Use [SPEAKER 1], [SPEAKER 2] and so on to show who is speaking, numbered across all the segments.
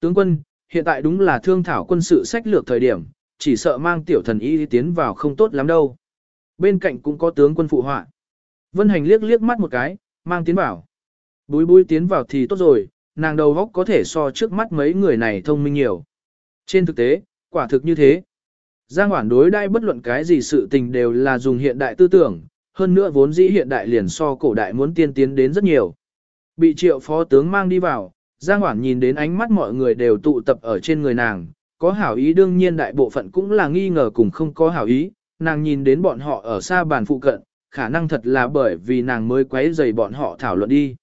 [SPEAKER 1] Tướng quân, hiện tại đúng là thương thảo quân sự sách lược thời điểm, chỉ sợ mang tiểu thần y tiến vào không tốt lắm đâu. Bên cạnh cũng có tướng quân phụ họa. Vân Hành liếc liếc mắt một cái, mang tiến vào. Búi búi tiến vào thì tốt rồi, nàng đầu góc có thể so trước mắt mấy người này thông minh nhiều. Trên thực tế, quả thực như thế. Giang Hoản đối đai bất luận cái gì sự tình đều là dùng hiện đại tư tưởng, hơn nữa vốn dĩ hiện đại liền so cổ đại muốn tiên tiến đến rất nhiều. Bị triệu phó tướng mang đi vào, Giang Hoảng nhìn đến ánh mắt mọi người đều tụ tập ở trên người nàng, có hảo ý đương nhiên đại bộ phận cũng là nghi ngờ cùng không có hảo ý, nàng nhìn đến bọn họ ở xa bàn phụ cận, khả năng thật là bởi vì nàng mới quấy rầy bọn họ thảo luận đi.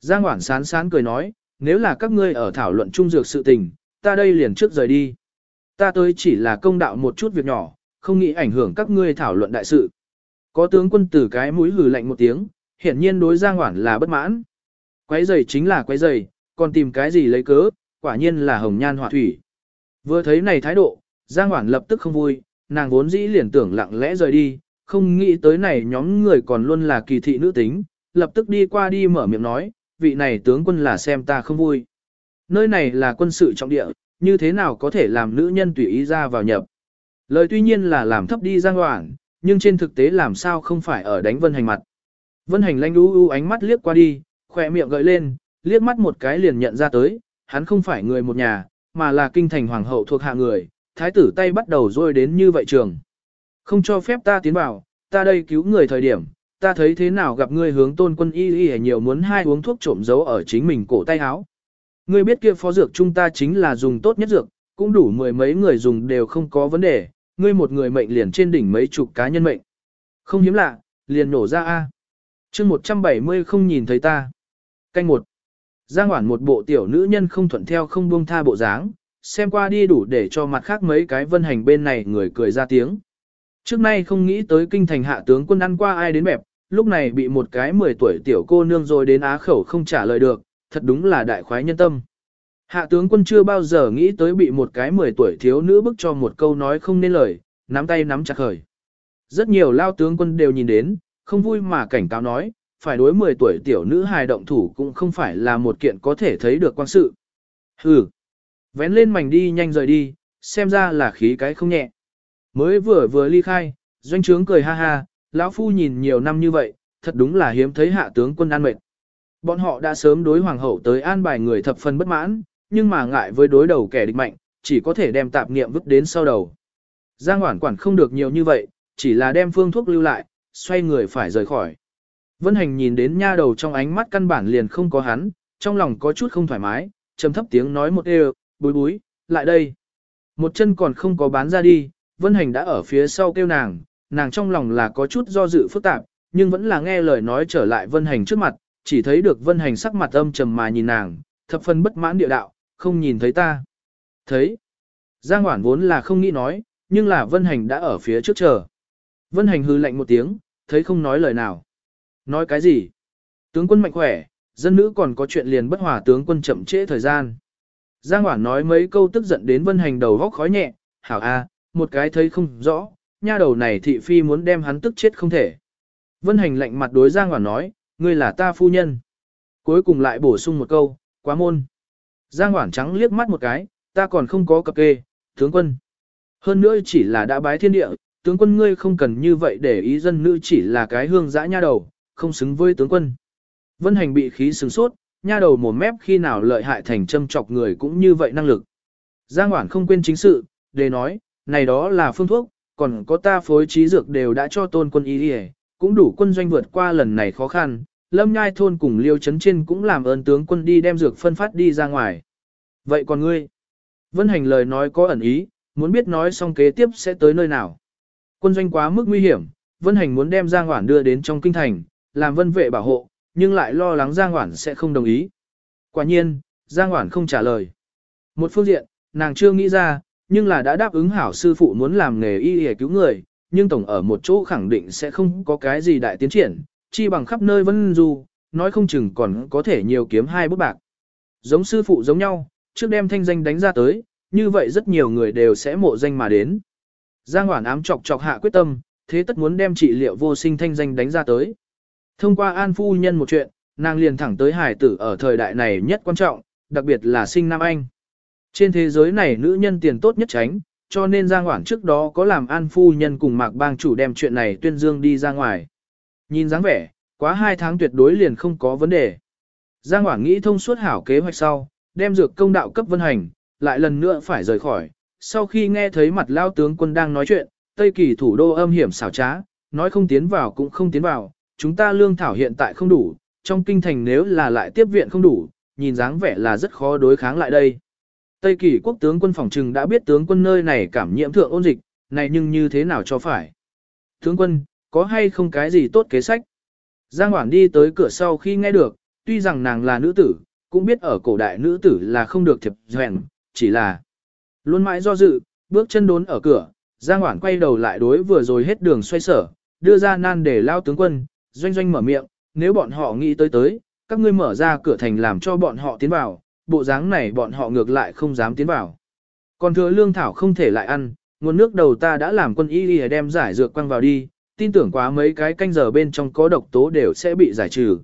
[SPEAKER 1] Giang Hoảng sán sán cười nói, nếu là các ngươi ở thảo luận trung dược sự tình, ta đây liền trước rời đi. Ta tới chỉ là công đạo một chút việc nhỏ, không nghĩ ảnh hưởng các ngươi thảo luận đại sự. Có tướng quân tử cái mũi hừ lạnh một tiếng, hiển nhiên đối Giang Hoảng là bất mãn. Quấy giày chính là quấy giày, còn tìm cái gì lấy cớ, quả nhiên là hồng nhan họa thủy. Vừa thấy này thái độ, Giang Hoản lập tức không vui, nàng vốn dĩ liền tưởng lặng lẽ rời đi, không nghĩ tới này nhóm người còn luôn là kỳ thị nữ tính, lập tức đi qua đi mở miệng nói, vị này tướng quân là xem ta không vui. Nơi này là quân sự trọng địa, như thế nào có thể làm nữ nhân tùy ý ra vào nhập. Lời tuy nhiên là làm thấp đi Giang Hoản, nhưng trên thực tế làm sao không phải ở đánh vân hành mặt. Vân hành lanh u u ánh mắt liếc qua đi, khỏe miệng gợi lên, liếc mắt một cái liền nhận ra tới, hắn không phải người một nhà, mà là kinh thành hoàng hậu thuộc hạ người, thái tử tay bắt đầu rôi đến như vậy trường. Không cho phép ta tiến vào, ta đây cứu người thời điểm, ta thấy thế nào gặp ngươi hướng tôn quân y y nhiều muốn hai uống thuốc trộm giấu ở chính mình cổ tay áo. Ngươi biết kia phó dược chúng ta chính là dùng tốt nhất dược, cũng đủ mười mấy người dùng đều không có vấn đề, ngươi một người mệnh liền trên đỉnh mấy chục cá nhân mệnh. Không hiếm lạ, liền nổ ra A. chương 170 không nhìn thấy ta. Canh một. Giang Hoản một bộ tiểu nữ nhân không thuận theo không buông tha bộ dáng, xem qua đi đủ để cho mặt khác mấy cái vân hành bên này người cười ra tiếng. Trước nay không nghĩ tới kinh thành hạ tướng quân ăn qua ai đến bẹp, lúc này bị một cái 10 tuổi tiểu cô nương rồi đến á khẩu không trả lời được, thật đúng là đại khoái nhân tâm. Hạ tướng quân chưa bao giờ nghĩ tới bị một cái 10 tuổi thiếu nữ bức cho một câu nói không nên lời, nắm tay nắm chặt khởi. Rất nhiều lao tướng quân đều nhìn đến, không vui mà cảnh cáo nói, phải đối 10 tuổi tiểu nữ hài động thủ cũng không phải là một kiện có thể thấy được quan sự. Hừ, vén lên mảnh đi nhanh rời đi, xem ra là khí cái không nhẹ. Mới vừa vừa ly khai, doanh trướng cười ha ha, lão phu nhìn nhiều năm như vậy, thật đúng là hiếm thấy hạ tướng quân an mệt. Bọn họ đã sớm đối hoàng hậu tới an bài người thập phần bất mãn, nhưng mà ngại với đối đầu kẻ địch mạnh, chỉ có thể đem tạp niệm vứt đến sau đầu. Giang Hoản quản không được nhiều như vậy, chỉ là đem phương thuốc lưu lại, xoay người phải rời khỏi. Vân Hành nhìn đến nha đầu trong ánh mắt căn bản liền không có hắn, trong lòng có chút không thoải mái, trầm thấp tiếng nói một đều, búi búi, lại đây. Một chân còn không có bán ra đi, Vân Hành đã ở phía sau kêu nàng, nàng trong lòng là có chút do dự phức tạp, nhưng vẫn là nghe lời nói trở lại Vân Hành trước mặt, chỉ thấy được Vân Hành sắc mặt âm trầm mà nhìn nàng, thập phần bất mãn địa đạo, không nhìn thấy ta. Thấy. Giang Hoản vốn là không nghĩ nói, nhưng là Vân Hành đã ở phía trước chờ. Vân Hành hư lạnh một tiếng, thấy không nói lời nào. Nói cái gì? Tướng quân mạnh khỏe, dân nữ còn có chuyện liền bất hòa tướng quân chậm trễ thời gian. Giang Hoảng nói mấy câu tức giận đến Vân Hành đầu góc khói nhẹ, hảo a, một cái thấy không rõ, nha đầu này thị phi muốn đem hắn tức chết không thể. Vân Hành lạnh mặt đối Giang Hoảng nói, ngươi là ta phu nhân. Cuối cùng lại bổ sung một câu, quá môn. Giang Hoảng trắng liếc mắt một cái, ta còn không có cập kê, tướng quân. Hơn nữa chỉ là đã bái thiên địa, tướng quân ngươi không cần như vậy để ý dân nữ chỉ là cái hương dã nha đầu, không xứng với tướng quân. Vân hành bị khí sừng sốt, nha đầu mồm mép khi nào lợi hại thành châm chọc người cũng như vậy năng lực. Giang Hoản không quên chính sự, để nói, này đó là phương thuốc, còn có ta phối trí dược đều đã cho tôn quân y đi cũng đủ quân doanh vượt qua lần này khó khăn, lâm nhai thôn cùng liêu chấn trên cũng làm ơn tướng quân đi đem dược phân phát đi ra ngoài. Vậy còn ngươi? Vân hành lời nói có ẩn ý, muốn biết nói xong kế tiếp sẽ tới nơi nào. Quân doanh quá mức nguy hiểm, Vân hành muốn đem Giang Hoản đưa đến trong kinh thành, làm vân vệ bảo hộ, nhưng lại lo lắng Giang Hoản sẽ không đồng ý. Quả nhiên, Giang Hoản không trả lời. Một phương diện, nàng chưa nghĩ ra, nhưng là đã đáp ứng hảo sư phụ muốn làm nghề y y cứu người, nhưng tổng ở một chỗ khẳng định sẽ không có cái gì đại tiến triển, chi bằng khắp nơi vân du, nói không chừng còn có thể nhiều kiếm hai bút bạc. Giống sư phụ giống nhau, trước đem thanh danh đánh ra tới, như vậy rất nhiều người đều sẽ mộ danh mà đến. Giang Hoản ám chọc chọc hạ quyết tâm, thế tất muốn đem trị liệu vô sinh thanh danh đánh ra tới. Thông qua An Phu Nhân một chuyện, nàng liền thẳng tới hải tử ở thời đại này nhất quan trọng, đặc biệt là sinh Nam Anh. Trên thế giới này nữ nhân tiền tốt nhất tránh, cho nên Giang Hoảng trước đó có làm an phu nhân cùng mạc bang chủ đem chuyện này tuyên dương đi ra ngoài. Nhìn dáng vẻ, quá hai tháng tuyệt đối liền không có vấn đề. Giang Hoảng nghĩ thông suốt hảo kế hoạch sau, đem dược công đạo cấp vân hành, lại lần nữa phải rời khỏi. Sau khi nghe thấy mặt lao tướng quân đang nói chuyện, Tây Kỳ thủ đô âm hiểm xảo trá, nói không tiến vào cũng không tiến vào, chúng ta lương thảo hiện tại không đủ, trong kinh thành nếu là lại tiếp viện không đủ, nhìn dáng vẻ là rất khó đối kháng lại đây. Tây Kỳ quốc tướng quân phòng trừng đã biết tướng quân nơi này cảm nhiễm thượng ôn dịch, này nhưng như thế nào cho phải. Tướng quân, có hay không cái gì tốt kế sách? Giang Hoảng đi tới cửa sau khi nghe được, tuy rằng nàng là nữ tử, cũng biết ở cổ đại nữ tử là không được thiệp doẹn, chỉ là luôn mãi do dự, bước chân đốn ở cửa, Giang Hoảng quay đầu lại đối vừa rồi hết đường xoay sở, đưa ra nan để lao tướng quân, doanh doanh mở miệng, nếu bọn họ nghĩ tới tới, các ngươi mở ra cửa thành làm cho bọn họ tiến vào, bộ dáng này bọn họ ngược lại không dám tiến vào. Còn thừa lương thảo không thể lại ăn, nguồn nước đầu ta đã làm quân y y đem giải dược quăng vào đi, tin tưởng quá mấy cái canh giờ bên trong có độc tố đều sẽ bị giải trừ.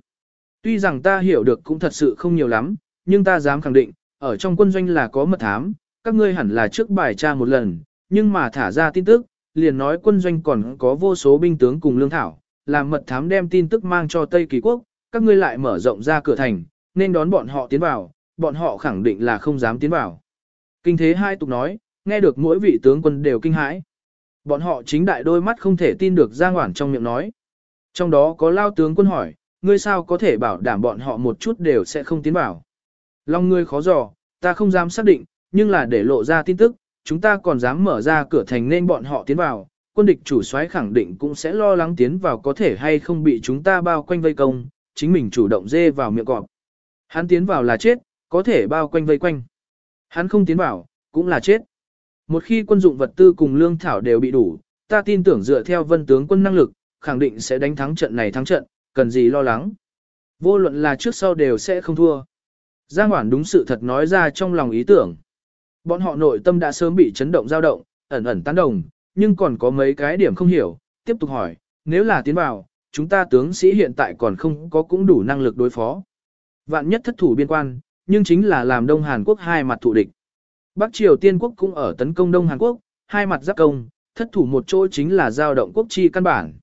[SPEAKER 1] Tuy rằng ta hiểu được cũng thật sự không nhiều lắm, nhưng ta dám khẳng định, ở trong quân doanh là có mật thám, các ngươi hẳn là trước bài tra một lần, nhưng mà thả ra tin tức, liền nói quân doanh còn có vô số binh tướng cùng lương thảo, làm mật thám đem tin tức mang cho Tây Kỳ Quốc, các ngươi lại mở rộng ra cửa thành, nên đón bọn họ tiến vào, bọn họ khẳng định là không dám tiến vào. Kinh thế hai tục nói, nghe được mỗi vị tướng quân đều kinh hãi. Bọn họ chính đại đôi mắt không thể tin được Giang Hoản trong miệng nói. Trong đó có lao tướng quân hỏi, ngươi sao có thể bảo đảm bọn họ một chút đều sẽ không tiến vào. Long ngươi khó dò, ta không dám xác định, nhưng là để lộ ra tin tức, chúng ta còn dám mở ra cửa thành nên bọn họ tiến vào, quân địch chủ soái khẳng định cũng sẽ lo lắng tiến vào có thể hay không bị chúng ta bao quanh vây công, chính mình chủ động dê vào miệng cọp. Hắn tiến vào là chết, có thể bao quanh vây quanh. Hắn không tiến vào, cũng là chết. Một khi quân dụng vật tư cùng lương thảo đều bị đủ, ta tin tưởng dựa theo vân tướng quân năng lực, khẳng định sẽ đánh thắng trận này thắng trận, cần gì lo lắng. Vô luận là trước sau đều sẽ không thua. Giang Hoản đúng sự thật nói ra trong lòng ý tưởng. Bọn họ nội tâm đã sớm bị chấn động dao động, ẩn ẩn tán đồng, nhưng còn có mấy cái điểm không hiểu, tiếp tục hỏi, nếu là tiến vào, chúng ta tướng sĩ hiện tại còn không có cũng đủ năng lực đối phó. Vạn nhất thất thủ biên quan, nhưng chính là làm Đông Hàn Quốc hai mặt thủ địch. Bắc Triều Tiên Quốc cũng ở tấn công Đông Hàn Quốc, hai mặt giáp công, thất thủ một chỗ chính là giao động quốc chi căn bản.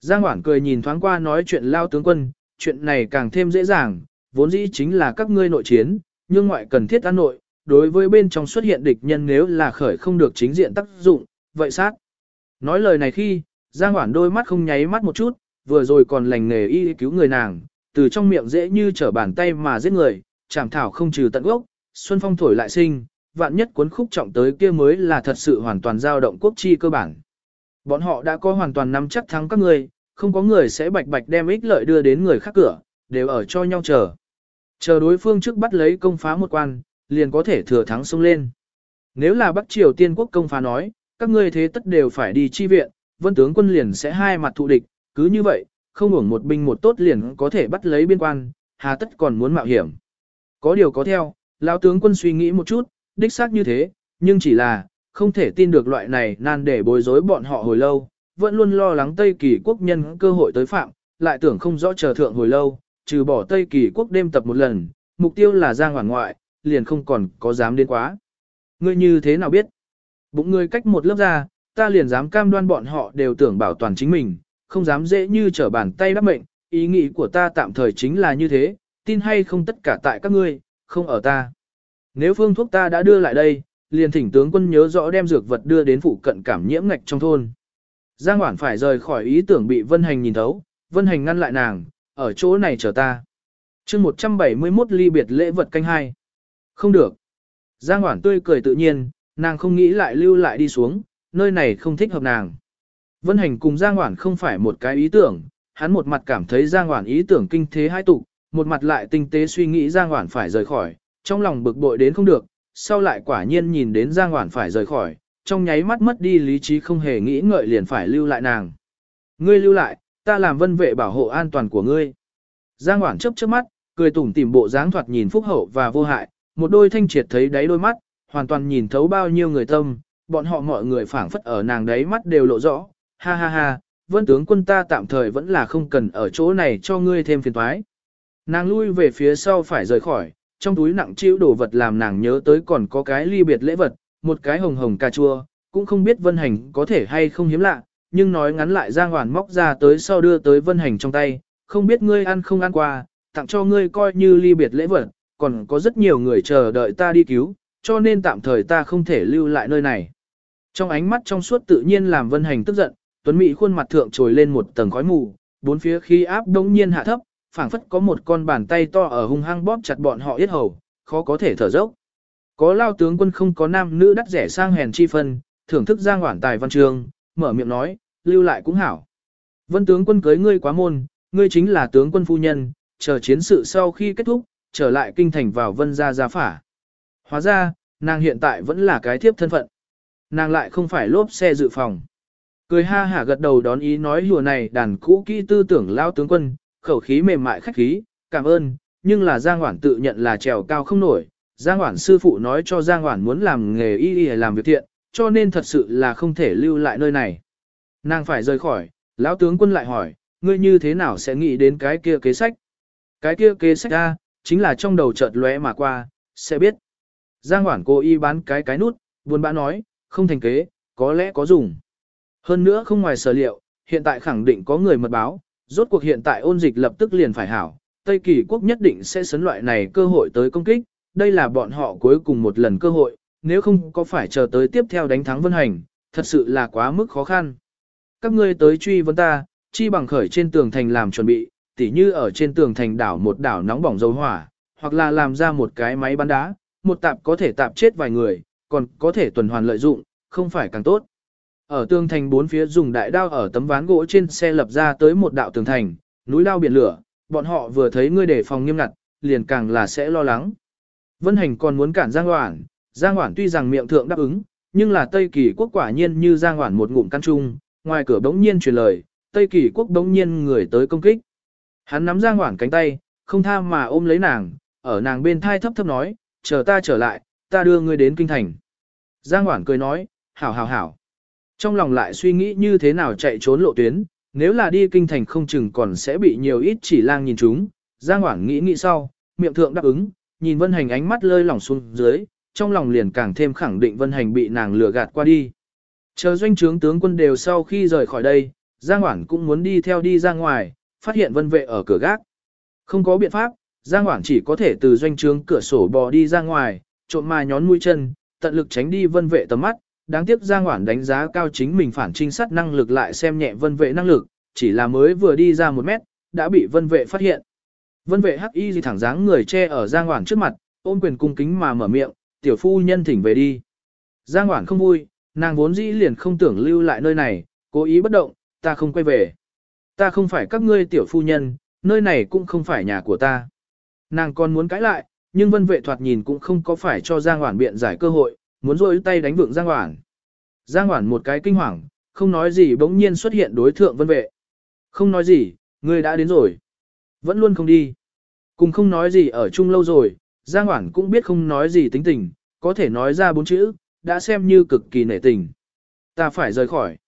[SPEAKER 1] Giang Hoảng cười nhìn thoáng qua nói chuyện lao tướng quân, chuyện này càng thêm dễ dàng, vốn dĩ chính là các ngươi nội chiến, nhưng ngoại cần thiết an nội, đối với bên trong xuất hiện địch nhân nếu là khởi không được chính diện tác dụng, vậy sát. Nói lời này khi, Giang Hoản đôi mắt không nháy mắt một chút, vừa rồi còn lành nghề y cứu người nàng, từ trong miệng dễ như trở bàn tay mà giết người, chảm thảo không trừ tận gốc, xuân phong thổi lại sinh, vạn nhất cuốn khúc trọng tới kia mới là thật sự hoàn toàn dao động quốc chi cơ bản. Bọn họ đã có hoàn toàn nắm chắc thắng các người, không có người sẽ bạch bạch đem ích lợi đưa đến người khác cửa, đều ở cho nhau chờ. Chờ đối phương trước bắt lấy công phá một quan, liền có thể thừa thắng xông lên. Nếu là Bắc Triều Tiên quốc công phá nói, các ngươi thế tất đều phải đi chi viện, vân tướng quân liền sẽ hai mặt thụ địch, cứ như vậy, không hưởng một binh một tốt liền có thể bắt lấy biên quan, hà tất còn muốn mạo hiểm. Có điều có theo, lão tướng quân suy nghĩ một chút, đích xác như thế, nhưng chỉ là, không thể tin được loại này nan để bối rối bọn họ hồi lâu, vẫn luôn lo lắng Tây Kỳ quốc nhân cơ hội tới phạm, lại tưởng không rõ chờ thượng hồi lâu, trừ bỏ Tây Kỳ quốc đêm tập một lần, mục tiêu là giang Hoảng ngoại, liền không còn có dám đến quá. Ngươi như thế nào biết? Bụng ngươi cách một lớp ra, ta liền dám cam đoan bọn họ đều tưởng bảo toàn chính mình, không dám dễ như trở bàn tay đắp mệnh, ý nghĩ của ta tạm thời chính là như thế, tin hay không tất cả tại các ngươi, không ở ta. Nếu phương thuốc ta đã đưa lại đây, liền thỉnh tướng quân nhớ rõ đem dược vật đưa đến phụ cận cảm nhiễm ngạch trong thôn. Giang Hoản phải rời khỏi ý tưởng bị Vân Hành nhìn thấu, Vân Hành ngăn lại nàng, ở chỗ này chờ ta. chương 171 ly biệt lễ vật canh hai. Không được. Giang Hoản tươi cười tự nhiên, nàng không nghĩ lại lưu lại đi xuống, nơi này không thích hợp nàng. Vân Hành cùng Giang Hoản không phải một cái ý tưởng, hắn một mặt cảm thấy Giang Hoản ý tưởng kinh thế hai tục, một mặt lại tinh tế suy nghĩ Giang Hoản phải rời khỏi, trong lòng bực bội đến không được, sau lại quả nhiên nhìn đến Giang Hoản phải rời khỏi, trong nháy mắt mất đi lý trí không hề nghĩ ngợi liền phải lưu lại nàng. Ngươi lưu lại, ta làm vân vệ bảo hộ an toàn của ngươi. Giang Hoản chớp chớp mắt, cười tủm tỉm bộ dáng thoạt nhìn phúc hậu và vô hại, một đôi thanh triệt thấy đáy đôi mắt, hoàn toàn nhìn thấu bao nhiêu người tâm, bọn họ mọi người phảng phất ở nàng đấy mắt đều lộ rõ, ha ha ha, vân tướng quân ta tạm thời vẫn là không cần ở chỗ này cho ngươi thêm phiền toái. Nàng lui về phía sau phải rời khỏi, trong túi nặng chịu đồ vật làm nàng nhớ tới còn có cái ly biệt lễ vật, một cái hồng hồng cà chua, cũng không biết Vân Hành có thể hay không hiếm lạ, nhưng nói ngắn lại Giang hoàn móc ra tới sau đưa tới Vân Hành trong tay, không biết ngươi ăn không ăn qua, tặng cho ngươi coi như ly biệt lễ vật, còn có rất nhiều người chờ đợi ta đi cứu, cho nên tạm thời ta không thể lưu lại nơi này. Trong ánh mắt trong suốt tự nhiên làm Vân Hành tức giận, Tuấn Mỹ khuôn mặt thượng trồi lên một tầng khói mù, bốn phía khí áp đống nhiên hạ thấp, phảng phất có một con bàn tay to ở hung hăng bóp chặt bọn họ yết hầu, khó có thể thở dốc. Có lao tướng quân không có nam nữ đắt rẻ sang hèn chi phân, thưởng thức giang hoảng tài văn trường, mở miệng nói, lưu lại cũng hảo. Vân tướng quân cưới ngươi quá môn, ngươi chính là tướng quân phu nhân, chờ chiến sự sau khi kết thúc, trở lại kinh thành vào vân gia gia phả. Hóa ra, nàng hiện tại vẫn là cái thiếp thân phận. Nàng lại không phải lốp xe dự phòng. Cười ha hả gật đầu đón ý nói hùa này đàn cũ kỹ tư tưởng lao tướng quân, khẩu khí mềm mại khách khí, cảm ơn, nhưng là Giang Hoản tự nhận là trèo cao không nổi. Giang Hoản sư phụ nói cho Giang Hoản muốn làm nghề y y làm việc thiện, cho nên thật sự là không thể lưu lại nơi này. Nàng phải rời khỏi, lão tướng quân lại hỏi, ngươi như thế nào sẽ nghĩ đến cái kia kế sách? Cái kia kế sách ra, chính là trong đầu chợt lóe mà qua, sẽ biết. Giang Hoản cô y bán cái cái nút, buồn bã nói, không thành kế, có lẽ có dùng. Hơn nữa không ngoài sở liệu, hiện tại khẳng định có người mật báo, rốt cuộc hiện tại ôn dịch lập tức liền phải hảo, Tây Kỳ quốc nhất định sẽ sấn loại này cơ hội tới công kích, đây là bọn họ cuối cùng một lần cơ hội, nếu không có phải chờ tới tiếp theo đánh thắng vân hành, thật sự là quá mức khó khăn. Các ngươi tới truy vấn ta, chi bằng khởi trên tường thành làm chuẩn bị, tỉ như ở trên tường thành đảo một đảo nóng bỏng dầu hỏa, hoặc là làm ra một cái máy bắn đá, một tạp có thể tạp chết vài người, còn có thể tuần hoàn lợi dụng, không phải càng tốt. Ở tường thành bốn phía dùng đại đao ở tấm ván gỗ trên xe lập ra tới một đạo tường thành, núi lao biển lửa, bọn họ vừa thấy ngươi đề phòng nghiêm ngặt, liền càng là sẽ lo lắng. Vân Hành còn muốn cản Giang Hoản, Giang Hoản tuy rằng miệng thượng đáp ứng, nhưng là Tây Kỳ quốc quả nhiên như Giang Hoản một ngụm căn trung, ngoài cửa bỗng nhiên truyền lời, Tây Kỳ quốc bỗng nhiên người tới công kích. Hắn nắm Giang Hoản cánh tay, không tha mà ôm lấy nàng, ở nàng bên thai thấp thấp nói, chờ ta trở lại, ta đưa ngươi đến kinh thành. Giang Hoản cười nói, hảo hảo hảo. Trong lòng lại suy nghĩ như thế nào chạy trốn lộ tuyến, nếu là đi kinh thành không chừng còn sẽ bị nhiều ít chỉ lang nhìn chúng. Giang Hoảng nghĩ nghĩ sau, miệng thượng đáp ứng, nhìn Vân Hành ánh mắt lơi lỏng xuống dưới, trong lòng liền càng thêm khẳng định Vân Hành bị nàng lừa gạt qua đi. Chờ doanh trướng tướng quân đều sau khi rời khỏi đây, Giang Hoảng cũng muốn đi theo đi ra ngoài, phát hiện vân vệ ở cửa gác. Không có biện pháp, Giang Hoảng chỉ có thể từ doanh trướng cửa sổ bò đi ra ngoài, trộm mà nhón mũi chân, tận lực tránh đi vân vệ tầm mắt, đáng tiếc Giang Hoảng đánh giá cao chính mình phản trinh sát năng lực lại xem nhẹ vân vệ năng lực, chỉ là mới vừa đi ra một mét, đã bị vân vệ phát hiện. Vân vệ hắc y gì thẳng dáng người che ở Giang Hoảng trước mặt, ôm quyền cung kính mà mở miệng, tiểu phu nhân thỉnh về đi. Giang Hoảng không vui, nàng vốn dĩ liền không tưởng lưu lại nơi này, cố ý bất động, ta không quay về. Ta không phải các ngươi tiểu phu nhân, nơi này cũng không phải nhà của ta. Nàng còn muốn cãi lại, nhưng vân vệ thoạt nhìn cũng không có phải cho Giang Hoản biện giải cơ hội, muốn rôi tay đánh vượng Giang Hoản. Giang Hoản một cái kinh hoàng, không nói gì bỗng nhiên xuất hiện đối thượng vân vệ. Không nói gì, ngươi đã đến rồi. Vẫn luôn không đi. Cùng không nói gì ở chung lâu rồi, Giang Hoản cũng biết không nói gì tính tình, có thể nói ra bốn chữ, đã xem như cực kỳ nể tình. Ta phải rời khỏi.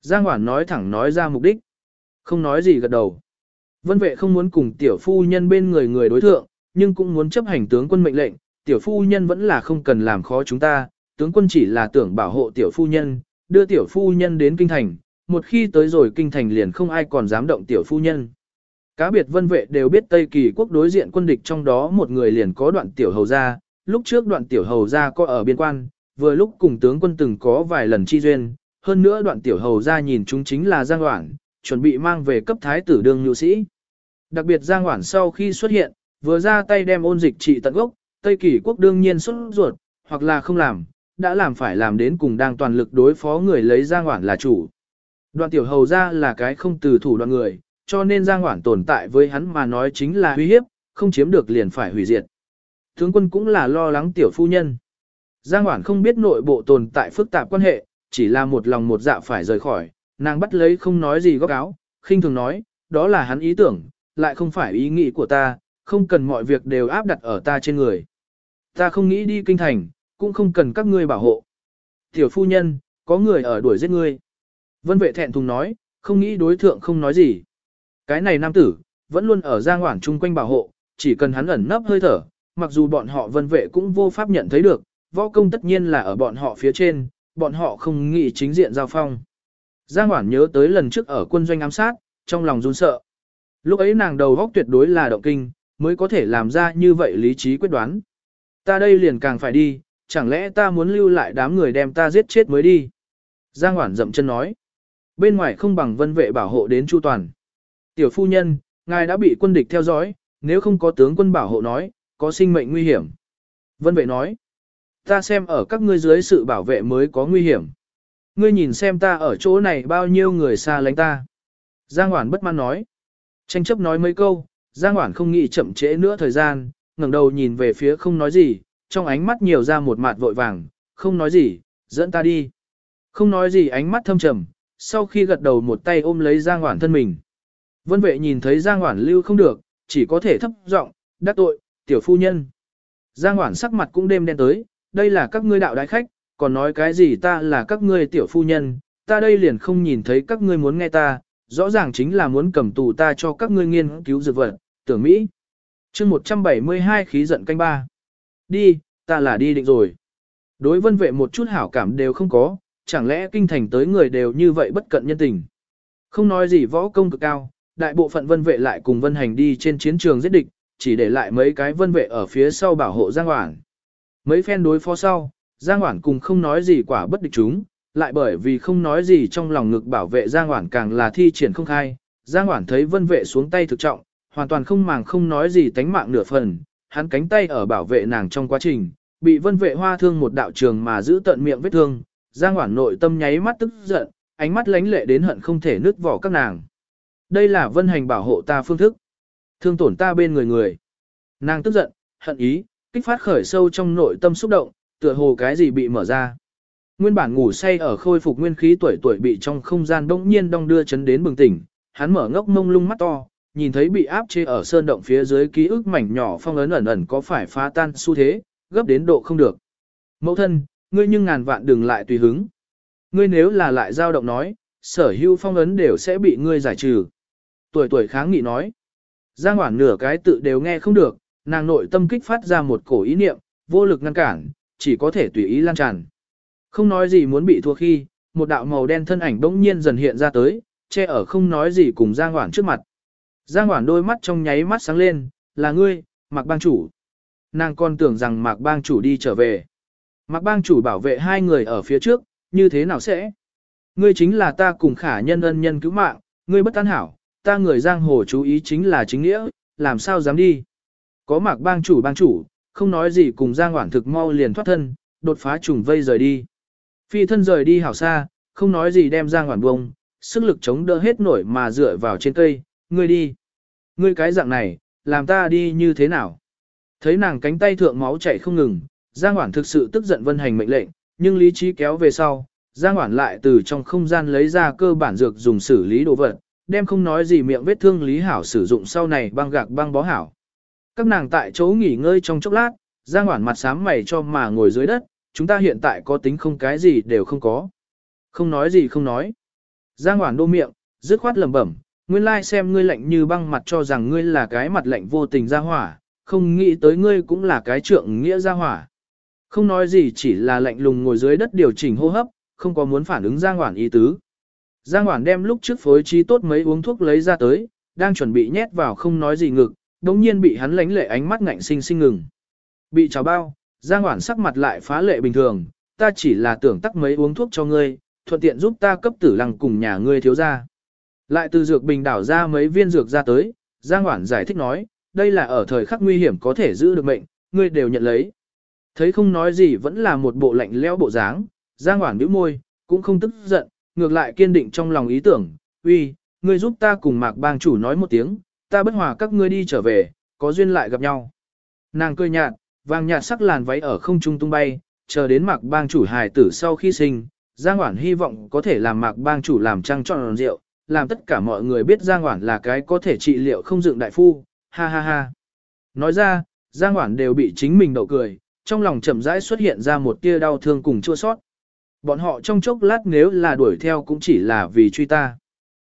[SPEAKER 1] Giang Hoản nói thẳng nói ra mục đích. Không nói gì gật đầu. Vân vệ không muốn cùng tiểu phu nhân bên người người đối thượng, nhưng cũng muốn chấp hành tướng quân mệnh lệnh, tiểu phu nhân vẫn là không cần làm khó chúng ta, tướng quân chỉ là tưởng bảo hộ tiểu phu nhân, đưa tiểu phu nhân đến kinh thành, một khi tới rồi kinh thành liền không ai còn dám động tiểu phu nhân. Cá biệt vân vệ đều biết Tây Kỳ quốc đối diện quân địch trong đó một người liền có đoạn tiểu hầu gia, lúc trước đoạn tiểu hầu gia có ở biên quan, vừa lúc cùng tướng quân từng có vài lần chi duyên, hơn nữa đoạn tiểu hầu gia nhìn chúng chính là Giang Hoảng, chuẩn bị mang về cấp thái tử đương nhu sĩ. Đặc biệt Giang Hoản sau khi xuất hiện, vừa ra tay đem ôn dịch trị tận gốc, Tây Kỳ quốc đương nhiên xuất ruột, hoặc là không làm, đã làm phải làm đến cùng đang toàn lực đối phó người lấy Giang Hoản là chủ. Đoạn tiểu hầu ra là cái không từ thủ đoạn người, cho nên Giang Hoản tồn tại với hắn mà nói chính là uy hiếp, không chiếm được liền phải hủy diệt. Tướng quân cũng là lo lắng tiểu phu nhân. Giang Hoản không biết nội bộ tồn tại phức tạp quan hệ, chỉ là một lòng một dạ phải rời khỏi, nàng bắt lấy không nói gì góc áo, khinh thường nói, đó là hắn ý tưởng, lại không phải ý nghĩ của ta, không cần mọi việc đều áp đặt ở ta trên người. Ta không nghĩ đi kinh thành, cũng không cần các ngươi bảo hộ. Tiểu phu nhân, có người ở đuổi giết ngươi. Vân vệ thẹn thùng nói, không nghĩ đối thượng không nói gì. Cái này nam tử, vẫn luôn ở giang hoảng chung quanh bảo hộ, chỉ cần hắn ẩn nấp hơi thở, mặc dù bọn họ vân vệ cũng vô pháp nhận thấy được, võ công tất nhiên là ở bọn họ phía trên, bọn họ không nghĩ chính diện giao phong. Giang hoảng nhớ tới lần trước ở quân doanh ám sát, trong lòng run sợ. Lúc ấy nàng đầu góc tuyệt đối là động kinh, mới có thể làm ra như vậy lý trí quyết đoán. Ta đây liền càng phải đi, chẳng lẽ ta muốn lưu lại đám người đem ta giết chết mới đi. Giang Hoản dậm chân nói. Bên ngoài không bằng vân vệ bảo hộ đến chu toàn. Tiểu phu nhân, ngài đã bị quân địch theo dõi, nếu không có tướng quân bảo hộ nói, có sinh mệnh nguy hiểm. Vân vệ nói. Ta xem ở các ngươi dưới sự bảo vệ mới có nguy hiểm. Ngươi nhìn xem ta ở chỗ này bao nhiêu người xa lánh ta. Giang Hoản bất mãn nói. Tranh chấp nói mấy câu, Giang Hoản không nghĩ chậm trễ nữa thời gian, ngẩng đầu nhìn về phía không nói gì, trong ánh mắt nhiều ra một mặt vội vàng, không nói gì, dẫn ta đi. Không nói gì ánh mắt thâm trầm, sau khi gật đầu một tay ôm lấy Giang Hoản thân mình. Vân vệ nhìn thấy Giang Hoản lưu không được, chỉ có thể thấp giọng, đắc tội, tiểu phu nhân. Giang Hoản sắc mặt cũng đêm đen tới, đây là các ngươi đạo đại khách, còn nói cái gì ta là các ngươi tiểu phu nhân, ta đây liền không nhìn thấy các ngươi muốn nghe ta, rõ ràng chính là muốn cầm tù ta cho các ngươi nghiên cứu dược vật, tưởng Mỹ. chương 172 khí giận canh ba. Đi, ta là đi định rồi. Đối vân vệ một chút hảo cảm đều không có, chẳng lẽ kinh thành tới người đều như vậy bất cận nhân tình. Không nói gì võ công cực cao, đại bộ phận vân vệ lại cùng vân hành đi trên chiến trường giết địch, chỉ để lại mấy cái vân vệ ở phía sau bảo hộ Giang Hoảng. Mấy phen đối phó sau, Giang Hoảng cùng không nói gì quả bất địch chúng, lại bởi vì không nói gì trong lòng ngực bảo vệ Giang Hoản càng là thi triển không khai. Giang Hoản thấy vân vệ xuống tay thực trọng, hoàn toàn không màng không nói gì tánh mạng nửa phần, hắn cánh tay ở bảo vệ nàng trong quá trình, bị vân vệ hoa thương một đạo trường mà giữ tận miệng vết thương, Giang Hoản nội tâm nháy mắt tức giận, ánh mắt lánh lệ đến hận không thể nứt vỏ các nàng. Đây là vân hành bảo hộ ta phương thức. Thương tổn ta bên người người. Nàng tức giận, hận ý, kích phát khởi sâu trong nội tâm xúc động, tựa hồ cái gì bị mở ra. Nguyên bản ngủ say ở khôi phục nguyên khí tuổi tuổi bị trong không gian bỗng nhiên đong đưa chấn đến bừng tỉnh, hắn mở ngốc mông lung mắt to, nhìn thấy bị áp chế ở sơn động phía dưới ký ức mảnh nhỏ phong ấn ẩn ẩn có phải phá tan xu thế, gấp đến độ không được. Mẫu thân, ngươi nhưng ngàn vạn đừng lại tùy hứng. Ngươi nếu là lại dao động nói, sở hữu phong ấn đều sẽ bị ngươi giải trừ. Tuổi tuổi kháng nghị nói. Giang Hoảng nửa cái tự đều nghe không được, nàng nội tâm kích phát ra một cổ ý niệm, vô lực ngăn cản, chỉ có thể tùy ý lan tràn. Không nói gì muốn bị thua khi, một đạo màu đen thân ảnh bỗng nhiên dần hiện ra tới, che ở không nói gì cùng Giang Hoảng trước mặt. Giang Hoảng đôi mắt trong nháy mắt sáng lên, là ngươi, Mạc Bang Chủ. Nàng còn tưởng rằng Mạc Bang Chủ đi trở về. Mạc Bang Chủ bảo vệ hai người ở phía trước, như thế nào sẽ? Ngươi chính là ta cùng khả nhân ân nhân cứu mạng, ngươi bất an hảo, ta người giang hồ chú ý chính là chính nghĩa, làm sao dám đi. Có Mạc Bang Chủ bang chủ, không nói gì cùng Giang Hoảng thực mau liền thoát thân, đột phá trùng vây rời đi. Phi thân rời đi hảo xa, không nói gì đem Giang ngoản bông, sức lực chống đỡ hết nổi mà dựa vào trên cây, ngươi đi. Ngươi cái dạng này, làm ta đi như thế nào? Thấy nàng cánh tay thượng máu chảy không ngừng, Giang Hoản thực sự tức giận vân hành mệnh lệnh, nhưng lý trí kéo về sau, Giang Hoản lại từ trong không gian lấy ra cơ bản dược dùng xử lý đồ vật, đem không nói gì miệng vết thương Lý Hảo sử dụng sau này băng gạc băng bó hảo. Các nàng tại chỗ nghỉ ngơi trong chốc lát, Giang Hoản mặt sám mày cho mà ngồi dưới đất, chúng ta hiện tại có tính không cái gì đều không có. Không nói gì không nói. Giang Hoản đô miệng, dứt khoát lẩm bẩm, nguyên lai xem ngươi lạnh như băng mặt cho rằng ngươi là cái mặt lạnh vô tình ra hỏa, không nghĩ tới ngươi cũng là cái trượng nghĩa ra hỏa. Không nói gì chỉ là lạnh lùng ngồi dưới đất điều chỉnh hô hấp, không có muốn phản ứng Giang Hoản ý tứ. Giang Hoản đem lúc trước phối trí tốt mấy uống thuốc lấy ra tới, đang chuẩn bị nhét vào không nói gì ngực, đồng nhiên bị hắn lánh lệ ánh mắt ngạnh sinh sinh ngừng. Bị trào bao, Giang Hoản sắc mặt lại phá lệ bình thường, ta chỉ là tưởng tắc mấy uống thuốc cho ngươi, thuận tiện giúp ta cấp tử lăng cùng nhà ngươi thiếu ra. Lại từ dược bình đảo ra mấy viên dược ra tới, Giang Hoản giải thích nói, đây là ở thời khắc nguy hiểm có thể giữ được mệnh, ngươi đều nhận lấy. Thấy không nói gì vẫn là một bộ lạnh lẽo bộ dáng, Giang Hoản bĩu môi, cũng không tức giận, ngược lại kiên định trong lòng ý tưởng, uy, ngươi giúp ta cùng mạc bang chủ nói một tiếng, ta bất hòa các ngươi đi trở về, có duyên lại gặp nhau. Nàng cười nhạt, vàng nhạt sắc làn váy ở không trung tung bay, chờ đến mạc bang chủ hài tử sau khi sinh, Giang Hoản hy vọng có thể làm mạc bang chủ làm trăng trọn rượu, làm tất cả mọi người biết Giang Hoản là cái có thể trị liệu không dựng đại phu, ha ha ha. Nói ra, Giang Hoản đều bị chính mình đậu cười, trong lòng chậm rãi xuất hiện ra một tia đau thương cùng chua sót. Bọn họ trong chốc lát nếu là đuổi theo cũng chỉ là vì truy ta.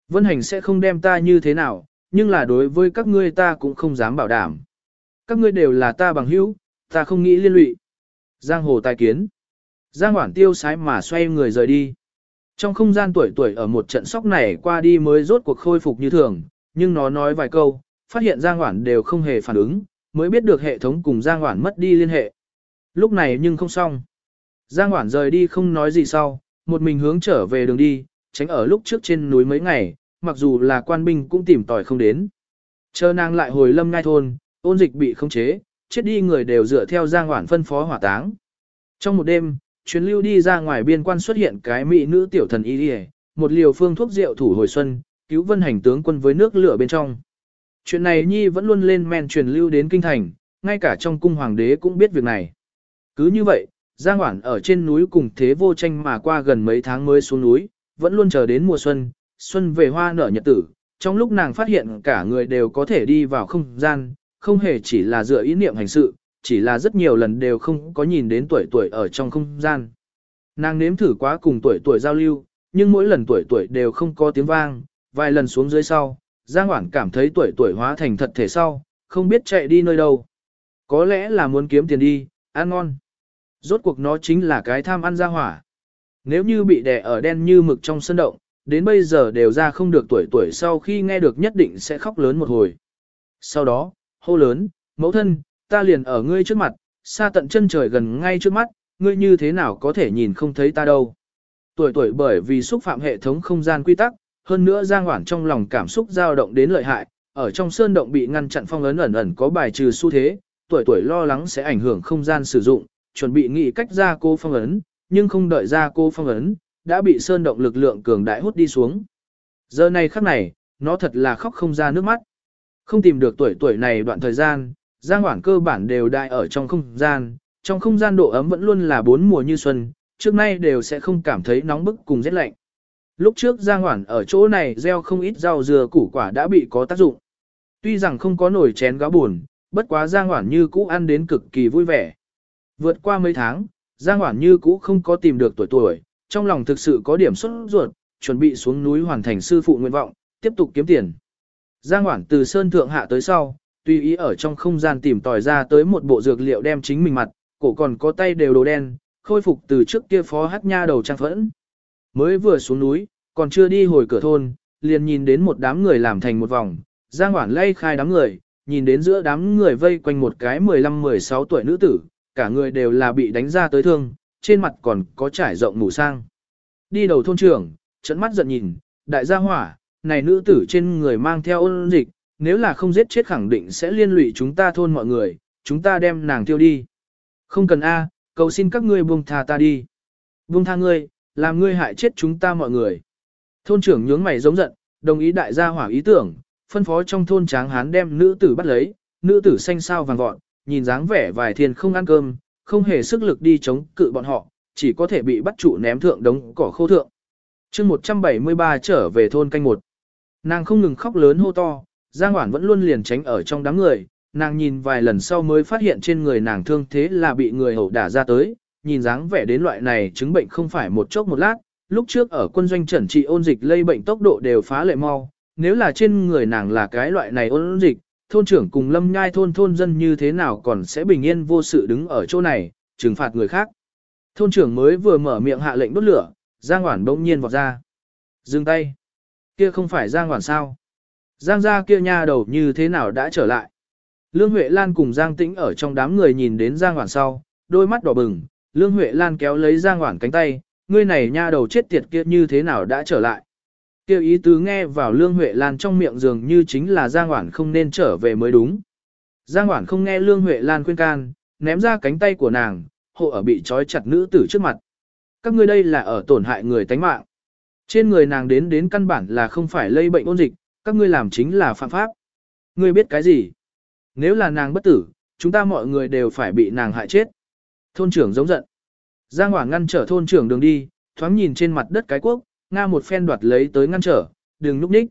[SPEAKER 1] Vân hành sẽ không đem ta như thế nào, nhưng là đối với các ngươi ta cũng không dám bảo đảm. Các ngươi đều là ta bằng hữu, Ta không nghĩ liên lụy. Giang hồ tài kiến. Giang hoảng tiêu sái mà xoay người rời đi. Trong không gian tuổi tuổi ở một trận sóc này qua đi mới rốt cuộc khôi phục như thường, nhưng nó nói vài câu, phát hiện Giang hoảng đều không hề phản ứng, mới biết được hệ thống cùng Giang hoảng mất đi liên hệ. Lúc này nhưng không xong. Giang hoảng rời đi không nói gì sau, một mình hướng trở về đường đi, tránh ở lúc trước trên núi mấy ngày, mặc dù là quan binh cũng tìm tòi không đến. Chờ nàng lại hồi lâm ngai thôn, ôn dịch bị khống chế, chết đi người đều dựa theo Giang Hoản phân phó hỏa táng. Trong một đêm, chuyến lưu đi ra ngoài biên quan xuất hiện cái mỹ nữ tiểu thần y đi một liều phương thuốc rượu thủ hồi xuân, cứu vân hành tướng quân với nước lửa bên trong. Chuyện này Nhi vẫn luôn lên men truyền lưu đến kinh thành, ngay cả trong cung hoàng đế cũng biết việc này. Cứ như vậy, Giang Hoản ở trên núi cùng thế vô tranh mà qua gần mấy tháng mới xuống núi, vẫn luôn chờ đến mùa xuân, xuân về hoa nở nhật tử. Trong lúc nàng phát hiện cả người đều có thể đi vào không gian, không hề chỉ là dựa ý niệm hành sự, chỉ là rất nhiều lần đều không có nhìn đến tuổi tuổi ở trong không gian. Nàng nếm thử quá cùng tuổi tuổi giao lưu, nhưng mỗi lần tuổi tuổi đều không có tiếng vang, vài lần xuống dưới sau, Giang Hoảng cảm thấy tuổi tuổi hóa thành thật thể sau, không biết chạy đi nơi đâu. Có lẽ là muốn kiếm tiền đi, ăn ngon. Rốt cuộc nó chính là cái tham ăn ra hỏa. Nếu như bị đè ở đen như mực trong sân động, đến bây giờ đều ra không được tuổi tuổi sau khi nghe được nhất định sẽ khóc lớn một hồi. Sau đó, hô lớn, mẫu thân, ta liền ở ngươi trước mặt, xa tận chân trời gần ngay trước mắt, ngươi như thế nào có thể nhìn không thấy ta đâu. Tuổi tuổi bởi vì xúc phạm hệ thống không gian quy tắc, hơn nữa Giang Hoản trong lòng cảm xúc dao động đến lợi hại, ở trong sơn động bị ngăn chặn phong ấn ẩn ẩn có bài trừ xu thế, tuổi tuổi lo lắng sẽ ảnh hưởng không gian sử dụng, chuẩn bị nghĩ cách ra cô phong ấn, nhưng không đợi ra cô phong ấn, đã bị sơn động lực lượng cường đại hút đi xuống. Giờ này khắc này, nó thật là khóc không ra nước mắt. Không tìm được tuổi tuổi này đoạn thời gian, Giang Hoảng cơ bản đều đại ở trong không gian, trong không gian độ ấm vẫn luôn là bốn mùa như xuân, trước nay đều sẽ không cảm thấy nóng bức cùng rét lạnh. Lúc trước Giang Hoảng ở chỗ này gieo không ít rau dừa củ quả đã bị có tác dụng. Tuy rằng không có nổi chén gáo buồn, bất quá Giang Hoảng như cũ ăn đến cực kỳ vui vẻ. Vượt qua mấy tháng, Giang Hoảng như cũ không có tìm được tuổi tuổi, trong lòng thực sự có điểm xuất ruột, chuẩn bị xuống núi hoàn thành sư phụ nguyện vọng, tiếp tục kiếm tiền. Giang Hoản từ Sơn Thượng hạ tới sau, tùy ý ở trong không gian tìm tòi ra tới một bộ dược liệu đem chính mình mặt, cổ còn có tay đều đồ đen, khôi phục từ trước kia phó hát nha đầu trang phẫn. Mới vừa xuống núi, còn chưa đi hồi cửa thôn, liền nhìn đến một đám người làm thành một vòng, Giang Hoản lay khai đám người, nhìn đến giữa đám người vây quanh một cái 15-16 tuổi nữ tử, cả người đều là bị đánh ra tới thương, trên mặt còn có trải rộng mù sang. Đi đầu thôn trưởng, trận mắt giận nhìn, đại gia hỏa, này nữ tử trên người mang theo ôn dịch, nếu là không giết chết khẳng định sẽ liên lụy chúng ta thôn mọi người, chúng ta đem nàng tiêu đi. Không cần A, cầu xin các ngươi buông tha ta đi. Buông tha ngươi, làm ngươi hại chết chúng ta mọi người. Thôn trưởng nhướng mày giống giận, đồng ý đại gia hỏa ý tưởng, phân phó trong thôn tráng hán đem nữ tử bắt lấy, nữ tử xanh sao vàng vọt, nhìn dáng vẻ vài thiên không ăn cơm, không hề sức lực đi chống cự bọn họ, chỉ có thể bị bắt trụ ném thượng đống cỏ khô thượng. chương 173 trở về thôn canh một. Nàng không ngừng khóc lớn hô to, Giang Hoản vẫn luôn liền tránh ở trong đám người, nàng nhìn vài lần sau mới phát hiện trên người nàng thương thế là bị người hậu đả ra tới, nhìn dáng vẻ đến loại này chứng bệnh không phải một chốc một lát, lúc trước ở quân doanh trần trị ôn dịch lây bệnh tốc độ đều phá lệ mau, nếu là trên người nàng là cái loại này ôn dịch, thôn trưởng cùng lâm nhai thôn thôn dân như thế nào còn sẽ bình yên vô sự đứng ở chỗ này, trừng phạt người khác. Thôn trưởng mới vừa mở miệng hạ lệnh đốt lửa, Giang Hoản bỗng nhiên vọt ra. Dừng tay. Kia không phải Giang Hoàn sao? Giang gia kia nha đầu như thế nào đã trở lại? Lương Huệ Lan cùng Giang Tĩnh ở trong đám người nhìn đến Giang Hoàn sau, đôi mắt đỏ bừng, Lương Huệ Lan kéo lấy Giang Hoàn cánh tay, ngươi này nha đầu chết tiệt kia như thế nào đã trở lại? Kêu ý tứ nghe vào Lương Huệ Lan trong miệng dường như chính là Giang Hoản không nên trở về mới đúng. Giang Hoản không nghe Lương Huệ Lan khuyên can, ném ra cánh tay của nàng, hộ ở bị trói chặt nữ tử trước mặt. Các ngươi đây là ở tổn hại người tánh mạng. Trên người nàng đến đến căn bản là không phải lây bệnh ôn dịch, các ngươi làm chính là phạm pháp. Ngươi biết cái gì? Nếu là nàng bất tử, chúng ta mọi người đều phải bị nàng hại chết. Thôn trưởng giống giận. Giang Hoảng ngăn trở thôn trưởng đường đi, thoáng nhìn trên mặt đất cái quốc, Nga một phen đoạt lấy tới ngăn trở, đừng núp ních.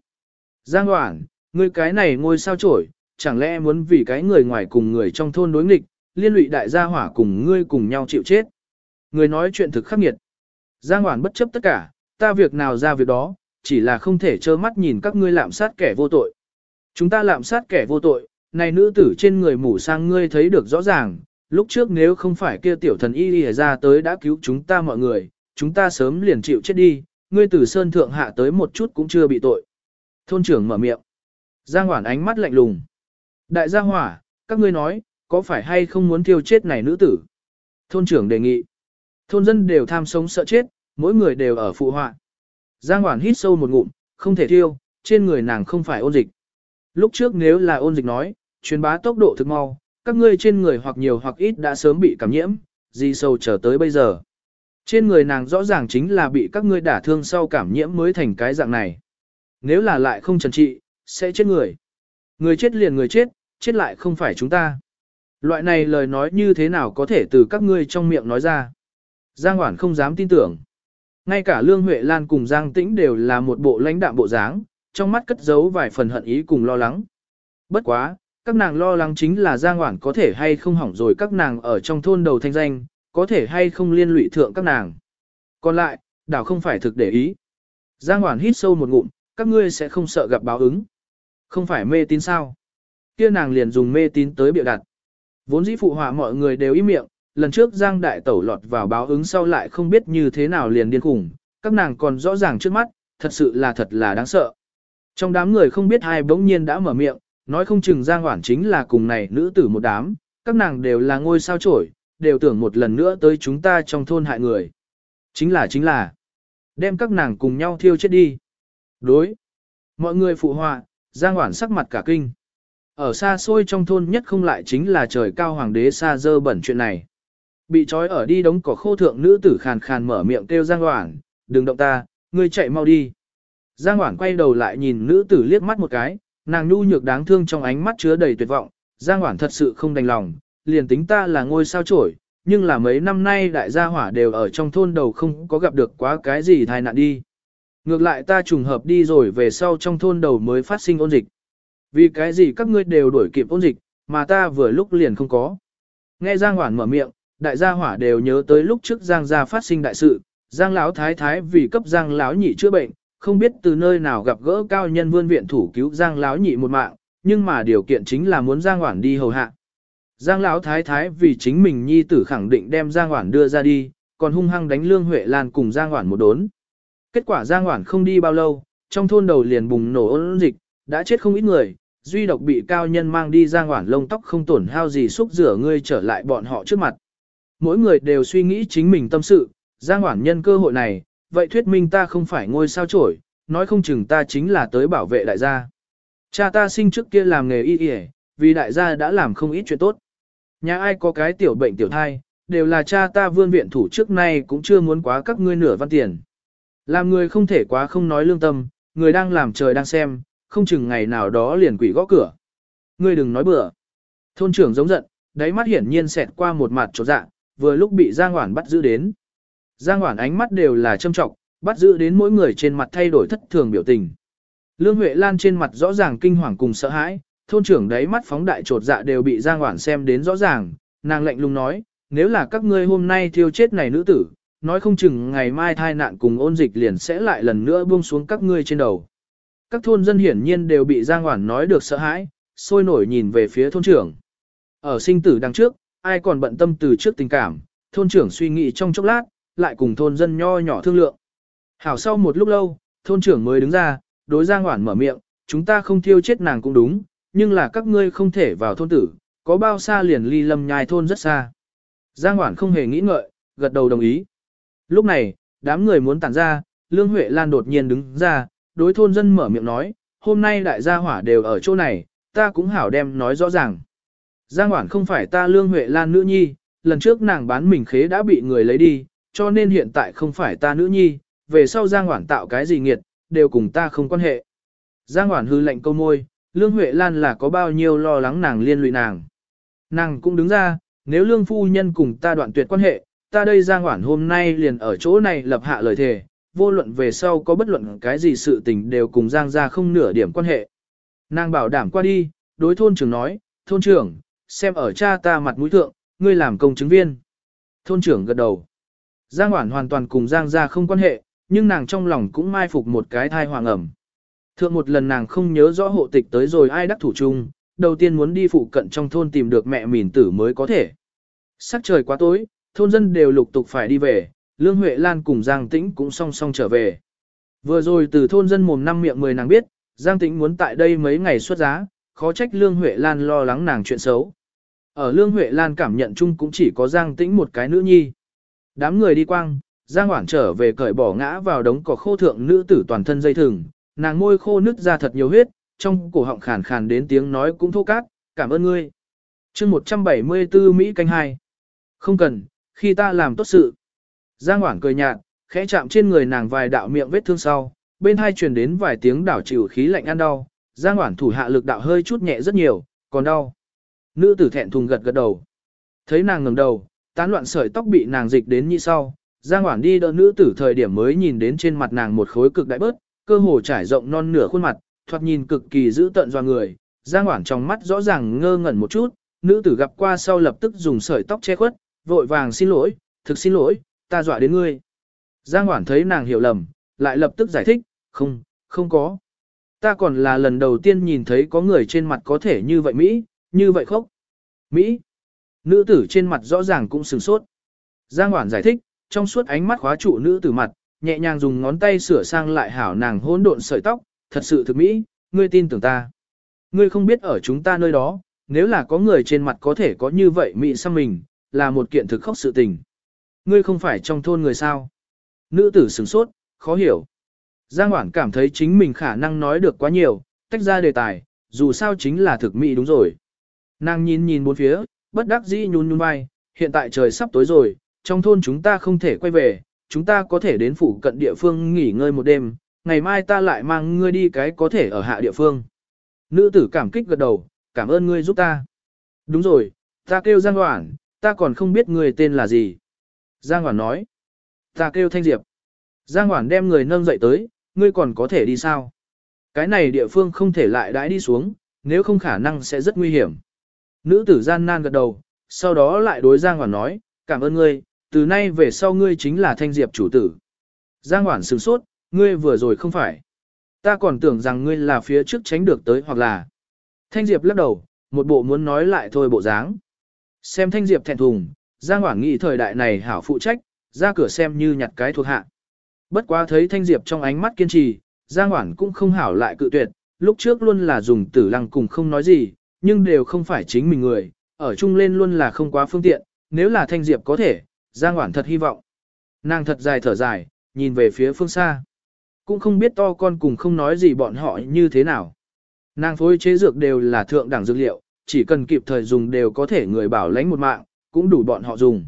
[SPEAKER 1] Giang Hoảng, ngươi cái này ngôi sao trổi, chẳng lẽ muốn vì cái người ngoài cùng người trong thôn đối nghịch, liên lụy đại gia hỏa cùng ngươi cùng nhau chịu chết. Người nói chuyện thực khắc nghiệt. Giang Hoảng bất chấp tất cả, ta việc nào ra việc đó, chỉ là không thể trơ mắt nhìn các ngươi lạm sát kẻ vô tội. Chúng ta lạm sát kẻ vô tội, này nữ tử trên người mủ sang ngươi thấy được rõ ràng, Lúc trước nếu không phải kia tiểu thần y y ra tới đã cứu chúng ta mọi người, chúng ta sớm liền chịu chết đi, ngươi tử sơn thượng hạ tới một chút cũng chưa bị tội. Thôn trưởng mở miệng. Giang Hoản ánh mắt lạnh lùng. Đại gia hỏa, các ngươi nói, có phải hay không muốn thiêu chết này nữ tử? Thôn trưởng đề nghị. Thôn dân đều tham sống sợ chết, mỗi người đều ở phụ họa. Giang Hoản hít sâu một ngụm, không thể thiêu, trên người nàng không phải ôn dịch. Lúc trước nếu là ôn dịch nói, truyền bá tốc độ thực mau, các ngươi trên người hoặc nhiều hoặc ít đã sớm bị cảm nhiễm, gì sâu trở tới bây giờ. Trên người nàng rõ ràng chính là bị các ngươi đả thương sau cảm nhiễm mới thành cái dạng này. Nếu là lại không trần trị, sẽ chết người. Người chết liền người chết, chết lại không phải chúng ta. Loại này lời nói như thế nào có thể từ các ngươi trong miệng nói ra. Giang Hoản không dám tin tưởng. Ngay cả Lương Huệ Lan cùng Giang Tĩnh đều là một bộ lãnh đạm bộ dáng, trong mắt cất giấu vài phần hận ý cùng lo lắng. Bất quá, các nàng lo lắng chính là Giang Hoản có thể hay không hỏng rồi các nàng ở trong thôn đầu thanh danh, có thể hay không liên lụy thượng các nàng. Còn lại, đảo không phải thực để ý. Giang Hoản hít sâu một ngụm, các ngươi sẽ không sợ gặp báo ứng. Không phải mê tín sao? Kia nàng liền dùng mê tín tới biểu đặt. Vốn dĩ phụ họa mọi người đều im miệng, lần trước Giang Đại Tẩu lọt vào báo ứng sau lại không biết như thế nào liền điên khủng, các nàng còn rõ ràng trước mắt, thật sự là thật là đáng sợ. Trong đám người không biết ai bỗng nhiên đã mở miệng, nói không chừng Giang Hoản chính là cùng này nữ tử một đám, các nàng đều là ngôi sao trổi, đều tưởng một lần nữa tới chúng ta trong thôn hại người. Chính là chính là, đem các nàng cùng nhau thiêu chết đi. Đối, mọi người phụ họa, Giang Hoản sắc mặt cả kinh. Ở xa xôi trong thôn nhất không lại chính là trời cao hoàng đế xa dơ bẩn chuyện này. Bị trói ở đi đống cỏ khô thượng nữ tử khàn khàn mở miệng kêu Giang Hoảng, đừng động ta, ngươi chạy mau đi. Giang Hoảng quay đầu lại nhìn nữ tử liếc mắt một cái, nàng nhu nhược đáng thương trong ánh mắt chứa đầy tuyệt vọng, Giang Hoảng thật sự không đành lòng, liền tính ta là ngôi sao trổi, nhưng là mấy năm nay đại gia hỏa đều ở trong thôn đầu không có gặp được quá cái gì thai nạn đi. Ngược lại ta trùng hợp đi rồi về sau trong thôn đầu mới phát sinh ôn dịch. Vì cái gì các ngươi đều đuổi kịp ôn dịch, mà ta vừa lúc liền không có. Nghe Giang Hoản mở miệng, đại gia hỏa đều nhớ tới lúc trước Giang gia phát sinh đại sự, Giang lão thái thái vì cấp Giang lão nhị chữa bệnh, không biết từ nơi nào gặp gỡ cao nhân vươn viện thủ cứu Giang lão nhị một mạng, nhưng mà điều kiện chính là muốn Giang Hoản đi hầu hạ. Giang lão thái thái vì chính mình nhi tử khẳng định đem Giang Hoản đưa ra đi, còn hung hăng đánh Lương Huệ Lan cùng Giang Hoản một đốn. Kết quả Giang Hoản không đi bao lâu, trong thôn đầu liền bùng nổ ôn dịch, đã chết không ít người, duy độc bị cao nhân mang đi Giang Hoản lông tóc không tổn hao gì xúc rửa ngươi trở lại bọn họ trước mặt. Mỗi người đều suy nghĩ chính mình tâm sự, Giang Hoản nhân cơ hội này, vậy thuyết minh ta không phải ngôi sao trổi, nói không chừng ta chính là tới bảo vệ đại gia. Cha ta sinh trước kia làm nghề y y, vì đại gia đã làm không ít chuyện tốt. Nhà ai có cái tiểu bệnh tiểu thai, đều là cha ta vươn viện thủ trước nay cũng chưa muốn quá các ngươi nửa văn tiền. Làm người không thể quá không nói lương tâm, người đang làm trời đang xem, không chừng ngày nào đó liền quỷ gõ cửa. Ngươi đừng nói bừa. Thôn trưởng giống giận, đáy mắt hiển nhiên xẹt qua một mặt chỗ dạ, vừa lúc bị Giang Hoản bắt giữ đến. Giang Hoản ánh mắt đều là châm trọng, bắt giữ đến mỗi người trên mặt thay đổi thất thường biểu tình. Lương Huệ Lan trên mặt rõ ràng kinh hoàng cùng sợ hãi, thôn trưởng đáy mắt phóng đại trột dạ đều bị Giang Hoản xem đến rõ ràng, nàng lạnh lùng nói, nếu là các ngươi hôm nay thiêu chết này nữ tử, nói không chừng ngày mai thai nạn cùng ôn dịch liền sẽ lại lần nữa buông xuống các ngươi trên đầu. Các thôn dân hiển nhiên đều bị Giang Hoản nói được sợ hãi, sôi nổi nhìn về phía thôn trưởng. Ở sinh tử đằng trước, ai còn bận tâm từ trước tình cảm, thôn trưởng suy nghĩ trong chốc lát, lại cùng thôn dân nho nhỏ thương lượng. Hảo sau một lúc lâu, thôn trưởng mới đứng ra, đối Giang Hoản mở miệng, chúng ta không thiêu chết nàng cũng đúng, nhưng là các ngươi không thể vào thôn tử, có bao xa liền ly lâm nhai thôn rất xa. Giang Hoản không hề nghĩ ngợi, gật đầu đồng ý. Lúc này, đám người muốn tản ra, Lương Huệ Lan đột nhiên đứng ra, đối thôn dân mở miệng nói, hôm nay đại gia hỏa đều ở chỗ này, ta cũng hảo đem nói rõ ràng. Giang Hoản không phải ta Lương Huệ Lan nữ nhi, lần trước nàng bán mình khế đã bị người lấy đi, cho nên hiện tại không phải ta nữ nhi, về sau Giang Hoản tạo cái gì nghiệt, đều cùng ta không quan hệ. Giang Hoản hư lệnh câu môi, Lương Huệ Lan là có bao nhiêu lo lắng nàng liên lụy nàng. Nàng cũng đứng ra, nếu Lương Phu Nhân cùng ta đoạn tuyệt quan hệ, ta đây Giang Hoản hôm nay liền ở chỗ này lập hạ lời thề, vô luận về sau có bất luận cái gì sự tình đều cùng Giang ra không nửa điểm quan hệ. Nàng bảo đảm qua đi, đối thôn trưởng nói, thôn trưởng, xem ở cha ta mặt mũi thượng, ngươi làm công chứng viên. Thôn trưởng gật đầu. Giang Hoản hoàn toàn cùng Giang ra không quan hệ, nhưng nàng trong lòng cũng mai phục một cái thai hoàng ẩm. Thượng một lần nàng không nhớ rõ hộ tịch tới rồi ai đắc thủ chung, đầu tiên muốn đi phụ cận trong thôn tìm được mẹ mìn tử mới có thể. Sắc trời quá tối, thôn dân đều lục tục phải đi về, Lương Huệ Lan cùng Giang Tĩnh cũng song song trở về. Vừa rồi từ thôn dân mồm năm miệng mười nàng biết, Giang Tĩnh muốn tại đây mấy ngày xuất giá, khó trách Lương Huệ Lan lo lắng nàng chuyện xấu. Ở Lương Huệ Lan cảm nhận chung cũng chỉ có Giang Tĩnh một cái nữ nhi. Đám người đi quang, Giang Hoảng trở về cởi bỏ ngã vào đống cỏ khô thượng nữ tử toàn thân dây thừng, nàng môi khô nứt ra thật nhiều huyết, trong cổ họng khàn khàn đến tiếng nói cũng thô cát, cảm ơn ngươi. chương 174 Mỹ canh hai Không cần, khi ta làm tốt sự. Giang Hoảng cười nhạt, khẽ chạm trên người nàng vài đạo miệng vết thương sau, bên hai truyền đến vài tiếng đảo chịu khí lạnh ăn đau, Giang Hoảng thủ hạ lực đạo hơi chút nhẹ rất nhiều, còn đau. Nữ tử thẹn thùng gật gật đầu. Thấy nàng ngẩng đầu, tán loạn sợi tóc bị nàng dịch đến như sau, Giang Hoản đi đỡ nữ tử thời điểm mới nhìn đến trên mặt nàng một khối cực đại bớt, cơ hồ trải rộng non nửa khuôn mặt, thoạt nhìn cực kỳ dữ tợn doa người. Giang Hoản trong mắt rõ ràng ngơ ngẩn một chút, nữ tử gặp qua sau lập tức dùng sợi tóc che khuất, vội vàng xin lỗi, thực xin lỗi, ta dọa đến ngươi. Giang Hoản thấy nàng hiểu lầm, lại lập tức giải thích, không, không có. Ta còn là lần đầu tiên nhìn thấy có người trên mặt có thể như vậy Mỹ, như vậy khóc. Mỹ. Nữ tử trên mặt rõ ràng cũng sừng sốt. Giang Hoản giải thích, trong suốt ánh mắt khóa trụ nữ tử mặt, nhẹ nhàng dùng ngón tay sửa sang lại hảo nàng hỗn độn sợi tóc, thật sự thực mỹ, ngươi tin tưởng ta. Ngươi không biết ở chúng ta nơi đó, nếu là có người trên mặt có thể có như vậy mỹ xăm mình, là một kiện thực khóc sự tình. Ngươi không phải trong thôn người sao? Nữ tử sửng sốt, khó hiểu. Giang Hoản cảm thấy chính mình khả năng nói được quá nhiều, tách ra đề tài, dù sao chính là thực mỹ đúng rồi. Nàng nhìn nhìn bốn phía, bất đắc dĩ nhún nhún vai, hiện tại trời sắp tối rồi, trong thôn chúng ta không thể quay về, chúng ta có thể đến phủ cận địa phương nghỉ ngơi một đêm, ngày mai ta lại mang ngươi đi cái có thể ở hạ địa phương. Nữ tử cảm kích gật đầu, cảm ơn ngươi giúp ta. Đúng rồi, ta kêu Giang Hoản, ta còn không biết ngươi tên là gì. Giang Hoản nói, ta kêu Thanh Diệp. Giang Hoản đem người nâng dậy tới, ngươi còn có thể đi sao? Cái này địa phương không thể lại đãi đi xuống, nếu không khả năng sẽ rất nguy hiểm. Nữ tử gian nan gật đầu, sau đó lại đối Giang Hoản nói, cảm ơn ngươi, từ nay về sau ngươi chính là thanh diệp chủ tử. Giang Hoản sửng sốt, ngươi vừa rồi không phải. Ta còn tưởng rằng ngươi là phía trước tránh được tới hoặc là. Thanh diệp lắc đầu, một bộ muốn nói lại thôi bộ dáng. Xem thanh diệp thẹn thùng, Giang Hoản nghĩ thời đại này hảo phụ trách, ra cửa xem như nhặt cái thuộc hạ. Bất quá thấy thanh diệp trong ánh mắt kiên trì, Giang Hoản cũng không hảo lại cự tuyệt, lúc trước luôn là dùng tử lăng cùng không nói gì, nhưng đều không phải chính mình người, ở chung lên luôn là không quá phương tiện, nếu là thanh diệp có thể, Giang Hoản thật hy vọng. Nàng thật dài thở dài, nhìn về phía phương xa. Cũng không biết to con cùng không nói gì bọn họ như thế nào. Nàng phối chế dược đều là thượng đẳng dược liệu, chỉ cần kịp thời dùng đều có thể người bảo lãnh một mạng, cũng đủ bọn họ dùng.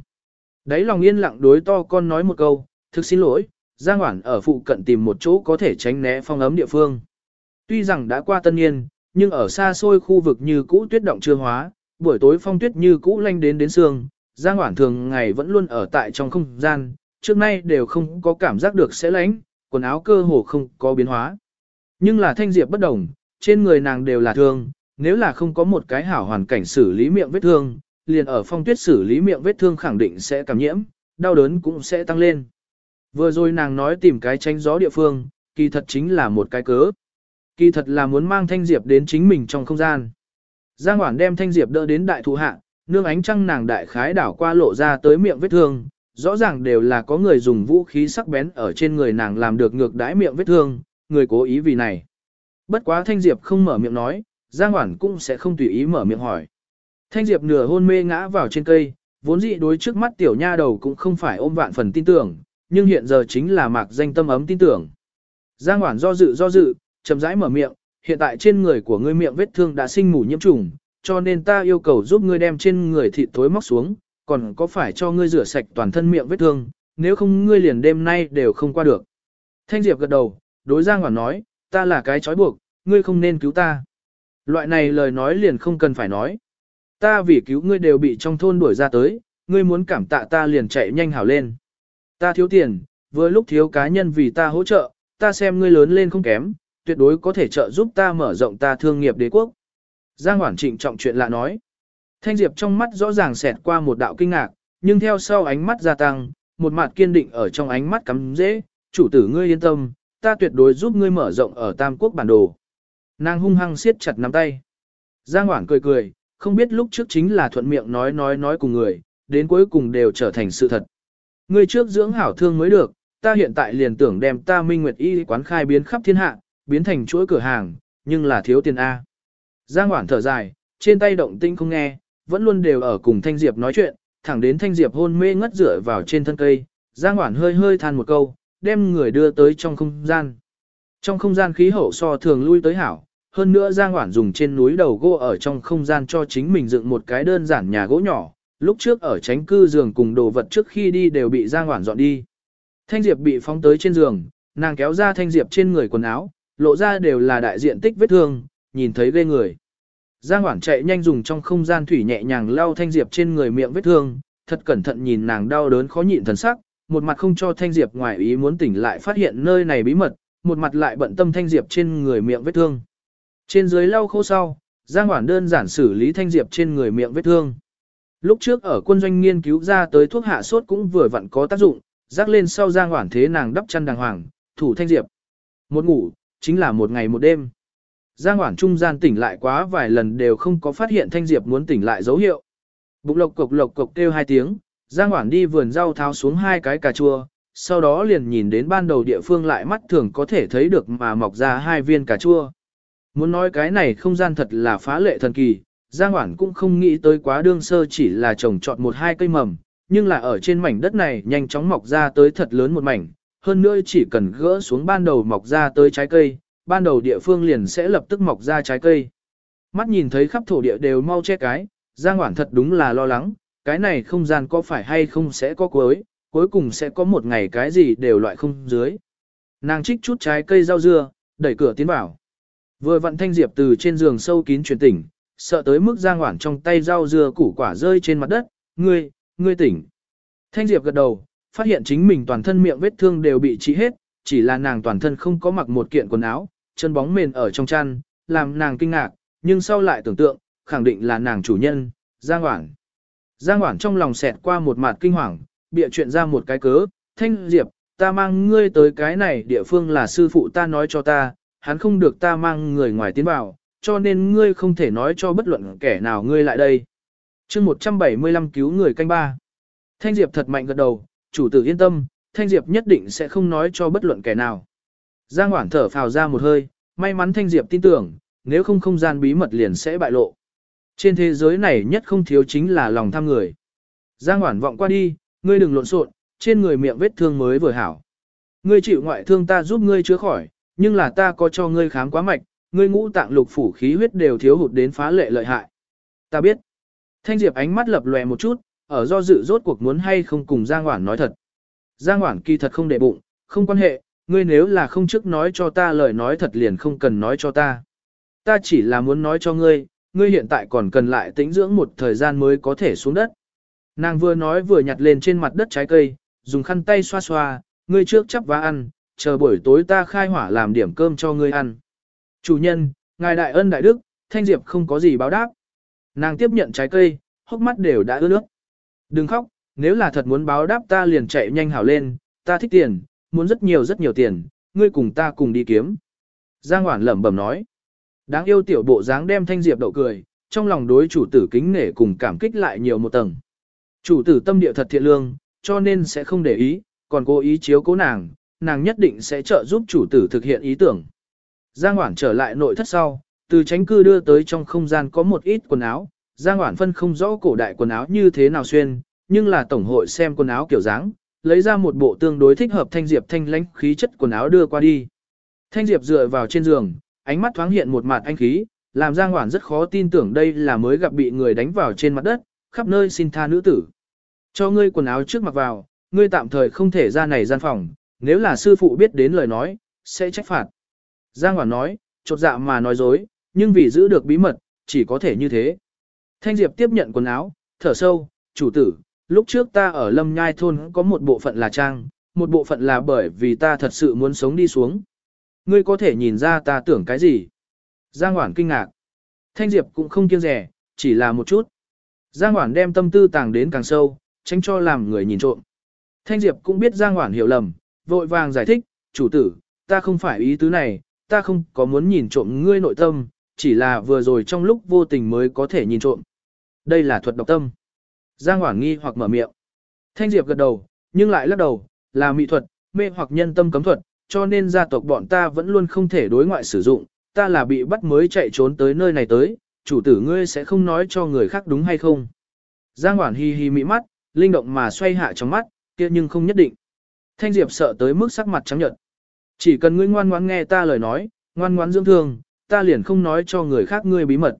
[SPEAKER 1] Đấy lòng yên lặng đối to con nói một câu, thực xin lỗi, Giang Hoản ở phụ cận tìm một chỗ có thể tránh né phong ấm địa phương. Tuy rằng đã qua tân niên, nhưng ở xa xôi khu vực như cũ tuyết động chưa hóa, buổi tối phong tuyết như cũ lanh đến đến sương, Giang Hoản thường ngày vẫn luôn ở tại trong không gian, trước nay đều không có cảm giác được sẽ lánh, quần áo cơ hồ không có biến hóa. Nhưng là thanh diệp bất đồng, trên người nàng đều là thương, nếu là không có một cái hảo hoàn cảnh xử lý miệng vết thương, liền ở phong tuyết xử lý miệng vết thương khẳng định sẽ cảm nhiễm, đau đớn cũng sẽ tăng lên. Vừa rồi nàng nói tìm cái tránh gió địa phương, kỳ thật chính là một cái cớ. Kỳ thật là muốn mang Thanh Diệp đến chính mình trong không gian. Giang Hoản đem Thanh Diệp đỡ đến đại thụ hạ, nương ánh trăng nàng đại khái đảo qua lộ ra tới miệng vết thương, rõ ràng đều là có người dùng vũ khí sắc bén ở trên người nàng làm được ngược đãi miệng vết thương, người cố ý vì này. Bất quá Thanh Diệp không mở miệng nói, Giang Hoản cũng sẽ không tùy ý mở miệng hỏi. Thanh Diệp nửa hôn mê ngã vào trên cây, vốn dĩ đối trước mắt tiểu nha đầu cũng không phải ôm vạn phần tin tưởng, nhưng hiện giờ chính là mạc danh tâm ấm tin tưởng. Giang Hoản do dự do dự, chậm rãi mở miệng, hiện tại trên người của ngươi miệng vết thương đã sinh mủ nhiễm trùng, cho nên ta yêu cầu giúp ngươi đem trên người thịt thối móc xuống, còn có phải cho ngươi rửa sạch toàn thân miệng vết thương, nếu không ngươi liền đêm nay đều không qua được. Thanh Diệp gật đầu, đối Giang Hoản nói, ta là cái trói buộc, ngươi không nên cứu ta. Loại này lời nói liền không cần phải nói. Ta vì cứu ngươi đều bị trong thôn đuổi ra tới, ngươi muốn cảm tạ ta liền chạy nhanh hảo lên. Ta thiếu tiền, vừa lúc thiếu cá nhân vì ta hỗ trợ, ta xem ngươi lớn lên không kém, tuyệt đối có thể trợ giúp ta mở rộng ta thương nghiệp đế quốc. Giang Hoản trịnh trọng chuyện lạ nói. Thanh Diệp trong mắt rõ ràng xẹt qua một đạo kinh ngạc, nhưng theo sau ánh mắt gia tăng, một mặt kiên định ở trong ánh mắt cắm dễ, chủ tử ngươi yên tâm, ta tuyệt đối giúp ngươi mở rộng ở Tam Quốc bản đồ. Nàng hung hăng siết chặt nắm tay. Giang Hoản cười cười, không biết lúc trước chính là thuận miệng nói nói nói cùng người, đến cuối cùng đều trở thành sự thật. Ngươi trước dưỡng hảo thương mới được, ta hiện tại liền tưởng đem ta Minh Nguyệt Y quán khai biến khắp thiên hạ, biến thành chuỗi cửa hàng, nhưng là thiếu tiền A. Giang Hoản thở dài, trên tay động tinh không nghe, vẫn luôn đều ở cùng Thanh Diệp nói chuyện, thẳng đến Thanh Diệp hôn mê ngất rửa vào trên thân cây, Giang Hoản hơi hơi than một câu, đem người đưa tới trong không gian. Trong không gian khí hậu so thường lui tới hảo, hơn nữa Giang Hoản dùng trên núi đầu gỗ ở trong không gian cho chính mình dựng một cái đơn giản nhà gỗ nhỏ, lúc trước ở tránh cư giường cùng đồ vật trước khi đi đều bị Giang Hoản dọn đi. Thanh Diệp bị phóng tới trên giường, nàng kéo ra Thanh Diệp trên người quần áo, lộ ra đều là đại diện tích vết thương, nhìn thấy ghê người. Giang Hoản chạy nhanh dùng trong không gian thủy nhẹ nhàng lau Thanh Diệp trên người miệng vết thương, thật cẩn thận nhìn nàng đau đớn khó nhịn thần sắc, một mặt không cho Thanh Diệp ngoài ý muốn tỉnh lại phát hiện nơi này bí mật, một mặt lại bận tâm Thanh Diệp trên người miệng vết thương. Trên dưới lau khô sau, Giang Hoản đơn giản xử lý Thanh Diệp trên người miệng vết thương. Lúc trước ở quân doanh nghiên cứu ra tới thuốc hạ sốt cũng vừa vặn có tác dụng, rắc lên sau Giang Hoản thế nàng đắp chăn đàng hoàng, thủ Thanh Diệp. Một ngủ, chính là một ngày một đêm. Giang Hoảng trung gian tỉnh lại quá vài lần đều không có phát hiện Thanh Diệp muốn tỉnh lại dấu hiệu. Bụng lộc cộc lộc cộc kêu hai tiếng, Giang Hoảng đi vườn rau tháo xuống hai cái cà chua, sau đó liền nhìn đến ban đầu địa phương lại mắt thường có thể thấy được mà mọc ra hai viên cà chua. Muốn nói cái này không gian thật là phá lệ thần kỳ, Giang Hoảng cũng không nghĩ tới quá đương sơ chỉ là trồng trọt một hai cây mầm, nhưng là ở trên mảnh đất này nhanh chóng mọc ra tới thật lớn một mảnh, hơn nữa chỉ cần gỡ xuống ban đầu mọc ra tới trái cây, ban đầu địa phương liền sẽ lập tức mọc ra trái cây. Mắt nhìn thấy khắp thổ địa đều mau che cái, Giang Hoản thật đúng là lo lắng, cái này không gian có phải hay không sẽ có cuối, cuối cùng sẽ có một ngày cái gì đều loại không dưới. Nàng trích chút trái cây rau dưa, đẩy cửa tiến vào. Vừa vặn thanh diệp từ trên giường sâu kín truyền tỉnh, sợ tới mức Giang Hoản trong tay rau dưa củ quả rơi trên mặt đất, ngươi, ngươi tỉnh. Thanh diệp gật đầu, phát hiện chính mình toàn thân miệng vết thương đều bị trị hết, chỉ là nàng toàn thân không có mặc một kiện quần áo, chân bóng mền ở trong chăn, làm nàng kinh ngạc, nhưng sau lại tưởng tượng, khẳng định là nàng chủ nhân, Giang Hoảng. Giang Hoảng trong lòng xẹt qua một mặt kinh hoàng, bịa chuyện ra một cái cớ, Thanh Diệp, ta mang ngươi tới cái này địa phương là sư phụ ta nói cho ta, hắn không được ta mang người ngoài tiến vào, cho nên ngươi không thể nói cho bất luận kẻ nào ngươi lại đây. chương 175 cứu người canh ba. Thanh Diệp thật mạnh gật đầu, chủ tử yên tâm, Thanh Diệp nhất định sẽ không nói cho bất luận kẻ nào. Giang Hoảng thở phào ra một hơi, may mắn Thanh Diệp tin tưởng, nếu không không gian bí mật liền sẽ bại lộ. Trên thế giới này nhất không thiếu chính là lòng tham người. Giang Hoảng vọng qua đi, ngươi đừng lộn xộn, trên người miệng vết thương mới vừa hảo. Ngươi chịu ngoại thương ta giúp ngươi chữa khỏi, nhưng là ta có cho ngươi khám quá mạch, ngươi ngũ tạng lục phủ khí huyết đều thiếu hụt đến phá lệ lợi hại. Ta biết. Thanh Diệp ánh mắt lập lòe một chút, ở do dự rốt cuộc muốn hay không cùng Giang Hoảng nói thật. Giang Hoảng kỳ thật không để bụng, không quan hệ, ngươi nếu là không trước nói cho ta lời nói thật liền không cần nói cho ta. Ta chỉ là muốn nói cho ngươi, ngươi hiện tại còn cần lại tĩnh dưỡng một thời gian mới có thể xuống đất. Nàng vừa nói vừa nhặt lên trên mặt đất trái cây, dùng khăn tay xoa xoa, ngươi trước chắp vá ăn, chờ buổi tối ta khai hỏa làm điểm cơm cho ngươi ăn. Chủ nhân, ngài đại ân đại đức, thanh diệp không có gì báo đáp. Nàng tiếp nhận trái cây, hốc mắt đều đã ướt nước. Đừng khóc, nếu là thật muốn báo đáp ta liền chạy nhanh hảo lên, ta thích tiền, muốn rất nhiều rất nhiều tiền, ngươi cùng ta cùng đi kiếm. Giang Hoản lẩm bẩm nói. Đáng yêu tiểu bộ dáng đem thanh diệp đậu cười, trong lòng đối chủ tử kính nể cùng cảm kích lại nhiều một tầng. Chủ tử tâm địa thật thiện lương, cho nên sẽ không để ý, còn cố ý chiếu cố nàng, nàng nhất định sẽ trợ giúp chủ tử thực hiện ý tưởng. Giang Hoản trở lại nội thất sau, từ tránh cư đưa tới trong không gian có một ít quần áo, Giang Hoản phân không rõ cổ đại quần áo như thế nào xuyên, nhưng là tổng hội xem quần áo kiểu dáng, lấy ra một bộ tương đối thích hợp thanh diệp thanh lãnh khí chất quần áo đưa qua đi. Thanh diệp dựa vào trên giường, ánh mắt thoáng hiện một mặt anh khí, làm Giang Hoản rất khó tin tưởng đây là mới gặp bị người đánh vào trên mặt đất, khắp nơi xin tha nữ tử. Cho ngươi quần áo trước mặc vào, ngươi tạm thời không thể ra này gian phòng, nếu là sư phụ biết đến lời nói, sẽ trách phạt. Giang Hoản nói, chột dạ mà nói dối, nhưng vì giữ được bí mật, chỉ có thể như thế. Thanh Diệp tiếp nhận quần áo, thở sâu, chủ tử, lúc trước ta ở Lâm Nhai Thôn có một bộ phận là trang, một bộ phận là bởi vì ta thật sự muốn sống đi xuống. Ngươi có thể nhìn ra ta tưởng cái gì? Giang Hoản kinh ngạc. Thanh Diệp cũng không kiêng rẻ, chỉ là một chút. Giang Hoản đem tâm tư tàng đến càng sâu, tránh cho làm người nhìn trộm. Thanh Diệp cũng biết Giang Hoản hiểu lầm, vội vàng giải thích, chủ tử, ta không phải ý tứ này, ta không có muốn nhìn trộm ngươi nội tâm, chỉ là vừa rồi trong lúc vô tình mới có thể nhìn trộm. Đây là thuật độc tâm. Giang Hoảng nghi hoặc mở miệng. Thanh Diệp gật đầu, nhưng lại lắc đầu, là mỹ thuật, mê hoặc nhân tâm cấm thuật, cho nên gia tộc bọn ta vẫn luôn không thể đối ngoại sử dụng, ta là bị bắt mới chạy trốn tới nơi này tới, chủ tử ngươi sẽ không nói cho người khác đúng hay không. Giang Hoảng hi hi mị mắt, linh động mà xoay hạ trong mắt, kia nhưng không nhất định. Thanh Diệp sợ tới mức sắc mặt trắng nhợt. Chỉ cần ngươi ngoan ngoãn nghe ta lời nói, ngoan ngoãn dưỡng thương, ta liền không nói cho người khác ngươi bí mật.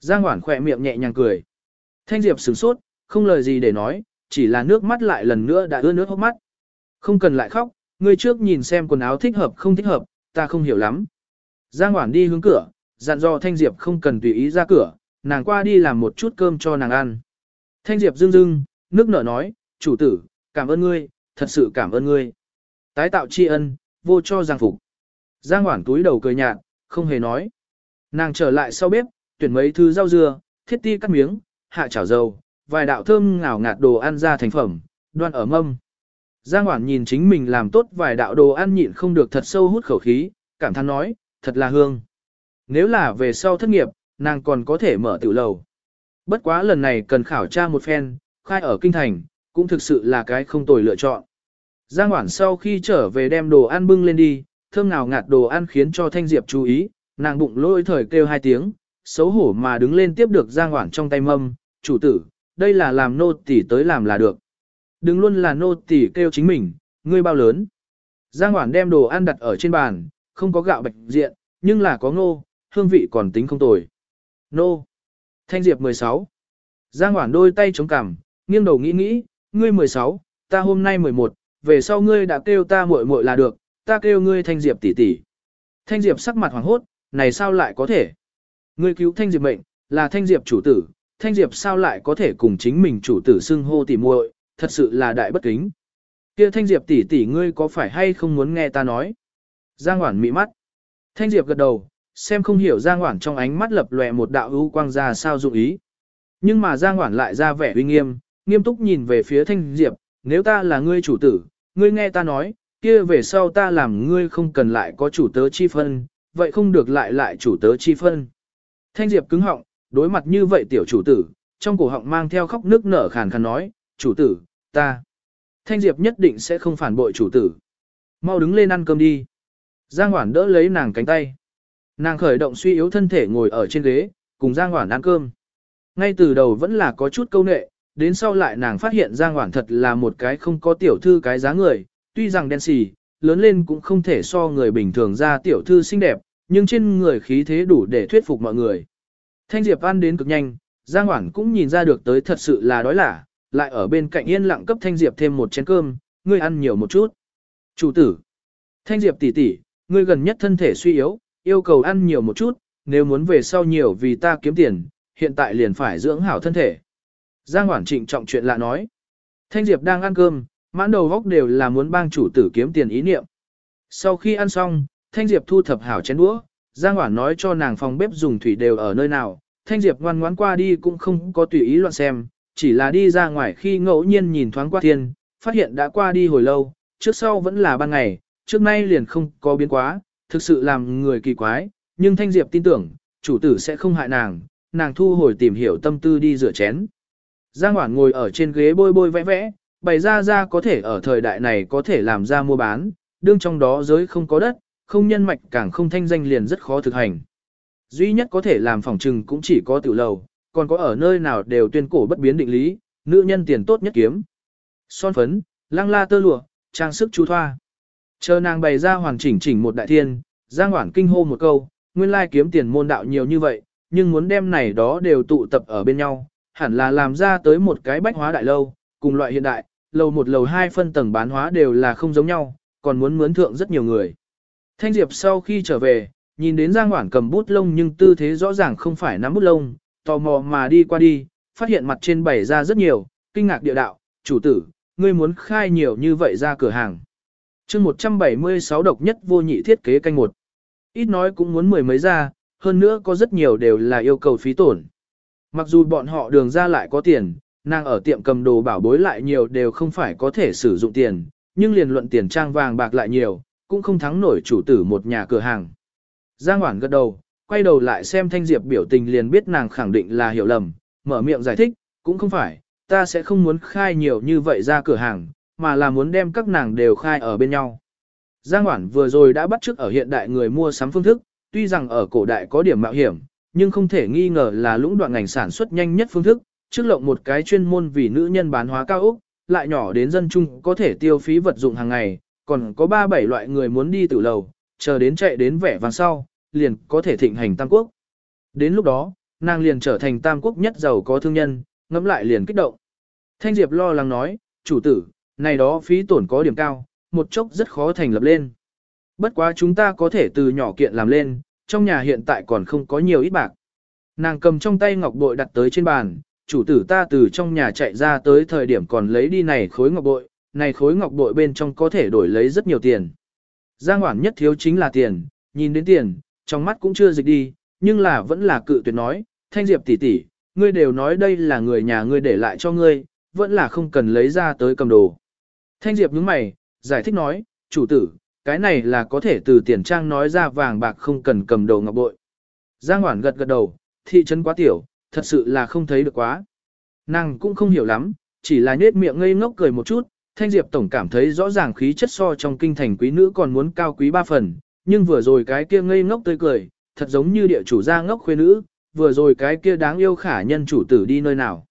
[SPEAKER 1] Giang Hoản khỏe miệng nhẹ nhàng cười. Thanh Diệp sửng sốt, không lời gì để nói, chỉ là nước mắt lại lần nữa đã ướt nước hốc mắt. Không cần lại khóc, ngươi trước nhìn xem quần áo thích hợp không thích hợp, ta không hiểu lắm. Giang Hoản đi hướng cửa, dặn dò Thanh Diệp không cần tùy ý ra cửa, nàng qua đi làm một chút cơm cho nàng ăn. Thanh Diệp dưng dưng, nước nở nói, chủ tử, cảm ơn ngươi, thật sự cảm ơn ngươi. Tái tạo tri ân, vô cho giang phục. Giang Hoản túi đầu cười nhạt, không hề nói. Nàng trở lại sau bếp, tuyển mấy thứ rau dưa, thiết ti cắt miếng, hạ chảo dầu, vài đạo thơm ngào ngạt đồ ăn ra thành phẩm, đoan ở mâm. Giang Hoản nhìn chính mình làm tốt vài đạo đồ ăn nhịn không được thật sâu hút khẩu khí, cảm thán nói, thật là hương. Nếu là về sau thất nghiệp, nàng còn có thể mở tiểu lầu. Bất quá lần này cần khảo tra một phen, khai ở kinh thành, cũng thực sự là cái không tồi lựa chọn. Giang Hoản sau khi trở về đem đồ ăn bưng lên đi, thơm ngào ngạt đồ ăn khiến cho Thanh Diệp chú ý, nàng bụng lôi thời kêu hai tiếng, xấu hổ mà đứng lên tiếp được Giang Hoản trong tay mâm, chủ tử, đây là làm nô tỳ tới làm là được. Đừng luôn là nô tỳ kêu chính mình, ngươi bao lớn. Giang Hoản đem đồ ăn đặt ở trên bàn, không có gạo bạch diện, nhưng là có ngô, hương vị còn tính không tồi. Nô. Thanh Diệp 16. Giang Hoản đôi tay chống cằm, nghiêng đầu nghĩ nghĩ, ngươi 16, ta hôm nay 11, về sau ngươi đã kêu ta muội muội là được, ta kêu ngươi Thanh Diệp tỷ tỷ. Thanh Diệp sắc mặt hoàng hốt, này sao lại có thể? Ngươi cứu Thanh Diệp mệnh, là Thanh Diệp chủ tử, Thanh Diệp sao lại có thể cùng chính mình chủ tử xưng hô tỉ muội, thật sự là đại bất kính. Kia Thanh Diệp tỷ tỷ ngươi có phải hay không muốn nghe ta nói? Giang Hoản mị mắt. Thanh Diệp gật đầu, xem không hiểu Giang Hoản trong ánh mắt lập lòe một đạo ưu quang ra sao dụng ý. Nhưng mà Giang Hoản lại ra vẻ uy nghiêm, nghiêm túc nhìn về phía Thanh Diệp, nếu ta là ngươi chủ tử, ngươi nghe ta nói, kia về sau ta làm ngươi không cần lại có chủ tớ chi phân, vậy không được lại lại chủ tớ chi phân. Thanh Diệp cứng họng, đối mặt như vậy tiểu chủ tử, trong cổ họng mang theo khóc nước nở khàn khàn nói, chủ tử, ta. Thanh Diệp nhất định sẽ không phản bội chủ tử. Mau đứng lên ăn cơm đi. Giang Hoản đỡ lấy nàng cánh tay. Nàng khởi động suy yếu thân thể ngồi ở trên ghế, cùng Giang Hoản ăn cơm. Ngay từ đầu vẫn là có chút câu nệ, đến sau lại nàng phát hiện Giang Hoản thật là một cái không có tiểu thư cái giá người, tuy rằng đen xì, lớn lên cũng không thể so người bình thường ra tiểu thư xinh đẹp, nhưng trên người khí thế đủ để thuyết phục mọi người. Thanh Diệp ăn đến cực nhanh, Giang Hoản cũng nhìn ra được tới thật sự là đói lả, lại ở bên cạnh yên lặng cấp Thanh Diệp thêm một chén cơm, ngươi ăn nhiều một chút. Chủ tử. Thanh Diệp tỷ tỷ, ngươi gần nhất thân thể suy yếu, yêu cầu ăn nhiều một chút, nếu muốn về sau nhiều vì ta kiếm tiền, hiện tại liền phải dưỡng hảo thân thể. Giang Hoản trịnh trọng chuyện lạ nói. Thanh Diệp đang ăn cơm, mãn đầu góc đều là muốn bang chủ tử kiếm tiền ý niệm. Sau khi ăn xong, Thanh Diệp thu thập hảo chén đũa, Giang Hoản nói cho nàng phòng bếp dùng thủy đều ở nơi nào, Thanh Diệp ngoan ngoãn qua đi cũng không có tùy ý loạn xem, chỉ là đi ra ngoài khi ngẫu nhiên nhìn thoáng qua thiên, phát hiện đã qua đi hồi lâu, trước sau vẫn là ban ngày, trước nay liền không có biến quá, thực sự làm người kỳ quái, nhưng Thanh Diệp tin tưởng, chủ tử sẽ không hại nàng, nàng thu hồi tìm hiểu tâm tư đi rửa chén. Giang Hoản ngồi ở trên ghế bôi bôi vẽ vẽ, bày ra ra có thể ở thời đại này có thể làm ra mua bán, đương trong đó giới không có đất, không nhân mạch càng không thanh danh liền rất khó thực hành. Duy nhất có thể làm phòng trừng cũng chỉ có tiểu lầu, còn có ở nơi nào đều tuyên cổ bất biến định lý, nữ nhân tiền tốt nhất kiếm. Son phấn, lăng la tơ lụa, trang sức chú thoa. Chờ nàng bày ra hoàn chỉnh chỉnh một đại thiên, Giang Hoản kinh hô một câu, nguyên lai kiếm tiền môn đạo nhiều như vậy, nhưng muốn đem này đó đều tụ tập ở bên nhau, hẳn là làm ra tới một cái bách hóa đại lâu, cùng loại hiện đại, lầu một lầu hai phân tầng bán hóa đều là không giống nhau, còn muốn mướn thượng rất nhiều người. Thanh Diệp sau khi trở về, nhìn đến Giang Hoảng cầm bút lông nhưng tư thế rõ ràng không phải nắm bút lông, tò mò mà đi qua đi, phát hiện mặt trên bày ra rất nhiều, kinh ngạc địa đạo, chủ tử, ngươi muốn khai nhiều như vậy ra cửa hàng. chương 176 độc nhất vô nhị thiết kế canh một. Ít nói cũng muốn mười mấy ra, hơn nữa có rất nhiều đều là yêu cầu phí tổn. Mặc dù bọn họ đường ra lại có tiền, nàng ở tiệm cầm đồ bảo bối lại nhiều đều không phải có thể sử dụng tiền, nhưng liền luận tiền trang vàng bạc lại nhiều, cũng không thắng nổi chủ tử một nhà cửa hàng. Giang Hoản gật đầu, quay đầu lại xem Thanh Diệp biểu tình liền biết nàng khẳng định là hiểu lầm, mở miệng giải thích, cũng không phải, ta sẽ không muốn khai nhiều như vậy ra cửa hàng, mà là muốn đem các nàng đều khai ở bên nhau. Giang Hoản vừa rồi đã bắt chước ở hiện đại người mua sắm phương thức, tuy rằng ở cổ đại có điểm mạo hiểm, nhưng không thể nghi ngờ là lũng đoạn ngành sản xuất nhanh nhất phương thức, trước lộng một cái chuyên môn vì nữ nhân bán hóa cao ốc, lại nhỏ đến dân chung có thể tiêu phí vật dụng hàng ngày, còn có 3-7 loại người muốn đi tử lầu, chờ đến chạy đến vẻ vàng sau, liền có thể thịnh hành Tam Quốc. Đến lúc đó, nàng liền trở thành Tam Quốc nhất giàu có thương nhân, ngẫm lại liền kích động. Thanh Diệp lo lắng nói, chủ tử, này đó phí tổn có điểm cao, một chốc rất khó thành lập lên. Bất quá chúng ta có thể từ nhỏ kiện làm lên, trong nhà hiện tại còn không có nhiều ít bạc. Nàng cầm trong tay ngọc bội đặt tới trên bàn, chủ tử ta từ trong nhà chạy ra tới thời điểm còn lấy đi này khối ngọc bội, này khối ngọc bội bên trong có thể đổi lấy rất nhiều tiền. Giang Hoản nhất thiếu chính là tiền, nhìn đến tiền, trong mắt cũng chưa dịch đi, nhưng là vẫn là cự tuyệt nói, thanh diệp tỷ tỷ, ngươi đều nói đây là người nhà ngươi để lại cho ngươi, vẫn là không cần lấy ra tới cầm đồ. Thanh diệp nhướng mày, giải thích nói, chủ tử, cái này là có thể từ tiền trang nói ra vàng bạc không cần cầm đồ ngọc bội. Giang Hoản gật gật đầu, thị trấn quá tiểu, thật sự là không thấy được quá. Nàng cũng không hiểu lắm, chỉ là nhết miệng ngây ngốc cười một chút, Thanh Diệp Tổng cảm thấy rõ ràng khí chất so trong kinh thành quý nữ còn muốn cao quý ba phần, nhưng vừa rồi cái kia ngây ngốc tươi cười, thật giống như địa chủ gia ngốc khuê nữ, vừa rồi cái kia đáng yêu khả nhân chủ tử đi nơi nào.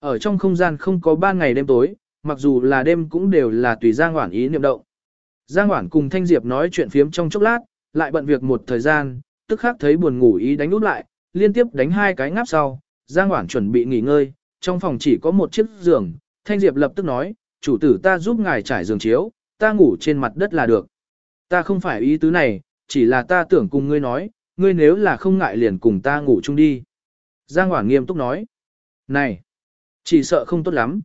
[SPEAKER 1] Ở trong không gian không có ba ngày đêm tối, mặc dù là đêm cũng đều là tùy Giang Hoản ý niệm động. Giang Hoản cùng Thanh Diệp nói chuyện phiếm trong chốc lát, lại bận việc một thời gian, tức khắc thấy buồn ngủ ý đánh nút lại, liên tiếp đánh hai cái ngáp sau, Giang Hoản chuẩn bị nghỉ ngơi, trong phòng chỉ có một chiếc giường, Thanh Diệp lập tức nói, chủ tử ta giúp ngài trải giường chiếu, ta ngủ trên mặt đất là được. Ta không phải ý tứ này, chỉ là ta tưởng cùng ngươi nói, ngươi nếu là không ngại liền cùng ta ngủ chung đi. Giang Hoản nghiêm túc nói, này, chỉ sợ không tốt lắm.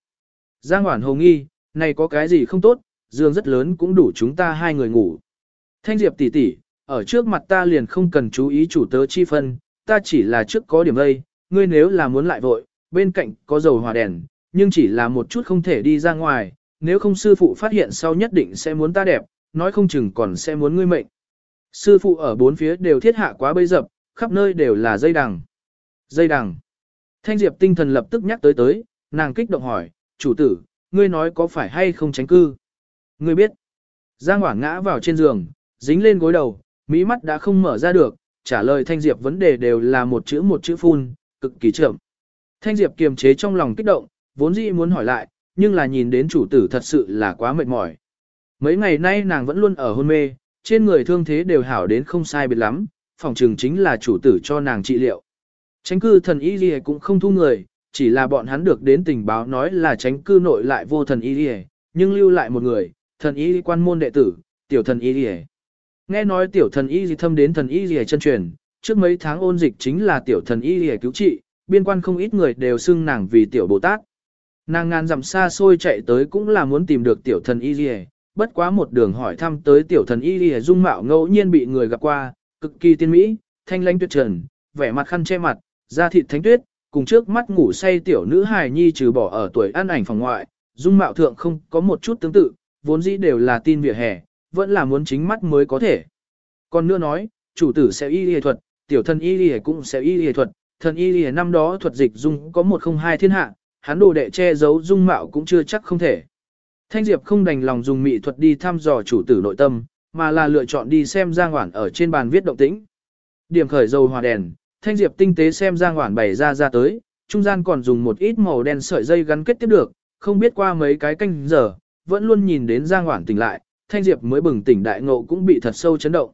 [SPEAKER 1] Giang Hoản hồ nghi, này có cái gì không tốt, giường rất lớn cũng đủ chúng ta hai người ngủ. Thanh Diệp tỷ tỷ, ở trước mặt ta liền không cần chú ý chủ tớ chi phân, ta chỉ là trước có điểm đây, ngươi nếu là muốn lại vội, bên cạnh có dầu hòa đèn, nhưng chỉ là một chút không thể đi ra ngoài, nếu không sư phụ phát hiện sau nhất định sẽ muốn ta đẹp, nói không chừng còn sẽ muốn ngươi mệnh. Sư phụ ở bốn phía đều thiết hạ quá bây dập, khắp nơi đều là dây đằng. Dây đằng. Thanh Diệp tinh thần lập tức nhắc tới tới, nàng kích động hỏi, chủ tử, ngươi nói có phải hay không tránh cư? Ngươi biết. Giang Hoảng ngã vào trên giường, dính lên gối đầu, mỹ mắt đã không mở ra được, trả lời Thanh Diệp vấn đề đều là một chữ một chữ phun, cực kỳ chậm. Thanh Diệp kiềm chế trong lòng kích động, vốn dĩ muốn hỏi lại, nhưng là nhìn đến chủ tử thật sự là quá mệt mỏi. Mấy ngày nay nàng vẫn luôn ở hôn mê, trên người thương thế đều hảo đến không sai biệt lắm, phòng trường chính là chủ tử cho nàng trị liệu. Tránh cư thần y gì cũng không thu người, chỉ là bọn hắn được đến tình báo nói là tránh cư nội lại vô thần y gì, nhưng lưu lại một người, thần y quan môn đệ tử, tiểu thần y gì. Nghe nói tiểu thần y gì thâm đến thần y gì chân truyền, trước mấy tháng ôn dịch chính là tiểu thần y gì cứu trị, biên quan không ít người đều xưng nàng vì tiểu Bồ Tát. Nàng ngàn dặm xa xôi chạy tới cũng là muốn tìm được tiểu thần y gì, bất quá một đường hỏi thăm tới tiểu thần y gì dung mạo ngẫu nhiên bị người gặp qua, cực kỳ tiên mỹ, thanh lãnh tuyệt trần, vẻ mặt khăn che mặt, da thịt thánh tuyết, cùng trước mắt ngủ say tiểu nữ hài nhi trừ bỏ ở tuổi ăn ảnh phòng ngoại, dung mạo thượng không có một chút tương tự, vốn dĩ đều là tin vỉa hè, vẫn là muốn chính mắt mới có thể. Còn nữa nói, chủ tử sẽ y y thuật, tiểu thần y y cũng sẽ y y thuật, thần y y năm đó thuật dịch dung có một không hai thiên hạ, hắn đồ đệ che giấu dung mạo cũng chưa chắc không thể. Thanh Diệp không đành lòng dùng mỹ thuật đi thăm dò chủ tử nội tâm, mà là lựa chọn đi xem Giang Hoản ở trên bàn viết động tĩnh. Điểm khởi dầu hòa đèn, Thanh Diệp tinh tế xem Giang Hoản bày ra ra tới, trung gian còn dùng một ít màu đen sợi dây gắn kết tiếp được, không biết qua mấy cái canh giờ, vẫn luôn nhìn đến Giang Hoản tỉnh lại, Thanh Diệp mới bừng tỉnh đại ngộ cũng bị thật sâu chấn động.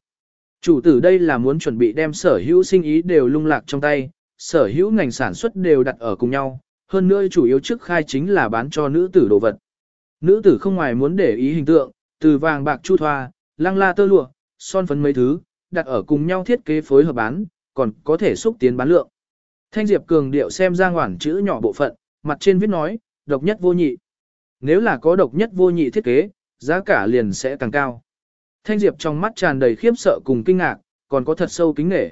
[SPEAKER 1] Chủ tử đây là muốn chuẩn bị đem sở hữu sinh ý đều lung lạc trong tay, sở hữu ngành sản xuất đều đặt ở cùng nhau, hơn nữa chủ yếu trước khai chính là bán cho nữ tử đồ vật. Nữ tử không ngoài muốn để ý hình tượng, từ vàng bạc chu thoa, lăng la tơ lụa, son phấn mấy thứ, đặt ở cùng nhau thiết kế phối hợp bán, còn có thể xúc tiến bán lượng. Thanh Diệp cường điệu xem ra ngoản chữ nhỏ bộ phận, mặt trên viết nói, độc nhất vô nhị. Nếu là có độc nhất vô nhị thiết kế, giá cả liền sẽ càng cao. Thanh Diệp trong mắt tràn đầy khiếp sợ cùng kinh ngạc, còn có thật sâu kính nể.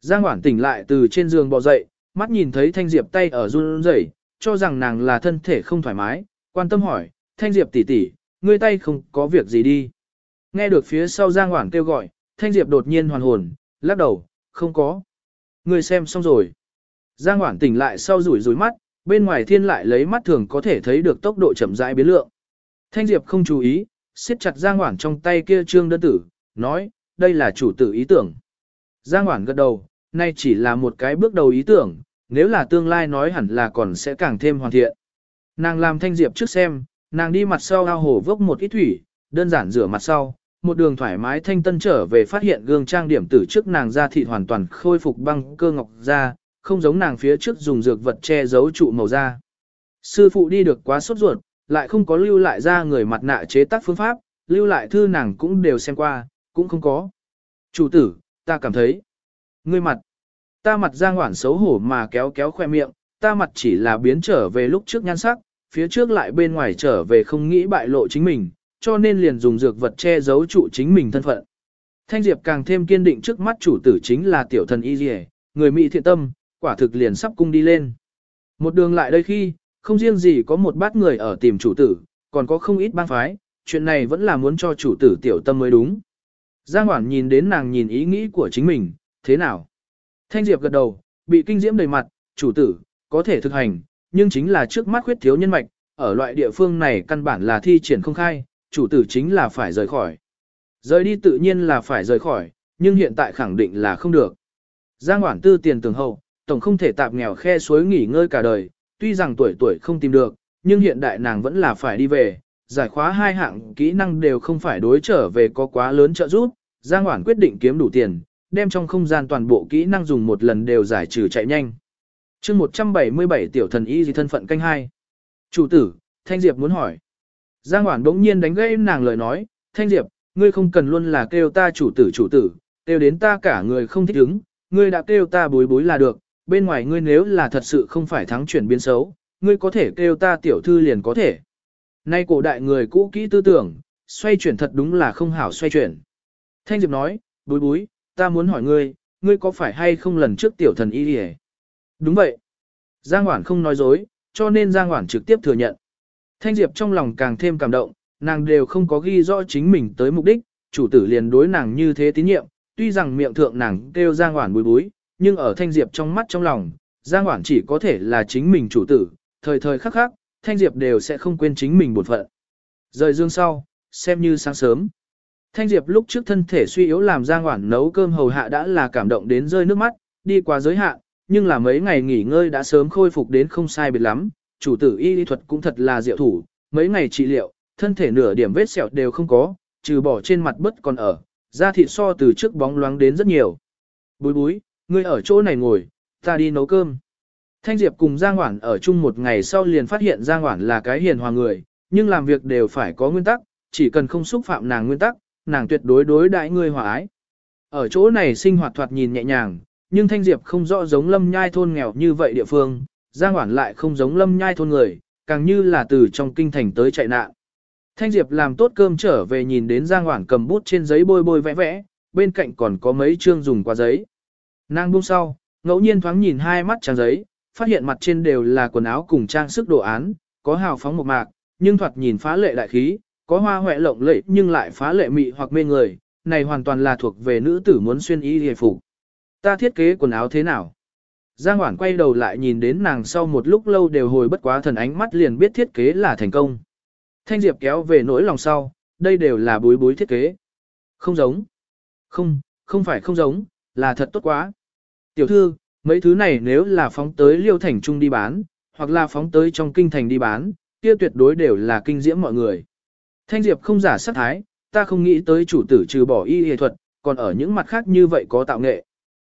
[SPEAKER 1] Giang Hoản tỉnh lại từ trên giường bò dậy, mắt nhìn thấy Thanh Diệp tay ở run rẩy, cho rằng nàng là thân thể không thoải mái, quan tâm hỏi, Thanh Diệp tỷ tỷ, ngươi tay không có việc gì đi. Nghe được phía sau Giang Hoảng kêu gọi, Thanh Diệp đột nhiên hoàn hồn, lắc đầu, không có. Ngươi xem xong rồi. Giang Hoảng tỉnh lại sau rủi rủi mắt, bên ngoài thiên lại lấy mắt thường có thể thấy được tốc độ chậm rãi biến lượng. Thanh Diệp không chú ý, siết chặt Giang Hoảng trong tay kia trương đơn tử, nói, đây là chủ tử ý tưởng. Giang Hoảng gật đầu, nay chỉ là một cái bước đầu ý tưởng, nếu là tương lai nói hẳn là còn sẽ càng thêm hoàn thiện. Nàng làm Thanh Diệp trước xem, nàng đi mặt sau ao hồ vốc một ít thủy, đơn giản rửa mặt sau, một đường thoải mái thanh tân trở về phát hiện gương trang điểm từ trước nàng ra thịt hoàn toàn khôi phục băng cơ ngọc da, không giống nàng phía trước dùng dược vật che giấu trụ màu da. Sư phụ đi được quá sốt ruột, lại không có lưu lại ra người mặt nạ chế tác phương pháp, lưu lại thư nàng cũng đều xem qua, cũng không có. Chủ tử, ta cảm thấy, ngươi mặt, ta mặt giang hoảng xấu hổ mà kéo kéo khoe miệng, ta mặt chỉ là biến trở về lúc trước nhan sắc, phía trước lại bên ngoài trở về không nghĩ bại lộ chính mình, cho nên liền dùng dược vật che giấu trụ chính mình thân phận. Thanh Diệp càng thêm kiên định trước mắt chủ tử chính là tiểu thần y Diệp, người mỹ thiện tâm, quả thực liền sắp cung đi lên. Một đường lại đây khi, không riêng gì có một bát người ở tìm chủ tử, còn có không ít bang phái, chuyện này vẫn là muốn cho chủ tử tiểu tâm mới đúng. Giang Hoản nhìn đến nàng nhìn ý nghĩ của chính mình, thế nào? Thanh Diệp gật đầu, bị kinh diễm đầy mặt, chủ tử, có thể thực hành, nhưng chính là trước mắt khuyết thiếu nhân mạch, ở loại địa phương này căn bản là thi triển không khai, chủ tử chính là phải rời khỏi. Rời đi tự nhiên là phải rời khỏi, nhưng hiện tại khẳng định là không được. Giang Hoản tư tiền tường hậu, tổng không thể tạp nghèo khe suối nghỉ ngơi cả đời, tuy rằng tuổi tuổi không tìm được, nhưng hiện đại nàng vẫn là phải đi về, giải khóa hai hạng kỹ năng đều không phải đối trở về có quá lớn trợ giúp, Giang Hoản quyết định kiếm đủ tiền, đem trong không gian toàn bộ kỹ năng dùng một lần đều giải trừ chạy nhanh. chương 177 tiểu thần y gì thân phận canh hai. Chủ tử, Thanh Diệp muốn hỏi. Giang Hoản đống nhiên đánh gãy nàng lời nói, Thanh Diệp, ngươi không cần luôn là kêu ta chủ tử chủ tử, kêu đến ta cả người không thích ứng, ngươi đã kêu ta bối bối là được, bên ngoài ngươi nếu là thật sự không phải thắng chuyển biến xấu, ngươi có thể kêu ta tiểu thư liền có thể. Nay cổ đại người cũ kỹ tư tưởng, xoay chuyển thật đúng là không hảo xoay chuyển. Thanh Diệp nói, bối bối, ta muốn hỏi ngươi, ngươi có phải hay không lần trước tiểu thần y đi Đúng vậy. Giang Hoản không nói dối, cho nên Giang Hoản trực tiếp thừa nhận. Thanh Diệp trong lòng càng thêm cảm động, nàng đều không có ghi rõ chính mình tới mục đích, chủ tử liền đối nàng như thế tín nhiệm, tuy rằng miệng thượng nàng kêu Giang Hoản bùi bối, nhưng ở Thanh Diệp trong mắt trong lòng, Giang Hoản chỉ có thể là chính mình chủ tử, thời thời khắc khắc, Thanh Diệp đều sẽ không quên chính mình bột phận. Rời dương sau, xem như sáng sớm. Thanh Diệp lúc trước thân thể suy yếu làm Giang Hoản nấu cơm hầu hạ đã là cảm động đến rơi nước mắt, đi qua giới hạn, nhưng là mấy ngày nghỉ ngơi đã sớm khôi phục đến không sai biệt lắm, chủ tử y lý thuật cũng thật là diệu thủ, mấy ngày trị liệu, thân thể nửa điểm vết sẹo đều không có, trừ bỏ trên mặt bớt còn ở, da thịt so từ trước bóng loáng đến rất nhiều. Búi búi, ngươi ở chỗ này ngồi, ta đi nấu cơm. Thanh Diệp cùng Giang Hoản ở chung một ngày sau liền phát hiện Giang Hoản là cái hiền hòa người, nhưng làm việc đều phải có nguyên tắc, chỉ cần không xúc phạm nàng nguyên tắc, nàng tuyệt đối đối đại ngươi hòa ái. Ở chỗ này sinh hoạt thoạt nhìn nhẹ nhàng, nhưng Thanh Diệp không rõ giống lâm nhai thôn nghèo như vậy địa phương, Giang Hoản lại không giống lâm nhai thôn người, càng như là từ trong kinh thành tới chạy nạn. Thanh Diệp làm tốt cơm trở về nhìn đến Giang Hoản cầm bút trên giấy bôi bôi vẽ vẽ, bên cạnh còn có mấy chương dùng qua giấy. Nàng buông sau, ngẫu nhiên thoáng nhìn hai mắt trang giấy, phát hiện mặt trên đều là quần áo cùng trang sức đồ án, có hào phóng một mạc, nhưng thoạt nhìn phá lệ đại khí, có hoa hoẹ lộng lẫy nhưng lại phá lệ mị hoặc mê người, này hoàn toàn là thuộc về nữ tử muốn xuyên y hề phục. Ta thiết kế quần áo thế nào? Giang Hoản quay đầu lại nhìn đến nàng sau một lúc lâu đều hồi bất quá thần ánh mắt liền biết thiết kế là thành công. Thanh Diệp kéo về nỗi lòng sau, đây đều là bối bối thiết kế. Không giống. Không, không phải không giống, là thật tốt quá. Tiểu thư, mấy thứ này nếu là phóng tới liêu thành trung đi bán, hoặc là phóng tới trong kinh thành đi bán, kia tuyệt đối đều là kinh diễm mọi người. Thanh Diệp không giả sát thái, ta không nghĩ tới chủ tử trừ bỏ y y thuật, còn ở những mặt khác như vậy có tạo nghệ.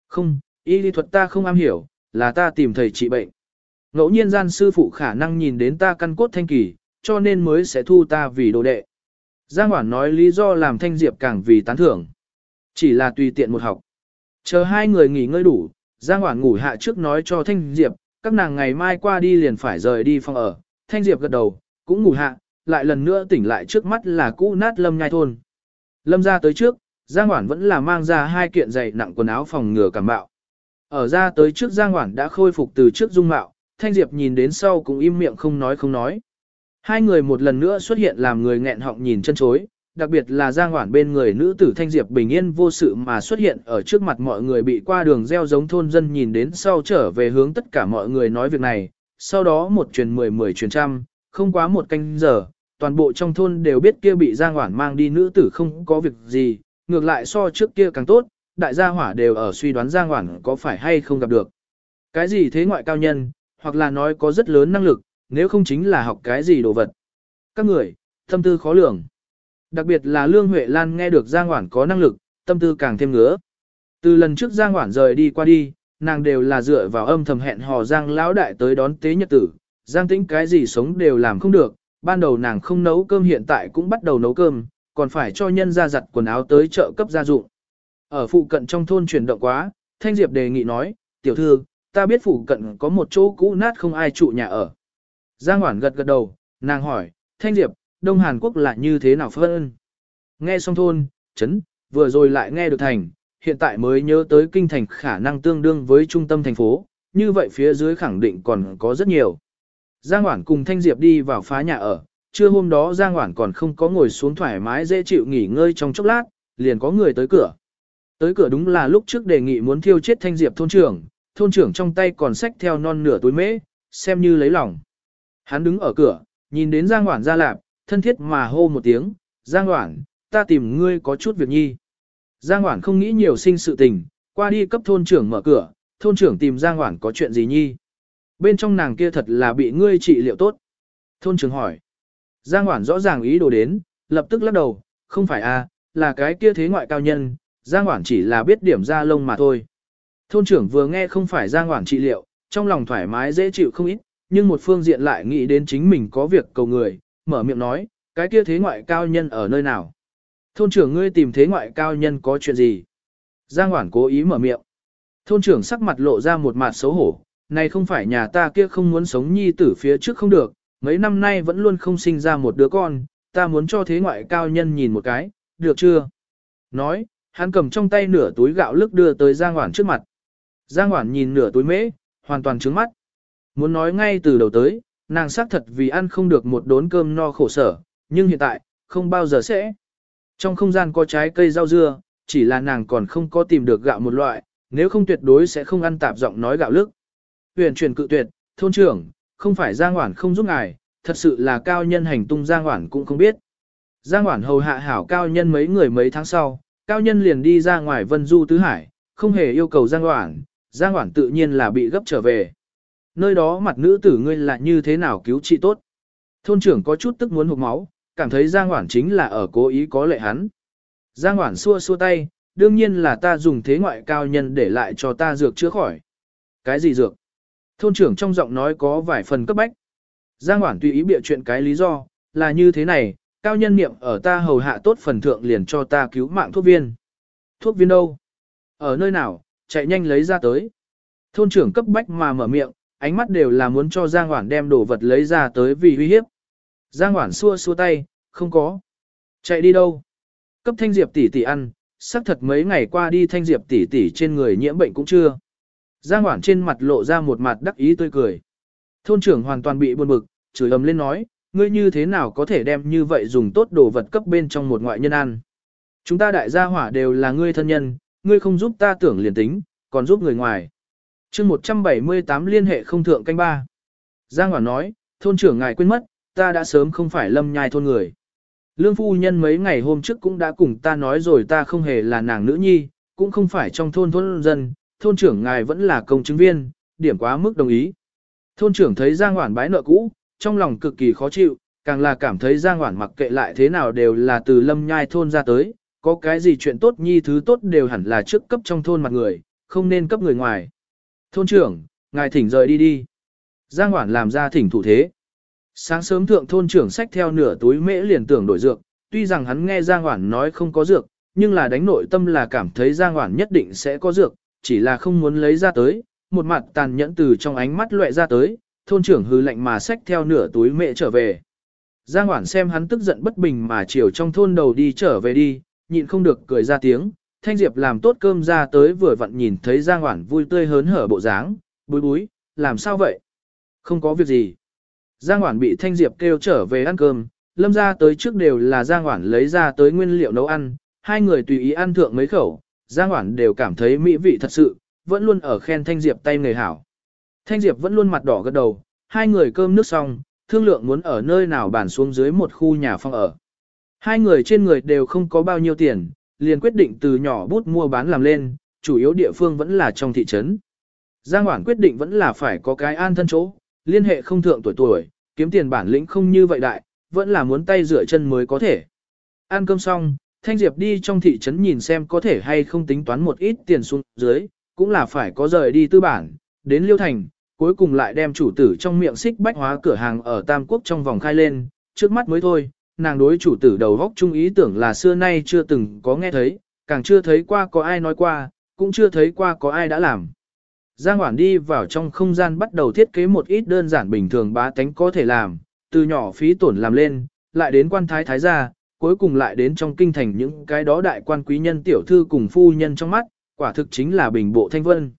[SPEAKER 1] Không, y y thuật ta không am hiểu, là ta tìm thầy trị bệnh. Ngẫu nhiên gian sư phụ khả năng nhìn đến ta căn cốt thanh kỳ, cho nên mới sẽ thu ta vì đồ đệ. Giang Hoản nói lý do làm Thanh Diệp càng vì tán thưởng. Chỉ là tùy tiện một học. Chờ hai người nghỉ ngơi đủ, Giang Hoản ngủ hạ trước nói cho Thanh Diệp, các nàng ngày mai qua đi liền phải rời đi phòng ở. Thanh Diệp gật đầu, cũng ngủ hạ, lại lần nữa tỉnh lại trước mắt là cũ nát lâm nhai thôn. Lâm ra tới trước, Giang Hoản vẫn là mang ra hai kiện giày nặng quần áo phòng ngừa cảm bạo. Ở ra tới trước Giang Hoản đã khôi phục từ trước dung mạo, Thanh Diệp nhìn đến sau cũng im miệng không nói không nói. Hai người một lần nữa xuất hiện làm người nghẹn họng nhìn chân chối, đặc biệt là Giang Hoản bên người nữ tử Thanh Diệp bình yên vô sự mà xuất hiện ở trước mặt mọi người bị qua đường gieo giống thôn dân nhìn đến sau trở về hướng tất cả mọi người nói việc này, sau đó một truyền mười mười truyền trăm, không quá một canh giờ, toàn bộ trong thôn đều biết kia bị Giang Hoản mang đi nữ tử không có việc gì, ngược lại so trước kia càng tốt, đại gia hỏa đều ở suy đoán Giang Hoản có phải hay không gặp được. Cái gì thế ngoại cao nhân, hoặc là nói có rất lớn năng lực, nếu không chính là học cái gì đồ vật. Các người, tâm tư khó lường. Đặc biệt là Lương Huệ Lan nghe được Giang Hoản có năng lực, tâm tư càng thêm ngứa. Từ lần trước Giang Hoản rời đi qua đi, nàng đều là dựa vào âm thầm hẹn hò Giang lão đại tới đón tế nhật tử. Giang tĩnh cái gì sống đều làm không được, ban đầu nàng không nấu cơm hiện tại cũng bắt đầu nấu cơm, còn phải cho nhân ra giặt quần áo tới chợ cấp gia dụng. Ở phụ cận trong thôn chuyển động quá, Thanh Diệp đề nghị nói, tiểu thư, ta biết phụ cận có một chỗ cũ nát không ai trụ nhà ở. Giang Hoản gật gật đầu, nàng hỏi, Thanh Diệp, Đông Hàn Quốc là như thế nào phân? Nghe xong thôn, chấn, vừa rồi lại nghe được thành, hiện tại mới nhớ tới kinh thành khả năng tương đương với trung tâm thành phố, như vậy phía dưới khẳng định còn có rất nhiều. Giang Hoản cùng Thanh Diệp đi vào phá nhà ở, trưa hôm đó Giang Hoản còn không có ngồi xuống thoải mái dễ chịu nghỉ ngơi trong chốc lát, liền có người tới cửa. Tới cửa đúng là lúc trước đề nghị muốn thiêu chết Thanh Diệp thôn trưởng, thôn trưởng trong tay còn xách theo non nửa túi mễ, xem như lấy lòng. Hắn đứng ở cửa, nhìn đến Giang Hoản ra lạp, thân thiết mà hô một tiếng, Giang Hoản, ta tìm ngươi có chút việc nhi. Giang Hoản không nghĩ nhiều sinh sự tình, qua đi cấp thôn trưởng mở cửa, thôn trưởng tìm Giang Hoản có chuyện gì nhi. Bên trong nàng kia thật là bị ngươi trị liệu tốt. Thôn trưởng hỏi. Giang Hoản rõ ràng ý đồ đến, lập tức lắc đầu, không phải a, à, là cái kia thế ngoại cao nhân, Giang Hoản chỉ là biết điểm ra lông mà thôi. Thôn trưởng vừa nghe không phải Giang Hoản trị liệu, trong lòng thoải mái dễ chịu không ít, nhưng một phương diện lại nghĩ đến chính mình có việc cầu người, mở miệng nói, cái kia thế ngoại cao nhân ở nơi nào. Thôn trưởng ngươi tìm thế ngoại cao nhân có chuyện gì? Giang Hoản cố ý mở miệng. Thôn trưởng sắc mặt lộ ra một mặt xấu hổ, này không phải nhà ta kia không muốn sống nhi tử phía trước không được, mấy năm nay vẫn luôn không sinh ra một đứa con, ta muốn cho thế ngoại cao nhân nhìn một cái, được chưa? Nói, hắn cầm trong tay nửa túi gạo lức đưa tới Giang Hoản trước mặt. Giang Hoản nhìn nửa túi mễ, hoàn toàn trướng mắt. Muốn nói ngay từ đầu tới, nàng xác thật vì ăn không được một đốn cơm no khổ sở, nhưng hiện tại, không bao giờ sẽ. Trong không gian có trái cây rau dưa, chỉ là nàng còn không có tìm được gạo một loại, nếu không tuyệt đối sẽ không ăn tạp giọng nói gạo lức. Huyền truyền cự tuyệt, thôn trưởng, không phải Giang Hoản không giúp ngài, thật sự là cao nhân hành tung Giang Hoản cũng không biết. Giang Hoản hầu hạ hảo cao nhân mấy người mấy tháng sau, cao nhân liền đi ra ngoài vân du tứ hải, không hề yêu cầu Giang Hoản, Giang Hoản tự nhiên là bị gấp trở về. Nơi đó mặt nữ tử ngươi là như thế nào cứu trị tốt. Thôn trưởng có chút tức muốn hụt máu, cảm thấy Giang Hoản chính là ở cố ý có lệ hắn. Giang Hoản xua xua tay, đương nhiên là ta dùng thế ngoại cao nhân để lại cho ta dược chữa khỏi. Cái gì dược? Thôn trưởng trong giọng nói có vài phần cấp bách. Giang Hoản tùy ý bịa chuyện cái lý do, là như thế này, cao nhân niệm ở ta hầu hạ tốt phần thượng liền cho ta cứu mạng thuốc viên. Thuốc viên đâu? Ở nơi nào, chạy nhanh lấy ra tới. Thôn trưởng cấp bách mà mở miệng, ánh mắt đều là muốn cho Giang Hoản đem đồ vật lấy ra tới vì uy hiếp. Giang Hoản xua xua tay, không có. Chạy đi đâu? Cấp thanh diệp tỷ tỷ ăn, xác thật mấy ngày qua đi thanh diệp tỷ tỷ trên người nhiễm bệnh cũng chưa. Giang Hoản trên mặt lộ ra một mặt đắc ý tươi cười. Thôn trưởng hoàn toàn bị buồn bực, chửi ầm lên nói, ngươi như thế nào có thể đem như vậy dùng tốt đồ vật cấp bên trong một ngoại nhân ăn. Chúng ta đại gia hỏa đều là ngươi thân nhân, ngươi không giúp ta tưởng liền tính, còn giúp người ngoài. chương 178 liên hệ không thượng canh ba. Giang Hoản nói, thôn trưởng ngài quên mất, ta đã sớm không phải lâm nhai thôn người. Lương phu nhân mấy ngày hôm trước cũng đã cùng ta nói rồi ta không hề là nàng nữ nhi, cũng không phải trong thôn thôn dân, thôn trưởng ngài vẫn là công chứng viên, điểm quá mức đồng ý. Thôn trưởng thấy Giang Hoản bái nợ cũ, trong lòng cực kỳ khó chịu, càng là cảm thấy Giang Hoản mặc kệ lại thế nào đều là từ lâm nhai thôn ra tới, có cái gì chuyện tốt nhi thứ tốt đều hẳn là trước cấp trong thôn mặt người, không nên cấp người ngoài. Thôn trưởng, ngài thỉnh rời đi đi. Giang Hoản làm ra thỉnh thủ thế. Sáng sớm thượng thôn trưởng sách theo nửa túi mễ liền tưởng đổi dược, tuy rằng hắn nghe Giang Hoản nói không có dược, nhưng là đánh nội tâm là cảm thấy Giang Hoản nhất định sẽ có dược, chỉ là không muốn lấy ra tới, một mặt tàn nhẫn từ trong ánh mắt lệ ra tới, thôn trưởng hư lạnh mà xách theo nửa túi mẹ trở về. Giang Hoản xem hắn tức giận bất bình mà chiều trong thôn đầu đi trở về đi, nhịn không được cười ra tiếng, Thanh Diệp làm tốt cơm ra tới vừa vặn nhìn thấy Giang Hoản vui tươi hớn hở bộ dáng, bối bối, làm sao vậy? Không có việc gì. Giang Hoản bị Thanh Diệp kêu trở về ăn cơm, lâm ra tới trước đều là Giang Hoản lấy ra tới nguyên liệu nấu ăn, hai người tùy ý ăn thượng mấy khẩu, Giang Hoản đều cảm thấy mỹ vị thật sự, vẫn luôn ở khen Thanh Diệp tay người hảo. Thanh Diệp vẫn luôn mặt đỏ gật đầu, hai người cơm nước xong, thương lượng muốn ở nơi nào bản xuống dưới một khu nhà phong ở. Hai người trên người đều không có bao nhiêu tiền, liền quyết định từ nhỏ bút mua bán làm lên, chủ yếu địa phương vẫn là trong thị trấn. Giang Hoản quyết định vẫn là phải có cái an thân chỗ, liên hệ không thượng tuổi tuổi, kiếm tiền bản lĩnh không như vậy đại, vẫn là muốn tay rửa chân mới có thể. Ăn cơm xong, Thanh Diệp đi trong thị trấn nhìn xem có thể hay không tính toán một ít tiền xuống dưới, cũng là phải có rời đi tư bản, đến Liêu Thành, cuối cùng lại đem chủ tử trong miệng xích bách hóa cửa hàng ở Tam Quốc trong vòng khai lên, trước mắt mới thôi, nàng đối chủ tử đầu góc chung ý tưởng là xưa nay chưa từng có nghe thấy, càng chưa thấy qua có ai nói qua, cũng chưa thấy qua có ai đã làm. Giang Hoản đi vào trong không gian bắt đầu thiết kế một ít đơn giản bình thường bá tánh có thể làm, từ nhỏ phí tổn làm lên, lại đến quan thái thái gia, cuối cùng lại đến trong kinh thành những cái đó đại quan quý nhân tiểu thư cùng phu nhân trong mắt, quả thực chính là bình bộ thanh vân.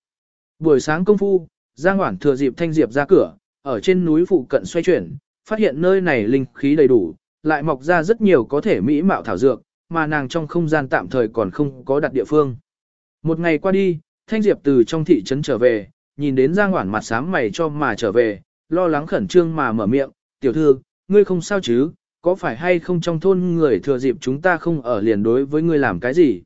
[SPEAKER 1] Buổi sáng công phu, Giang Hoản thừa dịp thanh diệp ra cửa, ở trên núi phụ cận xoay chuyển, phát hiện nơi này linh khí đầy đủ, lại mọc ra rất nhiều có thể mỹ mạo thảo dược, mà nàng trong không gian tạm thời còn không có đặt địa phương. Một ngày qua đi, Thanh Diệp từ trong thị trấn trở về, nhìn đến Giang Hoản mặt sám mày cho mà trở về, lo lắng khẩn trương mà mở miệng, tiểu thư, ngươi không sao chứ, có phải hay không trong thôn người thừa dịp chúng ta không ở liền đối với ngươi làm cái gì?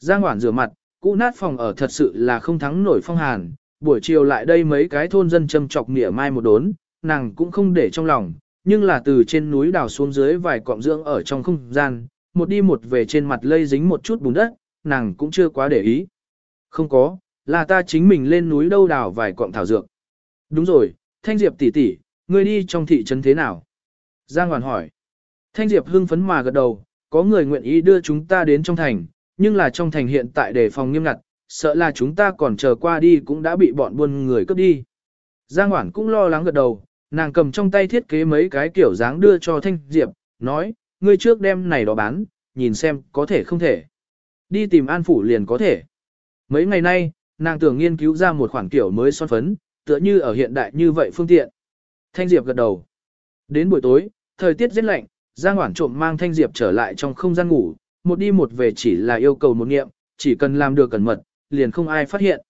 [SPEAKER 1] Giang Hoản rửa mặt, cũ nát phòng ở thật sự là không thắng nổi phong hàn, buổi chiều lại đây mấy cái thôn dân châm chọc nỉa mai một đốn, nàng cũng không để trong lòng, nhưng là từ trên núi đào xuống dưới vài cọng dưỡng ở trong không gian, một đi một về trên mặt lây dính một chút bùn đất, nàng cũng chưa quá để ý. Không có, là ta chính mình lên núi đâu đào vài cọng thảo dược. Đúng rồi, Thanh Diệp tỷ tỷ, ngươi đi trong thị trấn thế nào? Giang Hoàn hỏi. Thanh Diệp hưng phấn mà gật đầu, có người nguyện ý đưa chúng ta đến trong thành, nhưng là trong thành hiện tại đề phòng nghiêm ngặt, sợ là chúng ta còn chờ qua đi cũng đã bị bọn buôn người cướp đi. Giang Hoản cũng lo lắng gật đầu, nàng cầm trong tay thiết kế mấy cái kiểu dáng đưa cho Thanh Diệp, nói, ngươi trước đem này đó bán, nhìn xem có thể không thể. Đi tìm an phủ liền có thể. Mấy ngày nay, nàng tưởng nghiên cứu ra một khoản kiểu mới son phấn, tựa như ở hiện đại như vậy phương tiện. Thanh Diệp gật đầu. Đến buổi tối, thời tiết rất lạnh, Giang Hoản trộm mang Thanh Diệp trở lại trong không gian ngủ, một đi một về chỉ là yêu cầu một nghiệm, chỉ cần làm được cẩn mật, liền không ai phát hiện.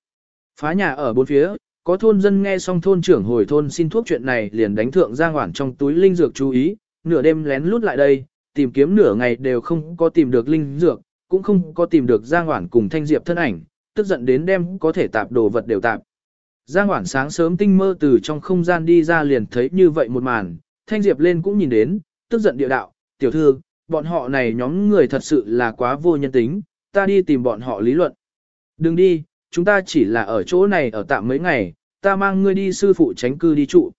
[SPEAKER 1] Phá nhà ở bốn phía, có thôn dân nghe xong thôn trưởng hồi thôn xin thuốc chuyện này liền đánh thượng Giang Hoản trong túi linh dược chú ý, nửa đêm lén lút lại đây, tìm kiếm nửa ngày đều không có tìm được linh dược, cũng không có tìm được Giang Hoản cùng Thanh Diệp thân ảnh, tức giận đến đem có thể tạp đồ vật đều tạp. Giang Hoản sáng sớm tinh mơ từ trong không gian đi ra liền thấy như vậy một màn, Thanh Diệp lên cũng nhìn đến, tức giận địa đạo, tiểu thư, bọn họ này nhóm người thật sự là quá vô nhân tính, ta đi tìm bọn họ lý luận. Đừng đi, chúng ta chỉ là ở chỗ này ở tạm mấy ngày, ta mang ngươi đi sư phụ tránh cư đi trụ.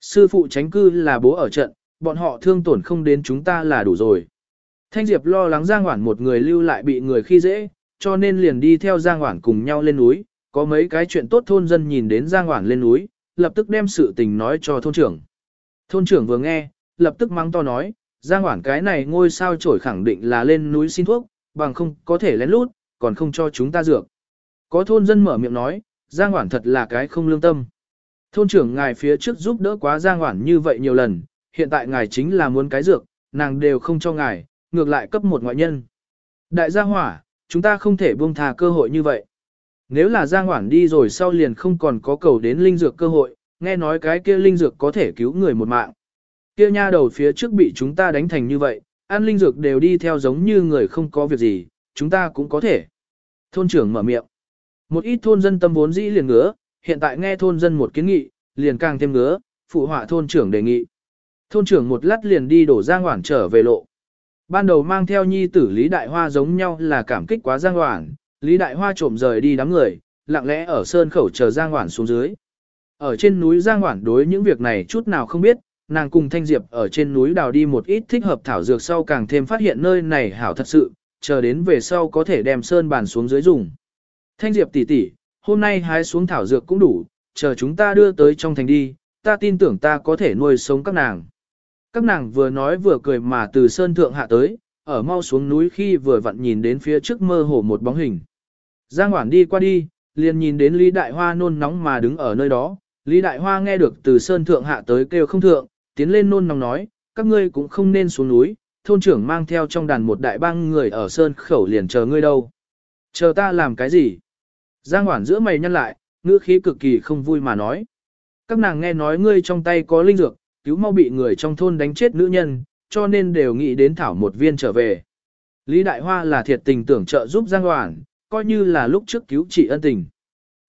[SPEAKER 1] Sư phụ tránh cư là bố ở trận, bọn họ thương tổn không đến chúng ta là đủ rồi. Thanh Diệp lo lắng Giang Hoản một người lưu lại bị người khi dễ, cho nên liền đi theo Giang Hoản cùng nhau lên núi, có mấy cái chuyện tốt thôn dân nhìn đến Giang Hoản lên núi, lập tức đem sự tình nói cho thôn trưởng. Thôn trưởng vừa nghe, lập tức mắng to nói, Giang Hoảng cái này ngôi sao trổi khẳng định là lên núi xin thuốc, bằng không có thể lén lút, còn không cho chúng ta dược. Có thôn dân mở miệng nói, Giang Hoảng thật là cái không lương tâm. Thôn trưởng ngài phía trước giúp đỡ quá Giang Hoảng như vậy nhiều lần, hiện tại ngài chính là muốn cái dược, nàng đều không cho ngài, ngược lại cấp một ngoại nhân. Đại gia hỏa, chúng ta không thể buông thà cơ hội như vậy. Nếu là Giang Hoảng đi rồi sau liền không còn có cầu đến linh dược cơ hội, nghe nói cái kia linh dược có thể cứu người một mạng. Kia nha đầu phía trước bị chúng ta đánh thành như vậy, ăn linh dược đều đi theo giống như người không có việc gì, chúng ta cũng có thể. Thôn trưởng mở miệng. Một ít thôn dân tâm vốn dĩ liền ngứa, hiện tại nghe thôn dân một kiến nghị, liền càng thêm ngứa, phụ họa thôn trưởng đề nghị. Thôn trưởng một lát liền đi đổ Giang Hoản trở về lộ. Ban đầu mang theo nhi tử Lý Đại Hoa giống nhau là cảm kích quá Giang Hoản, Lý Đại Hoa trộm rời đi đám người, lặng lẽ ở sơn khẩu chờ Giang Hoản xuống dưới. Ở trên núi Giang Hoản đối những việc này chút nào không biết, nàng cùng Thanh Diệp ở trên núi đào đi một ít thích hợp thảo dược sau càng thêm phát hiện nơi này hảo thật sự, chờ đến về sau có thể đem sơn bàn xuống dưới dùng. Thanh Diệp tỷ tỷ, hôm nay hái xuống thảo dược cũng đủ, chờ chúng ta đưa tới trong thành đi, ta tin tưởng ta có thể nuôi sống các nàng. Các nàng vừa nói vừa cười mà từ sơn thượng hạ tới, ở mau xuống núi khi vừa vặn nhìn đến phía trước mơ hồ một bóng hình. Giang Hoản đi qua đi, liền nhìn đến Lý Đại Hoa nôn nóng mà đứng ở nơi đó. Lý Đại Hoa nghe được từ sơn thượng hạ tới kêu không thượng, tiến lên nôn nóng nói, các ngươi cũng không nên xuống núi, thôn trưởng mang theo trong đàn một đại bang người ở sơn khẩu liền chờ ngươi đâu. Chờ ta làm cái gì? Giang Hoản giữa mày nhăn lại, ngữ khí cực kỳ không vui mà nói. Các nàng nghe nói ngươi trong tay có linh dược, cứu mau bị người trong thôn đánh chết nữ nhân, cho nên đều nghĩ đến thảo một viên trở về. Lý Đại Hoa là thiệt tình tưởng trợ giúp Giang Hoản, coi như là lúc trước cứu trị ân tình.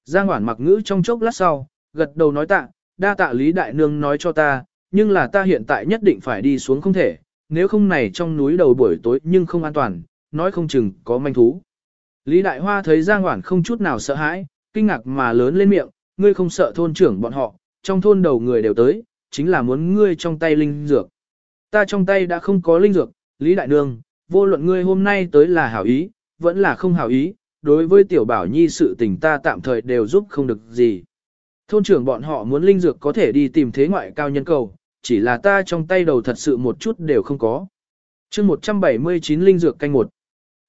[SPEAKER 1] Giang Hoản mặc ngữ trong chốc lát sau, gật đầu nói tạ, đa tạ Lý Đại Nương nói cho ta, nhưng là ta hiện tại nhất định phải đi xuống không thể, nếu không này trong núi đầu buổi tối nhưng không an toàn, nói không chừng có manh thú. Lý Đại Hoa thấy Giang Hoản không chút nào sợ hãi, kinh ngạc mà lớn lên miệng, ngươi không sợ thôn trưởng bọn họ, trong thôn đầu người đều tới, chính là muốn ngươi trong tay linh dược. Ta trong tay đã không có linh dược, Lý Đại Nương, vô luận ngươi hôm nay tới là hảo ý, vẫn là không hảo ý, đối với tiểu bảo nhi sự tình ta tạm thời đều giúp không được gì. Thôn trưởng bọn họ muốn linh dược có thể đi tìm thế ngoại cao nhân cầu, chỉ là ta trong tay đầu thật sự một chút đều không có. chương 179 linh dược canh một.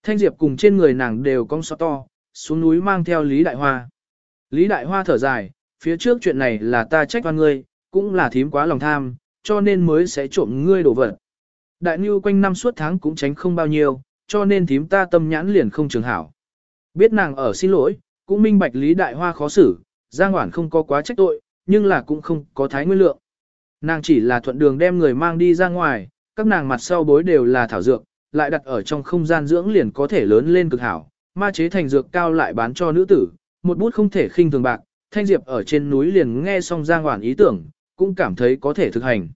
[SPEAKER 1] Thanh Diệp cùng trên người nàng đều cong so to, xuống núi mang theo Lý Đại Hoa. Lý Đại Hoa thở dài, phía trước chuyện này là ta trách oan ngươi, cũng là thím quá lòng tham, cho nên mới sẽ trộm ngươi đổ vật. Đại Nhu quanh năm suốt tháng cũng tránh không bao nhiêu, cho nên thím ta tâm nhãn liền không trường hảo. Biết nàng ở xin lỗi, cũng minh bạch Lý Đại Hoa khó xử, Giang Hoản không có quá trách tội, nhưng là cũng không có thái nguyên lượng. Nàng chỉ là thuận đường đem người mang đi ra ngoài, các nàng mặt sau bối đều là thảo dược, lại đặt ở trong không gian dưỡng liền có thể lớn lên cực hảo, ma chế thành dược cao lại bán cho nữ tử, một bút không thể khinh thường bạc, Thanh Diệp ở trên núi liền nghe xong Giang Hoản ý tưởng, cũng cảm thấy có thể thực hành.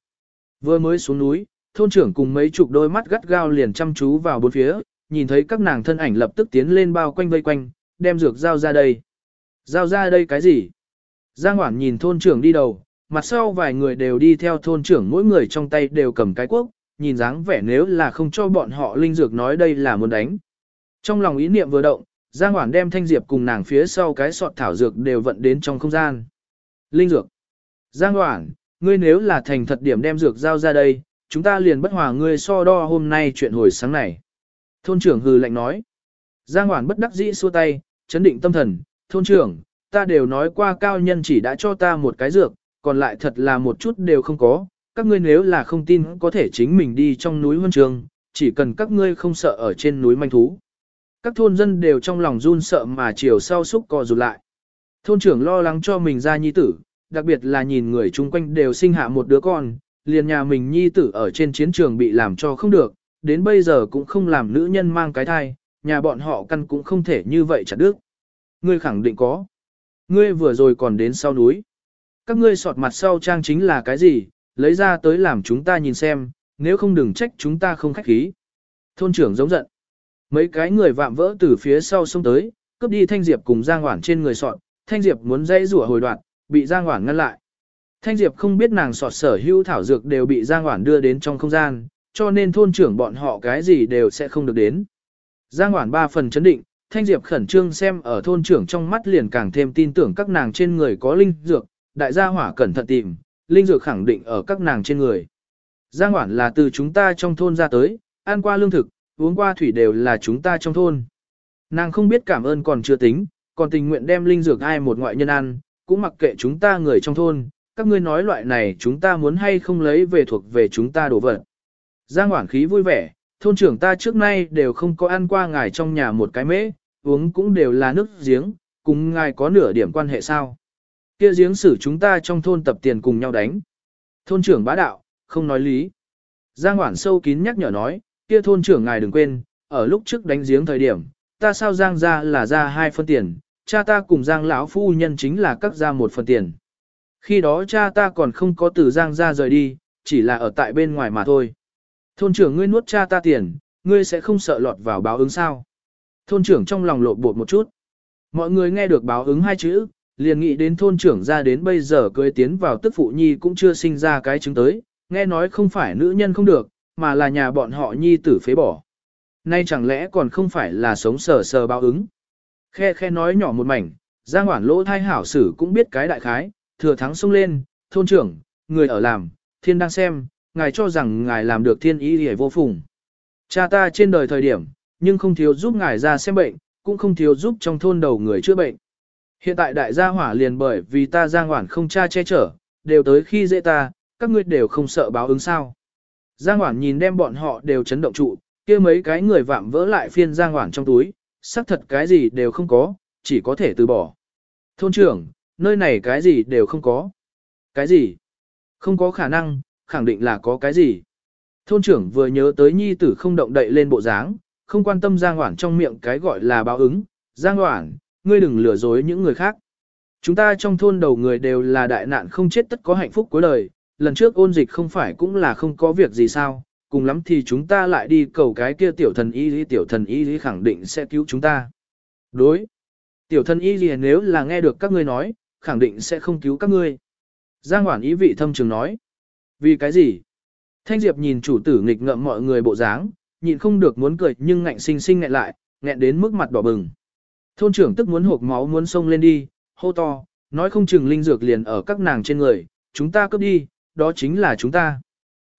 [SPEAKER 1] Vừa mới xuống núi, thôn trưởng cùng mấy chục đôi mắt gắt gao liền chăm chú vào bốn phía, nhìn thấy các nàng thân ảnh lập tức tiến lên bao quanh vây quanh, đem dược giao ra đây. Giao ra đây cái gì? Giang Hoản nhìn thôn trưởng đi đầu, mặt sau vài người đều đi theo thôn trưởng mỗi người trong tay đều cầm cái quốc, nhìn dáng vẻ nếu là không cho bọn họ linh dược nói đây là muốn đánh. Trong lòng ý niệm vừa động, Giang Hoản đem thanh diệp cùng nàng phía sau cái sọt thảo dược đều vận đến trong không gian. Linh dược. Giang Hoản, ngươi nếu là thành thật điểm đem dược giao ra đây, chúng ta liền bất hòa ngươi so đo hôm nay chuyện hồi sáng này. Thôn trưởng hừ lạnh nói. Giang Hoản bất đắc dĩ xua tay, chấn định tâm thần, thôn trưởng, ta đều nói qua cao nhân chỉ đã cho ta một cái dược, còn lại thật là một chút đều không có, các ngươi nếu là không tin có thể chính mình đi trong núi huân trường, chỉ cần các ngươi không sợ ở trên núi manh thú. Các thôn dân đều trong lòng run sợ mà chiều sau xúc co rụt lại. Thôn trưởng lo lắng cho mình ra nhi tử, đặc biệt là nhìn người chung quanh đều sinh hạ một đứa con, liền nhà mình nhi tử ở trên chiến trường bị làm cho không được, đến bây giờ cũng không làm nữ nhân mang cái thai, nhà bọn họ căn cũng không thể như vậy chặt đứt. Ngươi khẳng định có. Ngươi vừa rồi còn đến sau núi. Các ngươi sọt mặt sau trang chính là cái gì, lấy ra tới làm chúng ta nhìn xem, nếu không đừng trách chúng ta không khách khí. Thôn trưởng giống giận. Mấy cái người vạm vỡ từ phía sau xông tới, cướp đi Thanh Diệp cùng Giang Hoản trên người sọt, Thanh Diệp muốn dây rủa hồi đoạn, bị Giang Hoản ngăn lại. Thanh Diệp không biết nàng sọt sở hữu thảo dược đều bị Giang Hoản đưa đến trong không gian, cho nên thôn trưởng bọn họ cái gì đều sẽ không được đến. Giang Hoản ba phần chấn định, Thanh Diệp khẩn trương xem ở thôn trưởng trong mắt liền càng thêm tin tưởng các nàng trên người có linh dược, đại gia hỏa cẩn thận tìm, linh dược khẳng định ở các nàng trên người. Giang Hoản là từ chúng ta trong thôn ra tới, ăn qua lương thực, uống qua thủy đều là chúng ta trong thôn. Nàng không biết cảm ơn còn chưa tính, còn tình nguyện đem linh dược ai một ngoại nhân ăn, cũng mặc kệ chúng ta người trong thôn, các ngươi nói loại này chúng ta muốn hay không lấy về thuộc về chúng ta đổ vật. Giang Hoản khí vui vẻ, thôn trưởng ta trước nay đều không có ăn qua ngài trong nhà một cái mễ, uống cũng đều là nước giếng, cùng ngài có nửa điểm quan hệ sao. Kia giếng xử chúng ta trong thôn tập tiền cùng nhau đánh. Thôn trưởng bá đạo, không nói lý. Giang Hoản sâu kín nhắc nhở nói, kia thôn trưởng ngài đừng quên, ở lúc trước đánh giếng thời điểm, ta sao Giang ra là ra hai phân tiền, cha ta cùng Giang lão phu nhân chính là cắt ra một phần tiền. Khi đó cha ta còn không có từ Giang ra rời đi, chỉ là ở tại bên ngoài mà thôi. Thôn trưởng ngươi nuốt cha ta tiền, ngươi sẽ không sợ lọt vào báo ứng sao. Thôn trưởng trong lòng lộ bột một chút. Mọi người nghe được báo ứng hai chữ, liền nghĩ đến thôn trưởng ra đến bây giờ cưới tiến vào tức phụ nhi cũng chưa sinh ra cái chứng tới, nghe nói không phải nữ nhân không được, mà là nhà bọn họ nhi tử phế bỏ. Nay chẳng lẽ còn không phải là sống sờ sờ báo ứng. Khe khe nói nhỏ một mảnh, Giang Hoản lỗ thai hảo sử cũng biết cái đại khái, thừa thắng xông lên, thôn trưởng, người ở làm, thiên đang xem, ngài cho rằng ngài làm được thiên ý hề vô phùng. Cha ta trên đời thời điểm, nhưng không thiếu giúp ngài ra xem bệnh, cũng không thiếu giúp trong thôn đầu người chữa bệnh. Hiện tại đại gia hỏa liền bởi vì ta Giang Hoản không cha che chở, đều tới khi dễ ta, các ngươi đều không sợ báo ứng sao. Giang Hoản nhìn đem bọn họ đều chấn động trụ, kia mấy cái người vạm vỡ lại phiên Giang Hoản trong túi, xác thật cái gì đều không có, chỉ có thể từ bỏ. Thôn trưởng, nơi này cái gì đều không có. Cái gì? Không có khả năng, khẳng định là có cái gì. Thôn trưởng vừa nhớ tới nhi tử không động đậy lên bộ dáng, không quan tâm Giang Hoản trong miệng cái gọi là báo ứng. Giang Hoản, ngươi đừng lừa dối những người khác. Chúng ta trong thôn đầu người đều là đại nạn không chết tất có hạnh phúc cuối đời, lần trước ôn dịch không phải cũng là không có việc gì sao, cùng lắm thì chúng ta lại đi cầu cái kia tiểu thần y lý tiểu thần y lý khẳng định sẽ cứu chúng ta. Đối. Tiểu thần y lý nếu là nghe được các ngươi nói, khẳng định sẽ không cứu các ngươi. Giang Hoản ý vị thâm trường nói. Vì cái gì? Thanh Diệp nhìn chủ tử nghịch ngợm mọi người bộ dáng, nhịn không được muốn cười nhưng ngạnh sinh sinh ngẹn lại, nghẹn đến mức mặt đỏ bừng. Thôn trưởng tức muốn hộp máu muốn xông lên đi, hô to, nói không chừng linh dược liền ở các nàng trên người, chúng ta cướp đi, đó chính là chúng ta.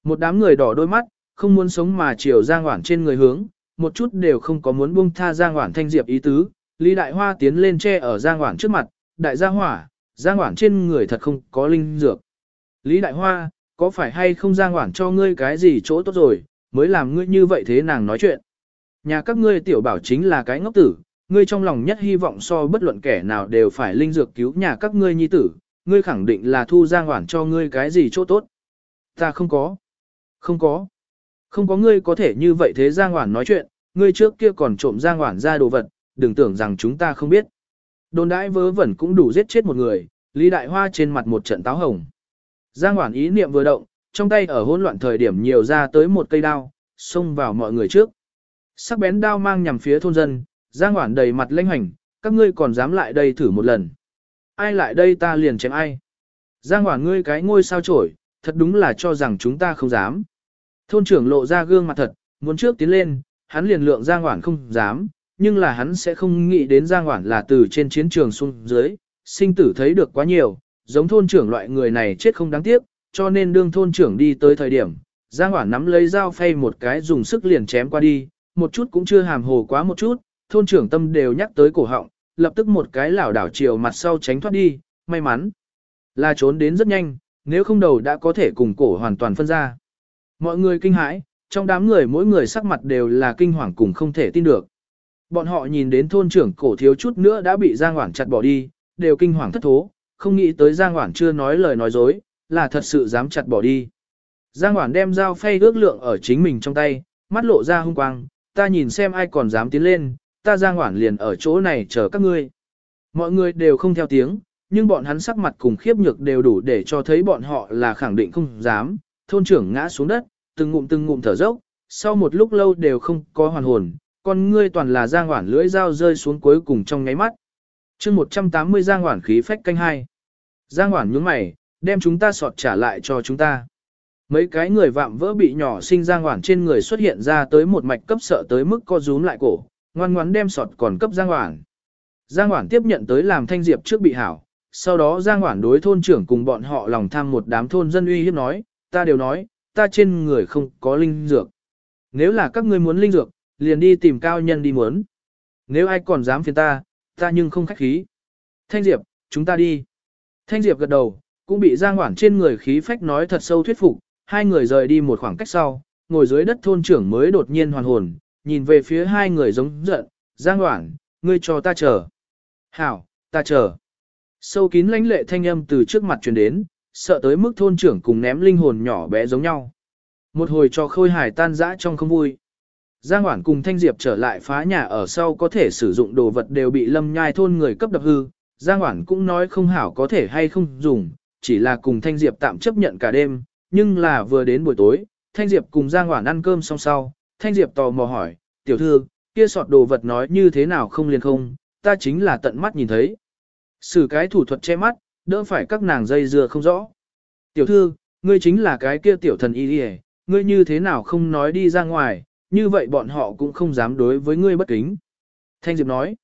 [SPEAKER 1] Một đám người đỏ đôi mắt, không muốn sống mà chiều Giang Hoản trên người hướng, một chút đều không có muốn buông tha Giang Hoản thanh diệp ý tứ. Lý Đại Hoa tiến lên che ở Giang Hoản trước mặt, đại gia hỏa, Giang Hoản trên người thật không có linh dược. Lý Đại Hoa, có phải hay không Giang Hoản cho ngươi cái gì chỗ tốt rồi, mới làm ngươi như vậy thế nàng nói chuyện. Nhà các ngươi tiểu bảo chính là cái ngốc tử, ngươi trong lòng nhất hy vọng so bất luận kẻ nào đều phải linh dược cứu nhà các ngươi nhi tử, ngươi khẳng định là thu Giang Hoản cho ngươi cái gì chỗ tốt. Ta không có. Không có. Không có ngươi có thể như vậy thế Giang Hoản nói chuyện, ngươi trước kia còn trộm Giang Hoản ra đồ vật, đừng tưởng rằng chúng ta không biết. Đồn đãi vớ vẩn cũng đủ giết chết một người, Lý Đại Hoa trên mặt một trận táo hồng. Giang Hoản ý niệm vừa động, trong tay ở hỗn loạn thời điểm nhiều ra tới một cây đao, xông vào mọi người trước. Sắc bén đao mang nhằm phía thôn dân, Giang Hoản đầy mặt lênh hoành, các ngươi còn dám lại đây thử một lần. Ai lại đây ta liền chém ai. Giang Hoản ngươi cái ngôi sao trổi, thật đúng là cho rằng chúng ta không dám. Thôn trưởng lộ ra gương mặt thật, muốn trước tiến lên, hắn liền lượng Giang Hoản không dám, nhưng là hắn sẽ không nghĩ đến Giang Hoản là từ trên chiến trường xuống dưới, sinh tử thấy được quá nhiều, giống thôn trưởng loại người này chết không đáng tiếc, cho nên đương thôn trưởng đi tới thời điểm, Giang Hoản nắm lấy dao phay một cái dùng sức liền chém qua đi, một chút cũng chưa hàm hồ quá một chút, thôn trưởng tâm đều nhắc tới cổ họng, lập tức một cái lảo đảo chiều mặt sau tránh thoát đi, may mắn là trốn đến rất nhanh, nếu không đầu đã có thể cùng cổ hoàn toàn phân ra. Mọi người kinh hãi, trong đám người mỗi người sắc mặt đều là kinh hoàng cùng không thể tin được. Bọn họ nhìn đến thôn trưởng cổ thiếu chút nữa đã bị Giang Hoảng chặt bỏ đi, đều kinh hoàng thất thố, không nghĩ tới Giang Hoảng chưa nói lời nói dối, là thật sự dám chặt bỏ đi. Giang Hoảng đem dao phay ước lượng ở chính mình trong tay, mắt lộ ra hung quang, ta nhìn xem ai còn dám tiến lên, ta Giang Hoảng liền ở chỗ này chờ các ngươi. Mọi người đều không theo tiếng, nhưng bọn hắn sắc mặt cùng khiếp nhược đều đủ để cho thấy bọn họ là khẳng định không dám. Thôn trưởng ngã xuống đất, từng ngụm từng ngụm thở dốc, sau một lúc lâu đều không có hoàn hồn, con ngươi toàn là giang hoảng lưỡi dao rơi xuống cuối cùng trong nháy mắt. chương 180 giang hoảng khí phách canh hai. Giang hoảng nhướng mày, đem chúng ta sọt trả lại cho chúng ta. Mấy cái người vạm vỡ bị nhỏ sinh giang hoảng trên người xuất hiện ra tới một mạch cấp sợ tới mức co rúm lại cổ, ngoan ngoãn đem sọt còn cấp giang hoảng. Giang hoảng tiếp nhận tới làm thanh diệp trước bị hảo, sau đó Giang Hoản đối thôn trưởng cùng bọn họ lòng tham một đám thôn dân uy hiếp nói, ta đều nói, ta trên người không có linh dược. Nếu là các ngươi muốn linh dược, liền đi tìm cao nhân đi muốn. Nếu ai còn dám phiền ta, ta nhưng không khách khí. Thanh Diệp, chúng ta đi. Thanh Diệp gật đầu, cũng bị Giang Hoản trên người khí phách nói thật sâu thuyết phục, hai người rời đi một khoảng cách sau, ngồi dưới đất thôn trưởng mới đột nhiên hoàn hồn, nhìn về phía hai người giống giận, Giang hoảng, ngươi cho ta chờ. Hảo, ta chờ. Sâu kín lãnh lệ thanh âm từ trước mặt truyền đến, sợ tới mức thôn trưởng cùng ném linh hồn nhỏ bé giống nhau. Một hồi cho khôi hài tan dã trong không vui. Giang Hoản cùng Thanh Diệp trở lại phá nhà ở sau có thể sử dụng đồ vật đều bị lâm nhai thôn người cấp đập hư. Giang Hoản cũng nói không hảo có thể hay không dùng, chỉ là cùng Thanh Diệp tạm chấp nhận cả đêm, nhưng là vừa đến buổi tối, Thanh Diệp cùng Giang Hoản ăn cơm xong sau, Thanh Diệp tò mò hỏi, tiểu thư, kia sọt đồ vật nói như thế nào không liền không, ta chính là tận mắt nhìn thấy. Sử cái thủ thuật che mắt, đỡ phải các nàng dây dưa không rõ. Tiểu thư, ngươi chính là cái kia tiểu thần y đi ngươi như thế nào không nói đi ra ngoài, như vậy bọn họ cũng không dám đối với ngươi bất kính. Thanh Diệp nói,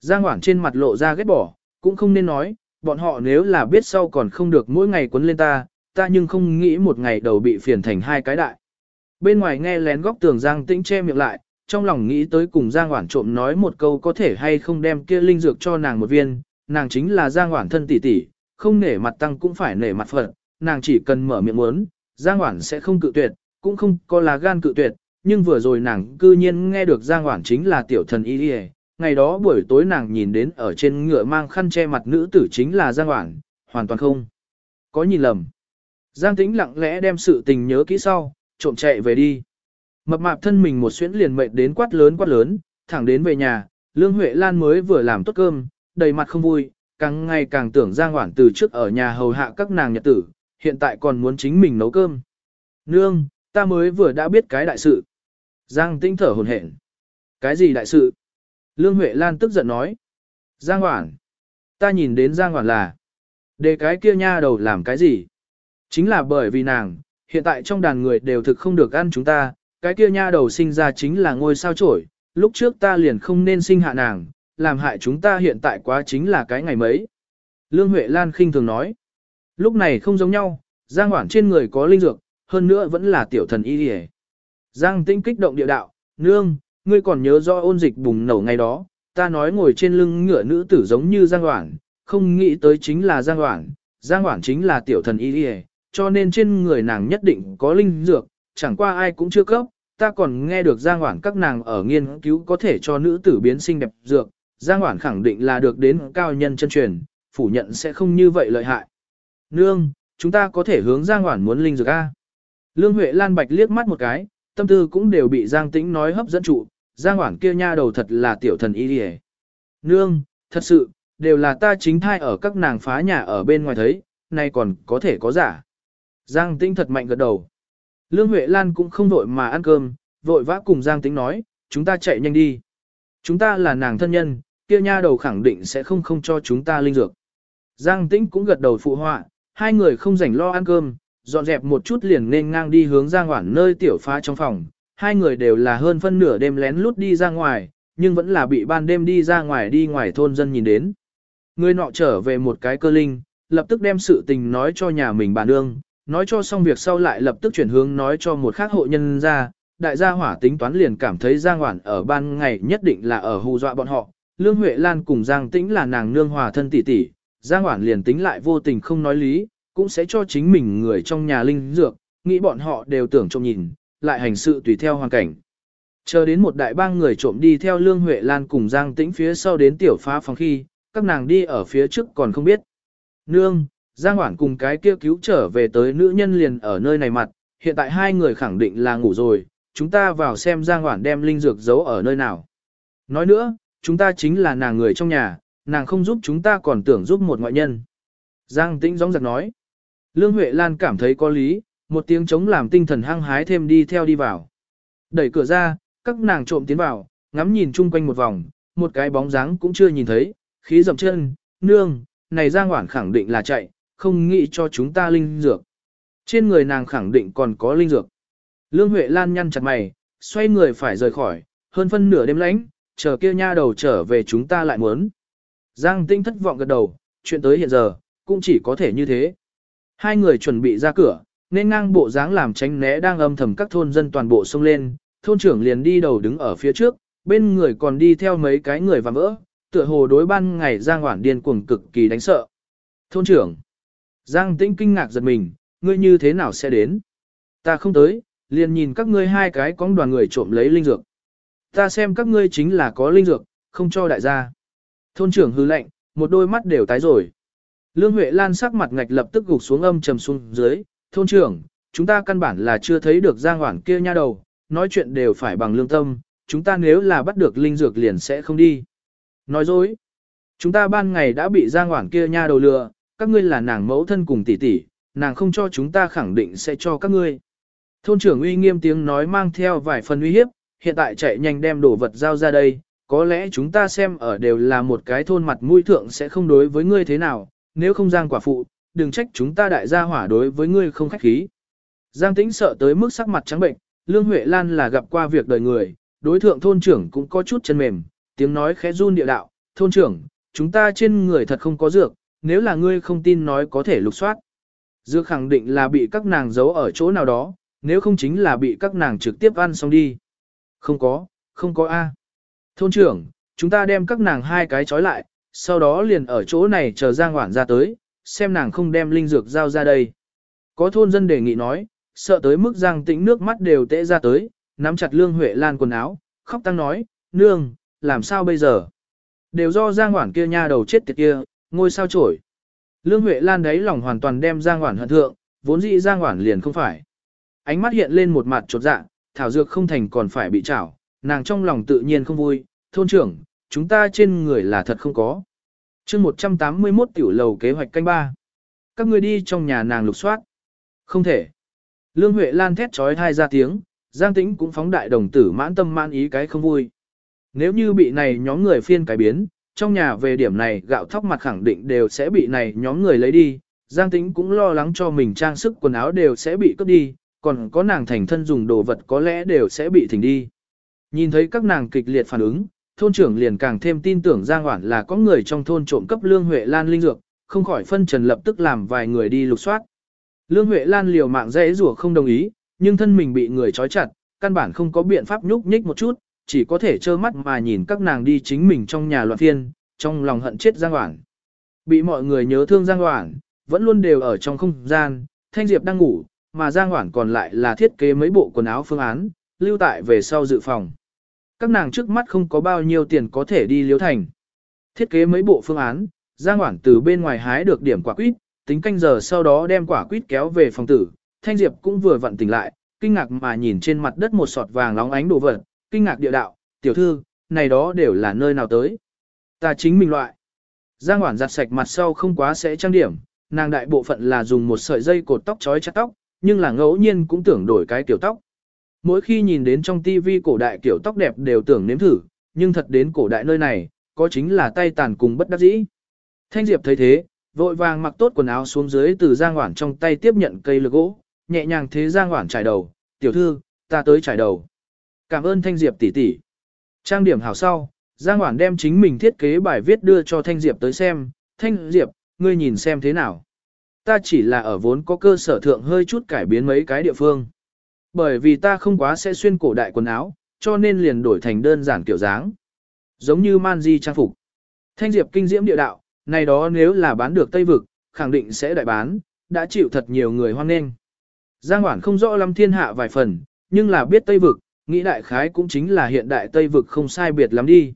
[SPEAKER 1] Giang Hoảng trên mặt lộ ra ghét bỏ, cũng không nên nói, bọn họ nếu là biết sau còn không được mỗi ngày quấn lên ta, ta nhưng không nghĩ một ngày đầu bị phiền thành hai cái đại. Bên ngoài nghe lén góc tường Giang tĩnh che miệng lại, trong lòng nghĩ tới cùng Giang Hoản trộm nói một câu có thể hay không đem kia linh dược cho nàng một viên, nàng chính là Giang Hoản thân tỷ tỷ, không nể mặt tăng cũng phải nể mặt Phật, nàng chỉ cần mở miệng muốn, Giang Hoản sẽ không cự tuyệt, cũng không có là gan cự tuyệt, nhưng vừa rồi nàng cư nhiên nghe được Giang Hoản chính là tiểu thần y đi ngày đó buổi tối nàng nhìn đến ở trên ngựa mang khăn che mặt nữ tử chính là Giang Hoản, hoàn toàn không. có nhìn lầm. Giang Tĩnh lặng lẽ đem sự tình nhớ kỹ sau, trộm chạy về đi. Mập mạp thân mình một xuyến liền mệt đến quát lớn quát lớn, thẳng đến về nhà, Lương Huệ Lan mới vừa làm tốt cơm, đầy mặt không vui, càng ngày càng tưởng Giang Hoản từ trước ở nhà hầu hạ các nàng nhật tử, hiện tại còn muốn chính mình nấu cơm. Nương, ta mới vừa đã biết cái đại sự. Giang Tĩnh thở hồn hển. Cái gì đại sự? Lương Huệ Lan tức giận nói. Giang Hoản. Ta nhìn đến Giang Hoản là. để cái kia nha đầu làm cái gì? Chính là bởi vì nàng, hiện tại trong đàn người đều thực không được ăn chúng ta, cái kia nha đầu sinh ra chính là ngôi sao trổi, lúc trước ta liền không nên sinh hạ nàng, làm hại chúng ta hiện tại quá chính là cái ngày mấy. Lương Huệ Lan khinh thường nói, lúc này không giống nhau, Giang Hoảng trên người có linh dược, hơn nữa vẫn là tiểu thần y hề. Giang Tĩnh kích động địa đạo, nương, ngươi còn nhớ do ôn dịch bùng nổ ngày đó, ta nói ngồi trên lưng ngựa nữ tử giống như Giang Hoảng, không nghĩ tới chính là Giang Hoảng, Giang Hoảng chính là tiểu thần y hề, cho nên trên người nàng nhất định có linh dược, chẳng qua ai cũng chưa cấp, ta còn nghe được Giang Hoảng các nàng ở nghiên cứu có thể cho nữ tử biến sinh đẹp dược, Giang Hoảng khẳng định là được đến cao nhân chân truyền, phủ nhận sẽ không như vậy lợi hại. Nương, chúng ta có thể hướng Giang Hoảng muốn linh dược A. Lương Huệ Lan Bạch liếc mắt một cái, tâm tư cũng đều bị Giang Tĩnh nói hấp dẫn trụ, Giang Hoảng kia nha đầu thật là tiểu thần y đi Nương, thật sự, đều là ta chính thai ở các nàng phá nhà ở bên ngoài thấy, nay còn có thể có giả. Giang Tĩnh thật mạnh gật đầu. Lương Huệ Lan cũng không vội mà ăn cơm, vội vã cùng Giang Tĩnh nói, chúng ta chạy nhanh đi. Chúng ta là nàng thân nhân, kia nha đầu khẳng định sẽ không không cho chúng ta linh dược. Giang Tĩnh cũng gật đầu phụ họa, hai người không rảnh lo ăn cơm, dọn dẹp một chút liền nên ngang đi hướng Giang Hoản nơi tiểu phá trong phòng. Hai người đều là hơn phân nửa đêm lén lút đi ra ngoài, nhưng vẫn là bị ban đêm đi ra ngoài đi ngoài thôn dân nhìn đến. Người nọ trở về một cái cơ linh, lập tức đem sự tình nói cho nhà mình bà nương, nói cho xong việc sau lại lập tức chuyển hướng nói cho một khác hộ nhân ra, đại gia hỏa tính toán liền cảm thấy Giang Hoản ở ban ngày nhất định là ở hù dọa bọn họ. Lương Huệ Lan cùng Giang Tĩnh là nàng nương hòa thân tỷ tỷ, Giang Hoản liền tính lại vô tình không nói lý, cũng sẽ cho chính mình người trong nhà linh dược, nghĩ bọn họ đều tưởng trông nhìn, lại hành sự tùy theo hoàn cảnh. Chờ đến một đại bang người trộm đi theo Lương Huệ Lan cùng Giang Tĩnh phía sau đến tiểu phá phòng khi, các nàng đi ở phía trước còn không biết. Nương, Giang Hoản cùng cái kia cứu trở về tới nữ nhân liền ở nơi này mặt, hiện tại hai người khẳng định là ngủ rồi, chúng ta vào xem Giang Hoản đem linh dược giấu ở nơi nào. Nói nữa, chúng ta chính là nàng người trong nhà, nàng không giúp chúng ta còn tưởng giúp một ngoại nhân. Giang Tĩnh gióng giật nói. Lương Huệ Lan cảm thấy có lý, một tiếng chống làm tinh thần hăng hái thêm đi theo đi vào. Đẩy cửa ra, các nàng trộm tiến vào, ngắm nhìn chung quanh một vòng, một cái bóng dáng cũng chưa nhìn thấy, khí dầm chân, nương, này Giang Hoản khẳng định là chạy, không nghĩ cho chúng ta linh dược. Trên người nàng khẳng định còn có linh dược. Lương Huệ Lan nhăn chặt mày, xoay người phải rời khỏi, hơn phân nửa đêm lánh, chờ kia nha đầu trở về chúng ta lại muốn. Giang Tinh thất vọng gật đầu, chuyện tới hiện giờ, cũng chỉ có thể như thế. Hai người chuẩn bị ra cửa, nên ngang bộ dáng làm tránh né đang âm thầm các thôn dân toàn bộ xông lên, thôn trưởng liền đi đầu đứng ở phía trước, bên người còn đi theo mấy cái người và vỡ, tựa hồ đối ban ngày Giang Hoản điên cuồng cực kỳ đánh sợ. Thôn trưởng, Giang Tĩnh kinh ngạc giật mình, ngươi như thế nào sẽ đến? Ta không tới, liền nhìn các ngươi hai cái cóng đoàn người trộm lấy linh dược. Ta xem các ngươi chính là có linh dược, không cho đại gia. Thôn trưởng hư lệnh, một đôi mắt đều tái rồi. Lương Huệ Lan sắc mặt ngạch lập tức gục xuống âm trầm xuống dưới, thôn trưởng, chúng ta căn bản là chưa thấy được Giang Hoảng kia nha đầu, nói chuyện đều phải bằng lương tâm, chúng ta nếu là bắt được linh dược liền sẽ không đi. Nói dối, chúng ta ban ngày đã bị Giang Hoảng kia nha đầu lừa, các ngươi là nàng mẫu thân cùng tỷ tỷ, nàng không cho chúng ta khẳng định sẽ cho các ngươi. Thôn trưởng uy nghiêm tiếng nói mang theo vài phần uy hiếp, hiện tại chạy nhanh đem đồ vật giao ra đây, có lẽ chúng ta xem ở đều là một cái thôn mặt mũi thượng sẽ không đối với ngươi thế nào, nếu không giang quả phụ, đừng trách chúng ta đại gia hỏa đối với ngươi không khách khí. Giang tĩnh sợ tới mức sắc mặt trắng bệnh, Lương Huệ Lan là gặp qua việc đời người, đối thượng thôn trưởng cũng có chút chân mềm, tiếng nói khẽ run địa đạo, thôn trưởng, chúng ta trên người thật không có dược, nếu là ngươi không tin nói có thể lục soát. Dược khẳng định là bị các nàng giấu ở chỗ nào đó, nếu không chính là bị các nàng trực tiếp ăn xong đi. Không có, không có A. Thôn trưởng, chúng ta đem các nàng hai cái trói lại, sau đó liền ở chỗ này chờ Giang Hoản ra tới, xem nàng không đem linh dược giao ra đây. Có thôn dân đề nghị nói, sợ tới mức Giang tĩnh nước mắt đều tễ ra tới, nắm chặt Lương Huệ Lan quần áo, khóc tăng nói, nương, làm sao bây giờ? Đều do Giang Hoản kia nha đầu chết tiệt kia, ngôi sao trổi. Lương Huệ Lan đấy lòng hoàn toàn đem Giang Hoản hận thượng, vốn dĩ Giang Hoản liền không phải. Ánh mắt hiện lên một mặt chột dạ, thảo dược không thành còn phải bị trảo, nàng trong lòng tự nhiên không vui, thôn trưởng, chúng ta trên người là thật không có. chương 181 tiểu lầu kế hoạch canh ba. Các người đi trong nhà nàng lục soát. Không thể. Lương Huệ Lan thét trói thai ra tiếng, Giang Tĩnh cũng phóng đại đồng tử mãn tâm mãn ý cái không vui. Nếu như bị này nhóm người phiên cái biến, trong nhà về điểm này gạo thóc mặt khẳng định đều sẽ bị này nhóm người lấy đi, Giang Tĩnh cũng lo lắng cho mình trang sức quần áo đều sẽ bị cướp đi, còn có nàng thành thân dùng đồ vật có lẽ đều sẽ bị thỉnh đi. Nhìn thấy các nàng kịch liệt phản ứng, thôn trưởng liền càng thêm tin tưởng Giang Hoản là có người trong thôn trộm cấp Lương Huệ Lan linh dược, không khỏi phân trần lập tức làm vài người đi lục soát. Lương Huệ Lan liều mạng dễ rủa không đồng ý, nhưng thân mình bị người trói chặt, căn bản không có biện pháp nhúc nhích một chút, chỉ có thể trơ mắt mà nhìn các nàng đi chính mình trong nhà loạn phiên, trong lòng hận chết Giang Hoảng. Bị mọi người nhớ thương Giang Hoảng, vẫn luôn đều ở trong không gian, Thanh Diệp đang ngủ, mà Giang Hoảng còn lại là thiết kế mấy bộ quần áo phương án, lưu tại về sau dự phòng. Các nàng trước mắt không có bao nhiêu tiền có thể đi liếu thành. Thiết kế mấy bộ phương án, Giang Hoảng từ bên ngoài hái được điểm quả quýt, tính canh giờ sau đó đem quả quýt kéo về phòng tử. Thanh Diệp cũng vừa vặn tỉnh lại, kinh ngạc mà nhìn trên mặt đất một sọt vàng lóng ánh đồ vật, kinh ngạc địa đạo, tiểu thư, này đó đều là nơi nào tới. Ta chính mình loại. Giang Hoản giặt sạch mặt sau không quá sẽ trang điểm, nàng đại bộ phận là dùng một sợi dây cột tóc trói chặt tóc, nhưng là ngẫu nhiên cũng tưởng đổi cái kiểu tóc. Mỗi khi nhìn đến trong tivi cổ đại kiểu tóc đẹp đều tưởng nếm thử, nhưng thật đến cổ đại nơi này, có chính là tay tàn cùng bất đắc dĩ. Thanh Diệp thấy thế, vội vàng mặc tốt quần áo xuống dưới từ Giang Hoản trong tay tiếp nhận cây lược gỗ, nhẹ nhàng thế Giang Hoản trải đầu, tiểu thư, ta tới trải đầu. Cảm ơn Thanh Diệp tỷ tỷ. Trang điểm hảo sau, Giang Hoản đem chính mình thiết kế bài viết đưa cho Thanh Diệp tới xem, Thanh Diệp, ngươi nhìn xem thế nào. Ta chỉ là ở vốn có cơ sở thượng hơi chút cải biến mấy cái địa phương. Bởi vì ta không quá sẽ xuyên cổ đại quần áo, cho nên liền đổi thành đơn giản kiểu dáng. Giống như man di trang phục. Thanh Diệp kinh diễm địa đạo, này đó nếu là bán được Tây Vực, khẳng định sẽ đại bán, đã chịu thật nhiều người hoan nghênh. Giang Hoản không rõ lâm thiên hạ vài phần, nhưng là biết Tây Vực, nghĩ đại khái cũng chính là hiện đại Tây Vực không sai biệt lắm đi.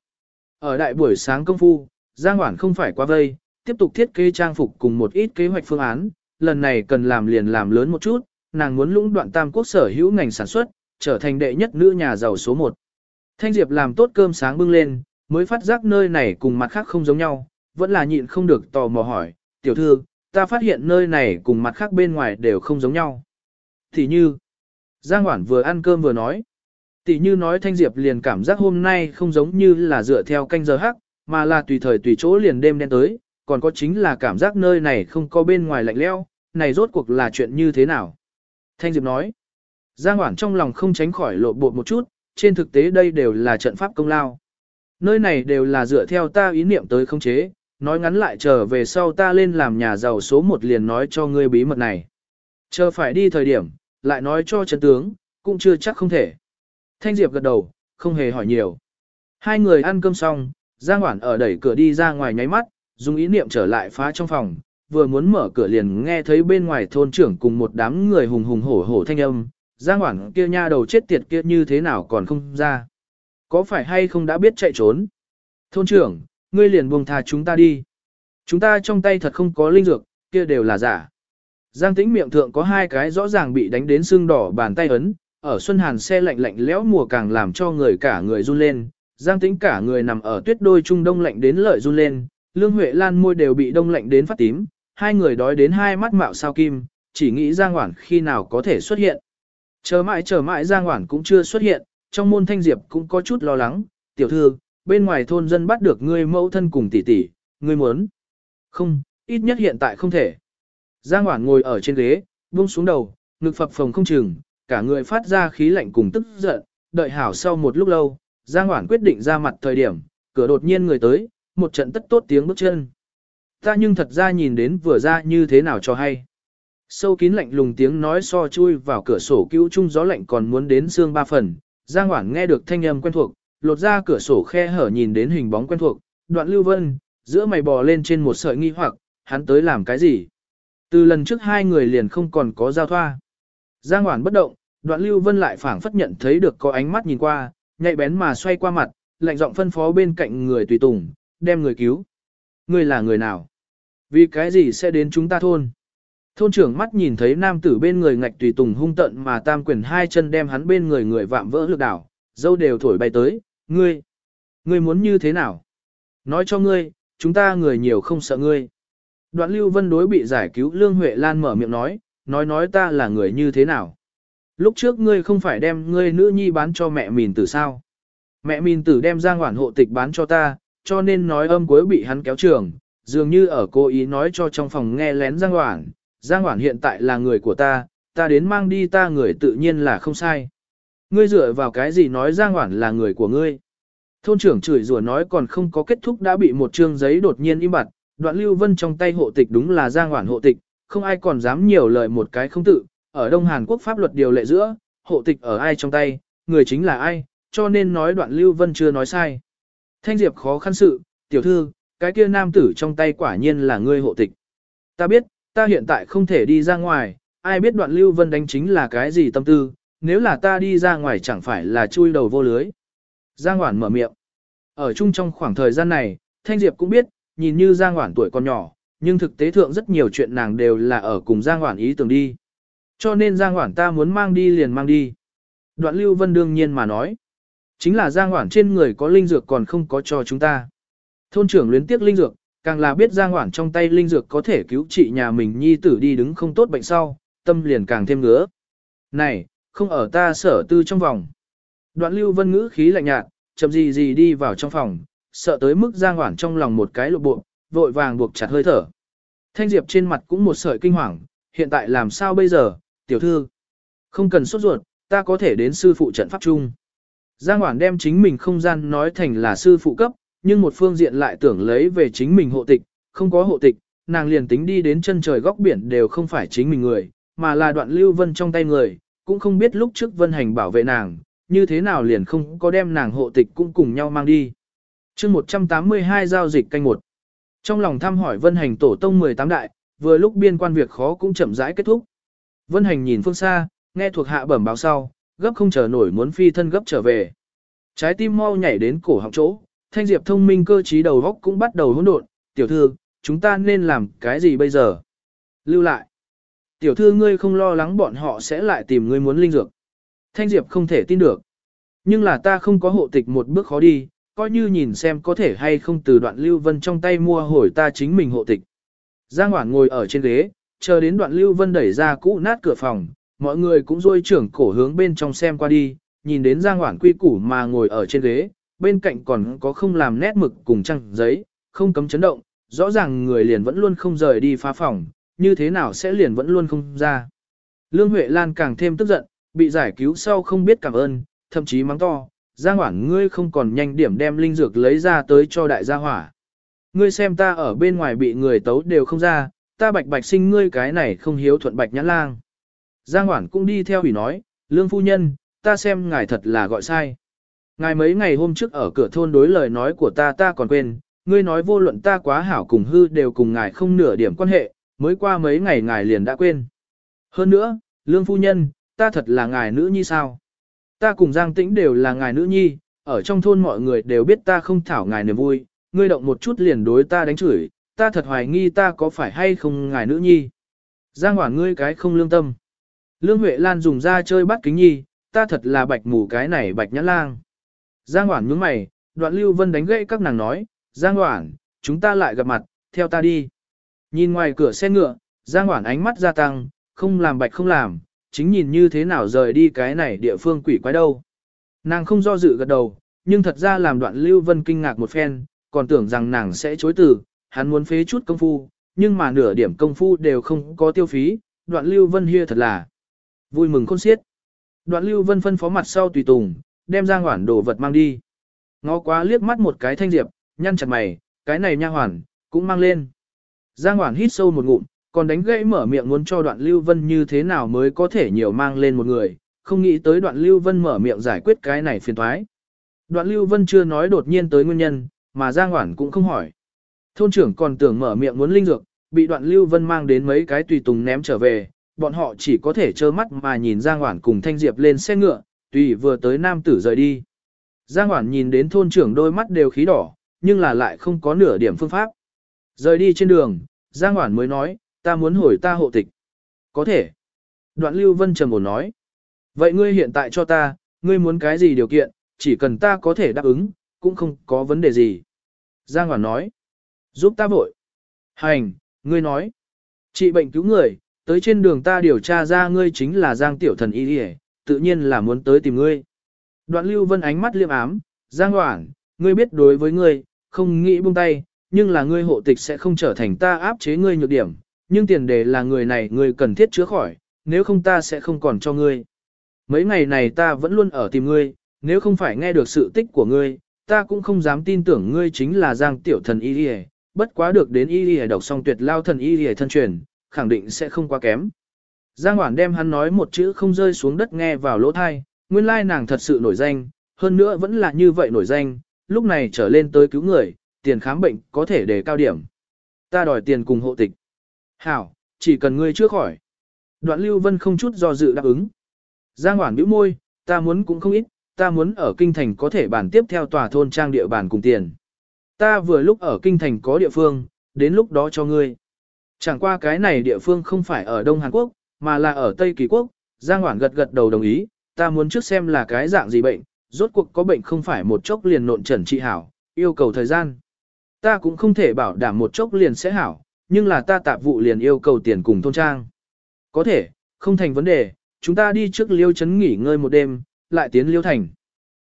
[SPEAKER 1] Ở đại buổi sáng công phu, Giang Hoản không phải qua vây, tiếp tục thiết kế trang phục cùng một ít kế hoạch phương án, lần này cần làm liền làm lớn một chút, nàng muốn lũng đoạn tam quốc sở hữu ngành sản xuất, trở thành đệ nhất nữ nhà giàu số 1. Thanh Diệp làm tốt cơm sáng bưng lên, mới phát giác nơi này cùng mặt khác không giống nhau, vẫn là nhịn không được tò mò hỏi, tiểu thư, ta phát hiện nơi này cùng mặt khác bên ngoài đều không giống nhau. Thì như, Giang Hoản vừa ăn cơm vừa nói, tỷ như nói Thanh Diệp liền cảm giác hôm nay không giống như là dựa theo canh giờ hắc, mà là tùy thời tùy chỗ liền đêm đen tới, còn có chính là cảm giác nơi này không có bên ngoài lạnh lẽo, này rốt cuộc là chuyện như thế nào. Thanh Diệp nói, Giang Hoảng trong lòng không tránh khỏi lộ bột một chút, trên thực tế đây đều là trận pháp công lao. Nơi này đều là dựa theo ta ý niệm tới không chế, nói ngắn lại trở về sau ta lên làm nhà giàu số một liền nói cho ngươi bí mật này. Chờ phải đi thời điểm, lại nói cho chân tướng, cũng chưa chắc không thể. Thanh Diệp gật đầu, không hề hỏi nhiều. Hai người ăn cơm xong, Giang Hoản ở đẩy cửa đi ra ngoài nháy mắt, dùng ý niệm trở lại phá trong phòng, vừa muốn mở cửa liền nghe thấy bên ngoài thôn trưởng cùng một đám người hùng hùng hổ hổ thanh âm, Giang Hoản kia nha đầu chết tiệt kia như thế nào còn không ra. Có phải hay không đã biết chạy trốn? Thôn trưởng, ngươi liền buông thà chúng ta đi. Chúng ta trong tay thật không có linh dược, kia đều là giả. Giang tĩnh miệng thượng có hai cái rõ ràng bị đánh đến xương đỏ bàn tay ấn, ở Xuân Hàn xe lạnh lạnh lẽo mùa càng làm cho người cả người run lên. Giang tĩnh cả người nằm ở tuyết đôi trung đông lạnh đến lợi run lên, Lương Huệ Lan môi đều bị đông lạnh đến phát tím, hai người đói đến hai mắt mạo sao kim, chỉ nghĩ Giang Hoản khi nào có thể xuất hiện. Chờ mãi chờ mãi Giang Hoản cũng chưa xuất hiện, trong môn thanh diệp cũng có chút lo lắng, tiểu thư, bên ngoài thôn dân bắt được ngươi mẫu thân cùng tỷ tỷ, ngươi muốn. Không, ít nhất hiện tại không thể. Giang Hoản ngồi ở trên ghế, buông xuống đầu, ngực phập phồng không chừng, cả người phát ra khí lạnh cùng tức giận, đợi hảo sau một lúc lâu, Giang Hoản quyết định ra mặt thời điểm, cửa đột nhiên người tới, một trận tất tốt tiếng bước chân. Ta nhưng thật ra nhìn đến vừa ra như thế nào cho hay. Sâu kín lạnh lùng tiếng nói so chui vào cửa sổ cứu chung gió lạnh còn muốn đến xương ba phần. Giang Hoản nghe được thanh âm quen thuộc, lột ra cửa sổ khe hở nhìn đến hình bóng quen thuộc. Đoạn Lưu Vân, giữa mày bò lên trên một sợi nghi hoặc, hắn tới làm cái gì? Từ lần trước hai người liền không còn có giao thoa. Giang Hoản bất động, đoạn Lưu Vân lại phảng phất nhận thấy được có ánh mắt nhìn qua, nhạy bén mà xoay qua mặt, lạnh giọng phân phó bên cạnh người tùy tùng, đem người cứu. Ngươi là người nào? Vì cái gì sẽ đến chúng ta thôn? Thôn trưởng mắt nhìn thấy nam tử bên người ngạch tùy tùng hung tận mà tam quyền hai chân đem hắn bên người người vạm vỡ lược đảo, dâu đều thổi bay tới, ngươi, ngươi muốn như thế nào? Nói cho ngươi, chúng ta người nhiều không sợ ngươi. Đoạn lưu vân đối bị giải cứu Lương Huệ Lan mở miệng nói, nói nói ta là người như thế nào? Lúc trước ngươi không phải đem ngươi nữ nhi bán cho mẹ mìn tử sao? Mẹ mìn tử đem giang hoản hộ tịch bán cho ta, cho nên nói âm cuối bị hắn kéo trường, dường như ở cố ý nói cho trong phòng nghe lén giang hoản, giang hoản hiện tại là người của ta, ta đến mang đi ta người tự nhiên là không sai. Ngươi dựa vào cái gì nói giang hoản là người của ngươi? Thôn trưởng chửi rủa nói còn không có kết thúc đã bị một chương giấy đột nhiên im bặt, đoạn lưu vân trong tay hộ tịch đúng là giang hoản hộ tịch, không ai còn dám nhiều lời một cái không tự, ở Đông Hàn Quốc pháp luật điều lệ giữa, hộ tịch ở ai trong tay, người chính là ai, cho nên nói đoạn lưu vân chưa nói sai. Thanh Diệp khó khăn sự, tiểu thư, cái kia nam tử trong tay quả nhiên là ngươi hộ tịch. Ta biết, ta hiện tại không thể đi ra ngoài, ai biết đoạn lưu vân đánh chính là cái gì tâm tư, nếu là ta đi ra ngoài chẳng phải là chui đầu vô lưới. Giang Hoản mở miệng. Ở chung trong khoảng thời gian này, Thanh Diệp cũng biết, nhìn như Giang Hoản tuổi còn nhỏ, nhưng thực tế thượng rất nhiều chuyện nàng đều là ở cùng Giang Hoản ý tưởng đi. Cho nên Giang Hoản ta muốn mang đi liền mang đi. Đoạn Lưu Vân đương nhiên mà nói. Chính là Giang Hoản trên người có linh dược còn không có cho chúng ta. Thôn trưởng luyến tiếc linh dược, càng là biết Giang Hoản trong tay linh dược có thể cứu trị nhà mình nhi tử đi đứng không tốt bệnh sau, tâm liền càng thêm ngứa. Này, không ở ta sở tư trong vòng. Đoạn Lưu Vân ngữ khí lạnh nhạt, chậm gì gì đi vào trong phòng, sợ tới mức Giang Hoản trong lòng một cái lục bộ, vội vàng buộc chặt hơi thở. Thanh Diệp trên mặt cũng một sợi kinh hoàng, hiện tại làm sao bây giờ, tiểu thư? Không cần sốt ruột, ta có thể đến sư phụ trận pháp chung. Giang Hoản đem chính mình không gian nói thành là sư phụ cấp, nhưng một phương diện lại tưởng lấy về chính mình hộ tịch, không có hộ tịch, nàng liền tính đi đến chân trời góc biển đều không phải chính mình người, mà là đoạn lưu vân trong tay người, cũng không biết lúc trước vân hành bảo vệ nàng, như thế nào liền không có đem nàng hộ tịch cũng cùng nhau mang đi. chương 182 giao dịch canh một Trong lòng thăm hỏi vân hành tổ tông 18 đại, vừa lúc biên quan việc khó cũng chậm rãi kết thúc. Vân hành nhìn phương xa, nghe thuộc hạ bẩm báo sau, gấp không chờ nổi muốn phi thân gấp trở về. Trái tim mau nhảy đến cổ họng chỗ, thanh diệp thông minh cơ trí đầu góc cũng bắt đầu hỗn độn, tiểu thư, chúng ta nên làm cái gì bây giờ? Lưu lại. Tiểu thư ngươi không lo lắng bọn họ sẽ lại tìm ngươi muốn linh dược. Thanh diệp không thể tin được. Nhưng là ta không có hộ tịch một bước khó đi, coi như nhìn xem có thể hay không từ đoạn lưu vân trong tay mua hồi ta chính mình hộ tịch. Giang Hoảng ngồi ở trên ghế, chờ đến đoạn lưu vân đẩy ra cũ nát cửa phòng, mọi người cũng rôi trưởng cổ hướng bên trong xem qua đi, nhìn đến Giang Hoảng quy củ mà ngồi ở trên ghế, bên cạnh còn có không làm nét mực cùng trăng giấy, không cấm chấn động, rõ ràng người liền vẫn luôn không rời đi phá phòng, như thế nào sẽ liền vẫn luôn không ra. Lương Huệ Lan càng thêm tức giận, bị giải cứu sau không biết cảm ơn, thậm chí mắng to, Giang Hoảng ngươi không còn nhanh điểm đem linh dược lấy ra tới cho đại gia hỏa. Ngươi xem ta ở bên ngoài bị người tấu đều không ra, ta bạch bạch sinh ngươi cái này không hiếu thuận bạch nhãn lang. Giang Hoản cũng đi theo ủy nói, lương phu nhân, ta xem ngài thật là gọi sai. Ngài mấy ngày hôm trước ở cửa thôn đối lời nói của ta ta còn quên, ngươi nói vô luận ta quá hảo cùng hư đều cùng ngài không nửa điểm quan hệ, mới qua mấy ngày ngài liền đã quên. Hơn nữa, lương phu nhân, ta thật là ngài nữ nhi sao? Ta cùng Giang Tĩnh đều là ngài nữ nhi, ở trong thôn mọi người đều biết ta không thảo ngài niềm vui, ngươi động một chút liền đối ta đánh chửi, ta thật hoài nghi ta có phải hay không ngài nữ nhi. Giang hoảng ngươi cái không lương tâm. Lương Huệ Lan dùng ra chơi bắt kính nhi, ta thật là bạch mù cái này bạch nhãn lang. Giang hoảng nhướng mày, đoạn Lưu Vân đánh gãy các nàng nói, Giang hoảng, chúng ta lại gặp mặt, theo ta đi. Nhìn ngoài cửa xe ngựa, Giang hoảng ánh mắt gia tăng, không làm bạch không làm, chính nhìn như thế nào rời đi cái này địa phương quỷ quái đâu. Nàng không do dự gật đầu, nhưng thật ra làm đoạn Lưu Vân kinh ngạc một phen, còn tưởng rằng nàng sẽ chối từ, hắn muốn phế chút công phu, nhưng mà nửa điểm công phu đều không có tiêu phí, đoạn Lưu Vân hia thật là vui mừng khôn xiết. Đoạn Lưu Vân phân phó mặt sau tùy tùng, đem ra ngoản đồ vật mang đi. Ngó quá liếc mắt một cái thanh diệp, nhăn chặt mày, cái này nha hoàn, cũng mang lên. Giang Hoản hít sâu một ngụm, còn đánh gãy mở miệng muốn cho đoạn Lưu Vân như thế nào mới có thể nhiều mang lên một người, không nghĩ tới đoạn Lưu Vân mở miệng giải quyết cái này phiền thoái. Đoạn Lưu Vân chưa nói đột nhiên tới nguyên nhân, mà Giang Hoản cũng không hỏi. Thôn trưởng còn tưởng mở miệng muốn linh dược, bị đoạn Lưu Vân mang đến mấy cái tùy tùng ném trở về, bọn họ chỉ có thể trơ mắt mà nhìn Giang Hoản cùng Thanh Diệp lên xe ngựa, tùy vừa tới nam tử rời đi. Giang Hoản nhìn đến thôn trưởng đôi mắt đều khí đỏ, nhưng là lại không có nửa điểm phương pháp. Rời đi trên đường, Giang Hoản mới nói, ta muốn hồi ta hộ tịch. Có thể. Đoạn Lưu Vân trầm ổn nói. Vậy ngươi hiện tại cho ta, ngươi muốn cái gì điều kiện, chỉ cần ta có thể đáp ứng, cũng không có vấn đề gì. Giang Hoản nói. Giúp ta vội. Hành, ngươi nói. Trị bệnh cứu người, tới trên đường ta điều tra ra ngươi chính là Giang Tiểu Thần Y Điề, tự nhiên là muốn tới tìm ngươi. Đoạn Lưu Vân ánh mắt liêm ám, Giang Hoảng, ngươi biết đối với ngươi, không nghĩ buông tay, nhưng là ngươi hộ tịch sẽ không trở thành ta áp chế ngươi nhược điểm, nhưng tiền đề là người này ngươi cần thiết chữa khỏi, nếu không ta sẽ không còn cho ngươi. Mấy ngày này ta vẫn luôn ở tìm ngươi, nếu không phải nghe được sự tích của ngươi, ta cũng không dám tin tưởng ngươi chính là Giang Tiểu Thần Y Điề, bất quá được đến Y y độc song tuyệt lao thần Y y thân truyền, khẳng định sẽ không quá kém. Giang Hoản đem hắn nói một chữ không rơi xuống đất nghe vào lỗ thai, nguyên lai nàng thật sự nổi danh, hơn nữa vẫn là như vậy nổi danh, lúc này trở lên tới cứu người, tiền khám bệnh có thể để cao điểm. Ta đòi tiền cùng hộ tịch. Hảo, chỉ cần ngươi chưa khỏi. Đoạn Lưu Vân không chút do dự đáp ứng. Giang Hoản bĩu môi, ta muốn cũng không ít, ta muốn ở kinh thành có thể bàn tiếp theo tòa thôn trang địa bàn cùng tiền. Ta vừa lúc ở kinh thành có địa phương, đến lúc đó cho ngươi. Chẳng qua cái này địa phương không phải ở Đông Hàn Quốc, mà là ở Tây Kỳ Quốc, Giang Hoản gật gật đầu đồng ý, ta muốn trước xem là cái dạng gì bệnh, rốt cuộc có bệnh không phải một chốc liền nộn trần trị hảo, yêu cầu thời gian. Ta cũng không thể bảo đảm một chốc liền sẽ hảo, nhưng là ta tạp vụ liền yêu cầu tiền cùng thôn trang. Có thể, không thành vấn đề, chúng ta đi trước liêu chấn nghỉ ngơi một đêm, lại tiến liêu thành.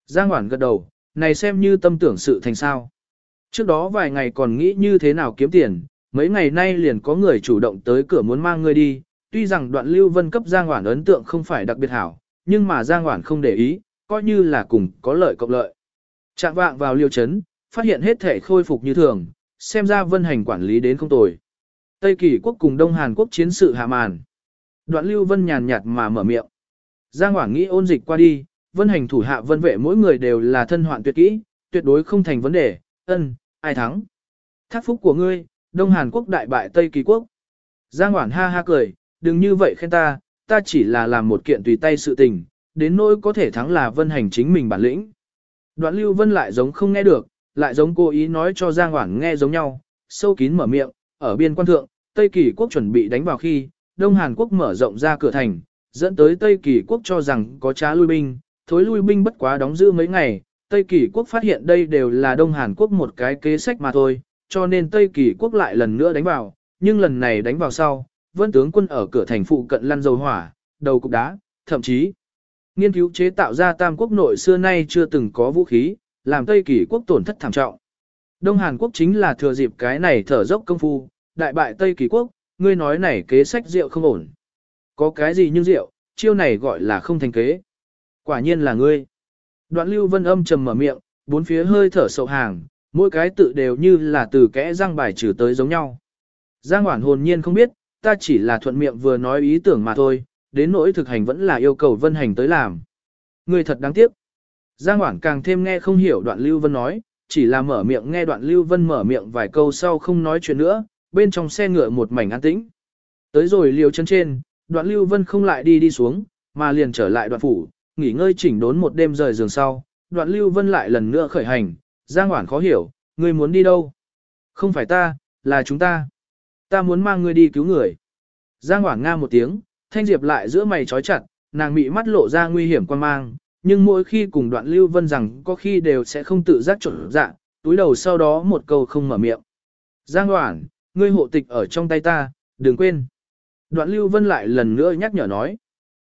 [SPEAKER 1] Giang Hoản gật đầu, này xem như tâm tưởng sự thành sao. Trước đó vài ngày còn nghĩ như thế nào kiếm tiền, mấy ngày nay liền có người chủ động tới cửa muốn mang ngươi đi, tuy rằng đoạn lưu vân cấp Giang Hoản ấn tượng không phải đặc biệt hảo, nhưng mà Giang Hoản không để ý, coi như là cùng có lợi cộng lợi. Trạng vạng vào liêu chấn, phát hiện hết thể khôi phục như thường, xem ra vân hành quản lý đến không tồi. Tây Kỳ quốc cùng Đông Hàn quốc chiến sự hạ màn. Đoạn lưu vân nhàn nhạt mà mở miệng. Giang Hoảng nghĩ ôn dịch qua đi, vân hành thủ hạ vân vệ mỗi người đều là thân hoạn tuyệt kỹ, tuyệt đối không thành vấn đề, ân, ai thắng. Thác phúc của ngươi, Đông Hàn Quốc đại bại Tây Kỳ Quốc. Giang Hoản ha ha cười, đừng như vậy khen ta, ta chỉ là làm một kiện tùy tay sự tình, đến nỗi có thể thắng là vân hành chính mình bản lĩnh. Đoạn lưu vân lại giống không nghe được, lại giống cố ý nói cho Giang Hoản nghe giống nhau, sâu kín mở miệng, ở biên quan thượng, Tây Kỳ Quốc chuẩn bị đánh vào khi, Đông Hàn Quốc mở rộng ra cửa thành, dẫn tới Tây Kỳ Quốc cho rằng có trá lui binh, thối lui binh bất quá đóng giữ mấy ngày, Tây Kỳ Quốc phát hiện đây đều là Đông Hàn Quốc một cái kế sách mà thôi, cho nên Tây Kỳ quốc lại lần nữa đánh vào, nhưng lần này đánh vào sau, vân tướng quân ở cửa thành phụ cận lăn dầu hỏa, đầu cục đá, thậm chí nghiên cứu chế tạo ra tam quốc nội xưa nay chưa từng có vũ khí, làm Tây Kỳ quốc tổn thất thảm trọng. Đông Hàn quốc chính là thừa dịp cái này thở dốc công phu, đại bại Tây Kỳ quốc, ngươi nói này kế sách rượu không ổn. Có cái gì nhưng rượu, chiêu này gọi là không thành kế. Quả nhiên là ngươi. Đoạn lưu vân âm trầm mở miệng, bốn phía hơi thở sậu hàng, mỗi cái tự đều như là từ kẽ răng bài trừ tới giống nhau. Giang Hoản hồn nhiên không biết, ta chỉ là thuận miệng vừa nói ý tưởng mà thôi, đến nỗi thực hành vẫn là yêu cầu Vân Hành tới làm. Người thật đáng tiếc. Giang Hoản càng thêm nghe không hiểu đoạn Lưu Vân nói, chỉ là mở miệng nghe đoạn Lưu Vân mở miệng vài câu sau không nói chuyện nữa, bên trong xe ngựa một mảnh an tĩnh. Tới rồi liều chân trên, đoạn Lưu Vân không lại đi đi xuống, mà liền trở lại đoạn phủ, nghỉ ngơi chỉnh đốn một đêm rời giường sau, đoạn Lưu Vân lại lần nữa khởi hành, Giang Hoản khó hiểu, ngươi muốn đi đâu? Không phải ta, là chúng ta. Ta muốn mang ngươi đi cứu người. Giang Hoản nga một tiếng, thanh diệp lại giữa mày trói chặt, nàng mị mắt lộ ra nguy hiểm quan mang, nhưng mỗi khi cùng đoạn lưu vân rằng có khi đều sẽ không tự giác trộn dạ, túi đầu sau đó một câu không mở miệng. Giang Hoản, ngươi hộ tịch ở trong tay ta, đừng quên. Đoạn lưu vân lại lần nữa nhắc nhở nói.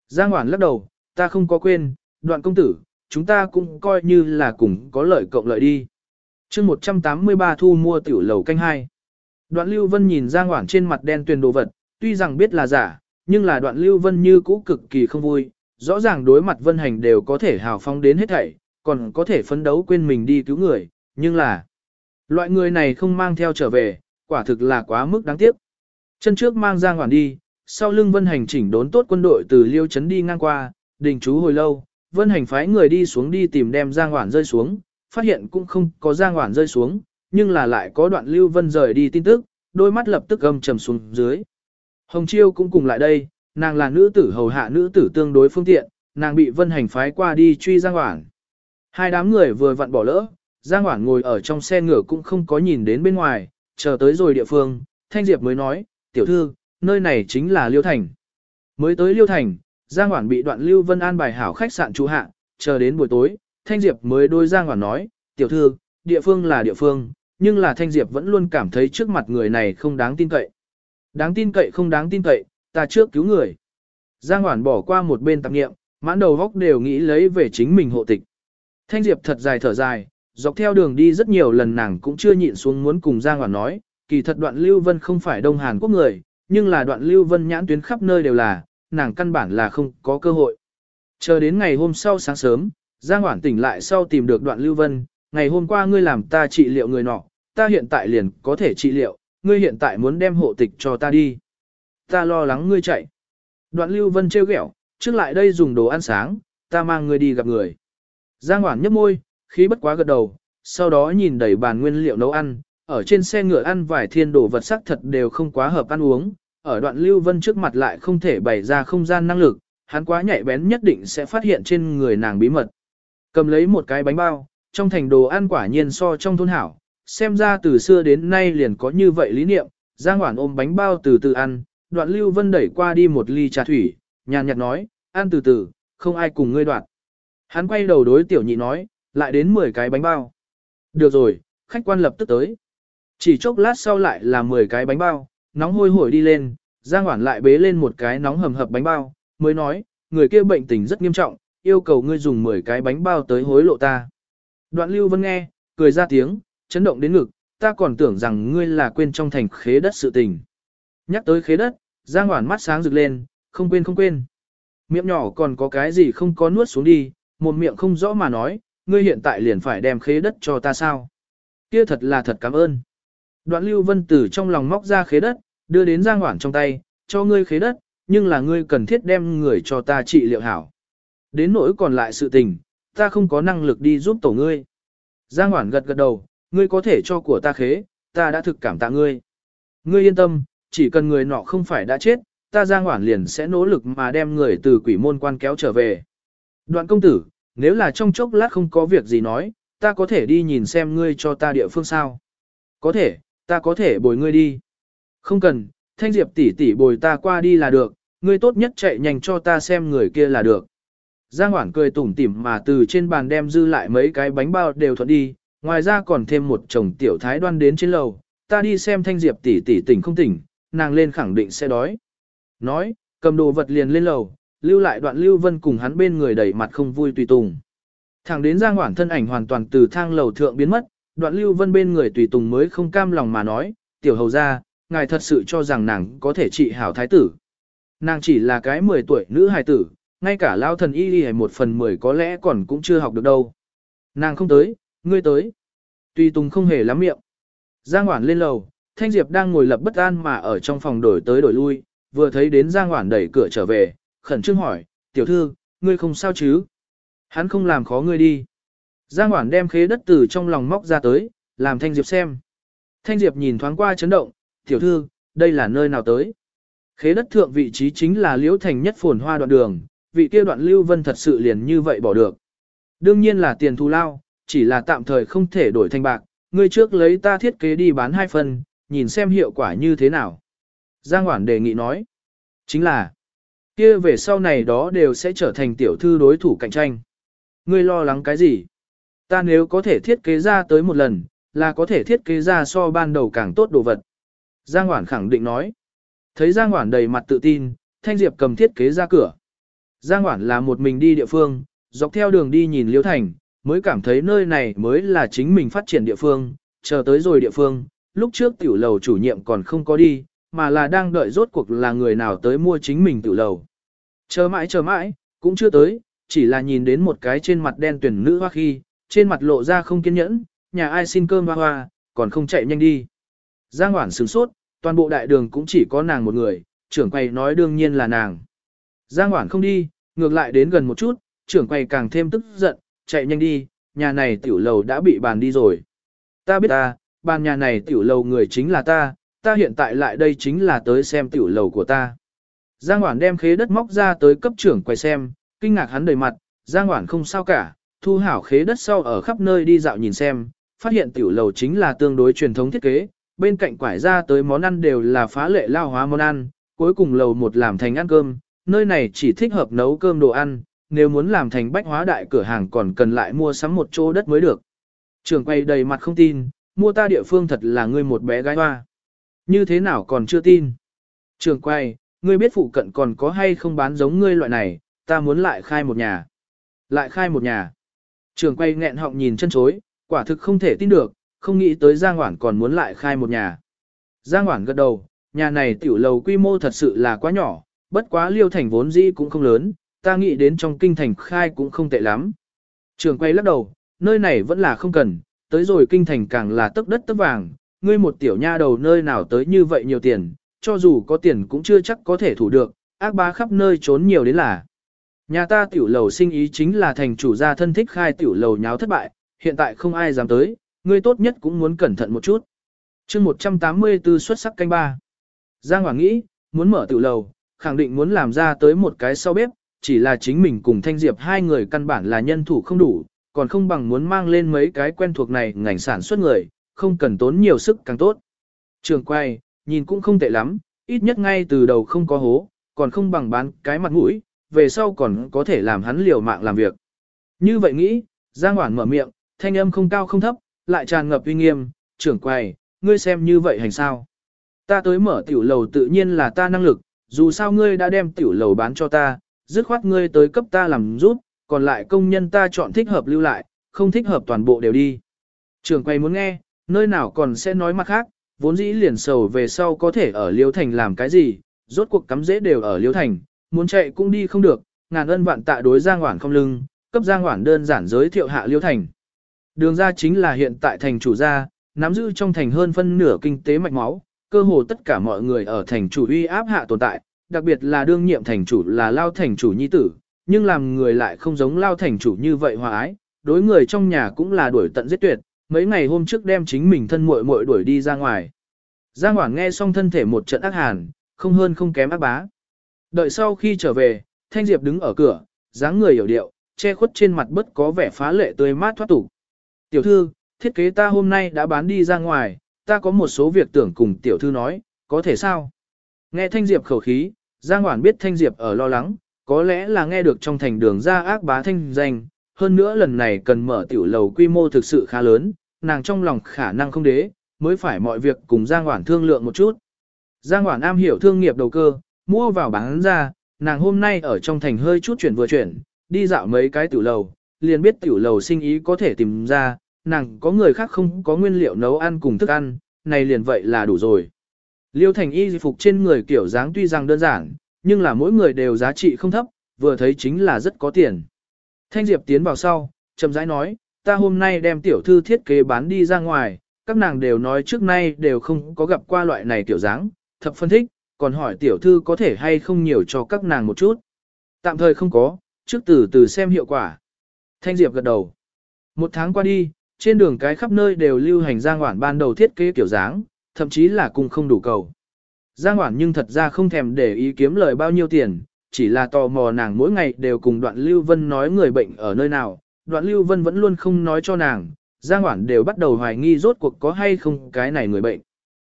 [SPEAKER 1] Giang Hoản lắc đầu, ta không có quên, đoạn công tử, chúng ta cũng coi như là cùng có lợi cộng lợi đi. chương 183 thu mua tiểu lầu canh hai. Đoạn Lưu Vân nhìn Giang Hoảng trên mặt đen tuyền đồ vật, tuy rằng biết là giả, nhưng là đoạn Lưu Vân như cũ cực kỳ không vui, rõ ràng đối mặt Vân Hành đều có thể hào phóng đến hết thảy, còn có thể phấn đấu quên mình đi cứu người, nhưng là loại người này không mang theo trở về, quả thực là quá mức đáng tiếc. Chân trước mang Giang Hoảng đi, sau lưng Vân Hành chỉnh đốn tốt quân đội từ Liêu Trấn đi ngang qua, đình chú hồi lâu, Vân Hành phái người đi xuống đi tìm đem Giang Hoản rơi xuống, phát hiện cũng không có Giang Hoản rơi xuống, nhưng là lại có đoạn Lưu Vân rời đi tin tức, đôi mắt lập tức gầm trầm xuống dưới. Hồng Chiêu cũng cùng lại đây, nàng là nữ tử hầu hạ nữ tử tương đối phương tiện, nàng bị Vân Hành phái qua đi truy Giang Hoản. Hai đám người vừa vặn bỏ lỡ, Giang Hoản ngồi ở trong xe ngựa cũng không có nhìn đến bên ngoài, chờ tới rồi địa phương, Thanh Diệp mới nói, tiểu thư, nơi này chính là Liêu Thành. Mới tới Liêu Thành, Giang Hoản bị đoạn Lưu Vân an bài hảo khách sạn trú hạ, chờ đến buổi tối, Thanh Diệp mới đôi Giang Hoản nói, tiểu thư, địa phương là địa phương, nhưng là Thanh Diệp vẫn luôn cảm thấy trước mặt người này không đáng tin cậy. Đáng tin cậy không đáng tin cậy, ta trước cứu người. Giang Hoản bỏ qua một bên tạp nghiệm, mãn đầu góc đều nghĩ lấy về chính mình hộ tịch. Thanh Diệp thật dài thở dài, dọc theo đường đi rất nhiều lần nàng cũng chưa nhịn xuống muốn cùng Giang Hoản nói, kỳ thật đoạn Lưu Vân không phải Đông Hàn Quốc người, nhưng là đoạn Lưu Vân nhãn tuyến khắp nơi đều là, nàng căn bản là không có cơ hội. Chờ đến ngày hôm sau sáng sớm, Giang Hoản tỉnh lại sau tìm được đoạn Lưu Vân, ngày hôm qua ngươi làm ta trị liệu người nọ, ta hiện tại liền có thể trị liệu, ngươi hiện tại muốn đem hộ tịch cho ta đi. Ta lo lắng ngươi chạy. Đoạn Lưu Vân trêu ghẹo, trước lại đây dùng đồ ăn sáng, ta mang ngươi đi gặp người. Giang Hoản nhấp môi, khí bất quá gật đầu, sau đó nhìn đầy bàn nguyên liệu nấu ăn, ở trên xe ngựa ăn vài thiên đồ vật sắc thật đều không quá hợp ăn uống, ở đoạn Lưu Vân trước mặt lại không thể bày ra không gian năng lực, hắn quá nhạy bén nhất định sẽ phát hiện trên người nàng bí mật. Cầm lấy một cái bánh bao, trong thành đồ ăn quả nhiên so trong thôn hảo, xem ra từ xưa đến nay liền có như vậy lý niệm, Giang Hoản ôm bánh bao từ từ ăn, đoạn Lưu Vân đẩy qua đi một ly trà thủy, nhàn nhạt nói, ăn từ từ, không ai cùng ngươi đoạn. Hắn quay đầu đối tiểu nhị nói, lại đến 10 cái bánh bao. Được rồi, khách quan lập tức tới. Chỉ chốc lát sau lại là 10 cái bánh bao, nóng hôi hổi đi lên, Giang Hoản lại bế lên một cái nóng hầm hập bánh bao, mới nói, người kia bệnh tình rất nghiêm trọng, yêu cầu ngươi dùng 10 cái bánh bao tới hối lộ ta. Đoạn Lưu Vân nghe, cười ra tiếng, chấn động đến ngực, ta còn tưởng rằng ngươi là quên trong thành khế đất sự tình. Nhắc tới khế đất, Giang Hoản mắt sáng rực lên, không quên không quên. Miệng nhỏ còn có cái gì không có nuốt xuống đi, một miệng không rõ mà nói, ngươi hiện tại liền phải đem khế đất cho ta sao. Kia thật là thật cảm ơn. Đoạn Lưu Vân từ trong lòng móc ra khế đất, đưa đến Giang Hoản trong tay, cho ngươi khế đất, nhưng là ngươi cần thiết đem người cho ta trị liệu hảo. Đến nỗi còn lại sự tình, ta không có năng lực đi giúp tổ ngươi. Giang Hoản gật gật đầu, ngươi có thể cho của ta khế, ta đã thực cảm tạ ngươi. Ngươi yên tâm, chỉ cần người nọ không phải đã chết, ta Giang Hoản liền sẽ nỗ lực mà đem người từ quỷ môn quan kéo trở về. Đoạn công tử, nếu là trong chốc lát không có việc gì nói, ta có thể đi nhìn xem ngươi cho ta địa phương sao. Có thể, ta có thể bồi ngươi đi. Không cần, thanh diệp tỷ tỷ bồi ta qua đi là được, ngươi tốt nhất chạy nhanh cho ta xem người kia là được. Giang Hoảng cười tủm tỉm mà từ trên bàn đem dư lại mấy cái bánh bao đều thuận đi, ngoài ra còn thêm một chồng tiểu thái đoan đến trên lầu, ta đi xem thanh diệp tỷ tỷ tỉnh không tỉnh, nàng lên khẳng định sẽ đói. Nói, cầm đồ vật liền lên lầu, lưu lại đoạn lưu vân cùng hắn bên người đẩy mặt không vui tùy tùng. Thẳng đến Giang Hoảng thân ảnh hoàn toàn từ thang lầu thượng biến mất, đoạn lưu vân bên người tùy tùng mới không cam lòng mà nói, tiểu hầu ra, ngài thật sự cho rằng nàng có thể trị hảo thái tử. Nàng chỉ là cái 10 tuổi nữ hài tử, ngay cả lao thần y đi một phần 10 có lẽ còn cũng chưa học được đâu. Nàng không tới, ngươi tới. Tùy tùng không hề lắm miệng. Giang Hoản lên lầu, Thanh Diệp đang ngồi lập bất an mà ở trong phòng đổi tới đổi lui, vừa thấy đến Giang Hoản đẩy cửa trở về, khẩn trương hỏi, tiểu thư, ngươi không sao chứ? Hắn không làm khó ngươi đi. Giang Hoản đem khế đất từ trong lòng móc ra tới, làm Thanh Diệp xem. Thanh Diệp nhìn thoáng qua chấn động, tiểu thư, đây là nơi nào tới? Khế đất thượng vị trí chính là liễu thành nhất phồn hoa đoạn đường, vị kia đoạn lưu vân thật sự liền như vậy bỏ được. Đương nhiên là tiền thù lao, chỉ là tạm thời không thể đổi thành bạc, ngươi trước lấy ta thiết kế đi bán hai phần, nhìn xem hiệu quả như thế nào. Giang Hoản đề nghị nói, chính là, kia về sau này đó đều sẽ trở thành tiểu thư đối thủ cạnh tranh. Ngươi lo lắng cái gì? Ta nếu có thể thiết kế ra tới một lần, là có thể thiết kế ra so ban đầu càng tốt đồ vật. Giang Hoản khẳng định nói. Thấy Giang Hoản đầy mặt tự tin, Thanh Diệp cầm thiết kế ra cửa. Giang Hoản là một mình đi địa phương, dọc theo đường đi nhìn Liễu Thành, mới cảm thấy nơi này mới là chính mình phát triển địa phương, chờ tới rồi địa phương, lúc trước tiểu lầu chủ nhiệm còn không có đi, mà là đang đợi rốt cuộc là người nào tới mua chính mình tiểu lầu. Chờ mãi chờ mãi, cũng chưa tới, chỉ là nhìn đến một cái trên mặt đen tuyển nữ hoa khi, trên mặt lộ ra không kiên nhẫn, nhà ai xin cơm hoa hoa, còn không chạy nhanh đi. Giang Hoản sửng sốt, toàn bộ đại đường cũng chỉ có nàng một người, trưởng quầy nói đương nhiên là nàng. Giang Hoản không đi, ngược lại đến gần một chút, trưởng quầy càng thêm tức giận, chạy nhanh đi, nhà này tiểu lầu đã bị bàn đi rồi. Ta biết ta, bàn nhà này tiểu lầu người chính là ta, ta hiện tại lại đây chính là tới xem tiểu lầu của ta. Giang Hoản đem khế đất móc ra tới cấp trưởng quầy xem, kinh ngạc hắn đầy mặt, Giang Hoản không sao cả, thu hảo khế đất sau ở khắp nơi đi dạo nhìn xem, phát hiện tiểu lầu chính là tương đối truyền thống thiết kế, bên cạnh quải ra tới món ăn đều là phá lệ lao hóa món ăn, cuối cùng lầu một làm thành ăn cơm, nơi này chỉ thích hợp nấu cơm đồ ăn, nếu muốn làm thành bách hóa đại cửa hàng còn cần lại mua sắm một chỗ đất mới được. Trường quay đầy mặt không tin, mua ta địa phương thật là ngươi một bé gái hoa. Như thế nào còn chưa tin? Trường quay, ngươi biết phụ cận còn có hay không bán giống ngươi loại này, ta muốn lại khai một nhà. Lại khai một nhà. Trường quay nghẹn họng nhìn chân chối, quả thực không thể tin được, không nghĩ tới Giang Hoản còn muốn lại khai một nhà. Giang Hoản gật đầu, nhà này tiểu lầu quy mô thật sự là quá nhỏ, bất quá liêu thành vốn dĩ cũng không lớn, ta nghĩ đến trong kinh thành khai cũng không tệ lắm. Trường quay lắc đầu, nơi này vẫn là không cần, tới rồi kinh thành càng là tức đất tức vàng, ngươi một tiểu nha đầu nơi nào tới như vậy nhiều tiền, cho dù có tiền cũng chưa chắc có thể thủ được, ác bá khắp nơi trốn nhiều đến là. Nhà ta tiểu lầu sinh ý chính là thành chủ gia thân thích khai tiểu lầu nháo thất bại, hiện tại không ai dám tới, ngươi tốt nhất cũng muốn cẩn thận một chút. chương 184 xuất sắc canh ba. Giang Hoàng nghĩ, muốn mở tiểu lầu, khẳng định muốn làm ra tới một cái sau bếp, chỉ là chính mình cùng Thanh Diệp hai người căn bản là nhân thủ không đủ, còn không bằng muốn mang lên mấy cái quen thuộc này ngành sản xuất người, không cần tốn nhiều sức càng tốt. Trường quay, nhìn cũng không tệ lắm, ít nhất ngay từ đầu không có hố, còn không bằng bán cái mặt mũi, về sau còn có thể làm hắn liều mạng làm việc. Như vậy nghĩ, Giang Hoàng mở miệng, thanh âm không cao không thấp, lại tràn ngập uy nghiêm, trưởng quầy, ngươi xem như vậy hành sao. Ta tới mở tiểu lầu tự nhiên là ta năng lực, dù sao ngươi đã đem tiểu lầu bán cho ta, dứt khoát ngươi tới cấp ta làm giúp, còn lại công nhân ta chọn thích hợp lưu lại, không thích hợp toàn bộ đều đi. Trưởng quầy muốn nghe, nơi nào còn sẽ nói mặt khác, vốn dĩ liền sầu về sau có thể ở Liêu Thành làm cái gì, rốt cuộc cắm dễ đều ở Liêu Thành, muốn chạy cũng đi không được, ngàn ân vạn tạ đối Giang Hoản không lưng, cấp Giang Hoản đơn giản giới thiệu hạ Liêu Thành. Đường ra chính là hiện tại thành chủ gia, nắm giữ trong thành hơn phân nửa kinh tế mạch máu, cơ hồ tất cả mọi người ở thành chủ uy áp hạ tồn tại, đặc biệt là đương nhiệm thành chủ là lao thành chủ nhi tử, nhưng làm người lại không giống lao thành chủ như vậy hòa ái, đối người trong nhà cũng là đuổi tận giết tuyệt, mấy ngày hôm trước đem chính mình thân muội muội đuổi đi ra ngoài. Giang Hoảng nghe xong thân thể một trận ác hàn, không hơn không kém ác bá. Đợi sau khi trở về, Thanh Diệp đứng ở cửa, dáng người hiểu điệu, che khuất trên mặt bất có vẻ phá lệ tươi mát thoát tục. Tiểu thư, thiết kế ta hôm nay đã bán đi ra ngoài, ta có một số việc tưởng cùng tiểu thư nói, có thể sao? Nghe Thanh Diệp khẩu khí, Giang Hoản biết Thanh Diệp ở lo lắng, có lẽ là nghe được trong thành đường ra ác bá thanh danh, hơn nữa lần này cần mở tiểu lầu quy mô thực sự khá lớn, nàng trong lòng khả năng không đế, mới phải mọi việc cùng Giang Hoản thương lượng một chút. Giang Hoản am hiểu thương nghiệp đầu cơ, mua vào bán ra, nàng hôm nay ở trong thành hơi chút chuyển vừa chuyển, đi dạo mấy cái tiểu lầu, liền biết tiểu lầu sinh ý có thể tìm ra, nàng có người khác không có nguyên liệu nấu ăn cùng thức ăn, này liền vậy là đủ rồi. Liêu thành y phục trên người kiểu dáng tuy rằng đơn giản, nhưng là mỗi người đều giá trị không thấp, vừa thấy chính là rất có tiền. Thanh Diệp tiến vào sau, chậm rãi nói, ta hôm nay đem tiểu thư thiết kế bán đi ra ngoài, các nàng đều nói trước nay đều không có gặp qua loại này tiểu dáng, thập phân thích, còn hỏi tiểu thư có thể hay không nhiều cho các nàng một chút. Tạm thời không có, trước từ từ xem hiệu quả. Thanh Diệp gật đầu. Một tháng qua đi, trên đường cái khắp nơi đều lưu hành Giang Hoản ban đầu thiết kế kiểu dáng, thậm chí là cùng không đủ cầu. Giang Hoản nhưng thật ra không thèm để ý kiếm lời bao nhiêu tiền, chỉ là tò mò nàng mỗi ngày đều cùng đoạn Lưu Vân nói người bệnh ở nơi nào, đoạn Lưu Vân vẫn luôn không nói cho nàng, Giang Hoản đều bắt đầu hoài nghi rốt cuộc có hay không cái này người bệnh.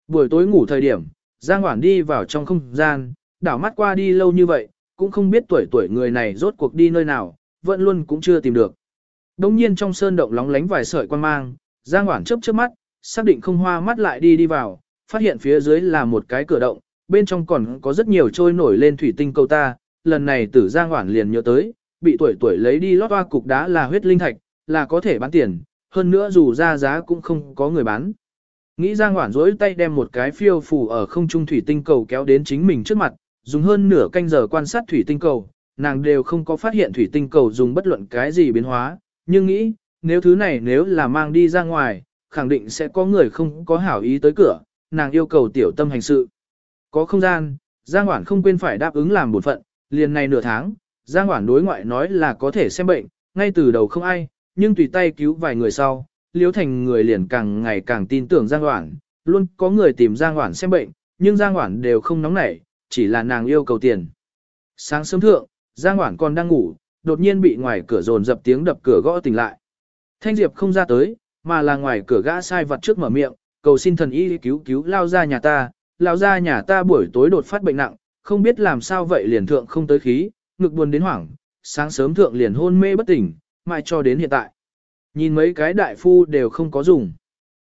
[SPEAKER 1] Buổi tối ngủ thời điểm, Giang Hoản đi vào trong không gian, đảo mắt qua đi lâu như vậy, cũng không biết tuổi tuổi người này rốt cuộc đi nơi nào, vẫn luôn cũng chưa tìm được. Đông nhiên trong sơn động lóng lánh vài sợi quan mang, Giang Hoảng chớp chớp mắt, xác định không hoa mắt lại đi đi vào, phát hiện phía dưới là một cái cửa động, bên trong còn có rất nhiều trôi nổi lên thủy tinh cầu ta, lần này tử Giang Hoảng liền nhớ tới, bị tuổi tuổi lấy đi lót hoa cục đá là huyết linh thạch, là có thể bán tiền, hơn nữa dù ra giá cũng không có người bán. Nghĩ Giang Hoảng rỗi tay đem một cái phiêu phù ở không trung thủy tinh cầu kéo đến chính mình trước mặt, dùng hơn nửa canh giờ quan sát thủy tinh cầu, nàng đều không có phát hiện thủy tinh cầu dùng bất luận cái gì biến hóa, nhưng nghĩ, nếu thứ này nếu là mang đi ra ngoài, khẳng định sẽ có người không có hảo ý tới cửa, nàng yêu cầu tiểu tâm hành sự. Có không gian, Giang Hoản không quên phải đáp ứng làm một phận, liền này nửa tháng, Giang Hoản đối ngoại nói là có thể xem bệnh, ngay từ đầu không ai, nhưng tùy tay cứu vài người sau, Liễu Thành người liền càng ngày càng tin tưởng Giang Hoản, luôn có người tìm Giang Hoản xem bệnh, nhưng Giang Hoản đều không nóng nảy, chỉ là nàng yêu cầu tiền. Sáng sớm thượng, Giang Hoản còn đang ngủ, đột nhiên bị ngoài cửa rồn dập tiếng đập cửa gõ tỉnh lại. Thanh Diệp không ra tới, mà là ngoài cửa gã sai vật trước mở miệng, cầu xin thần y cứu cứu lao ra nhà ta, lao ra nhà ta buổi tối đột phát bệnh nặng, không biết làm sao vậy liền thượng không tới khí, ngực buồn đến hoảng, sáng sớm thượng liền hôn mê bất tỉnh, mai cho đến hiện tại. Nhìn mấy cái đại phu đều không có dùng.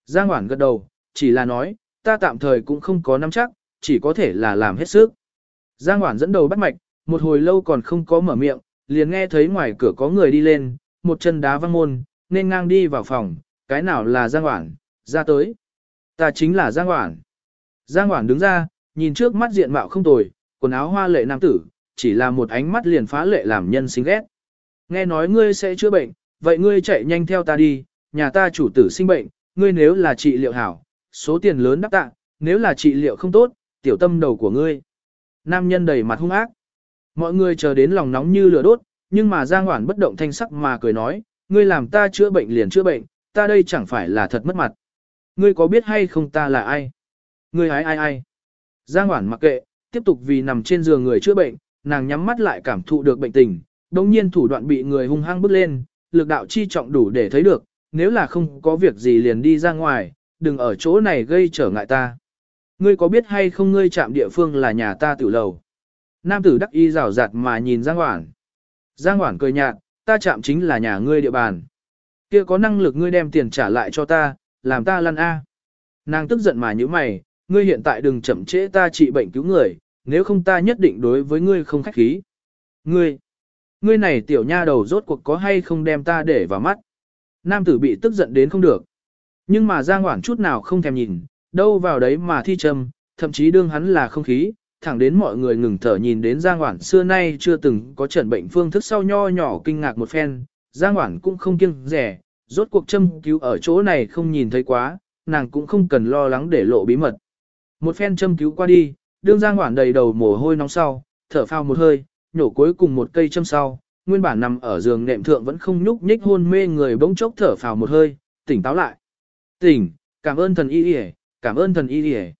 [SPEAKER 1] Giang Hoản gật đầu, chỉ là nói, ta tạm thời cũng không có nắm chắc, chỉ có thể là làm hết sức. Giang Hoản dẫn đầu bắt mạch, một hồi lâu còn không có mở miệng, liền nghe thấy ngoài cửa có người đi lên, một chân đá văng môn, nên ngang đi vào phòng, cái nào là Giang Hoảng, ra tới. Ta chính là Giang Hoảng. Giang Hoảng đứng ra, nhìn trước mắt diện mạo không tồi, quần áo hoa lệ nam tử, chỉ là một ánh mắt liền phá lệ làm nhân sinh ghét. Nghe nói ngươi sẽ chữa bệnh, vậy ngươi chạy nhanh theo ta đi, nhà ta chủ tử sinh bệnh, ngươi nếu là trị liệu hảo, số tiền lớn đắc tạ, nếu là trị liệu không tốt, tiểu tâm đầu của ngươi. Nam nhân đầy mặt hung ác. Mọi người chờ đến lòng nóng như lửa đốt, nhưng mà Giang Hoản bất động thanh sắc mà cười nói, ngươi làm ta chữa bệnh liền chữa bệnh, ta đây chẳng phải là thật mất mặt. Ngươi có biết hay không ta là ai? Ngươi hái ai ai? Giang Hoản mặc kệ, tiếp tục vì nằm trên giường người chữa bệnh, nàng nhắm mắt lại cảm thụ được bệnh tình, đồng nhiên thủ đoạn bị người hung hăng bước lên, lực đạo chi trọng đủ để thấy được, nếu là không có việc gì liền đi ra ngoài, đừng ở chỗ này gây trở ngại ta. Ngươi có biết hay không ngươi chạm địa phương là nhà ta tiểu lầu? Nam tử đắc y rào rạt mà nhìn Giang Hoảng. Giang Hoảng cười nhạt, ta chạm chính là nhà ngươi địa bàn. Kia có năng lực ngươi đem tiền trả lại cho ta, làm ta lăn A. Nàng tức giận mà như mày, ngươi hiện tại đừng chậm trễ ta trị bệnh cứu người, nếu không ta nhất định đối với ngươi không khách khí. Ngươi, ngươi này tiểu nha đầu rốt cuộc có hay không đem ta để vào mắt. Nam tử bị tức giận đến không được. Nhưng mà Giang Hoảng chút nào không thèm nhìn, đâu vào đấy mà thi trầm, thậm chí đương hắn là không khí, thẳng đến mọi người ngừng thở nhìn đến Giang Hoản xưa nay chưa từng có trần bệnh phương thức sau nho nhỏ kinh ngạc một phen, Giang Hoản cũng không kiêng rẻ, rốt cuộc châm cứu ở chỗ này không nhìn thấy quá, nàng cũng không cần lo lắng để lộ bí mật. Một phen châm cứu qua đi, đương Giang Hoản đầy đầu mồ hôi nóng sau, thở phào một hơi, nhổ cuối cùng một cây châm sau, nguyên bản nằm ở giường nệm thượng vẫn không nhúc nhích hôn mê người bỗng chốc thở phào một hơi, tỉnh táo lại. Tỉnh, cảm ơn thần y y, cảm ơn thần y y.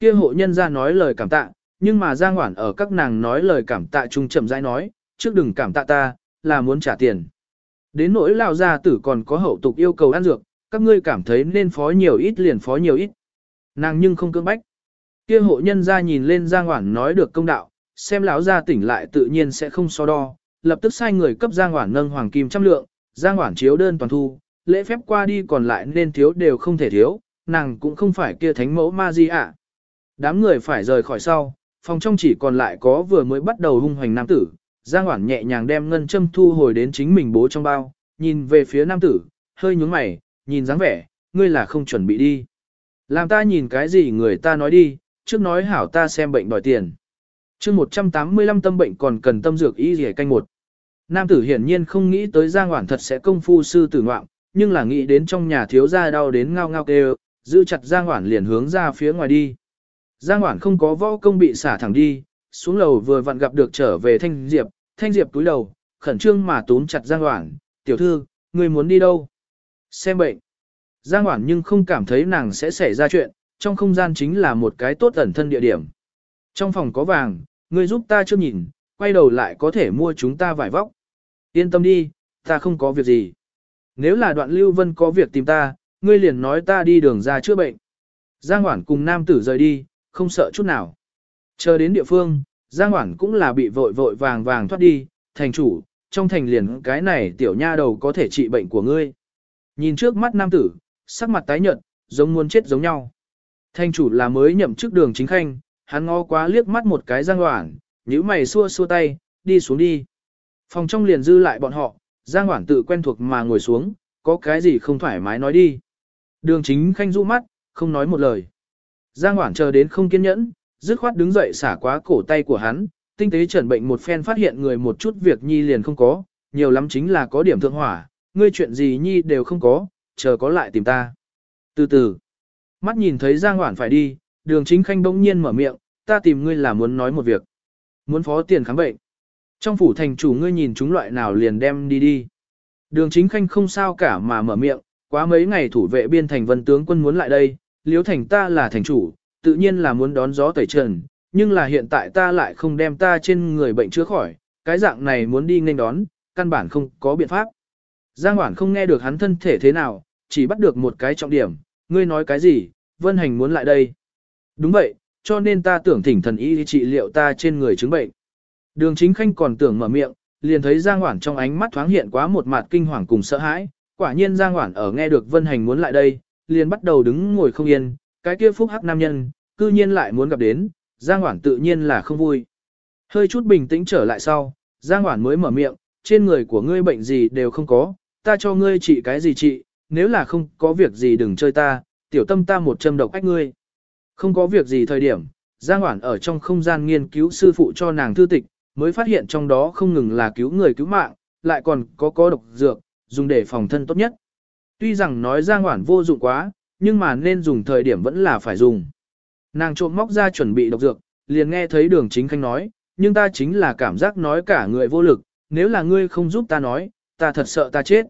[SPEAKER 1] Kia hộ nhân ra nói lời cảm tạ, nhưng mà Giang Hoản ở các nàng nói lời cảm tạ trung chậm rãi nói, trước đừng cảm tạ ta, là muốn trả tiền. Đến nỗi lao gia tử còn có hậu tục yêu cầu ăn dược, các ngươi cảm thấy nên phó nhiều ít liền phó nhiều ít. Nàng nhưng không cưỡng bách. Kia hộ nhân ra nhìn lên Giang Hoản nói được công đạo, xem lão gia tỉnh lại tự nhiên sẽ không so đo, lập tức sai người cấp Giang Hoản nâng hoàng kim trăm lượng, Giang Hoản chiếu đơn toàn thu, lễ phép qua đi còn lại nên thiếu đều không thể thiếu, nàng cũng không phải kia thánh mẫu ma di ạ. Đám người phải rời khỏi sau, phòng trong chỉ còn lại có vừa mới bắt đầu hung hoành nam tử, Giang Hoản nhẹ nhàng đem ngân châm thu hồi đến chính mình bố trong bao, nhìn về phía nam tử, hơi nhướng mày, nhìn dáng vẻ, ngươi là không chuẩn bị đi. Làm ta nhìn cái gì người ta nói đi, trước nói hảo ta xem bệnh đòi tiền. chương 185 tâm bệnh còn cần tâm dược y rỉa canh một. Nam tử hiển nhiên không nghĩ tới Giang Hoản thật sẽ công phu sư tử ngoạm, nhưng là nghĩ đến trong nhà thiếu gia đau đến ngao ngao kêu, giữ chặt Giang Hoản liền hướng ra phía ngoài đi. Giang Hoản không có võ công bị xả thẳng đi, xuống lầu vừa vặn gặp được trở về Thanh Diệp, Thanh Diệp túi đầu, khẩn trương mà túm chặt Giang Hoản, tiểu thư, người muốn đi đâu? Xem bệnh. Giang Hoản nhưng không cảm thấy nàng sẽ xảy ra chuyện, trong không gian chính là một cái tốt ẩn thân địa điểm. Trong phòng có vàng, người giúp ta chưa nhìn, quay đầu lại có thể mua chúng ta vải vóc. Yên tâm đi, ta không có việc gì. Nếu là đoạn lưu vân có việc tìm ta, ngươi liền nói ta đi đường ra chữa bệnh. Giang Hoản cùng nam tử rời đi, không sợ chút nào. Chờ đến địa phương, Giang Hoảng cũng là bị vội vội vàng vàng thoát đi, thành chủ, trong thành liền cái này tiểu nha đầu có thể trị bệnh của ngươi. Nhìn trước mắt nam tử, sắc mặt tái nhợt, giống muốn chết giống nhau. Thành chủ là mới nhậm chức đường chính khanh, hắn ngó quá liếc mắt một cái Giang Hoảng, nhíu mày xua xua tay, đi xuống đi. Phòng trong liền dư lại bọn họ, Giang Hoảng tự quen thuộc mà ngồi xuống, có cái gì không thoải mái nói đi. Đường chính khanh du mắt, không nói một lời. Giang Hoảng chờ đến không kiên nhẫn, dứt khoát đứng dậy xả quá cổ tay của hắn, tinh tế trần bệnh một phen phát hiện người một chút việc nhi liền không có, nhiều lắm chính là có điểm thượng hỏa, ngươi chuyện gì nhi đều không có, chờ có lại tìm ta. Từ từ, mắt nhìn thấy Giang Hoảng phải đi, đường chính khanh bỗng nhiên mở miệng, ta tìm ngươi là muốn nói một việc. Muốn phó tiền khám bệnh. Trong phủ thành chủ ngươi nhìn chúng loại nào liền đem đi đi. Đường chính khanh không sao cả mà mở miệng, quá mấy ngày thủ vệ biên thành vân tướng quân muốn lại đây, liếu thành ta là thành chủ, tự nhiên là muốn đón gió tẩy trần, nhưng là hiện tại ta lại không đem ta trên người bệnh chữa khỏi, cái dạng này muốn đi nên đón, căn bản không có biện pháp. Giang Hoản không nghe được hắn thân thể thế nào, chỉ bắt được một cái trọng điểm, ngươi nói cái gì, Vân Hành muốn lại đây. Đúng vậy, cho nên ta tưởng thỉnh thần y trị liệu ta trên người chứng bệnh. Đường chính khanh còn tưởng mở miệng, liền thấy Giang Hoản trong ánh mắt thoáng hiện quá một mặt kinh hoàng cùng sợ hãi. Quả nhiên Giang Hoản ở nghe được Vân Hành muốn lại đây, liền bắt đầu đứng ngồi không yên, cái kia phúc hắc nam nhân, cư nhiên lại muốn gặp đến, Giang Hoản tự nhiên là không vui. Hơi chút bình tĩnh trở lại sau, Giang Hoản mới mở miệng, trên người của ngươi bệnh gì đều không có, ta cho ngươi trị cái gì trị, nếu là không có việc gì đừng chơi ta, tiểu tâm ta một châm độc ách ngươi. Không có việc gì thời điểm, Giang Hoản ở trong không gian nghiên cứu sư phụ cho nàng thư tịch, mới phát hiện trong đó không ngừng là cứu người cứu mạng, lại còn có có độc dược, dùng để phòng thân tốt nhất. Tuy rằng nói Giang Hoản vô dụng quá, nhưng mà nên dùng thời điểm vẫn là phải dùng. Nàng trộm móc ra chuẩn bị độc dược, liền nghe thấy đường chính khanh nói, nhưng ta chính là cảm giác nói cả người vô lực, nếu là ngươi không giúp ta nói, ta thật sợ ta chết.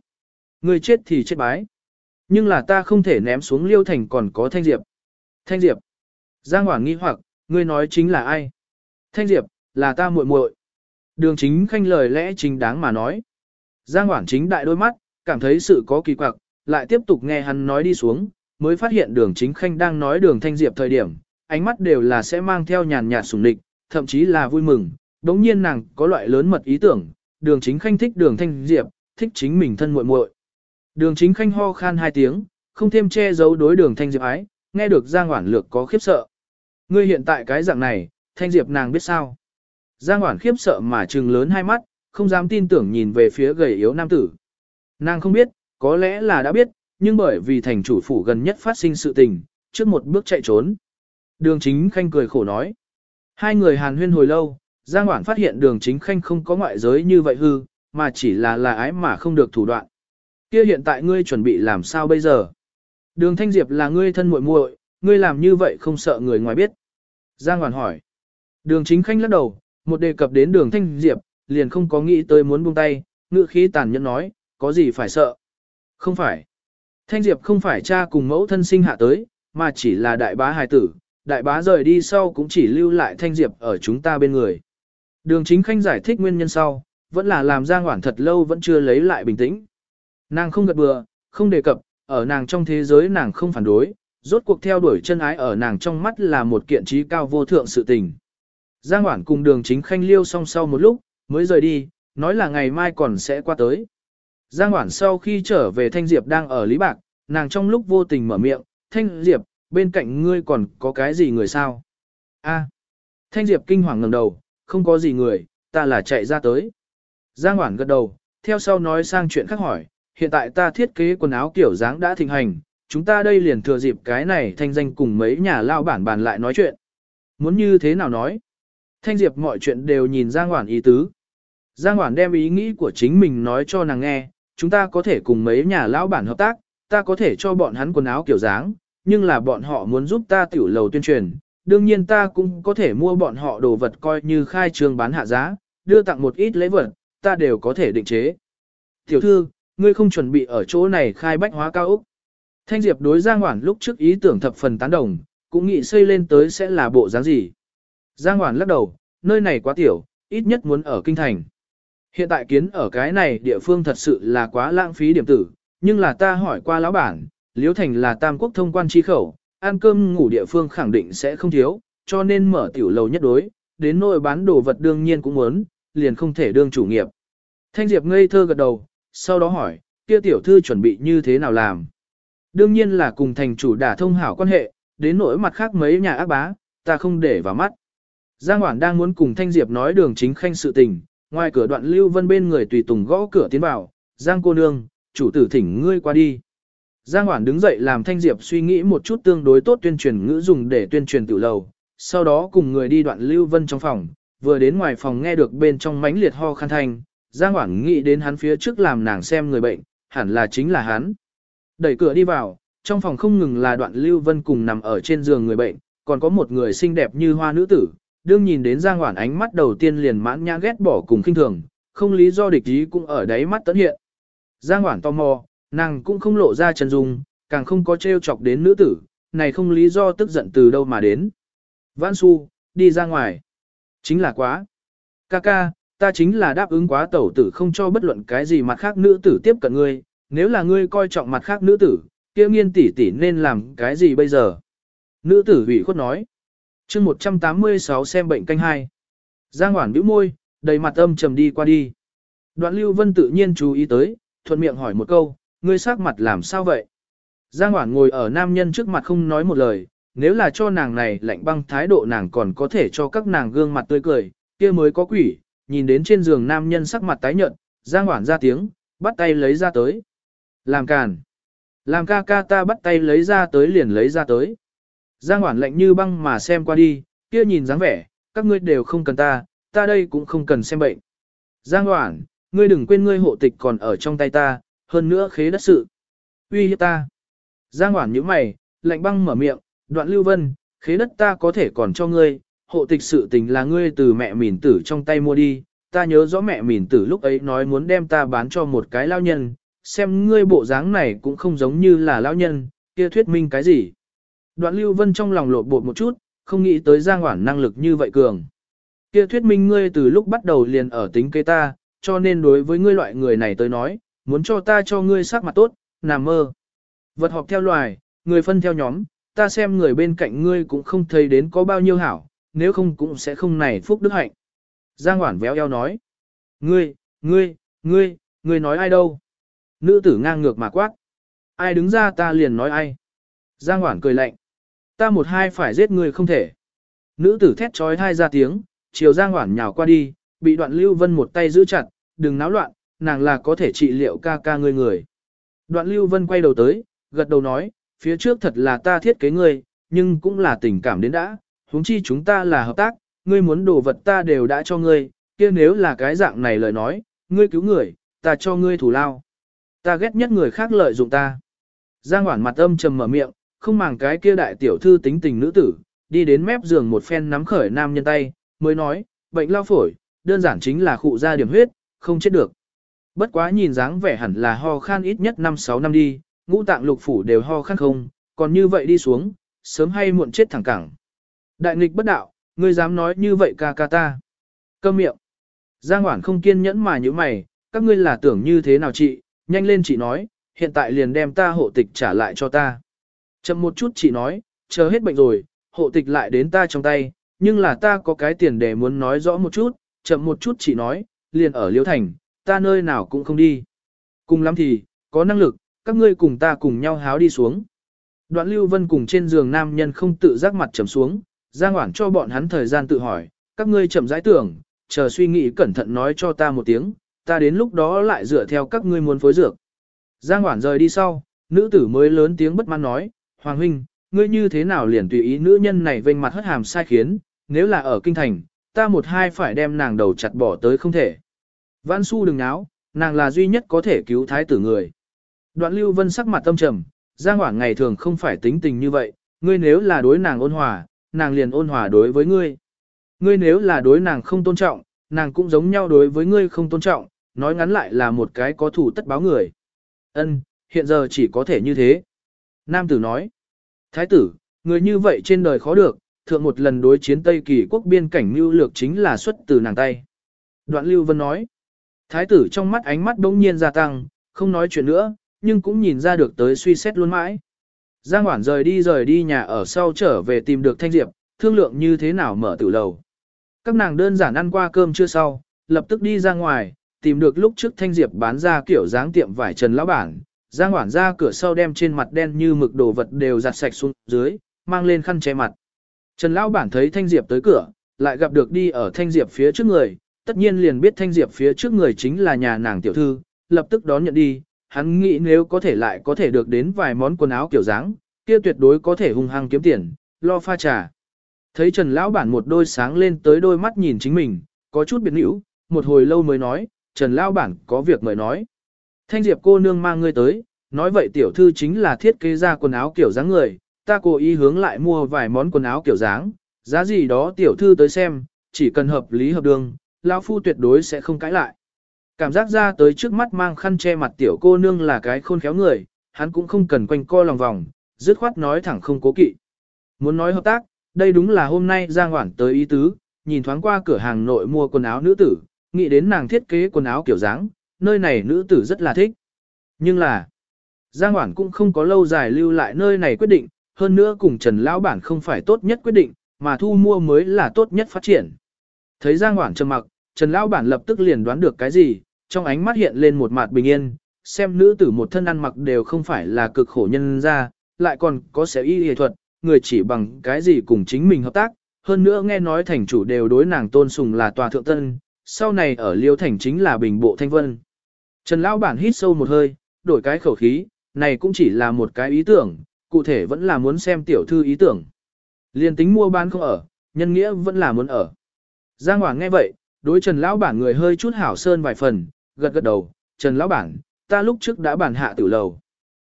[SPEAKER 1] Ngươi chết thì chết bái. Nhưng là ta không thể ném xuống liêu thành còn có Thanh Diệp. Thanh Diệp. Giang Hoảng nghi hoặc, ngươi nói chính là ai? Thanh Diệp, là ta muội muội. Đường chính khanh lời lẽ chính đáng mà nói. Giang Hoảng chính đại đôi mắt, cảm thấy sự có kỳ quặc, lại tiếp tục nghe hắn nói đi xuống, mới phát hiện đường chính khanh đang nói đường Thanh Diệp thời điểm, ánh mắt đều là sẽ mang theo nhàn nhạt sùng địch, thậm chí là vui mừng. Đống nhiên nàng có loại lớn mật ý tưởng, đường chính khanh thích đường Thanh Diệp, thích chính mình thân muội muội. Đường chính khanh ho khan hai tiếng, không thêm che giấu đối đường Thanh Diệp ái, nghe được Giang Hoản lược có khiếp sợ. Ngươi hiện tại cái dạng này, Thanh Diệp nàng biết sao? Giang Hoản khiếp sợ mà trừng lớn hai mắt, không dám tin tưởng nhìn về phía gầy yếu nam tử. Nàng không biết, có lẽ là đã biết, nhưng bởi vì thành chủ phủ gần nhất phát sinh sự tình, trước một bước chạy trốn. Đường chính khanh cười khổ nói. Hai người hàn huyên hồi lâu, Giang Hoảng phát hiện đường chính khanh không có ngoại giới như vậy hư, mà chỉ là là ái mà không được thủ đoạn. Kia hiện tại ngươi chuẩn bị làm sao bây giờ? Đường Thanh Diệp là ngươi thân muội muội, ngươi làm như vậy không sợ người ngoài biết. Giang Hoảng hỏi. Đường chính khanh lắc đầu, một đề cập đến đường Thanh Diệp, liền không có nghĩ tới muốn buông tay, ngựa khí tàn nhẫn nói, có gì phải sợ. Không phải. Thanh Diệp không phải cha cùng mẫu thân sinh hạ tới, mà chỉ là đại bá hài tử, đại bá rời đi sau cũng chỉ lưu lại Thanh Diệp ở chúng ta bên người. Đường chính khanh giải thích nguyên nhân sau, vẫn là làm Giang Hoản thật lâu vẫn chưa lấy lại bình tĩnh. Nàng không gật bừa, không đề cập, ở nàng trong thế giới nàng không phản đối, rốt cuộc theo đuổi chân ái ở nàng trong mắt là một kiện trí cao vô thượng sự tình. Giang Hoản cùng đường chính khanh liêu song sau một lúc, mới rời đi, nói là ngày mai còn sẽ qua tới. Giang Hoản sau khi trở về Thanh Diệp đang ở Lý Bạc, nàng trong lúc vô tình mở miệng, Thanh Diệp, bên cạnh ngươi còn có cái gì người sao? A. Thanh Diệp kinh hoàng ngẩng đầu, không có gì người, ta là chạy ra tới. Giang Hoản gật đầu, theo sau nói sang chuyện khác hỏi, hiện tại ta thiết kế quần áo kiểu dáng đã thịnh hành, chúng ta đây liền thừa dịp cái này thanh danh cùng mấy nhà lao bản bàn lại nói chuyện. Muốn như thế nào nói? Thanh Diệp mọi chuyện đều nhìn Giang Hoản ý tứ. Giang Hoản đem ý nghĩ của chính mình nói cho nàng nghe, chúng ta có thể cùng mấy nhà lão bản hợp tác, ta có thể cho bọn hắn quần áo kiểu dáng, nhưng là bọn họ muốn giúp ta tiểu lầu tuyên truyền, đương nhiên ta cũng có thể mua bọn họ đồ vật coi như khai trương bán hạ giá, đưa tặng một ít lễ vật, ta đều có thể định chế. Tiểu thư, ngươi không chuẩn bị ở chỗ này khai bách hóa cao ốc. Thanh Diệp đối Giang Hoản lúc trước ý tưởng thập phần tán đồng, cũng nghĩ xây lên tới sẽ là bộ dáng gì. Giang Hoản lắc đầu, nơi này quá tiểu, ít nhất muốn ở kinh thành. Hiện tại kiến ở cái này địa phương thật sự là quá lãng phí điểm tử, nhưng là ta hỏi qua lão bản, Liễu Thành là tam quốc thông quan chi khẩu, ăn cơm ngủ địa phương khẳng định sẽ không thiếu, cho nên mở tiểu lầu nhất đối, đến nỗi bán đồ vật đương nhiên cũng muốn, liền không thể đương chủ nghiệp. Thanh Diệp ngây thơ gật đầu, sau đó hỏi, kia tiểu thư chuẩn bị như thế nào làm? Đương nhiên là cùng thành chủ đả thông hảo quan hệ, đến nỗi mặt khác mấy nhà ác bá, ta không để vào mắt. Giang Hoảng đang muốn cùng Thanh Diệp nói đường chính khanh sự tình, ngoài cửa đoạn Lưu Vân bên người tùy tùng gõ cửa tiến vào, Giang cô nương, chủ tử thỉnh ngươi qua đi. Giang Hoản đứng dậy làm Thanh Diệp suy nghĩ một chút tương đối tốt tuyên truyền ngữ dùng để tuyên truyền tiểu lầu, sau đó cùng người đi đoạn Lưu Vân trong phòng, vừa đến ngoài phòng nghe được bên trong mánh liệt ho khăn thanh, Giang Hoản nghĩ đến hắn phía trước làm nàng xem người bệnh, hẳn là chính là hắn. Đẩy cửa đi vào, trong phòng không ngừng là đoạn Lưu Vân cùng nằm ở trên giường người bệnh, còn có một người xinh đẹp như hoa nữ tử, đương nhìn đến Giang Hoản ánh mắt đầu tiên liền mãn nhã ghét bỏ cùng khinh thường, không lý do địch ý cũng ở đáy mắt tấn hiện. Giang Hoản tò mò, nàng cũng không lộ ra chân dung, càng không có trêu chọc đến nữ tử, này không lý do tức giận từ đâu mà đến. Vãn Xu, đi ra ngoài. Chính là quá. Ca ca, ta chính là đáp ứng quá tẩu tử không cho bất luận cái gì mặt khác nữ tử tiếp cận ngươi, nếu là ngươi coi trọng mặt khác nữ tử, kia nghiên tỷ tỷ nên làm cái gì bây giờ? Nữ tử ủy khuất nói chương 186 xem bệnh canh hai. Giang Hoản bĩu môi, đầy mặt âm trầm đi qua đi. Đoạn Lưu Vân tự nhiên chú ý tới, thuận miệng hỏi một câu, ngươi sắc mặt làm sao vậy? Giang Hoản ngồi ở nam nhân trước mặt không nói một lời, nếu là cho nàng này lạnh băng thái độ nàng còn có thể cho các nàng gương mặt tươi cười, kia mới có quỷ, nhìn đến trên giường nam nhân sắc mặt tái nhợt, Giang Hoản ra tiếng, bắt tay lấy ra tới. Làm càn. Làm ca ca ta bắt tay lấy ra tới liền lấy ra tới. Giang Hoản lạnh như băng mà xem qua đi, kia nhìn dáng vẻ, các ngươi đều không cần ta, ta đây cũng không cần xem bệnh. Giang Hoản, ngươi đừng quên ngươi hộ tịch còn ở trong tay ta, hơn nữa khế đất sự. Uy hiếp ta. Giang Hoản nhíu mày, lạnh băng mở miệng, đoạn lưu vân, khế đất ta có thể còn cho ngươi, hộ tịch sự tình là ngươi từ mẹ Mỉn tử trong tay mua đi, ta nhớ rõ mẹ Mỉn tử lúc ấy nói muốn đem ta bán cho một cái lao nhân, xem ngươi bộ dáng này cũng không giống như là lao nhân, kia thuyết minh cái gì. Đoạn lưu vân trong lòng lộ bột một chút, không nghĩ tới giang hoản năng lực như vậy cường. Kia thuyết minh ngươi từ lúc bắt đầu liền ở tính kế ta, cho nên đối với ngươi loại người này tới nói, muốn cho ta cho ngươi sắc mặt tốt, nằm mơ. Vật họp theo loài, người phân theo nhóm, ta xem người bên cạnh ngươi cũng không thấy đến có bao nhiêu hảo, nếu không cũng sẽ không này phúc đức hạnh. Giang Hoản véo eo nói. Ngươi, ngươi, ngươi, ngươi nói ai đâu? Nữ tử ngang ngược mà quát. Ai đứng ra ta liền nói ai. Giang Hoản cười lạnh. Ta một hai phải giết người không thể. Nữ tử thét trói thai ra tiếng, chiều Giang Hoản nhào qua đi, bị đoạn Lưu Vân một tay giữ chặt, đừng náo loạn, nàng là có thể trị liệu ca ca ngươi người. Đoạn Lưu Vân quay đầu tới, gật đầu nói, phía trước thật là ta thiết kế ngươi, nhưng cũng là tình cảm đến đã, huống chi chúng ta là hợp tác, ngươi muốn đồ vật ta đều đã cho ngươi, kia nếu là cái dạng này lời nói, ngươi cứu người, ta cho ngươi thủ lao. Ta ghét nhất người khác lợi dụng ta. Giang Hoản mặt âm trầm mở miệng, không màng cái kia đại tiểu thư tính tình nữ tử, đi đến mép giường một phen nắm khởi nam nhân tay, mới nói, bệnh lao phổi, đơn giản chính là khụ ra điểm huyết, không chết được. Bất quá nhìn dáng vẻ hẳn là ho khan ít nhất 5-6 năm đi, ngũ tạng lục phủ đều ho khan không, còn như vậy đi xuống, sớm hay muộn chết thẳng cẳng. Đại nghịch bất đạo, ngươi dám nói như vậy ca ca ta. Câm miệng. Giang Hoản không kiên nhẫn mà như mày, các ngươi là tưởng như thế nào chị, nhanh lên chị nói, hiện tại liền đem ta hộ tịch trả lại cho ta. Chậm một chút chị nói, chờ hết bệnh rồi, hộ tịch lại đến ta trong tay, nhưng là ta có cái tiền để muốn nói rõ một chút, chậm một chút chị nói, liền ở Liễu Thành, ta nơi nào cũng không đi. Cùng lắm thì, có năng lực, các ngươi cùng ta cùng nhau háo đi xuống. Đoạn Lưu Vân cùng trên giường nam nhân không tự giác mặt trầm xuống, Giang Hoảng cho bọn hắn thời gian tự hỏi, các ngươi chậm rãi tưởng, chờ suy nghĩ cẩn thận nói cho ta một tiếng, ta đến lúc đó lại dựa theo các ngươi muốn phối dược. Giang Hoảng rời đi sau, nữ tử mới lớn tiếng bất mãn nói, Hoàng huynh, ngươi như thế nào liền tùy ý nữ nhân này vênh mặt hất hàm sai khiến, nếu là ở kinh thành, ta một hai phải đem nàng đầu chặt bỏ tới không thể. Văn su đừng náo, nàng là duy nhất có thể cứu thái tử người. Đoạn lưu vân sắc mặt tâm trầm, Giang Hoảng ngày thường không phải tính tình như vậy, ngươi nếu là đối nàng ôn hòa, nàng liền ôn hòa đối với ngươi. Ngươi nếu là đối nàng không tôn trọng, nàng cũng giống nhau đối với ngươi không tôn trọng, nói ngắn lại là một cái có thủ tất báo người. Ân, hiện giờ chỉ có thể như thế. Nam tử nói, Thái tử, người như vậy trên đời khó được, thượng một lần đối chiến Tây Kỳ quốc biên cảnh mưu lược chính là xuất từ nàng tay. Đoạn Lưu Vân nói, Thái tử trong mắt ánh mắt bỗng nhiên gia tăng, không nói chuyện nữa, nhưng cũng nhìn ra được tới suy xét luôn mãi. Giang Hoản rời đi rời đi nhà ở sau trở về tìm được Thanh Diệp, thương lượng như thế nào mở tử lầu. Các nàng đơn giản ăn qua cơm chưa sau, lập tức đi ra ngoài, tìm được lúc trước Thanh Diệp bán ra kiểu dáng tiệm vải trần lão bản. Giang Hoản ra cửa sau đem trên mặt đen như mực đồ vật đều giặt sạch xuống dưới, mang lên khăn che mặt. Trần lão bản thấy Thanh Diệp tới cửa, lại gặp được đi ở Thanh Diệp phía trước người, tất nhiên liền biết Thanh Diệp phía trước người chính là nhà nàng tiểu thư, lập tức đón nhận đi, hắn nghĩ nếu có thể lại có thể được đến vài món quần áo kiểu dáng, kia tuyệt đối có thể hung hăng kiếm tiền, lo pha trà. Thấy Trần lão bản một đôi sáng lên tới đôi mắt nhìn chính mình, có chút biệt nữ, một hồi lâu mới nói, Trần lão bản có việc mời nói. Thanh Diệp cô nương mang ngươi tới, nói vậy tiểu thư chính là thiết kế ra quần áo kiểu dáng người, ta cố ý hướng lại mua vài món quần áo kiểu dáng, giá gì đó tiểu thư tới xem, chỉ cần hợp lý hợp đường, lão phu tuyệt đối sẽ không cãi lại. Cảm giác ra tới trước mắt mang khăn che mặt tiểu cô nương là cái khôn khéo người, hắn cũng không cần quanh co lòng vòng, dứt khoát nói thẳng không cố kỵ. Muốn nói hợp tác, đây đúng là hôm nay Giang Hoản tới ý tứ, nhìn thoáng qua cửa hàng nội mua quần áo nữ tử, nghĩ đến nàng thiết kế quần áo kiểu dáng, nơi này nữ tử rất là thích. Nhưng là, Giang Hoảng cũng không có lâu dài lưu lại nơi này quyết định, hơn nữa cùng Trần Lão Bản không phải tốt nhất quyết định, mà thu mua mới là tốt nhất phát triển. Thấy Giang Hoảng trầm mặc, Trần Lão Bản lập tức liền đoán được cái gì, trong ánh mắt hiện lên một mặt bình yên, xem nữ tử một thân ăn mặc đều không phải là cực khổ nhân ra, lại còn có sẽ y y thuật, người chỉ bằng cái gì cùng chính mình hợp tác, hơn nữa nghe nói thành chủ đều đối nàng tôn sùng là tòa thượng tân, sau này ở Liêu Thành chính là bình bộ thanh vân. Trần Lão Bản hít sâu một hơi, đổi cái khẩu khí, này cũng chỉ là một cái ý tưởng, cụ thể vẫn là muốn xem tiểu thư ý tưởng. Liên tính mua bán không ở, nhân nghĩa vẫn là muốn ở. Giang Hoàng nghe vậy, đối Trần Lão Bản người hơi chút hảo sơn vài phần, gật gật đầu, Trần Lão Bản, ta lúc trước đã bản hạ tử lầu.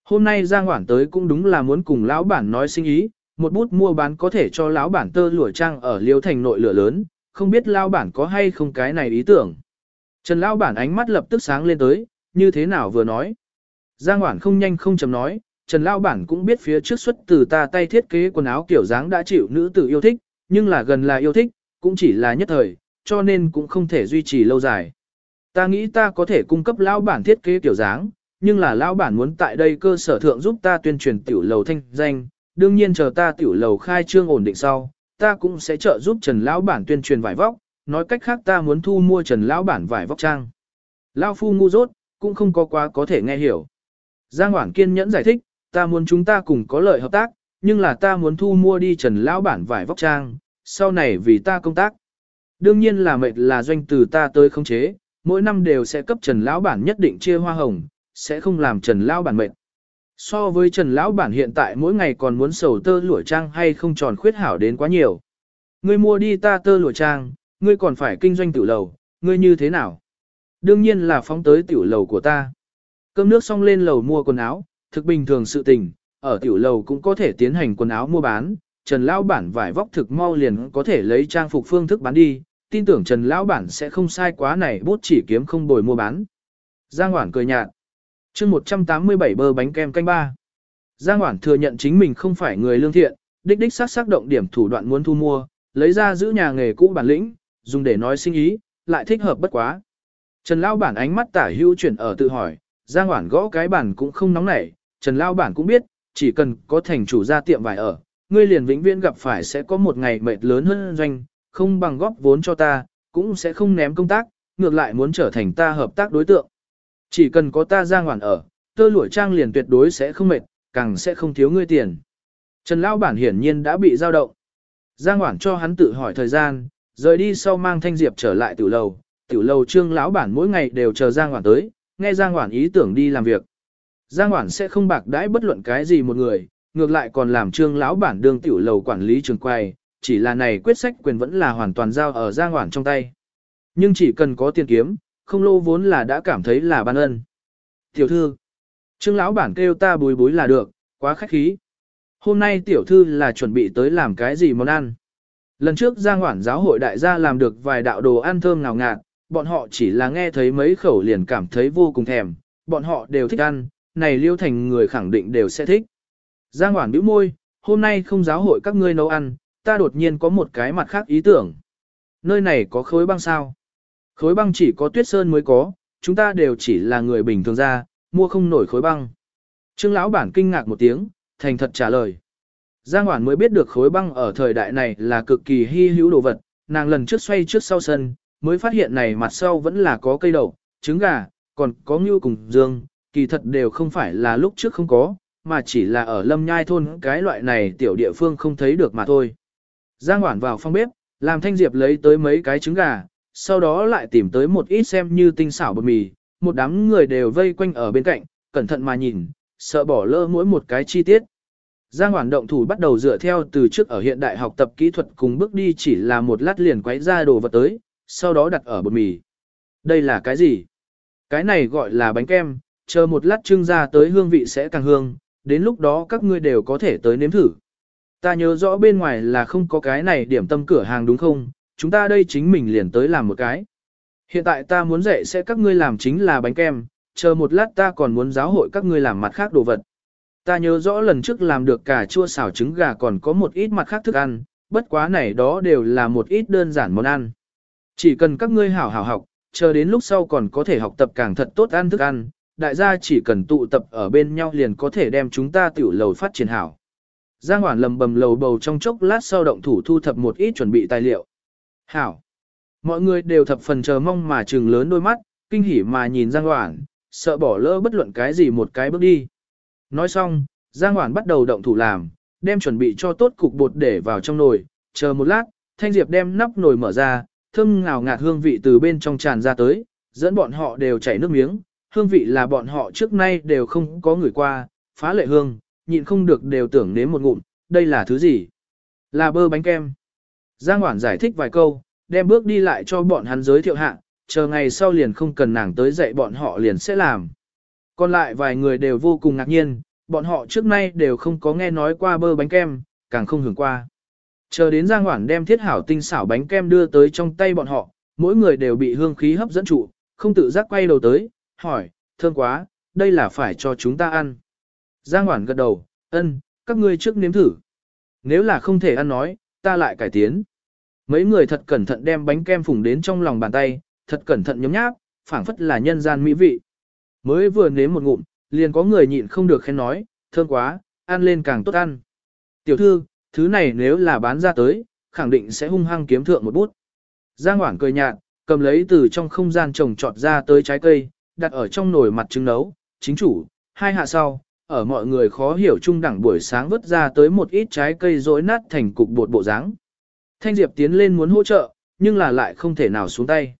[SPEAKER 1] Hôm nay Giang Hoảng tới cũng đúng là muốn cùng Lão Bản nói sinh ý, một bút mua bán có thể cho Lão Bản tơ lụa trang ở liêu thành nội lửa lớn, không biết Lão Bản có hay không cái này ý tưởng. Trần Lão Bản ánh mắt lập tức sáng lên tới, như thế nào vừa nói. Giang Hoảng không nhanh không chậm nói, Trần Lão Bản cũng biết phía trước xuất từ ta tay thiết kế quần áo kiểu dáng đã chịu nữ tử yêu thích, nhưng là gần là yêu thích, cũng chỉ là nhất thời, cho nên cũng không thể duy trì lâu dài. Ta nghĩ ta có thể cung cấp lão bản thiết kế kiểu dáng, nhưng là lão bản muốn tại đây cơ sở thượng giúp ta tuyên truyền tiểu lầu thanh danh, đương nhiên chờ ta tiểu lầu khai trương ổn định sau, ta cũng sẽ trợ giúp Trần lão bản tuyên truyền vải vóc, nói cách khác ta muốn thu mua Trần lão bản vải vóc trang. Lão phu ngu dốt, cũng không có quá có thể nghe hiểu. Giang Hoảng kiên nhẫn giải thích, ta muốn chúng ta cùng có lợi hợp tác, nhưng là ta muốn thu mua đi Trần lão bản vải vóc trang, sau này vì ta công tác. Đương nhiên là mệt là doanh từ ta tới không chế, mỗi năm đều sẽ cấp Trần Lão Bản nhất định chia hoa hồng, sẽ không làm Trần Lão Bản mệt. So với Trần Lão Bản hiện tại mỗi ngày còn muốn sầu tơ lụa trang hay không tròn khuyết hảo đến quá nhiều. Ngươi mua đi ta tơ lụa trang, ngươi còn phải kinh doanh tiểu lầu, ngươi như thế nào? Đương nhiên là phóng tới tiểu lầu của ta. Cơm nước xong lên lầu mua quần áo, thực bình thường sự tình, ở tiểu lầu cũng có thể tiến hành quần áo mua bán, Trần Lão Bản vải vóc thực mau liền có thể lấy trang phục phương thức bán đi, tin tưởng Trần Lão Bản sẽ không sai quá này bút chỉ kiếm không bồi mua bán. Giang Hoản cười nhạt. chương 187 bơ bánh kem canh ba. Giang Hoản thừa nhận chính mình không phải người lương thiện, đích đích sát sắc động điểm thủ đoạn muốn thu mua, lấy ra giữ nhà nghề cũ bản lĩnh, dùng để nói sinh ý, lại thích hợp bất quá. Trần lao Bản ánh mắt tả hữu chuyển ở tự hỏi, Giang Hoản gõ cái bản cũng không nóng nảy, Trần lao Bản cũng biết, chỉ cần có thành chủ ra tiệm vải ở, ngươi liền vĩnh viễn gặp phải sẽ có một ngày mệt lớn hơn doanh, không bằng góp vốn cho ta, cũng sẽ không ném công tác, ngược lại muốn trở thành ta hợp tác đối tượng. Chỉ cần có ta Giang Hoản ở, tơ lụa trang liền tuyệt đối sẽ không mệt, càng sẽ không thiếu ngươi tiền. Trần lao Bản hiển nhiên đã bị dao động. Giang Hoản cho hắn tự hỏi thời gian, rời đi sau mang Thanh Diệp trở lại tiểu lầu. Tiểu lầu trương lão bản mỗi ngày đều chờ Giang Hoản tới, nghe Giang Hoản ý tưởng đi làm việc. Giang Hoản sẽ không bạc đãi bất luận cái gì một người, ngược lại còn làm trương lão bản đương tiểu lầu quản lý trường quay, chỉ là này quyết sách quyền vẫn là hoàn toàn giao ở Giang Hoản trong tay. Nhưng chỉ cần có tiền kiếm, không lô vốn là đã cảm thấy là ban ân. Tiểu thư, trương lão bản kêu ta bối bối là được, quá khách khí. Hôm nay tiểu thư là chuẩn bị tới làm cái gì món ăn. Lần trước Giang Hoản giáo hội đại gia làm được vài đạo đồ ăn thơm ngào ngạt, bọn họ chỉ là nghe thấy mấy khẩu liền cảm thấy vô cùng thèm, bọn họ đều thích ăn, này liêu thành người khẳng định đều sẽ thích. Giang Hoản bĩu môi, hôm nay không giáo hội các ngươi nấu ăn, ta đột nhiên có một cái mặt khác ý tưởng. Nơi này có khối băng sao? Khối băng chỉ có tuyết sơn mới có, chúng ta đều chỉ là người bình thường ra, mua không nổi khối băng. Trương lão bản kinh ngạc một tiếng, thành thật trả lời. Giang Hoản mới biết được khối băng ở thời đại này là cực kỳ hy hữu đồ vật, nàng lần trước xoay trước sau sân, mới phát hiện này mặt sau vẫn là có cây đậu, trứng gà, còn có ngưu cùng dương, kỳ thật đều không phải là lúc trước không có, mà chỉ là ở lâm nhai thôn cái loại này tiểu địa phương không thấy được mà thôi. Giang Hoản vào phòng bếp, làm Thanh Diệp lấy tới mấy cái trứng gà, sau đó lại tìm tới một ít xem như tinh xảo bột mì, một đám người đều vây quanh ở bên cạnh, cẩn thận mà nhìn, sợ bỏ lỡ mỗi một cái chi tiết. Giang Hoản động thủ bắt đầu dựa theo từ trước ở hiện đại học tập kỹ thuật cùng bước đi chỉ là một lát liền quấy ra đồ vật tới, sau đó đặt ở bột mì. Đây là cái gì? Cái này gọi là bánh kem, chờ một lát trưng ra tới hương vị sẽ càng hương, đến lúc đó các ngươi đều có thể tới nếm thử. Ta nhớ rõ bên ngoài là không có cái này điểm tâm cửa hàng đúng không, chúng ta đây chính mình liền tới làm một cái. Hiện tại ta muốn dạy sẽ các ngươi làm chính là bánh kem, chờ một lát ta còn muốn giáo hội các ngươi làm mặt khác đồ vật. Ta nhớ rõ lần trước làm được cả chua xào trứng gà còn có một ít mặt khác thức ăn, bất quá này đó đều là một ít đơn giản món ăn. Chỉ cần các ngươi hảo hảo học, chờ đến lúc sau còn có thể học tập càng thật tốt ăn thức ăn, đại gia chỉ cần tụ tập ở bên nhau liền có thể đem chúng ta tiểu lầu phát triển hảo. Giang Hoản lầm bầm lầu bầu trong chốc lát sau động thủ thu thập một ít chuẩn bị tài liệu. Hảo! Mọi người đều thập phần chờ mong mà trừng lớn đôi mắt, kinh hỉ mà nhìn Giang Hoản, sợ bỏ lỡ bất luận cái gì một cái bước đi. Nói xong, Giang Hoản bắt đầu động thủ làm, đem chuẩn bị cho tốt cục bột để vào trong nồi, chờ một lát, Thanh Diệp đem nắp nồi mở ra, thơm ngào ngạt hương vị từ bên trong tràn ra tới, dẫn bọn họ đều chảy nước miếng, hương vị là bọn họ trước nay đều không có người qua, phá lệ hương, nhịn không được đều tưởng nếm một ngụm, đây là thứ gì? Là bơ bánh kem. Giang Hoản giải thích vài câu, đem bước đi lại cho bọn hắn giới thiệu hạ, chờ ngày sau liền không cần nàng tới dạy bọn họ liền sẽ làm. Còn lại vài người đều vô cùng ngạc nhiên, bọn họ trước nay đều không có nghe nói qua bơ bánh kem, càng không hưởng qua. Chờ đến Giang Hoản đem thiết hảo tinh xảo bánh kem đưa tới trong tay bọn họ, mỗi người đều bị hương khí hấp dẫn trụ, không tự giác quay đầu tới, hỏi, thương quá, đây là phải cho chúng ta ăn. Giang Hoản gật đầu, ân, các ngươi trước nếm thử. Nếu là không thể ăn nói, ta lại cải tiến. Mấy người thật cẩn thận đem bánh kem phùng đến trong lòng bàn tay, thật cẩn thận nhấm nháp, phảng phất là nhân gian mỹ vị. Mới vừa nếm một ngụm, liền có người nhịn không được khen nói, thơm quá, ăn lên càng tốt ăn. Tiểu thư, thứ này nếu là bán ra tới, khẳng định sẽ hung hăng kiếm thượng một bút. Giang Hoảng cười nhạt, cầm lấy từ trong không gian trồng trọt ra tới trái cây, đặt ở trong nồi mặt trứng nấu, chính chủ, hai hạ sau, ở mọi người khó hiểu chung đẳng buổi sáng vứt ra tới một ít trái cây rối nát thành cục bột bộ dáng. Thanh Diệp tiến lên muốn hỗ trợ, nhưng là lại không thể nào xuống tay.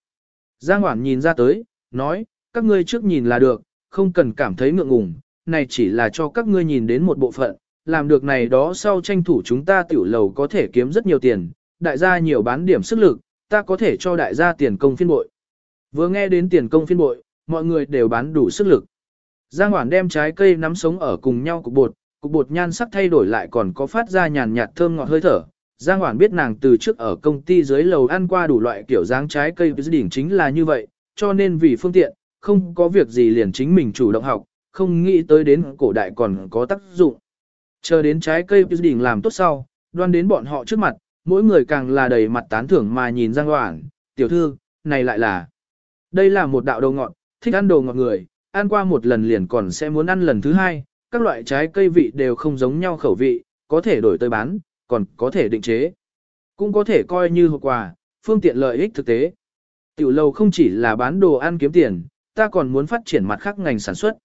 [SPEAKER 1] Giang Hoảng nhìn ra tới, nói, các ngươi trước nhìn là được, không cần cảm thấy ngượng ngùng, này chỉ là cho các ngươi nhìn đến một bộ phận, làm được này đó sau tranh thủ chúng ta tiểu lầu có thể kiếm rất nhiều tiền, đại gia nhiều bán điểm sức lực, ta có thể cho đại gia tiền công phiên bội. Vừa nghe đến tiền công phiên bội, mọi người đều bán đủ sức lực. Giang Hoản đem trái cây nắm sống ở cùng nhau cục bột, cục bột nhan sắc thay đổi lại còn có phát ra nhàn nhạt thơm ngọt hơi thở. Giang Hoản biết nàng từ trước ở công ty dưới lầu ăn qua đủ loại kiểu dáng trái cây với đỉnh chính là như vậy, cho nên vì phương tiện, không có việc gì liền chính mình chủ động học, không nghĩ tới đến cổ đại còn có tác dụng. Chờ đến trái cây đỉnh làm tốt sau, đoan đến bọn họ trước mặt, mỗi người càng là đầy mặt tán thưởng mà nhìn Giang Hoảng, tiểu thư, này lại là. Đây là một đạo đồ ngọt, thích ăn đồ ngọt người, ăn qua một lần liền còn sẽ muốn ăn lần thứ hai, các loại trái cây vị đều không giống nhau khẩu vị, có thể đổi tới bán, còn có thể định chế. Cũng có thể coi như hộp quà, phương tiện lợi ích thực tế. Tiểu lầu không chỉ là bán đồ ăn kiếm tiền, ta còn muốn phát triển mặt khác ngành sản xuất.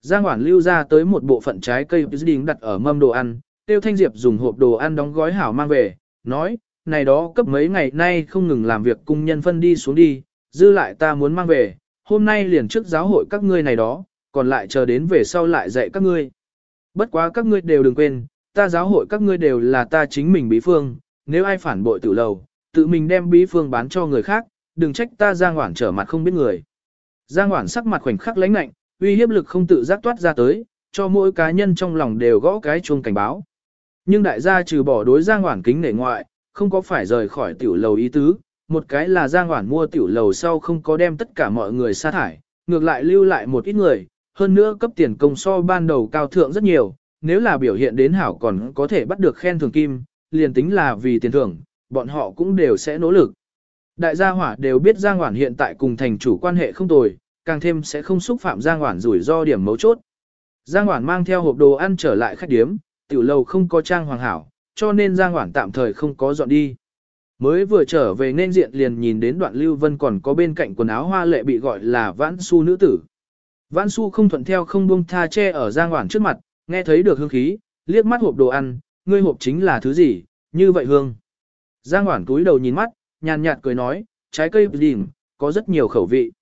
[SPEAKER 1] Giang Hoản lưu ra tới một bộ phận trái cây pudding đặt ở mâm đồ ăn, Tiêu Thanh Diệp dùng hộp đồ ăn đóng gói hảo mang về, nói, này đó cấp mấy ngày nay không ngừng làm việc cung nhân phân đi xuống đi, dư lại ta muốn mang về, hôm nay liền trước giáo hội các ngươi này đó, còn lại chờ đến về sau lại dạy các ngươi. Bất quá các ngươi đều đừng quên, ta giáo hội các ngươi đều là ta chính mình bí phương, nếu ai phản bội tự lầu, tự mình đem bí phương bán cho người khác, đừng trách ta Giang Hoản trở mặt không biết người. Giang Hoản sắc mặt khoảnh khắc lãnh lạnh, uy hiếp lực không tự giác toát ra tới, cho mỗi cá nhân trong lòng đều gõ cái chuông cảnh báo. Nhưng đại gia trừ bỏ đối Giang Hoản kính nể ngoại, không có phải rời khỏi tiểu lầu ý tứ, một cái là Giang Hoản mua tiểu lầu sau không có đem tất cả mọi người sa thải, ngược lại lưu lại một ít người, hơn nữa cấp tiền công so ban đầu cao thượng rất nhiều, nếu là biểu hiện đến hảo còn có thể bắt được khen thưởng kim, liền tính là vì tiền thưởng, bọn họ cũng đều sẽ nỗ lực. Đại gia hỏa đều biết Giang Hoản hiện tại cùng thành chủ quan hệ không tồi, càng thêm sẽ không xúc phạm Giang Hoản rủi ro điểm mấu chốt. Giang Hoản mang theo hộp đồ ăn trở lại khách điếm, tiểu lầu không có trang hoàng hảo, cho nên Giang Hoản tạm thời không có dọn đi. Mới vừa trở về nên diện liền nhìn đến đoạn Lưu Vân còn có bên cạnh quần áo hoa lệ bị gọi là Vãn Su nữ tử. Vãn Su không thuận theo không buông tha che ở Giang Hoản trước mặt, nghe thấy được hương khí, liếc mắt hộp đồ ăn, ngươi hộp chính là thứ gì, như vậy hương. Giang Hoản túi đầu nhìn mắt, nhàn nhạt cười nói, trái cây đỉnh, có rất nhiều khẩu vị.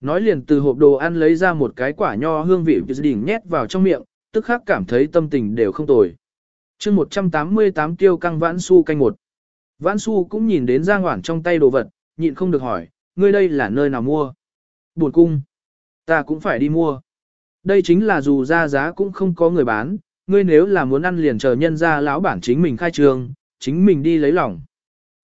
[SPEAKER 1] Nói liền từ hộp đồ ăn lấy ra một cái quả nho hương vị đỉnh nhét vào trong miệng, tức khắc cảm thấy tâm tình đều không tồi. chương 188 tiêu căng vãn su canh một. Vãn su cũng nhìn đến Giang Hoản trong tay đồ vật, nhịn không được hỏi, ngươi đây là nơi nào mua? Buồn cung. Ta cũng phải đi mua. Đây chính là dù ra giá cũng không có người bán, ngươi nếu là muốn ăn liền chờ nhân ra lão bản chính mình khai trường, chính mình đi lấy lòng.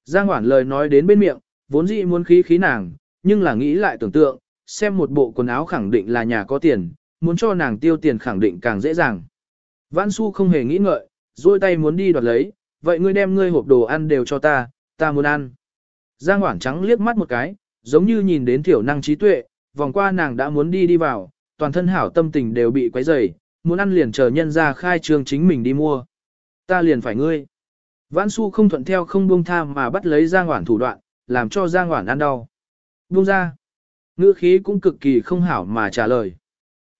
[SPEAKER 1] Giang Hoản lời nói đến bên miệng, vốn dĩ muốn khí khí nàng, nhưng là nghĩ lại tưởng tượng, xem một bộ quần áo khẳng định là nhà có tiền, muốn cho nàng tiêu tiền khẳng định càng dễ dàng. Vãn Xu không hề nghĩ ngợi, duỗi tay muốn đi đoạt lấy, vậy ngươi đem ngươi hộp đồ ăn đều cho ta, ta muốn ăn. Giang Hoản trắng liếc mắt một cái, giống như nhìn đến tiểu năng trí tuệ, vòng qua nàng đã muốn đi đi vào, toàn thân hảo tâm tình đều bị quấy rầy, muốn ăn liền chờ nhân ra khai trương chính mình đi mua. ta liền phải ngươi. Vãn Su không thuận theo không buông tha mà bắt lấy Giang Hoản thủ đoạn, làm cho Giang Hoản ăn đau. Buông ra. Ngữ khí cũng cực kỳ không hảo mà trả lời.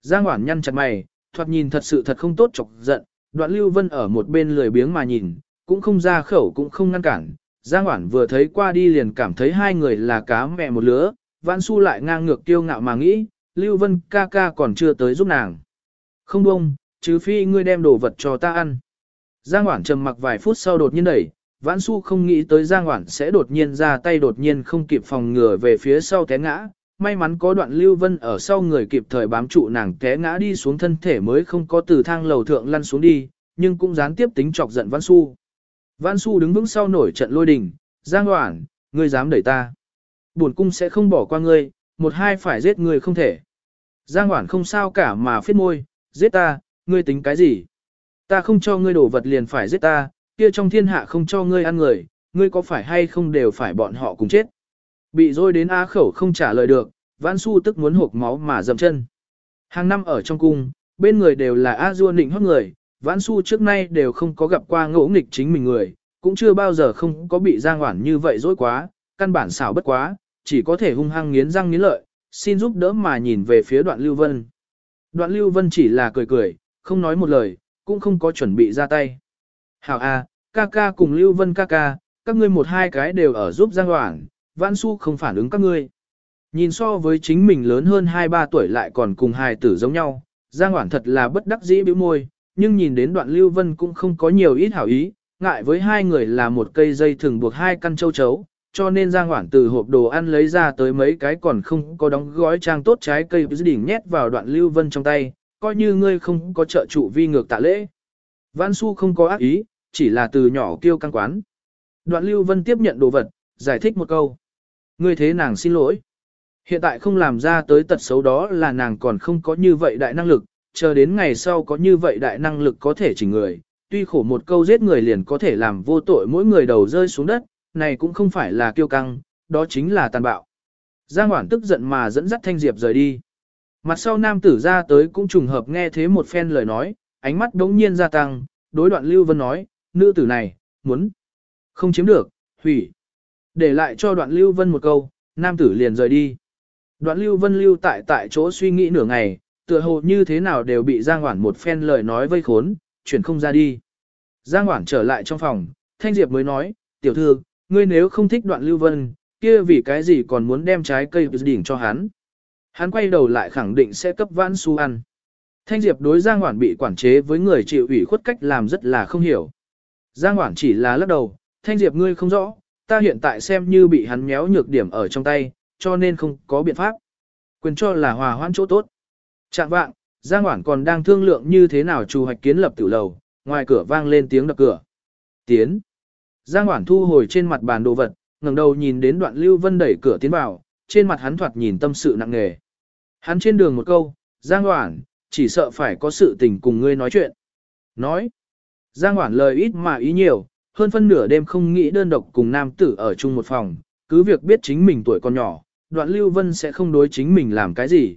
[SPEAKER 1] Giang Hoản nhăn chặt mày, thoạt nhìn thật sự thật không tốt chọc giận, đoạn Lưu Vân ở một bên lười biếng mà nhìn, cũng không ra khẩu cũng không ngăn cản. Giang Hoản vừa thấy qua đi liền cảm thấy hai người là cá mẹ một lứa, Vãn Su lại ngang ngược tiêu ngạo mà nghĩ, Lưu Vân ca ca còn chưa tới giúp nàng. Không bông, chứ phi ngươi đem đồ vật cho ta ăn. Giang Hoản trầm mặc vài phút sau đột nhiên đẩy, Vãn Su không nghĩ tới Giang Hoản sẽ đột nhiên ra tay đột nhiên không kịp phòng ngừa về phía sau té ngã. May mắn có đoạn Lưu Vân ở sau người kịp thời bám trụ nàng té ngã đi xuống thân thể mới không có từ thang lầu thượng lăn xuống đi, nhưng cũng gián tiếp tính chọc giận Vãn Su. Vãn Su đứng vững sau nổi trận lôi đình, Giang Hoản, ngươi dám đẩy ta. Buồn cung sẽ không bỏ qua ngươi, một hai phải giết ngươi không thể. Giang Hoản không sao cả mà phết môi, giết ta, ngươi tính cái gì? Ta không cho ngươi đổ vật liền phải giết ta, kia trong thiên hạ không cho ngươi ăn người, ngươi có phải hay không đều phải bọn họ cùng chết. Bị dôi đến á khẩu không trả lời được, Vãn Su tức muốn hộp máu mà dầm chân. Hàng năm ở trong cung, bên người đều là A Du nịnh hót người, Vãn Su trước nay đều không có gặp qua ngỗ nghịch chính mình người, cũng chưa bao giờ không có bị giang hoản như vậy dối quá, căn bản xảo bất quá, chỉ có thể hung hăng nghiến răng nghiến lợi, xin giúp đỡ mà nhìn về phía đoạn Lưu Vân. Đoạn Lưu Vân chỉ là cười cười, không nói một lời, cũng không có chuẩn bị ra tay. Hảo A, ca ca cùng Lưu Vân ca ca, các ngươi một hai cái đều ở giúp Giang Hoảng, Vãn Su không phản ứng các ngươi. Nhìn so với chính mình lớn hơn 2-3 tuổi lại còn cùng hài tử giống nhau, Giang Hoảng thật là bất đắc dĩ bĩu môi, nhưng nhìn đến đoạn Lưu Vân cũng không có nhiều ít hảo ý, ngại với hai người là một cây dây thường buộc hai căn châu chấu, cho nên Giang Hoảng từ hộp đồ ăn lấy ra tới mấy cái còn không có đóng gói trang tốt trái cây đỉnh nhét vào đoạn Lưu Vân trong tay, coi như ngươi không có trợ trụ vi ngược tạ lễ. Văn Su không có ác ý, chỉ là từ nhỏ kêu căng quán. Đoạn Lưu Vân tiếp nhận đồ vật, giải thích một câu. Ngươi thế nàng xin lỗi. Hiện tại không làm ra tới tật xấu đó là nàng còn không có như vậy đại năng lực, chờ đến ngày sau có như vậy đại năng lực có thể chỉnh người. Tuy khổ một câu giết người liền có thể làm vô tội mỗi người đầu rơi xuống đất, này cũng không phải là kiêu căng, đó chính là tàn bạo. Giang Hoản tức giận mà dẫn dắt Thanh Diệp rời đi. Mặt sau nam tử ra tới cũng trùng hợp nghe thế một phen lời nói, ánh mắt đống nhiên gia tăng, đối đoạn Lưu Vân nói, nữ tử này, muốn, không chiếm được, hủy. Để lại cho đoạn Lưu Vân một câu, nam tử liền rời đi. Đoạn Lưu Vân lưu tại tại chỗ suy nghĩ nửa ngày, tựa hồ như thế nào đều bị Giang Hoản một phen lời nói vây khốn, chuyển không ra đi. Giang Hoản trở lại trong phòng, Thanh Diệp mới nói, tiểu thư, ngươi nếu không thích đoạn Lưu Vân, kia vì cái gì còn muốn đem trái cây đỉnh cho hắn. Hắn quay đầu lại khẳng định sẽ cấp Vãn Su ăn. Thanh Diệp đối Giang Hoản bị quản chế với người chịu ủy khuất cách làm rất là không hiểu. Giang Hoản chỉ là lắc đầu, Thanh Diệp ngươi không rõ, ta hiện tại xem như bị hắn méo nhược điểm ở trong tay, cho nên không có biện pháp. Quyền cho là hòa hoãn chỗ tốt. Trạng vạng, Giang Hoản còn đang thương lượng như thế nào chủ hoạch kiến lập tiểu lầu, ngoài cửa vang lên tiếng đập cửa. Tiến. Giang Hoản thu hồi trên mặt bàn đồ vật, ngẩng đầu nhìn đến đoạn Lưu Vân đẩy cửa tiến vào, trên mặt hắn thoạt nhìn tâm sự nặng nề. Hắn trên đường một câu, Giang Hoản, chỉ sợ phải có sự tình cùng ngươi nói chuyện. Nói, Giang Hoản lời ít mà ý nhiều, hơn phân nửa đêm không nghĩ đơn độc cùng nam tử ở chung một phòng, cứ việc biết chính mình tuổi còn nhỏ, đoạn Lưu Vân sẽ không đối chính mình làm cái gì.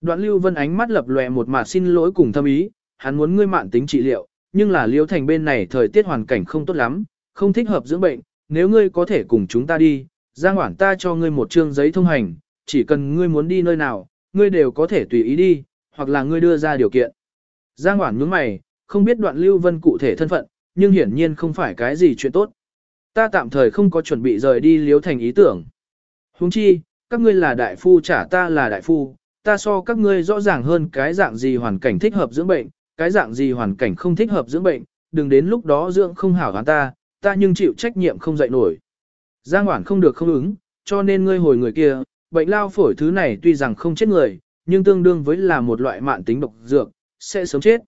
[SPEAKER 1] Đoạn Lưu Vân ánh mắt lập lòe một mặt xin lỗi cùng thâm ý, hắn muốn ngươi mạn tính trị liệu, nhưng là liêu Thành bên này thời tiết hoàn cảnh không tốt lắm, không thích hợp dưỡng bệnh, nếu ngươi có thể cùng chúng ta đi, Giang Hoản ta cho ngươi một trương giấy thông hành, chỉ cần ngươi muốn đi nơi nào, ngươi đều có thể tùy ý đi, hoặc là ngươi đưa ra điều kiện. Giang Hoản nhướng mày, không biết đoạn Lưu Vân cụ thể thân phận, nhưng hiển nhiên không phải cái gì chuyện tốt. Ta tạm thời không có chuẩn bị rời đi liếu thành ý tưởng. Huống chi, các ngươi là đại phu trả ta là đại phu, ta so các ngươi rõ ràng hơn cái dạng gì hoàn cảnh thích hợp dưỡng bệnh, cái dạng gì hoàn cảnh không thích hợp dưỡng bệnh, đừng đến lúc đó dưỡng không hảo hắn ta, ta nhưng chịu trách nhiệm không dậy nổi. Giang Hoản không được không ứng, cho nên ngươi hồi người kia, bệnh lao phổi thứ này tuy rằng không chết người, nhưng tương đương với là một loại mạn tính độc dược, sẽ sớm chết.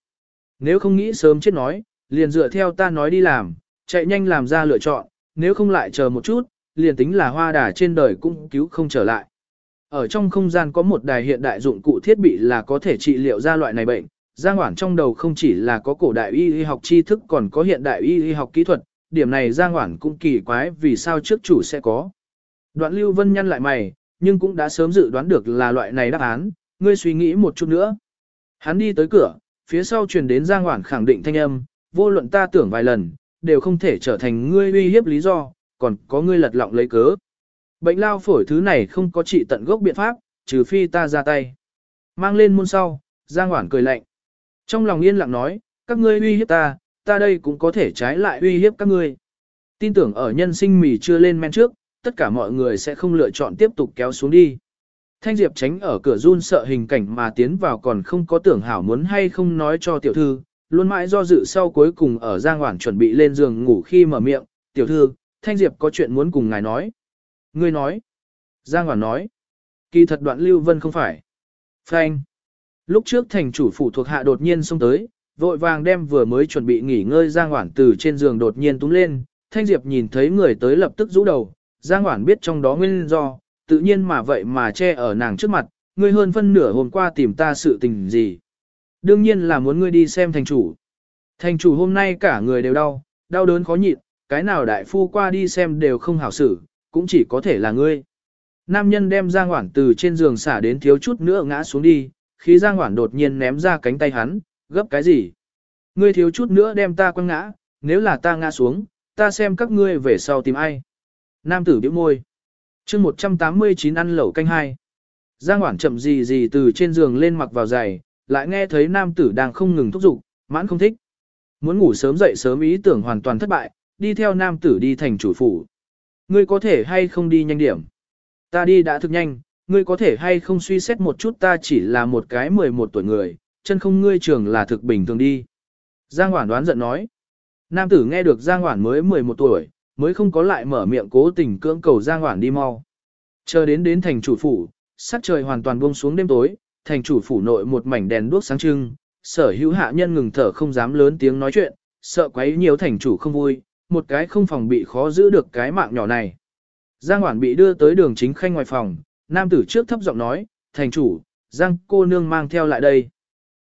[SPEAKER 1] Nếu không nghĩ sớm chết nói, liền dựa theo ta nói đi làm, chạy nhanh làm ra lựa chọn, nếu không lại chờ một chút, liền tính là hoa đà trên đời cũng cứu không trở lại. Ở trong không gian có một đài hiện đại dụng cụ thiết bị là có thể trị liệu ra loại này bệnh. Giang Hoảng trong đầu không chỉ là có cổ đại y y học tri thức còn có hiện đại y y học kỹ thuật, điểm này Giang Hoảng cũng kỳ quái vì sao trước chủ sẽ có. Đoạn Lưu Vân nhăn lại mày, nhưng cũng đã sớm dự đoán được là loại này đáp án, ngươi suy nghĩ một chút nữa. Hắn đi tới cửa, phía sau truyền đến Giang Hoản khẳng định thanh âm, vô luận ta tưởng vài lần, đều không thể trở thành ngươi uy hiếp lý do, còn có ngươi lật lọng lấy cớ. Bệnh lao phổi thứ này không có trị tận gốc biện pháp, trừ phi ta ra tay. Mang lên môn sau, Giang Hoản cười lạnh. Trong lòng yên lặng nói, các ngươi uy hiếp ta, ta đây cũng có thể trái lại uy hiếp các ngươi. Tin tưởng ở nhân sinh mì chưa lên men trước, tất cả mọi người sẽ không lựa chọn tiếp tục kéo xuống đi. Thanh Diệp tránh ở cửa run sợ hình cảnh mà tiến vào còn không có tưởng hảo muốn hay không nói cho tiểu thư, luôn mãi do dự sau cuối cùng ở Giang Hoản chuẩn bị lên giường ngủ khi mở miệng, tiểu thư, Thanh Diệp có chuyện muốn cùng ngài nói. Ngươi nói. Giang Hoản nói. Kỳ thật đoạn Lưu Vân không phải. Frank. Lúc trước thành chủ phủ thuộc hạ đột nhiên xông tới, vội vàng đem vừa mới chuẩn bị nghỉ ngơi Giang Hoản từ trên giường đột nhiên túm lên, Thanh Diệp nhìn thấy người tới lập tức rũ đầu, Giang Hoản biết trong đó nguyên do, tự nhiên mà vậy mà che ở nàng trước mặt, ngươi hơn phân nửa hôm qua tìm ta sự tình gì. Đương nhiên là muốn ngươi đi xem thành chủ. Thành chủ hôm nay cả người đều đau, đau đớn khó nhịn, cái nào đại phu qua đi xem đều không hảo xử, cũng chỉ có thể là ngươi. Nam nhân đem Giang Hoản từ trên giường xả đến thiếu chút nữa ngã xuống đi, khi Giang Hoản đột nhiên ném ra cánh tay hắn, gấp cái gì? Ngươi thiếu chút nữa đem ta quăng ngã, nếu là ta ngã xuống, ta xem các ngươi về sau tìm ai. Nam tử biểu môi. chương 189 ăn lẩu canh hai. Giang Hoảng chậm gì gì từ trên giường lên mặc vào giày, lại nghe thấy nam tử đang không ngừng thúc giục, mãn không thích. Muốn ngủ sớm dậy sớm ý tưởng hoàn toàn thất bại, đi theo nam tử đi thành chủ phủ. Ngươi có thể hay không đi nhanh điểm? Ta đi đã thực nhanh, ngươi có thể hay không suy xét một chút ta chỉ là một cái 11 tuổi người, chân không ngươi trường là thực bình thường đi. Giang Hoảng đoán giận nói. Nam tử nghe được Giang Hoảng mới 11 tuổi, mới không có lại mở miệng cố tình cưỡng cầu Giang Hoản đi mau. Chờ đến đến thành chủ phủ, sắc trời hoàn toàn buông xuống đêm tối, thành chủ phủ nội một mảnh đèn đuốc sáng trưng, sở hữu hạ nhân ngừng thở không dám lớn tiếng nói chuyện, sợ quấy nhiều thành chủ không vui, một cái không phòng bị khó giữ được cái mạng nhỏ này. Giang Hoản bị đưa tới đường chính khanh ngoài phòng, nam tử trước thấp giọng nói, thành chủ, Giang cô nương mang theo lại đây.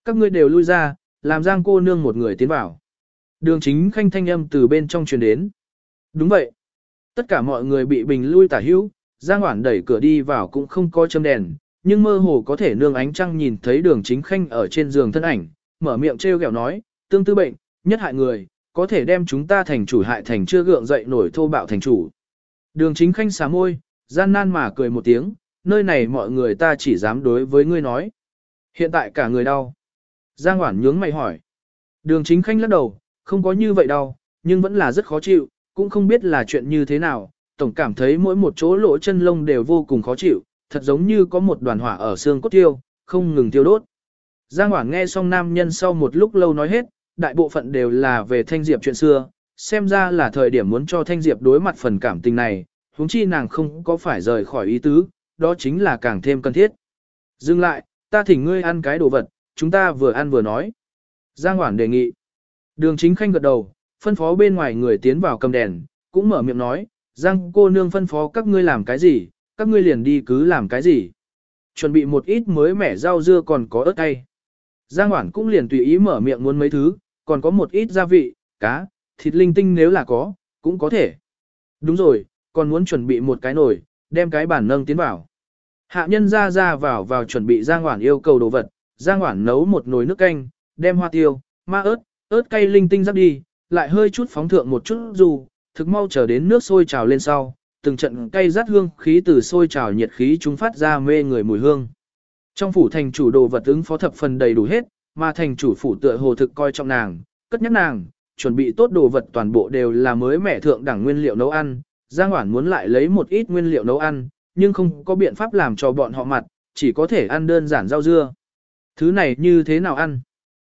[SPEAKER 1] Các ngươi đều lui ra, làm Giang cô nương một người tiến vào. Đường chính khanh thanh âm từ bên trong truyền đến. Đúng vậy. Tất cả mọi người bị bình lui tả hữu, Giang Hoản đẩy cửa đi vào cũng không có châm đèn, nhưng mơ hồ có thể nương ánh trăng nhìn thấy đường chính khanh ở trên giường thân ảnh, mở miệng trêu ghẹo nói, tương tư bệnh, nhất hại người, có thể đem chúng ta thành chủ hại thành chưa gượng dậy nổi thô bạo thành chủ. Đường chính khanh xá môi, gian nan mà cười một tiếng, nơi này mọi người ta chỉ dám đối với ngươi nói. Hiện tại cả người đau. Giang Hoản nhướng mày hỏi. Đường chính khanh lắc đầu, không có như vậy đâu, nhưng vẫn là rất khó chịu, cũng không biết là chuyện như thế nào, tổng cảm thấy mỗi một chỗ lỗ chân lông đều vô cùng khó chịu, thật giống như có một đoàn hỏa ở xương cốt tiêu, không ngừng tiêu đốt. Giang Hoảng nghe xong nam nhân sau một lúc lâu nói hết, đại bộ phận đều là về Thanh Diệp chuyện xưa, xem ra là thời điểm muốn cho Thanh Diệp đối mặt phần cảm tình này, huống chi nàng không có phải rời khỏi ý tứ, đó chính là càng thêm cần thiết. Dừng lại, ta thỉnh ngươi ăn cái đồ vật, chúng ta vừa ăn vừa nói. Giang Hoảng đề nghị. Đường chính khanh gật đầu, phân phó bên ngoài người tiến vào cầm đèn, cũng mở miệng nói, Giang cô nương phân phó các ngươi làm cái gì, các ngươi liền đi cứ làm cái gì. Chuẩn bị một ít mới mẻ rau dưa còn có ớt cay. Giang Hoản cũng liền tùy ý mở miệng muốn mấy thứ, còn có một ít gia vị, cá, thịt linh tinh nếu là có, cũng có thể. Đúng rồi, còn muốn chuẩn bị một cái nồi, đem cái bản nâng tiến vào. Hạ nhân ra ra vào vào chuẩn bị Giang Hoản yêu cầu đồ vật, Giang Hoản nấu một nồi nước canh, đem hoa tiêu, ma ớt, ớt cay linh tinh rắc đi, lại hơi chút phóng thượng một chút dù, thực mau chờ đến nước sôi trào lên sau, từng trận cay rát hương khí từ sôi trào nhiệt khí chúng phát ra mê người mùi hương. Trong phủ thành chủ đồ vật ứng phó thập phần đầy đủ hết, mà thành chủ phủ tựa hồ thực coi trọng nàng, cất nhắc nàng, chuẩn bị tốt đồ vật toàn bộ đều là mới mẻ thượng đẳng nguyên liệu nấu ăn. Giang Hoản muốn lại lấy một ít nguyên liệu nấu ăn, nhưng không có biện pháp làm cho bọn họ mặt, chỉ có thể ăn đơn giản rau dưa. Thứ này như thế nào ăn?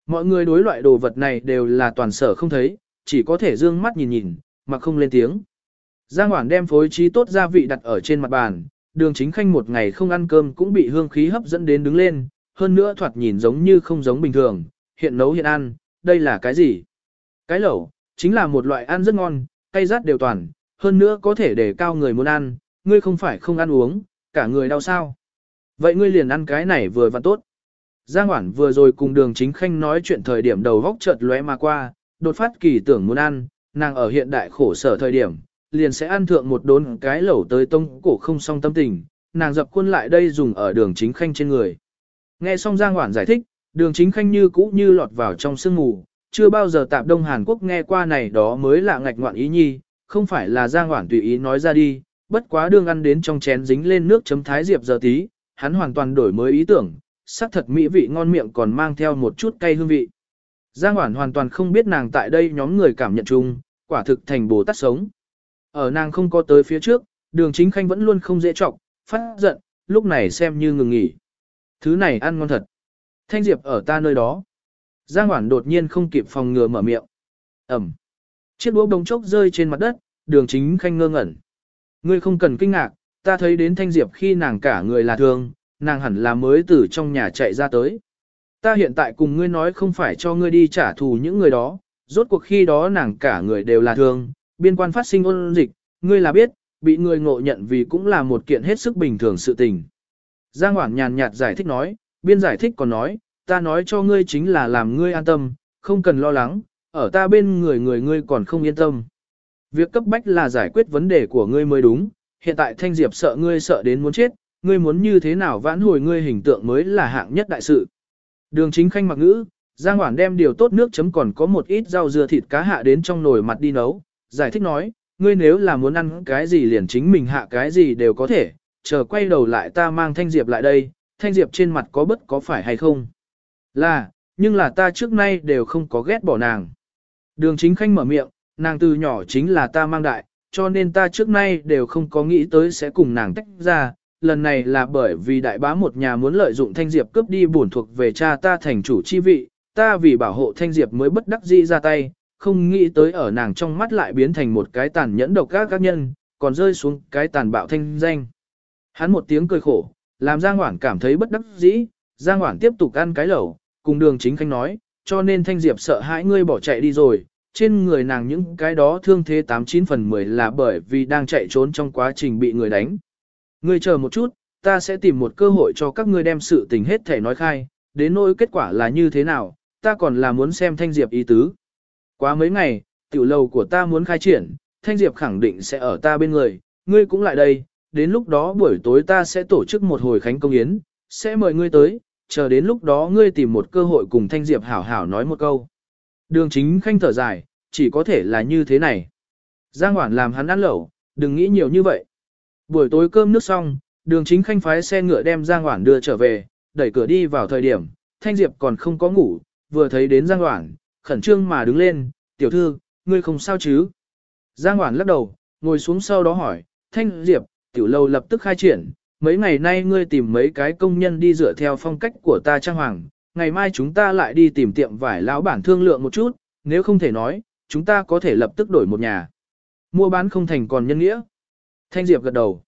[SPEAKER 1] Mọi người đối loại đồ vật này đều là toàn sở không thấy, chỉ có thể dương mắt nhìn nhìn, mà không lên tiếng. Giang Hoản đem phối trí tốt gia vị đặt ở trên mặt bàn, đường chính khanh một ngày không ăn cơm cũng bị hương khí hấp dẫn đến đứng lên, hơn nữa thoạt nhìn giống như không giống bình thường, hiện nấu hiện ăn, đây là cái gì? Cái lẩu, chính là một loại ăn rất ngon, cay rát đều toàn, hơn nữa có thể để cao người muốn ăn, ngươi không phải không ăn uống, cả người đau sao. Vậy ngươi liền ăn cái này vừa và tốt. Giang Hoản vừa rồi cùng đường chính khanh nói chuyện thời điểm đầu vóc chợt lóe mà qua, đột phát kỳ tưởng muốn ăn, nàng ở hiện đại khổ sở thời điểm, liền sẽ ăn thượng một đốn cái lẩu tới tông cổ không song tâm tình, nàng dập khuôn lại đây dùng ở đường chính khanh trên người. Nghe xong Giang Hoản giải thích, đường chính khanh như cũ như lọt vào trong sương mù, chưa bao giờ tạp Đông Hàn Quốc nghe qua này đó mới là ngạch ngoạn ý nhi, không phải là Giang Hoản tùy ý nói ra đi, bất quá đương ăn đến trong chén dính lên nước chấm thái diệp giờ tí, hắn hoàn toàn đổi mới ý tưởng, sắc thật mỹ vị ngon miệng còn mang theo một chút cay hương vị. Giang Hoản hoàn toàn không biết nàng tại đây nhóm người cảm nhận chung, quả thực thành bồ tát sống. Ở nàng không có tới phía trước, đường chính khanh vẫn luôn không dễ trọng, phát giận, lúc này xem như ngừng nghỉ. Thứ này ăn ngon thật. Thanh Diệp ở ta nơi đó. Giang Hoản đột nhiên không kịp phòng ngừa mở miệng. Ẩm. Chiếc đũa bông chốc rơi trên mặt đất, đường chính khanh ngơ ngẩn. Ngươi không cần kinh ngạc, ta thấy đến Thanh Diệp khi nàng cả người là thương, nàng hẳn là mới từ trong nhà chạy ra tới. Ta hiện tại cùng ngươi nói không phải cho ngươi đi trả thù những người đó, rốt cuộc khi đó nàng cả người đều là thương, biên quan phát sinh ôn dịch, ngươi là biết, bị người ngộ nhận vì cũng là một kiện hết sức bình thường sự tình. Giang Hoảng nhàn nhạt giải thích nói, biên giải thích còn nói, ta nói cho ngươi chính là làm ngươi an tâm, không cần lo lắng, ở ta bên người người ngươi còn không yên tâm. Việc cấp bách là giải quyết vấn đề của ngươi mới đúng, hiện tại Thanh Diệp sợ ngươi sợ đến muốn chết, ngươi muốn như thế nào vãn hồi ngươi hình tượng mới là hạng nhất đại sự. Đường chính khanh mặc ngữ, Giang Hoản đem điều tốt nước chấm còn có một ít rau dưa thịt cá hạ đến trong nồi mặt đi nấu, giải thích nói, ngươi nếu là muốn ăn cái gì liền chính mình hạ cái gì đều có thể, chờ quay đầu lại ta mang Thanh Diệp lại đây, Thanh Diệp trên mặt có bất có phải hay không? Là, nhưng là ta trước nay đều không có ghét bỏ nàng. Đường chính khanh mở miệng, nàng từ nhỏ chính là ta mang đại, cho nên ta trước nay đều không có nghĩ tới sẽ cùng nàng tách ra. Lần này là bởi vì đại bá một nhà muốn lợi dụng Thanh Diệp cướp đi bổn thuộc về cha ta thành chủ chi vị, ta vì bảo hộ Thanh Diệp mới bất đắc dĩ ra tay, không nghĩ tới ở nàng trong mắt lại biến thành một cái tàn nhẫn độc các các nhân, còn rơi xuống cái tàn bạo thanh danh. Hắn một tiếng cười khổ, làm Giang Hoảng cảm thấy bất đắc dĩ, Giang Hoảng tiếp tục ăn cái lẩu, cùng đường chính khanh nói, cho nên Thanh Diệp sợ hãi ngươi bỏ chạy đi rồi, trên người nàng những cái đó thương thế 89 phần 10 là bởi vì đang chạy trốn trong quá trình bị người đánh. Ngươi chờ một chút, ta sẽ tìm một cơ hội cho các ngươi đem sự tình hết thể nói khai, đến nỗi kết quả là như thế nào, ta còn là muốn xem Thanh Diệp ý tứ. Quá mấy ngày, tiểu lầu của ta muốn khai triển, Thanh Diệp khẳng định sẽ ở ta bên người, ngươi cũng lại đây, đến lúc đó buổi tối ta sẽ tổ chức một hồi khánh công yến, sẽ mời ngươi tới, chờ đến lúc đó ngươi tìm một cơ hội cùng Thanh Diệp hảo hảo nói một câu. Đường chính khanh thở dài, chỉ có thể là như thế này. Giang Hoản làm hắn ăn lẩu, đừng nghĩ nhiều như vậy. Buổi tối cơm nước xong, đường chính khanh phái xe ngựa đem Giang Hoản đưa trở về, đẩy cửa đi vào thời điểm, Thanh Diệp còn không có ngủ, vừa thấy đến Giang Hoản, khẩn trương mà đứng lên, tiểu thư, ngươi không sao chứ? Giang Hoản lắc đầu, ngồi xuống sau đó hỏi, Thanh Diệp, tiểu lâu lập tức khai triển, mấy ngày nay ngươi tìm mấy cái công nhân đi dựa theo phong cách của ta trang hoàng, ngày mai chúng ta lại đi tìm tiệm vải lão bản thương lượng một chút, nếu không thể nói, chúng ta có thể lập tức đổi một nhà. Mua bán không thành còn nhân nghĩa. Thanh Diệp gật đầu.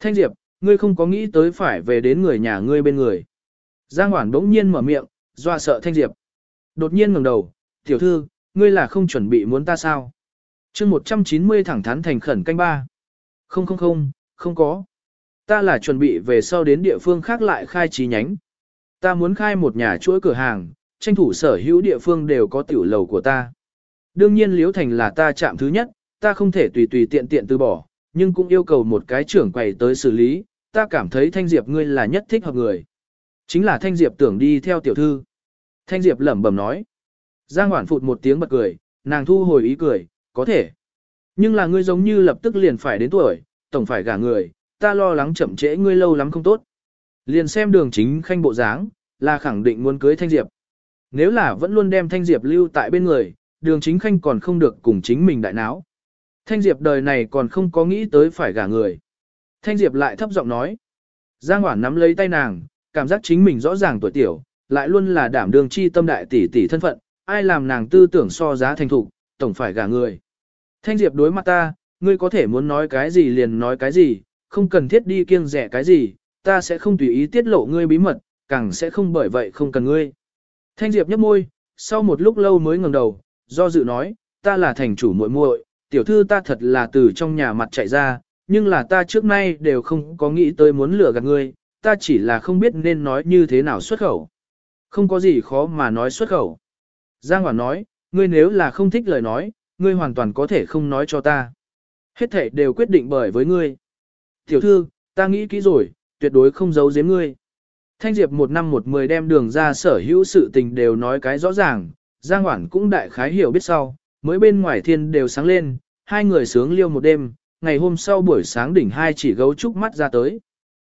[SPEAKER 1] Thanh Diệp, ngươi không có nghĩ tới phải về đến người nhà ngươi bên người. Giang Hoản bỗng nhiên mở miệng, doa sợ Thanh Diệp. Đột nhiên ngẩng đầu, tiểu thư, ngươi là không chuẩn bị muốn ta sao? chương 190 thẳng thắn thành khẩn canh ba. Không không không, không có. Ta là chuẩn bị về sau đến địa phương khác lại khai trí nhánh. Ta muốn khai một nhà chuỗi cửa hàng, tranh thủ sở hữu địa phương đều có tiểu lầu của ta. Đương nhiên Liễu Thành là ta chạm thứ nhất, ta không thể tùy tùy tiện tiện từ bỏ, nhưng cũng yêu cầu một cái trưởng quầy tới xử lý, ta cảm thấy Thanh Diệp ngươi là nhất thích hợp người. Chính là Thanh Diệp tưởng đi theo tiểu thư. Thanh Diệp lẩm bẩm nói. Giang Hoản phụt một tiếng bật cười, nàng thu hồi ý cười, có thể. Nhưng là ngươi giống như lập tức liền phải đến tuổi, tổng phải gả người, ta lo lắng chậm trễ ngươi lâu lắm không tốt. Liền xem đường chính khanh bộ dáng, là khẳng định muốn cưới Thanh Diệp. Nếu là vẫn luôn đem Thanh Diệp lưu tại bên người, đường chính khanh còn không được cùng chính mình đại náo. Thanh Diệp đời này còn không có nghĩ tới phải gả người. Thanh Diệp lại thấp giọng nói. Giang Hoản nắm lấy tay nàng, cảm giác chính mình rõ ràng tuổi tiểu, lại luôn là đảm đương chi tâm đại tỷ tỷ thân phận, ai làm nàng tư tưởng so giá thành thục, tổng phải gả người. Thanh Diệp đối mặt ta, ngươi có thể muốn nói cái gì liền nói cái gì, không cần thiết đi kiêng rẻ cái gì, ta sẽ không tùy ý tiết lộ ngươi bí mật, càng sẽ không bởi vậy không cần ngươi. Thanh Diệp nhấp môi, sau một lúc lâu mới ngẩng đầu, do dự nói, ta là thành chủ muội muội, tiểu thư ta thật là từ trong nhà mặt chạy ra, nhưng là ta trước nay đều không có nghĩ tới muốn lừa gạt ngươi, ta chỉ là không biết nên nói như thế nào xuất khẩu. Không có gì khó mà nói xuất khẩu. Giang Hoản nói, ngươi nếu là không thích lời nói, ngươi hoàn toàn có thể không nói cho ta. Hết thể đều quyết định bởi với ngươi. Tiểu thư, ta nghĩ kỹ rồi, tuyệt đối không giấu giếm ngươi. Thanh Diệp một năm một mười đem đường ra sở hữu sự tình đều nói cái rõ ràng, Giang Hoản cũng đại khái hiểu biết sau, mới bên ngoài thiên đều sáng lên, hai người sướng liêu một đêm, ngày hôm sau buổi sáng đỉnh hai chỉ gấu trúc mắt ra tới.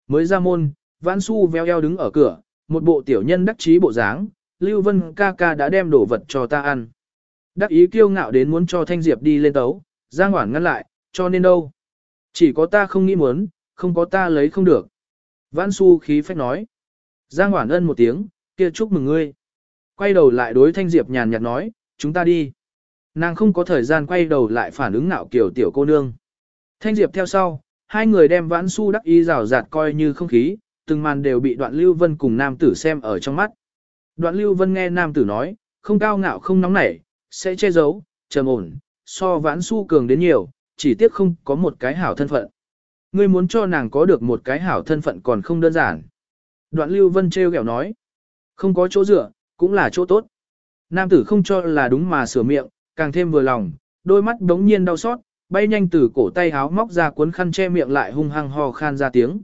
[SPEAKER 1] Mới ra môn, Vãn Su veo eo đứng ở cửa, một bộ tiểu nhân đắc chí bộ dáng, Lưu Vân ca ca đã đem đồ vật cho ta ăn. Đắc ý kiêu ngạo đến muốn cho Thanh Diệp đi lên tấu, Giang Hoản ngăn lại, cho nên đâu. Chỉ có ta không nghĩ muốn, không có ta lấy không được. Vãn Su khí phách nói. Giang Hoản ân một tiếng, kia chúc mừng ngươi. Quay đầu lại đối Thanh Diệp nhàn nhạt nói, chúng ta đi. Nàng không có thời gian quay đầu lại phản ứng nạo kiểu tiểu cô nương. Thanh Diệp theo sau, hai người đem vãn su đắc ý rào rạt coi như không khí, từng màn đều bị đoạn Lưu Vân cùng nam tử xem ở trong mắt. Đoạn Lưu Vân nghe nam tử nói, không cao ngạo không nóng nảy, sẽ che giấu, trầm ổn, so vãn su cường đến nhiều, chỉ tiếc không có một cái hảo thân phận. Ngươi muốn cho nàng có được một cái hảo thân phận còn không đơn giản. Đoạn Lưu Vân treo kẹo nói, không có chỗ dựa, cũng là chỗ tốt. Nam tử không cho là đúng mà sửa miệng, càng thêm vừa lòng, đôi mắt đống nhiên đau xót, bay nhanh từ cổ tay háo móc ra cuốn khăn che miệng lại hung hăng ho khan ra tiếng.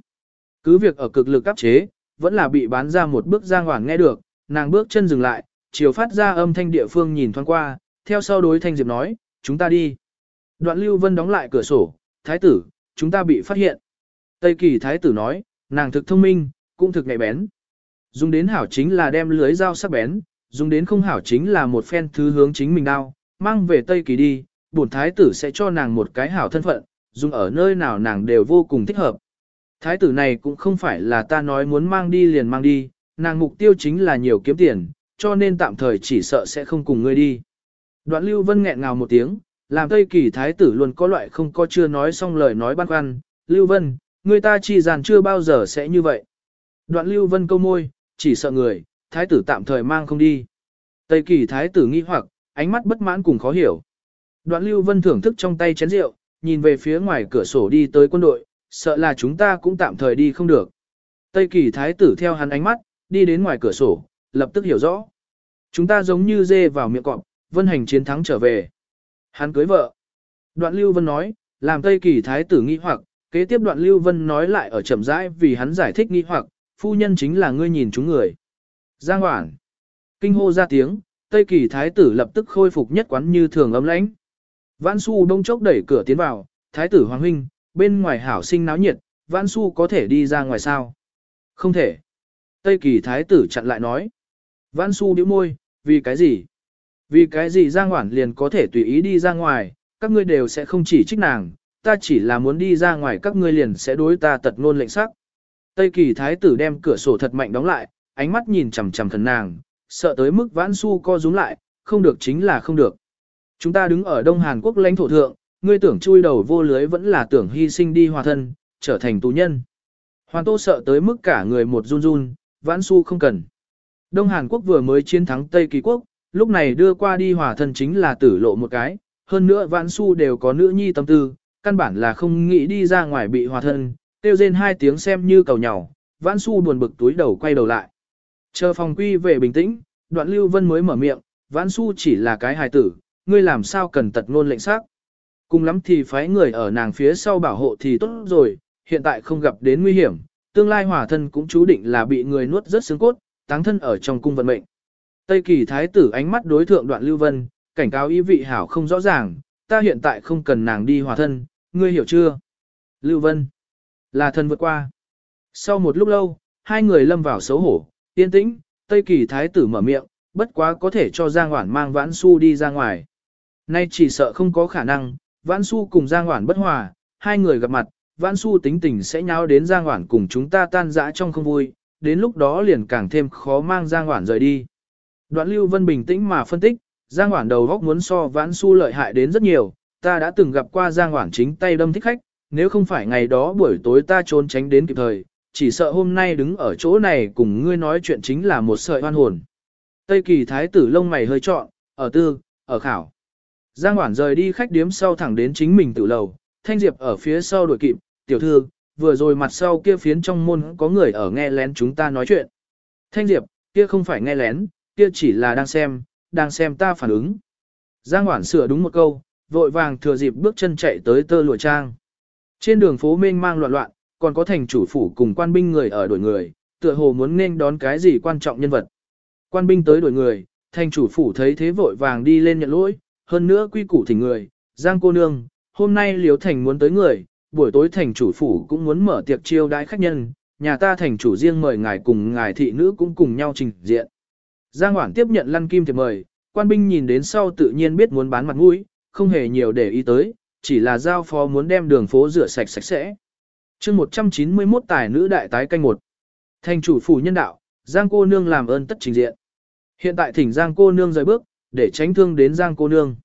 [SPEAKER 1] Cứ việc ở cực lực áp chế, vẫn là bị bán ra một bước giang hoảng nghe được, nàng bước chân dừng lại, chiều phát ra âm thanh địa phương nhìn thoáng qua, theo sau đối thanh diệp nói, chúng ta đi. Đoạn lưu vân đóng lại cửa sổ, thái tử, chúng ta bị phát hiện. Tây kỳ thái tử nói, nàng thực thông minh, cũng thực nhạy bén. Dùng đến hảo chính là đem lưới dao sắc bén, dùng đến không hảo chính là một phen thứ hướng chính mình đao, mang về Tây Kỳ đi, bổn thái tử sẽ cho nàng một cái hảo thân phận, dùng ở nơi nào nàng đều vô cùng thích hợp. Thái tử này cũng không phải là ta nói muốn mang đi liền mang đi, nàng mục tiêu chính là nhiều kiếm tiền, cho nên tạm thời chỉ sợ sẽ không cùng ngươi đi. Đoạn Lưu Vân nghẹn ngào một tiếng, làm Tây Kỳ thái tử luôn có loại không có chưa nói xong lời nói băn khoăn, Lưu Vân, người ta chỉ dàn chưa bao giờ sẽ như vậy. Đoạn Lưu Vân câu môi, chỉ sợ người, thái tử tạm thời mang không đi. Tây Kỳ thái tử nghi hoặc, ánh mắt bất mãn cùng khó hiểu. Đoạn Lưu Vân thưởng thức trong tay chén rượu, nhìn về phía ngoài cửa sổ đi tới quân đội, sợ là chúng ta cũng tạm thời đi không được. Tây Kỳ Thái tử theo hắn ánh mắt, đi đến ngoài cửa sổ, lập tức hiểu rõ. Chúng ta giống như dê vào miệng cọp, Vân Hành chiến thắng trở về. Hắn cưới vợ. Đoạn Lưu Vân nói, làm Tây Kỳ Thái tử nghi hoặc, kế tiếp đoạn Lưu Vân nói lại ở chậm rãi vì hắn giải thích nghi hoặc, phu nhân chính là ngươi nhìn chúng người. Giang Hoảng. Kinh hô ra tiếng, Tây Kỳ Thái tử lập tức khôi phục nhất quán như thường ấm lãnh. Vãn Su đông chốc đẩy cửa tiến vào, Thái tử Hoàng Huynh, bên ngoài hảo sinh náo nhiệt, Vãn Su có thể đi ra ngoài sao? Không thể. Tây Kỳ Thái tử chặn lại nói. Vãn Su điếu môi, vì cái gì? Vì cái gì Giang Hoản liền có thể tùy ý đi ra ngoài, các ngươi đều sẽ không chỉ trích nàng, ta chỉ là muốn đi ra ngoài các ngươi liền sẽ đối ta tật ngôn lệnh sắc. Tây Kỳ Thái tử đem cửa sổ thật mạnh đóng lại, ánh mắt nhìn chằm chằm thần nàng, sợ tới mức vãn su co rúm lại, không được chính là không được. Chúng ta đứng ở Đông Hàn Quốc lãnh thổ thượng, ngươi tưởng chui đầu vô lưới vẫn là tưởng hy sinh đi hòa thân, trở thành tù nhân. Hoàn Tô sợ tới mức cả người một run run, vãn su không cần. Đông Hàn Quốc vừa mới chiến thắng Tây Kỳ Quốc, lúc này đưa qua đi hòa thân chính là tử lộ một cái, hơn nữa vãn su đều có nữ nhi tâm tư, căn bản là không nghĩ đi ra ngoài bị hòa thân, tiêu rên hai tiếng xem như cầu nhỏ, vãn su buồn bực túi đầu quay đầu lại. Chờ phòng quy về bình tĩnh, đoạn lưu vân mới mở miệng, vãn su chỉ là cái hài tử, ngươi làm sao cần tật ngôn lệnh xác. Cùng lắm thì phái người ở nàng phía sau bảo hộ thì tốt rồi, hiện tại không gặp đến nguy hiểm, tương lai hỏa thân cũng chú định là bị người nuốt rất xương cốt, táng thân ở trong cung vận mệnh. Tây kỳ thái tử ánh mắt đối thượng đoạn lưu vân, cảnh cáo ý vị hảo không rõ ràng, ta hiện tại không cần nàng đi hòa thân, ngươi hiểu chưa? Lưu vân, là thân vượt qua. Sau một lúc lâu, hai người lâm vào xấu hổ, Yên tĩnh, Tây Kỳ Thái tử mở miệng, bất quá có thể cho Giang Hoản mang Vãn Su đi ra ngoài. Nay chỉ sợ không có khả năng, Vãn Su cùng Giang Hoản bất hòa, hai người gặp mặt, Vãn Su tính tình sẽ nháo đến Giang Hoản cùng chúng ta tan rã trong không vui, đến lúc đó liền càng thêm khó mang Giang Hoản rời đi. Đoạn Lưu Vân bình tĩnh mà phân tích, Giang Hoản đầu góc muốn so Vãn Su lợi hại đến rất nhiều, ta đã từng gặp qua Giang Hoản chính tay đâm thích khách, nếu không phải ngày đó buổi tối ta trốn tránh đến kịp thời, chỉ sợ hôm nay đứng ở chỗ này cùng ngươi nói chuyện chính là một sợi oan hồn. Tây kỳ thái tử lông mày hơi trọn, ở tư, ở khảo. Giang Hoản rời đi khách điếm sau thẳng đến chính mình tự lầu, Thanh Diệp ở phía sau đuổi kịp, tiểu thư, vừa rồi mặt sau kia phiến trong môn có người ở nghe lén chúng ta nói chuyện. Thanh Diệp, kia không phải nghe lén, kia chỉ là đang xem, đang xem ta phản ứng. Giang Hoản sửa đúng một câu, vội vàng thừa dịp bước chân chạy tới tơ lụa trang. Trên đường phố mênh mang loạn loạn, còn có thành chủ phủ cùng quan binh người ở đổi người, tựa hồ muốn nên đón cái gì quan trọng nhân vật. Quan binh tới đổi người, Thành chủ phủ thấy thế vội vàng đi lên nhận lỗi, hơn nữa quy củ thỉnh người, Giang cô nương, hôm nay Liễu Thành muốn tới người, buổi tối thành chủ phủ cũng muốn mở tiệc chiêu đãi khách nhân, nhà ta thành chủ riêng mời ngài cùng ngài thị nữ cũng cùng nhau trình diện. Giang Hoảng tiếp nhận lăn kim thiệp mời, quan binh nhìn đến sau tự nhiên biết muốn bán mặt mũi, không hề nhiều để ý tới, chỉ là giao phó muốn đem đường phố rửa sạch sạch sẽ chương 191 tài nữ đại tái canh một. Thành chủ phủ nhân đạo, Giang cô nương làm ơn tất trình diện. Hiện tại thỉnh Giang cô nương rời bước, để tránh thương đến Giang cô nương.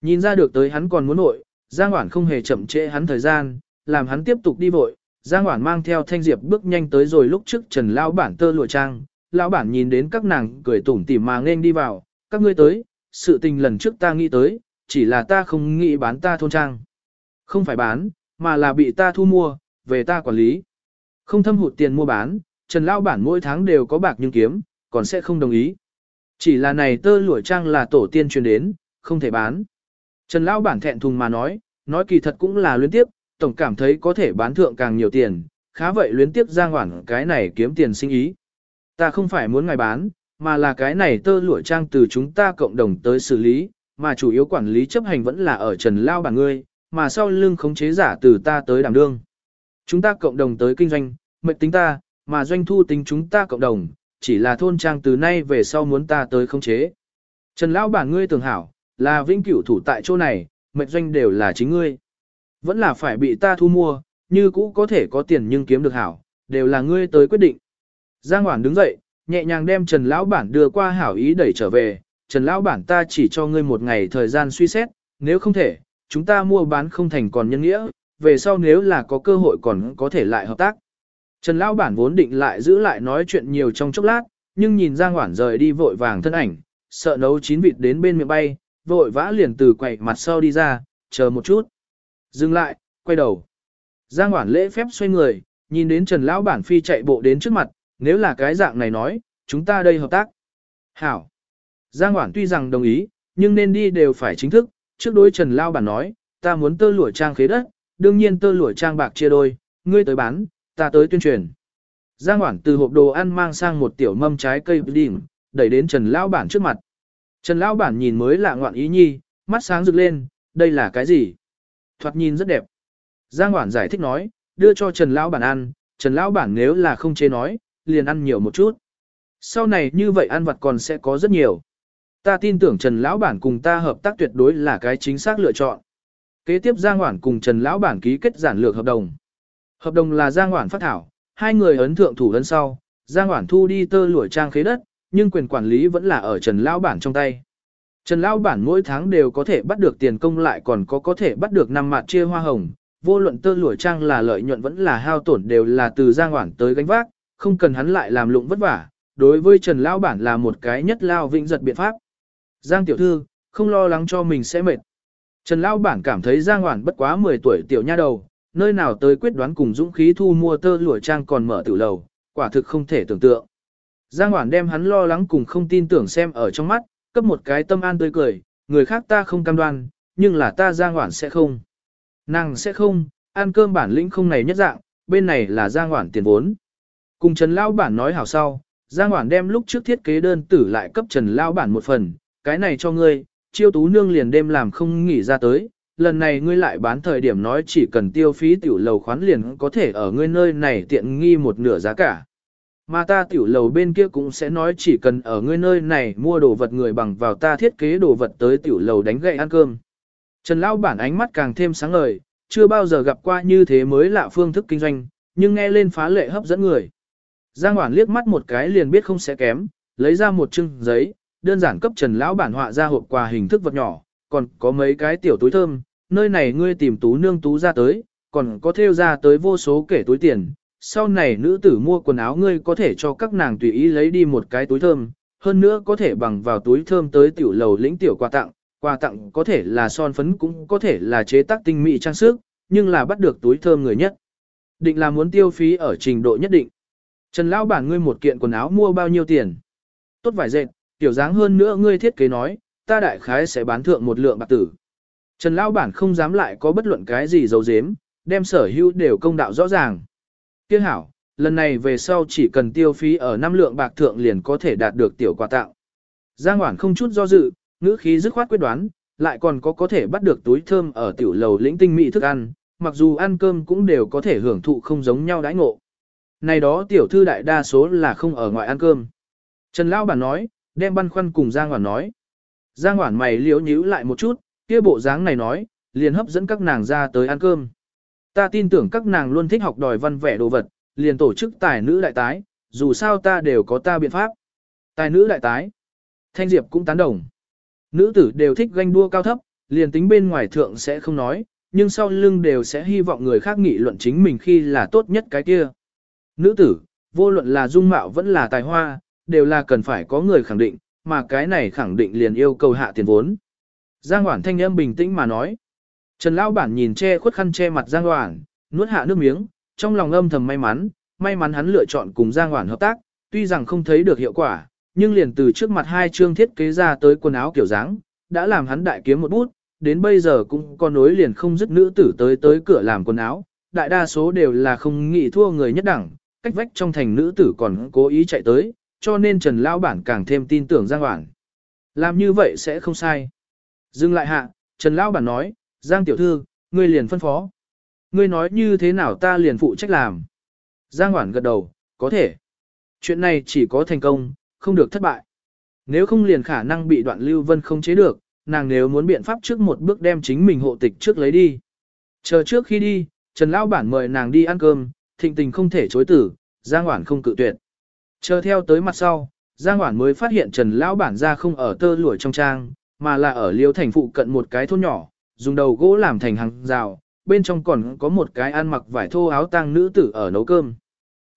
[SPEAKER 1] Nhìn ra được tới hắn còn muốn nội, Giang Hoản không hề chậm trễ hắn thời gian, làm hắn tiếp tục đi vội. Giang Hoản mang theo Thanh Diệp bước nhanh tới rồi lúc trước Trần Lão bản tơ lụa trang, lão bản nhìn đến các nàng cười tủm tỉm mà nên đi vào, các ngươi tới, sự tình lần trước ta nghĩ tới, chỉ là ta không nghĩ bán ta thôn trang. Không phải bán, mà là bị ta thu mua, về ta quản lý. Không thâm hụt tiền mua bán, Trần Lão bản mỗi tháng đều có bạc nhưng kiếm, còn sẽ không đồng ý. Chỉ là này tơ lụa trang là tổ tiên truyền đến, không thể bán. Trần Lão bản thẹn thùng mà nói, nói kỳ thật cũng là luyến tiếp, tổng cảm thấy có thể bán thượng càng nhiều tiền, khá vậy luyến tiếp ra ngoản cái này kiếm tiền sinh ý. Ta không phải muốn ngài bán, mà là cái này tơ lụa trang từ chúng ta cộng đồng tới xử lý, mà chủ yếu quản lý chấp hành vẫn là ở Trần Lao bản ngươi, mà sau lưng khống chế giả từ ta tới đảm đương. Chúng ta cộng đồng tới kinh doanh, mệnh tính ta, mà doanh thu tính chúng ta cộng đồng, chỉ là thôn trang từ nay về sau muốn ta tới khống chế. Trần Lão bản ngươi tưởng hảo, là vĩnh cửu thủ tại chỗ này, mệnh doanh đều là chính ngươi. Vẫn là phải bị ta thu mua, như cũ có thể có tiền nhưng kiếm được hảo, đều là ngươi tới quyết định. Giang Hoản đứng dậy, nhẹ nhàng đem Trần Lão Bản đưa qua hảo ý đẩy trở về. Trần Lão Bản ta chỉ cho ngươi một ngày thời gian suy xét, nếu không thể, chúng ta mua bán không thành còn nhân nghĩa, về sau nếu là có cơ hội còn có thể lại hợp tác. Trần Lão Bản vốn định lại giữ lại nói chuyện nhiều trong chốc lát, nhưng nhìn Giang Hoản rời đi vội vàng thân ảnh, sợ nấu chín vịt đến bên miệng bay, vội vã liền từ quầy mặt sau đi ra, chờ một chút. Dừng lại, quay đầu. Giang Hoản lễ phép xoay người, nhìn đến Trần Lão Bản phi chạy bộ đến trước mặt, nếu là cái dạng này nói, chúng ta đây hợp tác. Hảo. Giang Hoản tuy rằng đồng ý, nhưng nên đi đều phải chính thức, trước đối Trần Lão Bản nói, ta muốn tơ lụa trang khế đất, đương nhiên tơ lụa trang bạc chia đôi, ngươi tới bán, ta tới tuyên truyền. Giang Hoản từ hộp đồ ăn mang sang một tiểu mâm trái cây đỉnh, đẩy đến Trần Lão Bản trước mặt. Trần Lão Bản nhìn mới lạ ngoạn ý nhi, mắt sáng rực lên, đây là cái gì? thoạt nhìn rất đẹp. Giang Hoản giải thích nói, đưa cho Trần Lão Bản ăn, Trần Lão Bản nếu là không chế nói, liền ăn nhiều một chút. Sau này như vậy ăn vặt còn sẽ có rất nhiều. Ta tin tưởng Trần Lão Bản cùng ta hợp tác tuyệt đối là cái chính xác lựa chọn. Kế tiếp Giang Hoản cùng Trần Lão Bản ký kết giản lược hợp đồng. Hợp đồng là Giang Hoản phát thảo, hai người ấn thượng thủ ấn sau, Giang Hoản thu đi tơ lụa trang khế đất, nhưng quyền quản lý vẫn là ở Trần Lão Bản trong tay. Trần Lão Bản mỗi tháng đều có thể bắt được tiền công lại còn có có thể bắt được năm mặt chia hoa hồng, vô luận tơ lụa trang là lợi nhuận vẫn là hao tổn đều là từ Giang Hoản tới gánh vác, không cần hắn lại làm lụng vất vả, đối với Trần Lão Bản là một cái nhất lao vĩnh giật biện pháp. Giang tiểu thư, không lo lắng cho mình sẽ mệt. Trần Lão Bản cảm thấy Giang Hoản bất quá 10 tuổi tiểu nha đầu, nơi nào tới quyết đoán cùng dũng khí thu mua tơ lụa trang còn mở tử lầu, quả thực không thể tưởng tượng. Giang Hoản đem hắn lo lắng cùng không tin tưởng xem ở trong mắt, cấp một cái tâm an tươi cười, người khác ta không cam đoan, nhưng là ta Giang Hoản sẽ không. Nàng sẽ không, ăn cơm bản lĩnh không này nhất dạng, bên này là Giang Hoản tiền vốn. Cùng Trần Lão Bản nói hảo sau, Giang Hoản đem lúc trước thiết kế đơn tử lại cấp Trần Lão Bản một phần, cái này cho ngươi, chiêu tú nương liền đêm làm không nghỉ ra tới, lần này ngươi lại bán thời điểm nói chỉ cần tiêu phí tiểu lầu khoán liền có thể ở ngươi nơi này tiện nghi một nửa giá cả. Mà ta tiểu lầu bên kia cũng sẽ nói chỉ cần ở ngươi nơi này mua đồ vật người bằng vào ta thiết kế đồ vật tới tiểu lầu đánh gậy ăn cơm. Trần Lão bản ánh mắt càng thêm sáng ngời, chưa bao giờ gặp qua như thế mới lạ phương thức kinh doanh, nhưng nghe lên phá lệ hấp dẫn người. Giang Hoản liếc mắt một cái liền biết không sẽ kém, lấy ra một chưng giấy, đơn giản cấp Trần Lão bản họa ra hộp quà hình thức vật nhỏ, còn có mấy cái tiểu túi thơm, nơi này ngươi tìm tú nương tú ra tới, còn có theo ra tới vô số kể túi tiền. Sau này nữ tử mua quần áo ngươi có thể cho các nàng tùy ý lấy đi một cái túi thơm, hơn nữa có thể bằng vào túi thơm tới tiểu lầu lĩnh tiểu quà tặng, quà tặng có thể là son phấn cũng có thể là chế tác tinh mỹ trang sức, nhưng là bắt được túi thơm người nhất. Định là muốn tiêu phí ở trình độ nhất định. Trần Lão bản ngươi một kiện quần áo mua bao nhiêu tiền? Tốt vải dệt, tiểu dáng hơn nữa ngươi thiết kế nói, ta đại khái sẽ bán thượng một lượng bạc tử. Trần Lão bản không dám lại có bất luận cái gì giấu giếm, đem sở hữu đều công đạo rõ ràng. Tiếc hảo, lần này về sau chỉ cần tiêu phí ở năm lượng bạc thượng liền có thể đạt được tiểu quà tặng. Giang Hoản không chút do dự, ngữ khí dứt khoát quyết đoán, lại còn có có thể bắt được túi thơm ở tiểu lầu lĩnh tinh mỹ thức ăn, mặc dù ăn cơm cũng đều có thể hưởng thụ không giống nhau đãi ngộ. Này đó tiểu thư đại đa số là không ở ngoài ăn cơm. Trần Lão bản nói, đem băn khoăn cùng Giang Hoản nói. Giang Hoản mày liễu nhíu lại một chút, kia bộ dáng này nói, liền hấp dẫn các nàng ra tới ăn cơm. Ta tin tưởng các nàng luôn thích học đòi văn vẻ đồ vật, liền tổ chức tài nữ đại tái, dù sao ta đều có ta biện pháp. Tài nữ đại tái. Thanh Diệp cũng tán đồng. Nữ tử đều thích ganh đua cao thấp, liền tính bên ngoài thượng sẽ không nói, nhưng sau lưng đều sẽ hy vọng người khác nghị luận chính mình khi là tốt nhất cái kia. Nữ tử, vô luận là dung mạo vẫn là tài hoa, đều là cần phải có người khẳng định, mà cái này khẳng định liền yêu cầu hạ tiền vốn. Giang Hoản thanh âm bình tĩnh mà nói. Trần Lão Bản nhìn che khuất khăn che mặt Giang Hoản, nuốt hạ nước miếng, trong lòng âm thầm may mắn, may mắn hắn lựa chọn cùng Giang Hoản hợp tác, tuy rằng không thấy được hiệu quả, nhưng liền từ trước mặt hai chương thiết kế ra tới quần áo kiểu dáng, đã làm hắn đại kiếm một bút, đến bây giờ cũng có nối liền không dứt nữ tử tới tới cửa làm quần áo, đại đa số đều là không nghĩ thua người nhất đẳng, cách vách trong thành nữ tử còn cố ý chạy tới, cho nên Trần Lão Bản càng thêm tin tưởng Giang Hoảng. Làm như vậy sẽ không sai. Dừng lại hạ, Trần Lão Bản nói, Giang Tiểu Thư, ngươi liền phân phó. Ngươi nói như thế nào ta liền phụ trách làm. Giang Hoảng gật đầu, có thể. Chuyện này chỉ có thành công, không được thất bại. Nếu không liền khả năng bị đoạn lưu vân không chế được, nàng nếu muốn biện pháp trước một bước đem chính mình hộ tịch trước lấy đi. Chờ trước khi đi, Trần Lão Bản mời nàng đi ăn cơm, thịnh tình không thể chối tử, Giang Hoảng không cự tuyệt. Chờ theo tới mặt sau, Giang Hoản mới phát hiện Trần Lão Bản ra không ở tơ lụa trong trang, mà là ở liêu thành phụ cận một cái thôn nhỏ, dùng đầu gỗ làm thành hàng rào, bên trong còn có một cái ăn mặc vải thô áo tang nữ tử ở nấu cơm.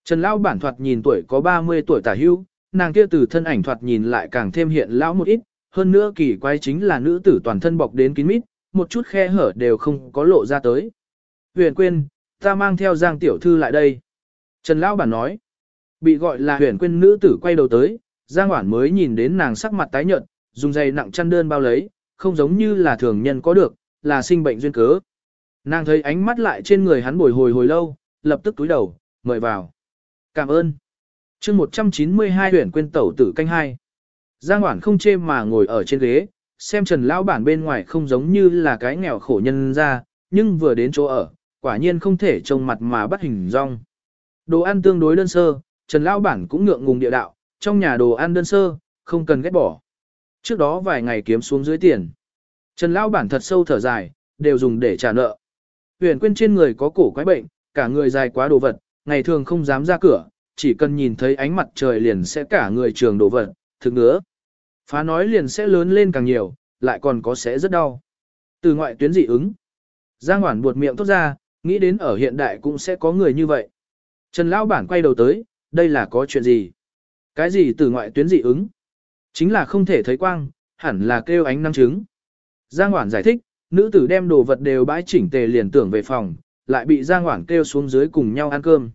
[SPEAKER 1] Trần Lão Bản thoạt nhìn tuổi có 30 tuổi tả hưu, nàng kia từ thân ảnh thoạt nhìn lại càng thêm hiện lão một ít, hơn nữa kỳ quái chính là nữ tử toàn thân bọc đến kín mít, một chút khe hở đều không có lộ ra tới. Huyền quên, ta mang theo Giang Tiểu Thư lại đây. Trần Lão Bản nói, bị gọi là huyền quên nữ tử quay đầu tới, Giang Hoản mới nhìn đến nàng sắc mặt tái nhợt, dùng dây nặng chăn đơn bao lấy, không giống như là thường nhân có được, là sinh bệnh duyên cớ. Nàng thấy ánh mắt lại trên người hắn bồi hồi hồi lâu, lập tức túi đầu, mời vào. Cảm ơn. chương 192 huyền quên tẩu tử canh hai. Giang Hoản không chê mà ngồi ở trên ghế, xem Trần Lão Bản bên ngoài không giống như là cái nghèo khổ nhân ra, nhưng vừa đến chỗ ở, quả nhiên không thể trông mặt mà bắt hình rong. Đồ ăn tương đối đơn sơ, Trần Lão Bản cũng ngượng ngùng địa đạo, trong nhà đồ ăn đơn sơ, không cần ghét bỏ. Trước đó vài ngày kiếm xuống dưới tiền. Trần Lão Bản thật sâu thở dài, đều dùng để trả nợ. Huyền quên trên người có cổ quái bệnh, cả người dài quá đồ vật, ngày thường không dám ra cửa, chỉ cần nhìn thấy ánh mặt trời liền sẽ cả người trường đồ vật, thực ngứa. Phá nói liền sẽ lớn lên càng nhiều, lại còn có sẽ rất đau. Từ ngoại tuyến dị ứng. Giang Hoản buột miệng tốt ra, nghĩ đến ở hiện đại cũng sẽ có người như vậy. Trần Lão Bản quay đầu tới, đây là có chuyện gì? Cái gì từ ngoại tuyến dị ứng? Chính là không thể thấy quang, hẳn là kêu ánh năng chứng. Giang Hoản giải thích, nữ tử đem đồ vật đều bãi chỉnh tề liền tưởng về phòng, lại bị Giang Hoản kêu xuống dưới cùng nhau ăn cơm.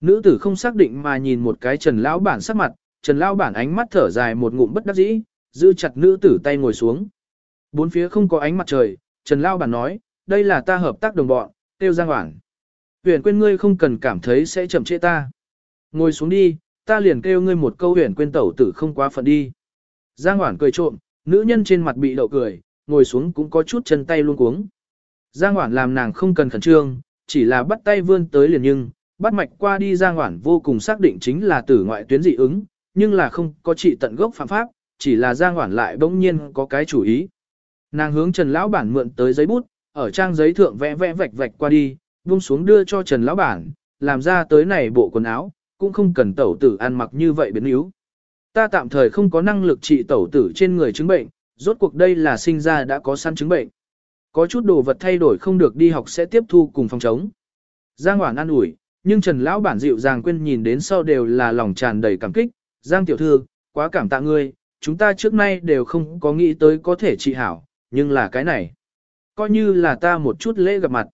[SPEAKER 1] Nữ tử không xác định mà nhìn một cái Trần Lão Bản sắc mặt, Trần Lão Bản ánh mắt thở dài một ngụm bất đắc dĩ, giữ chặt nữ tử tay ngồi xuống. Bốn phía không có ánh mặt trời, Trần Lão Bản nói, đây là ta hợp tác đồng bọn, tiêu Giang Hoản. Huyền quên ngươi không cần cảm thấy sẽ chậm trễ ta. Ngồi xuống đi, ta liền kêu ngươi một câu huyền quên tẩu tử không quá phận đi. Giang Hoản cười trộm, nữ nhân trên mặt bị đậu cười, ngồi xuống cũng có chút chân tay luôn cuống. Giang Hoản làm nàng không cần khẩn trương, chỉ là bắt tay vươn tới liền nhưng, bắt mạch qua đi Giang Hoản vô cùng xác định chính là tử ngoại tuyến dị ứng, nhưng là không có trị tận gốc phạm pháp, chỉ là Giang Hoản lại bỗng nhiên có cái chủ ý. Nàng hướng Trần Lão Bản mượn tới giấy bút, ở trang giấy thượng vẽ vẽ vạch vạch qua đi, buông xuống đưa cho Trần Lão Bản, làm ra tới này bộ quần áo, cũng không cần tẩu tử ăn mặc như vậy biến yếu. Ta tạm thời không có năng lực trị tẩu tử trên người chứng bệnh, rốt cuộc đây là sinh ra đã có săn chứng bệnh. Có chút đồ vật thay đổi không được đi học sẽ tiếp thu cùng phòng chống. Giang Hoàng an ủi, nhưng Trần Lão Bản dịu dàng quên nhìn đến sau đều là lòng tràn đầy cảm kích. Giang Tiểu Thư, quá cảm tạ ngươi, chúng ta trước nay đều không có nghĩ tới có thể trị hảo, nhưng là cái này. Coi như là ta một chút lễ gặp mặt.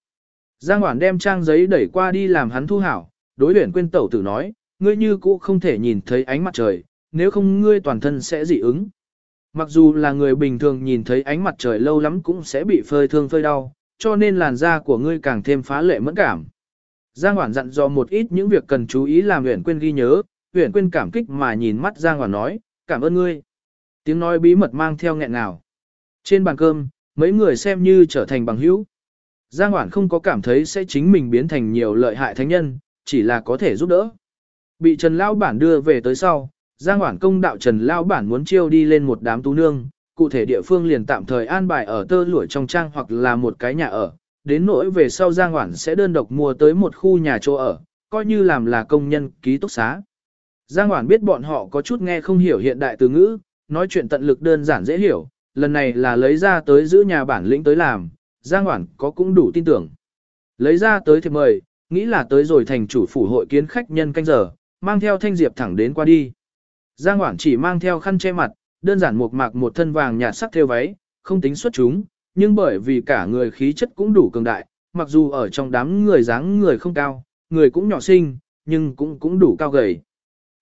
[SPEAKER 1] Giang Hoàng đem trang giấy đẩy qua đi làm hắn thu hảo, đối luyện quên tẩu tử nói, ngươi như cũ không thể nhìn thấy ánh mặt trời, nếu không ngươi toàn thân sẽ dị ứng. Mặc dù là người bình thường nhìn thấy ánh mặt trời lâu lắm cũng sẽ bị phơi thương phơi đau, cho nên làn da của ngươi càng thêm phá lệ mẫn cảm. Giang Hoản dặn dò một ít những việc cần chú ý làm luyện Quyên ghi nhớ, luyện Quyên cảm kích mà nhìn mắt Giang Hoản nói, cảm ơn ngươi. Tiếng nói bí mật mang theo nghẹn nào. Trên bàn cơm, mấy người xem như trở thành bằng hữu. Giang Hoản không có cảm thấy sẽ chính mình biến thành nhiều lợi hại thánh nhân, chỉ là có thể giúp đỡ. Bị Trần Lao Bản đưa về tới sau, Giang Hoảng công đạo Trần Lao Bản muốn chiêu đi lên một đám tú nương, cụ thể địa phương liền tạm thời an bài ở tơ lũi trong trang hoặc là một cái nhà ở. Đến nỗi về sau Giang Hoảng sẽ đơn độc mua tới một khu nhà chỗ ở, coi như làm là công nhân ký túc xá. Giang Hoảng biết bọn họ có chút nghe không hiểu hiện đại từ ngữ, nói chuyện tận lực đơn giản dễ hiểu, lần này là lấy ra tới giữ nhà bản lĩnh tới làm, Giang Hoảng có cũng đủ tin tưởng. Lấy ra tới thì mời, nghĩ là tới rồi thành chủ phủ hội kiến khách nhân canh giờ, mang theo thanh diệp thẳng đến qua đi. Giang Hoảng chỉ mang theo khăn che mặt, đơn giản một mạc một thân vàng nhạt sắc theo váy, không tính xuất chúng, nhưng bởi vì cả người khí chất cũng đủ cường đại, mặc dù ở trong đám người dáng người không cao, người cũng nhỏ xinh, nhưng cũng cũng đủ cao gầy.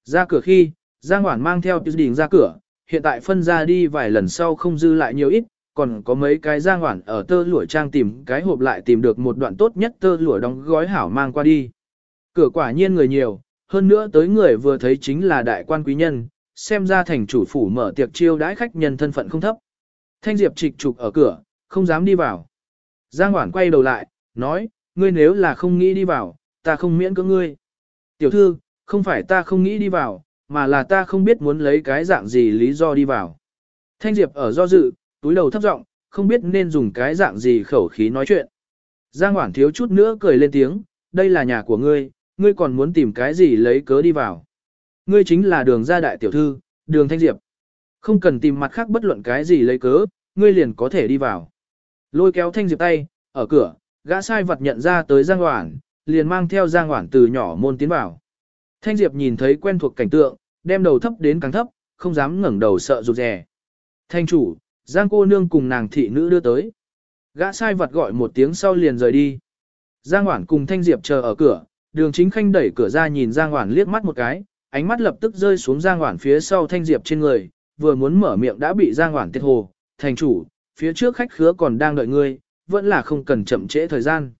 [SPEAKER 1] Ra cửa khi, Giang Hoảng mang theo tiêu đỉnh ra cửa, hiện tại phân ra đi vài lần sau không dư lại nhiều ít, còn có mấy cái Giang Hoản ở tơ lụa trang tìm cái hộp lại tìm được một đoạn tốt nhất tơ lụa đóng gói hảo mang qua đi. Cửa quả nhiên người nhiều, hơn nữa tới người vừa thấy chính là đại quan quý nhân, xem ra thành chủ phủ mở tiệc chiêu đãi khách nhân thân phận không thấp. Thanh Diệp trịch trục ở cửa, không dám đi vào. Giang Hoản quay đầu lại, nói, ngươi nếu là không nghĩ đi vào, ta không miễn cưỡng ngươi. Tiểu thư, không phải ta không nghĩ đi vào, mà là ta không biết muốn lấy cái dạng gì lý do đi vào. Thanh Diệp ở do dự, túi đầu thấp giọng, không biết nên dùng cái dạng gì khẩu khí nói chuyện. Giang Hoản thiếu chút nữa cười lên tiếng, đây là nhà của ngươi, ngươi còn muốn tìm cái gì lấy cớ đi vào. Ngươi chính là đường gia đại tiểu thư, đường Thanh Diệp. Không cần tìm mặt khác bất luận cái gì lấy cớ, ngươi liền có thể đi vào. Lôi kéo Thanh Diệp tay, ở cửa, gã sai vật nhận ra tới Giang Hoản, liền mang theo Giang Hoản từ nhỏ môn tiến vào. Thanh Diệp nhìn thấy quen thuộc cảnh tượng, đem đầu thấp đến càng thấp, không dám ngẩng đầu sợ rụt rè. Thanh chủ, Giang cô nương cùng nàng thị nữ đưa tới. Gã sai vật gọi một tiếng sau liền rời đi. Giang Hoản cùng Thanh Diệp chờ ở cửa, đường chính khanh đẩy cửa ra nhìn Giang Hoản liếc mắt một cái, ánh mắt lập tức rơi xuống Giang Hoản phía sau Thanh Diệp trên người, vừa muốn mở miệng đã bị Giang Hoản tiết hồ. Thành chủ, phía trước khách khứa còn đang đợi ngươi, vẫn là không cần chậm trễ thời gian.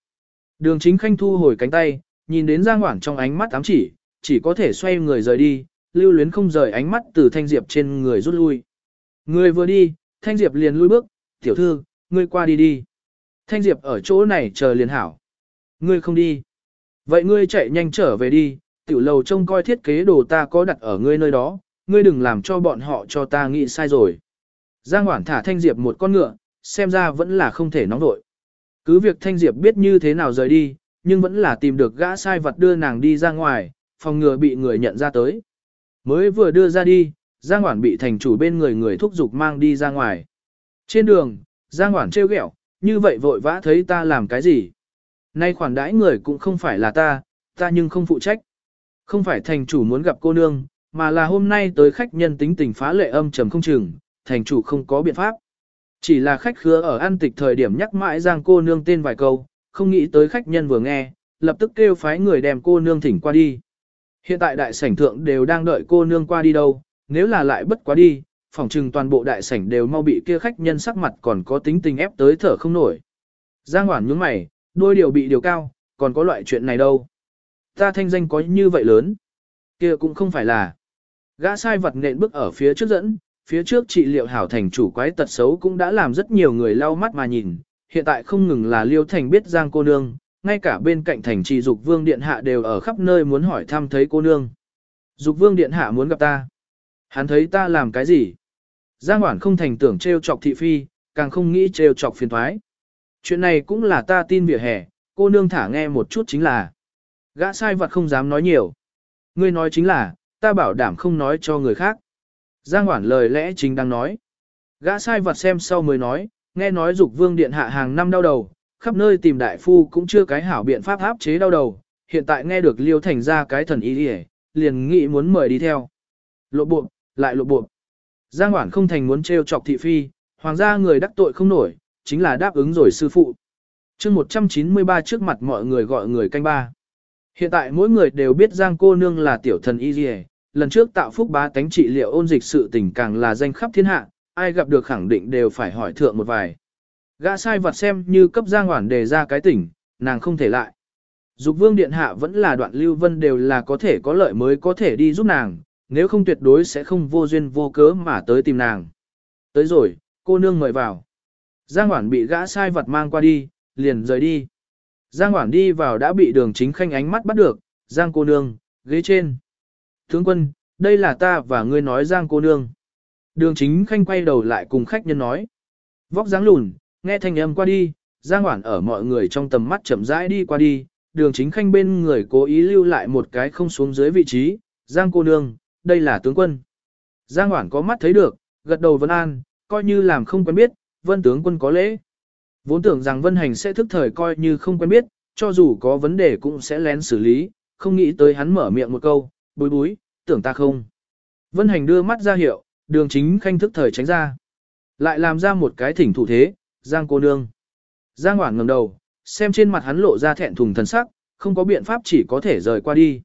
[SPEAKER 1] Đường chính khanh thu hồi cánh tay, nhìn đến Giang Hoản trong ánh mắt ám chỉ, chỉ có thể xoay người rời đi, lưu luyến không rời ánh mắt từ Thanh Diệp trên người rút lui. Người vừa đi, Thanh Diệp liền lui bước, tiểu thư, ngươi qua đi đi. Thanh Diệp ở chỗ này chờ liền hảo. Ngươi không đi. Vậy ngươi chạy nhanh trở về đi, tiểu lầu trông coi thiết kế đồ ta có đặt ở ngươi nơi đó, ngươi đừng làm cho bọn họ cho ta nghĩ sai rồi. Giang Hoản thả Thanh Diệp một con ngựa, xem ra vẫn là không thể nóng vội. Cứ việc Thanh Diệp biết như thế nào rời đi, nhưng vẫn là tìm được gã sai vật đưa nàng đi ra ngoài, phòng ngừa bị người nhận ra tới. Mới vừa đưa ra đi, Giang Hoản bị thành chủ bên người người thúc giục mang đi ra ngoài. Trên đường, Giang Hoản trêu ghẹo, như vậy vội vã thấy ta làm cái gì. Nay khoản đãi người cũng không phải là ta, ta nhưng không phụ trách. Không phải thành chủ muốn gặp cô nương, mà là hôm nay tới khách nhân tính tình phá lệ âm trầm không chừng, thành chủ không có biện pháp. Chỉ là khách khứa ở ăn tịch thời điểm nhắc mãi Giang cô nương tên vài câu, không nghĩ tới khách nhân vừa nghe, lập tức kêu phái người đem cô nương thỉnh qua đi. Hiện tại đại sảnh thượng đều đang đợi cô nương qua đi đâu, nếu là lại bất quá đi, phòng trừng toàn bộ đại sảnh đều mau bị kia khách nhân sắc mặt còn có tính tình ép tới thở không nổi. Giang Hoản nhướng mày, đôi điều bị điều cao, còn có loại chuyện này đâu. Ta thanh danh có như vậy lớn. kia cũng không phải là. Gã sai vật nện bước ở phía trước dẫn, phía trước trị liệu hảo thành chủ quái tật xấu cũng đã làm rất nhiều người lau mắt mà nhìn. Hiện tại không ngừng là liêu thành biết Giang cô nương, ngay cả bên cạnh thành trì dục vương điện hạ đều ở khắp nơi muốn hỏi thăm thấy cô nương. Dục vương điện hạ muốn gặp ta. Hắn thấy ta làm cái gì? Giang Hoản không thành tưởng trêu chọc thị phi, càng không nghĩ trêu chọc phiền thoái. Chuyện này cũng là ta tin vỉa hè, cô nương thả nghe một chút chính là. Gã sai vật không dám nói nhiều. Ngươi nói chính là, ta bảo đảm không nói cho người khác. Giang Hoản lời lẽ chính đang nói. Gã sai vật xem sau mới nói, nghe nói dục vương điện hạ hàng năm đau đầu, khắp nơi tìm đại phu cũng chưa cái hảo biện pháp áp chế đau đầu, hiện tại nghe được liêu thành ra cái thần ý đi liền nghĩ muốn mời đi theo. Lộ bộ, lại lộ bộ. Giang Hoản không thành muốn trêu chọc thị phi, hoàng gia người đắc tội không nổi, chính là đáp ứng rồi sư phụ. chương 193 trước mặt mọi người gọi người canh ba. Hiện tại mỗi người đều biết Giang cô nương là tiểu thần y dì lần trước tạo phúc bá tánh trị liệu ôn dịch sự tình càng là danh khắp thiên hạ, ai gặp được khẳng định đều phải hỏi thượng một vài. Gã sai vật xem như cấp Giang Hoản đề ra cái tỉnh, nàng không thể lại. Dục vương điện hạ vẫn là đoạn lưu vân đều là có thể có lợi mới có thể đi giúp nàng, nếu không tuyệt đối sẽ không vô duyên vô cớ mà tới tìm nàng. Tới rồi, cô nương mời vào. Giang Hoản bị gã sai vật mang qua đi, liền rời đi. Giang Hoản đi vào đã bị đường chính khanh ánh mắt bắt được, Giang cô nương, ghế trên. Tướng quân, đây là ta và ngươi nói Giang cô nương. Đường chính khanh quay đầu lại cùng khách nhân nói. Vóc dáng lùn, nghe thanh âm qua đi, Giang Hoản ở mọi người trong tầm mắt chậm rãi đi qua đi, đường chính khanh bên người cố ý lưu lại một cái không xuống dưới vị trí, Giang cô nương, đây là tướng quân. Giang Hoản có mắt thấy được, gật đầu vân an, coi như làm không quen biết, vân tướng quân có lễ. Vốn tưởng rằng vân hành sẽ thức thời coi như không quen biết, cho dù có vấn đề cũng sẽ lén xử lý, không nghĩ tới hắn mở miệng một câu, bối bối, tưởng ta không. Vân hành đưa mắt ra hiệu, đường chính khanh thức thời tránh ra. Lại làm ra một cái thỉnh thủ thế, Giang cô nương. Giang Hoảng ngẩng đầu, xem trên mặt hắn lộ ra thẹn thùng thần sắc, không có biện pháp chỉ có thể rời qua đi.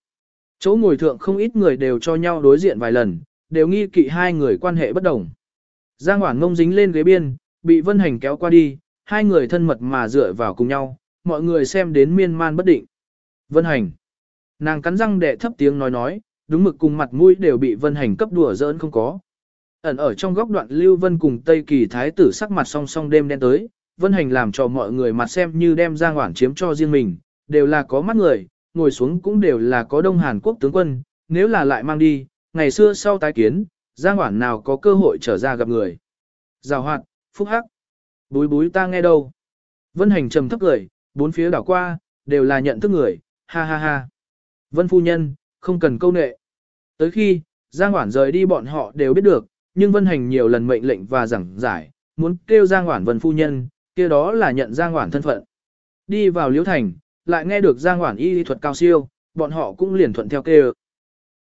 [SPEAKER 1] Chỗ ngồi thượng không ít người đều cho nhau đối diện vài lần, đều nghi kỵ hai người quan hệ bất đồng. Giang Hoảng ngông dính lên ghế biên, bị Vân Hành kéo qua đi, hai người thân mật mà dựa vào cùng nhau, mọi người xem đến miên man bất định. Vân Hành. Nàng cắn răng đệ thấp tiếng nói nói, đúng mực cùng mặt mũi đều bị Vân Hành cấp đùa giỡn không có. Ẩn ở trong góc đoạn Lưu Vân cùng Tây Kỳ Thái tử sắc mặt song song đêm đen tới, Vân Hành làm cho mọi người mặt xem như đem Giang Hoảng chiếm cho riêng mình, đều là có mắt người, ngồi xuống cũng đều là có Đông Hàn Quốc tướng quân, nếu là lại mang đi, ngày xưa sau tái kiến, Giang Hoản nào có cơ hội trở ra gặp người. Giào hoạt, phúc hắc. Búi búi ta nghe đâu. Vân Hành trầm thấp cười, bốn phía đảo qua, đều là nhận thức người, ha ha ha. Vân phu nhân, không cần câu nệ. Tới khi, Giang Hoản rời đi bọn họ đều biết được, nhưng Vân Hành nhiều lần mệnh lệnh và giảng giải, muốn kêu Giang Hoản Vân phu nhân, kia đó là nhận Giang Hoản thân phận. Đi vào Liễu Thành, lại nghe được Giang Hoản y thuật cao siêu, bọn họ cũng liền thuận theo kêu.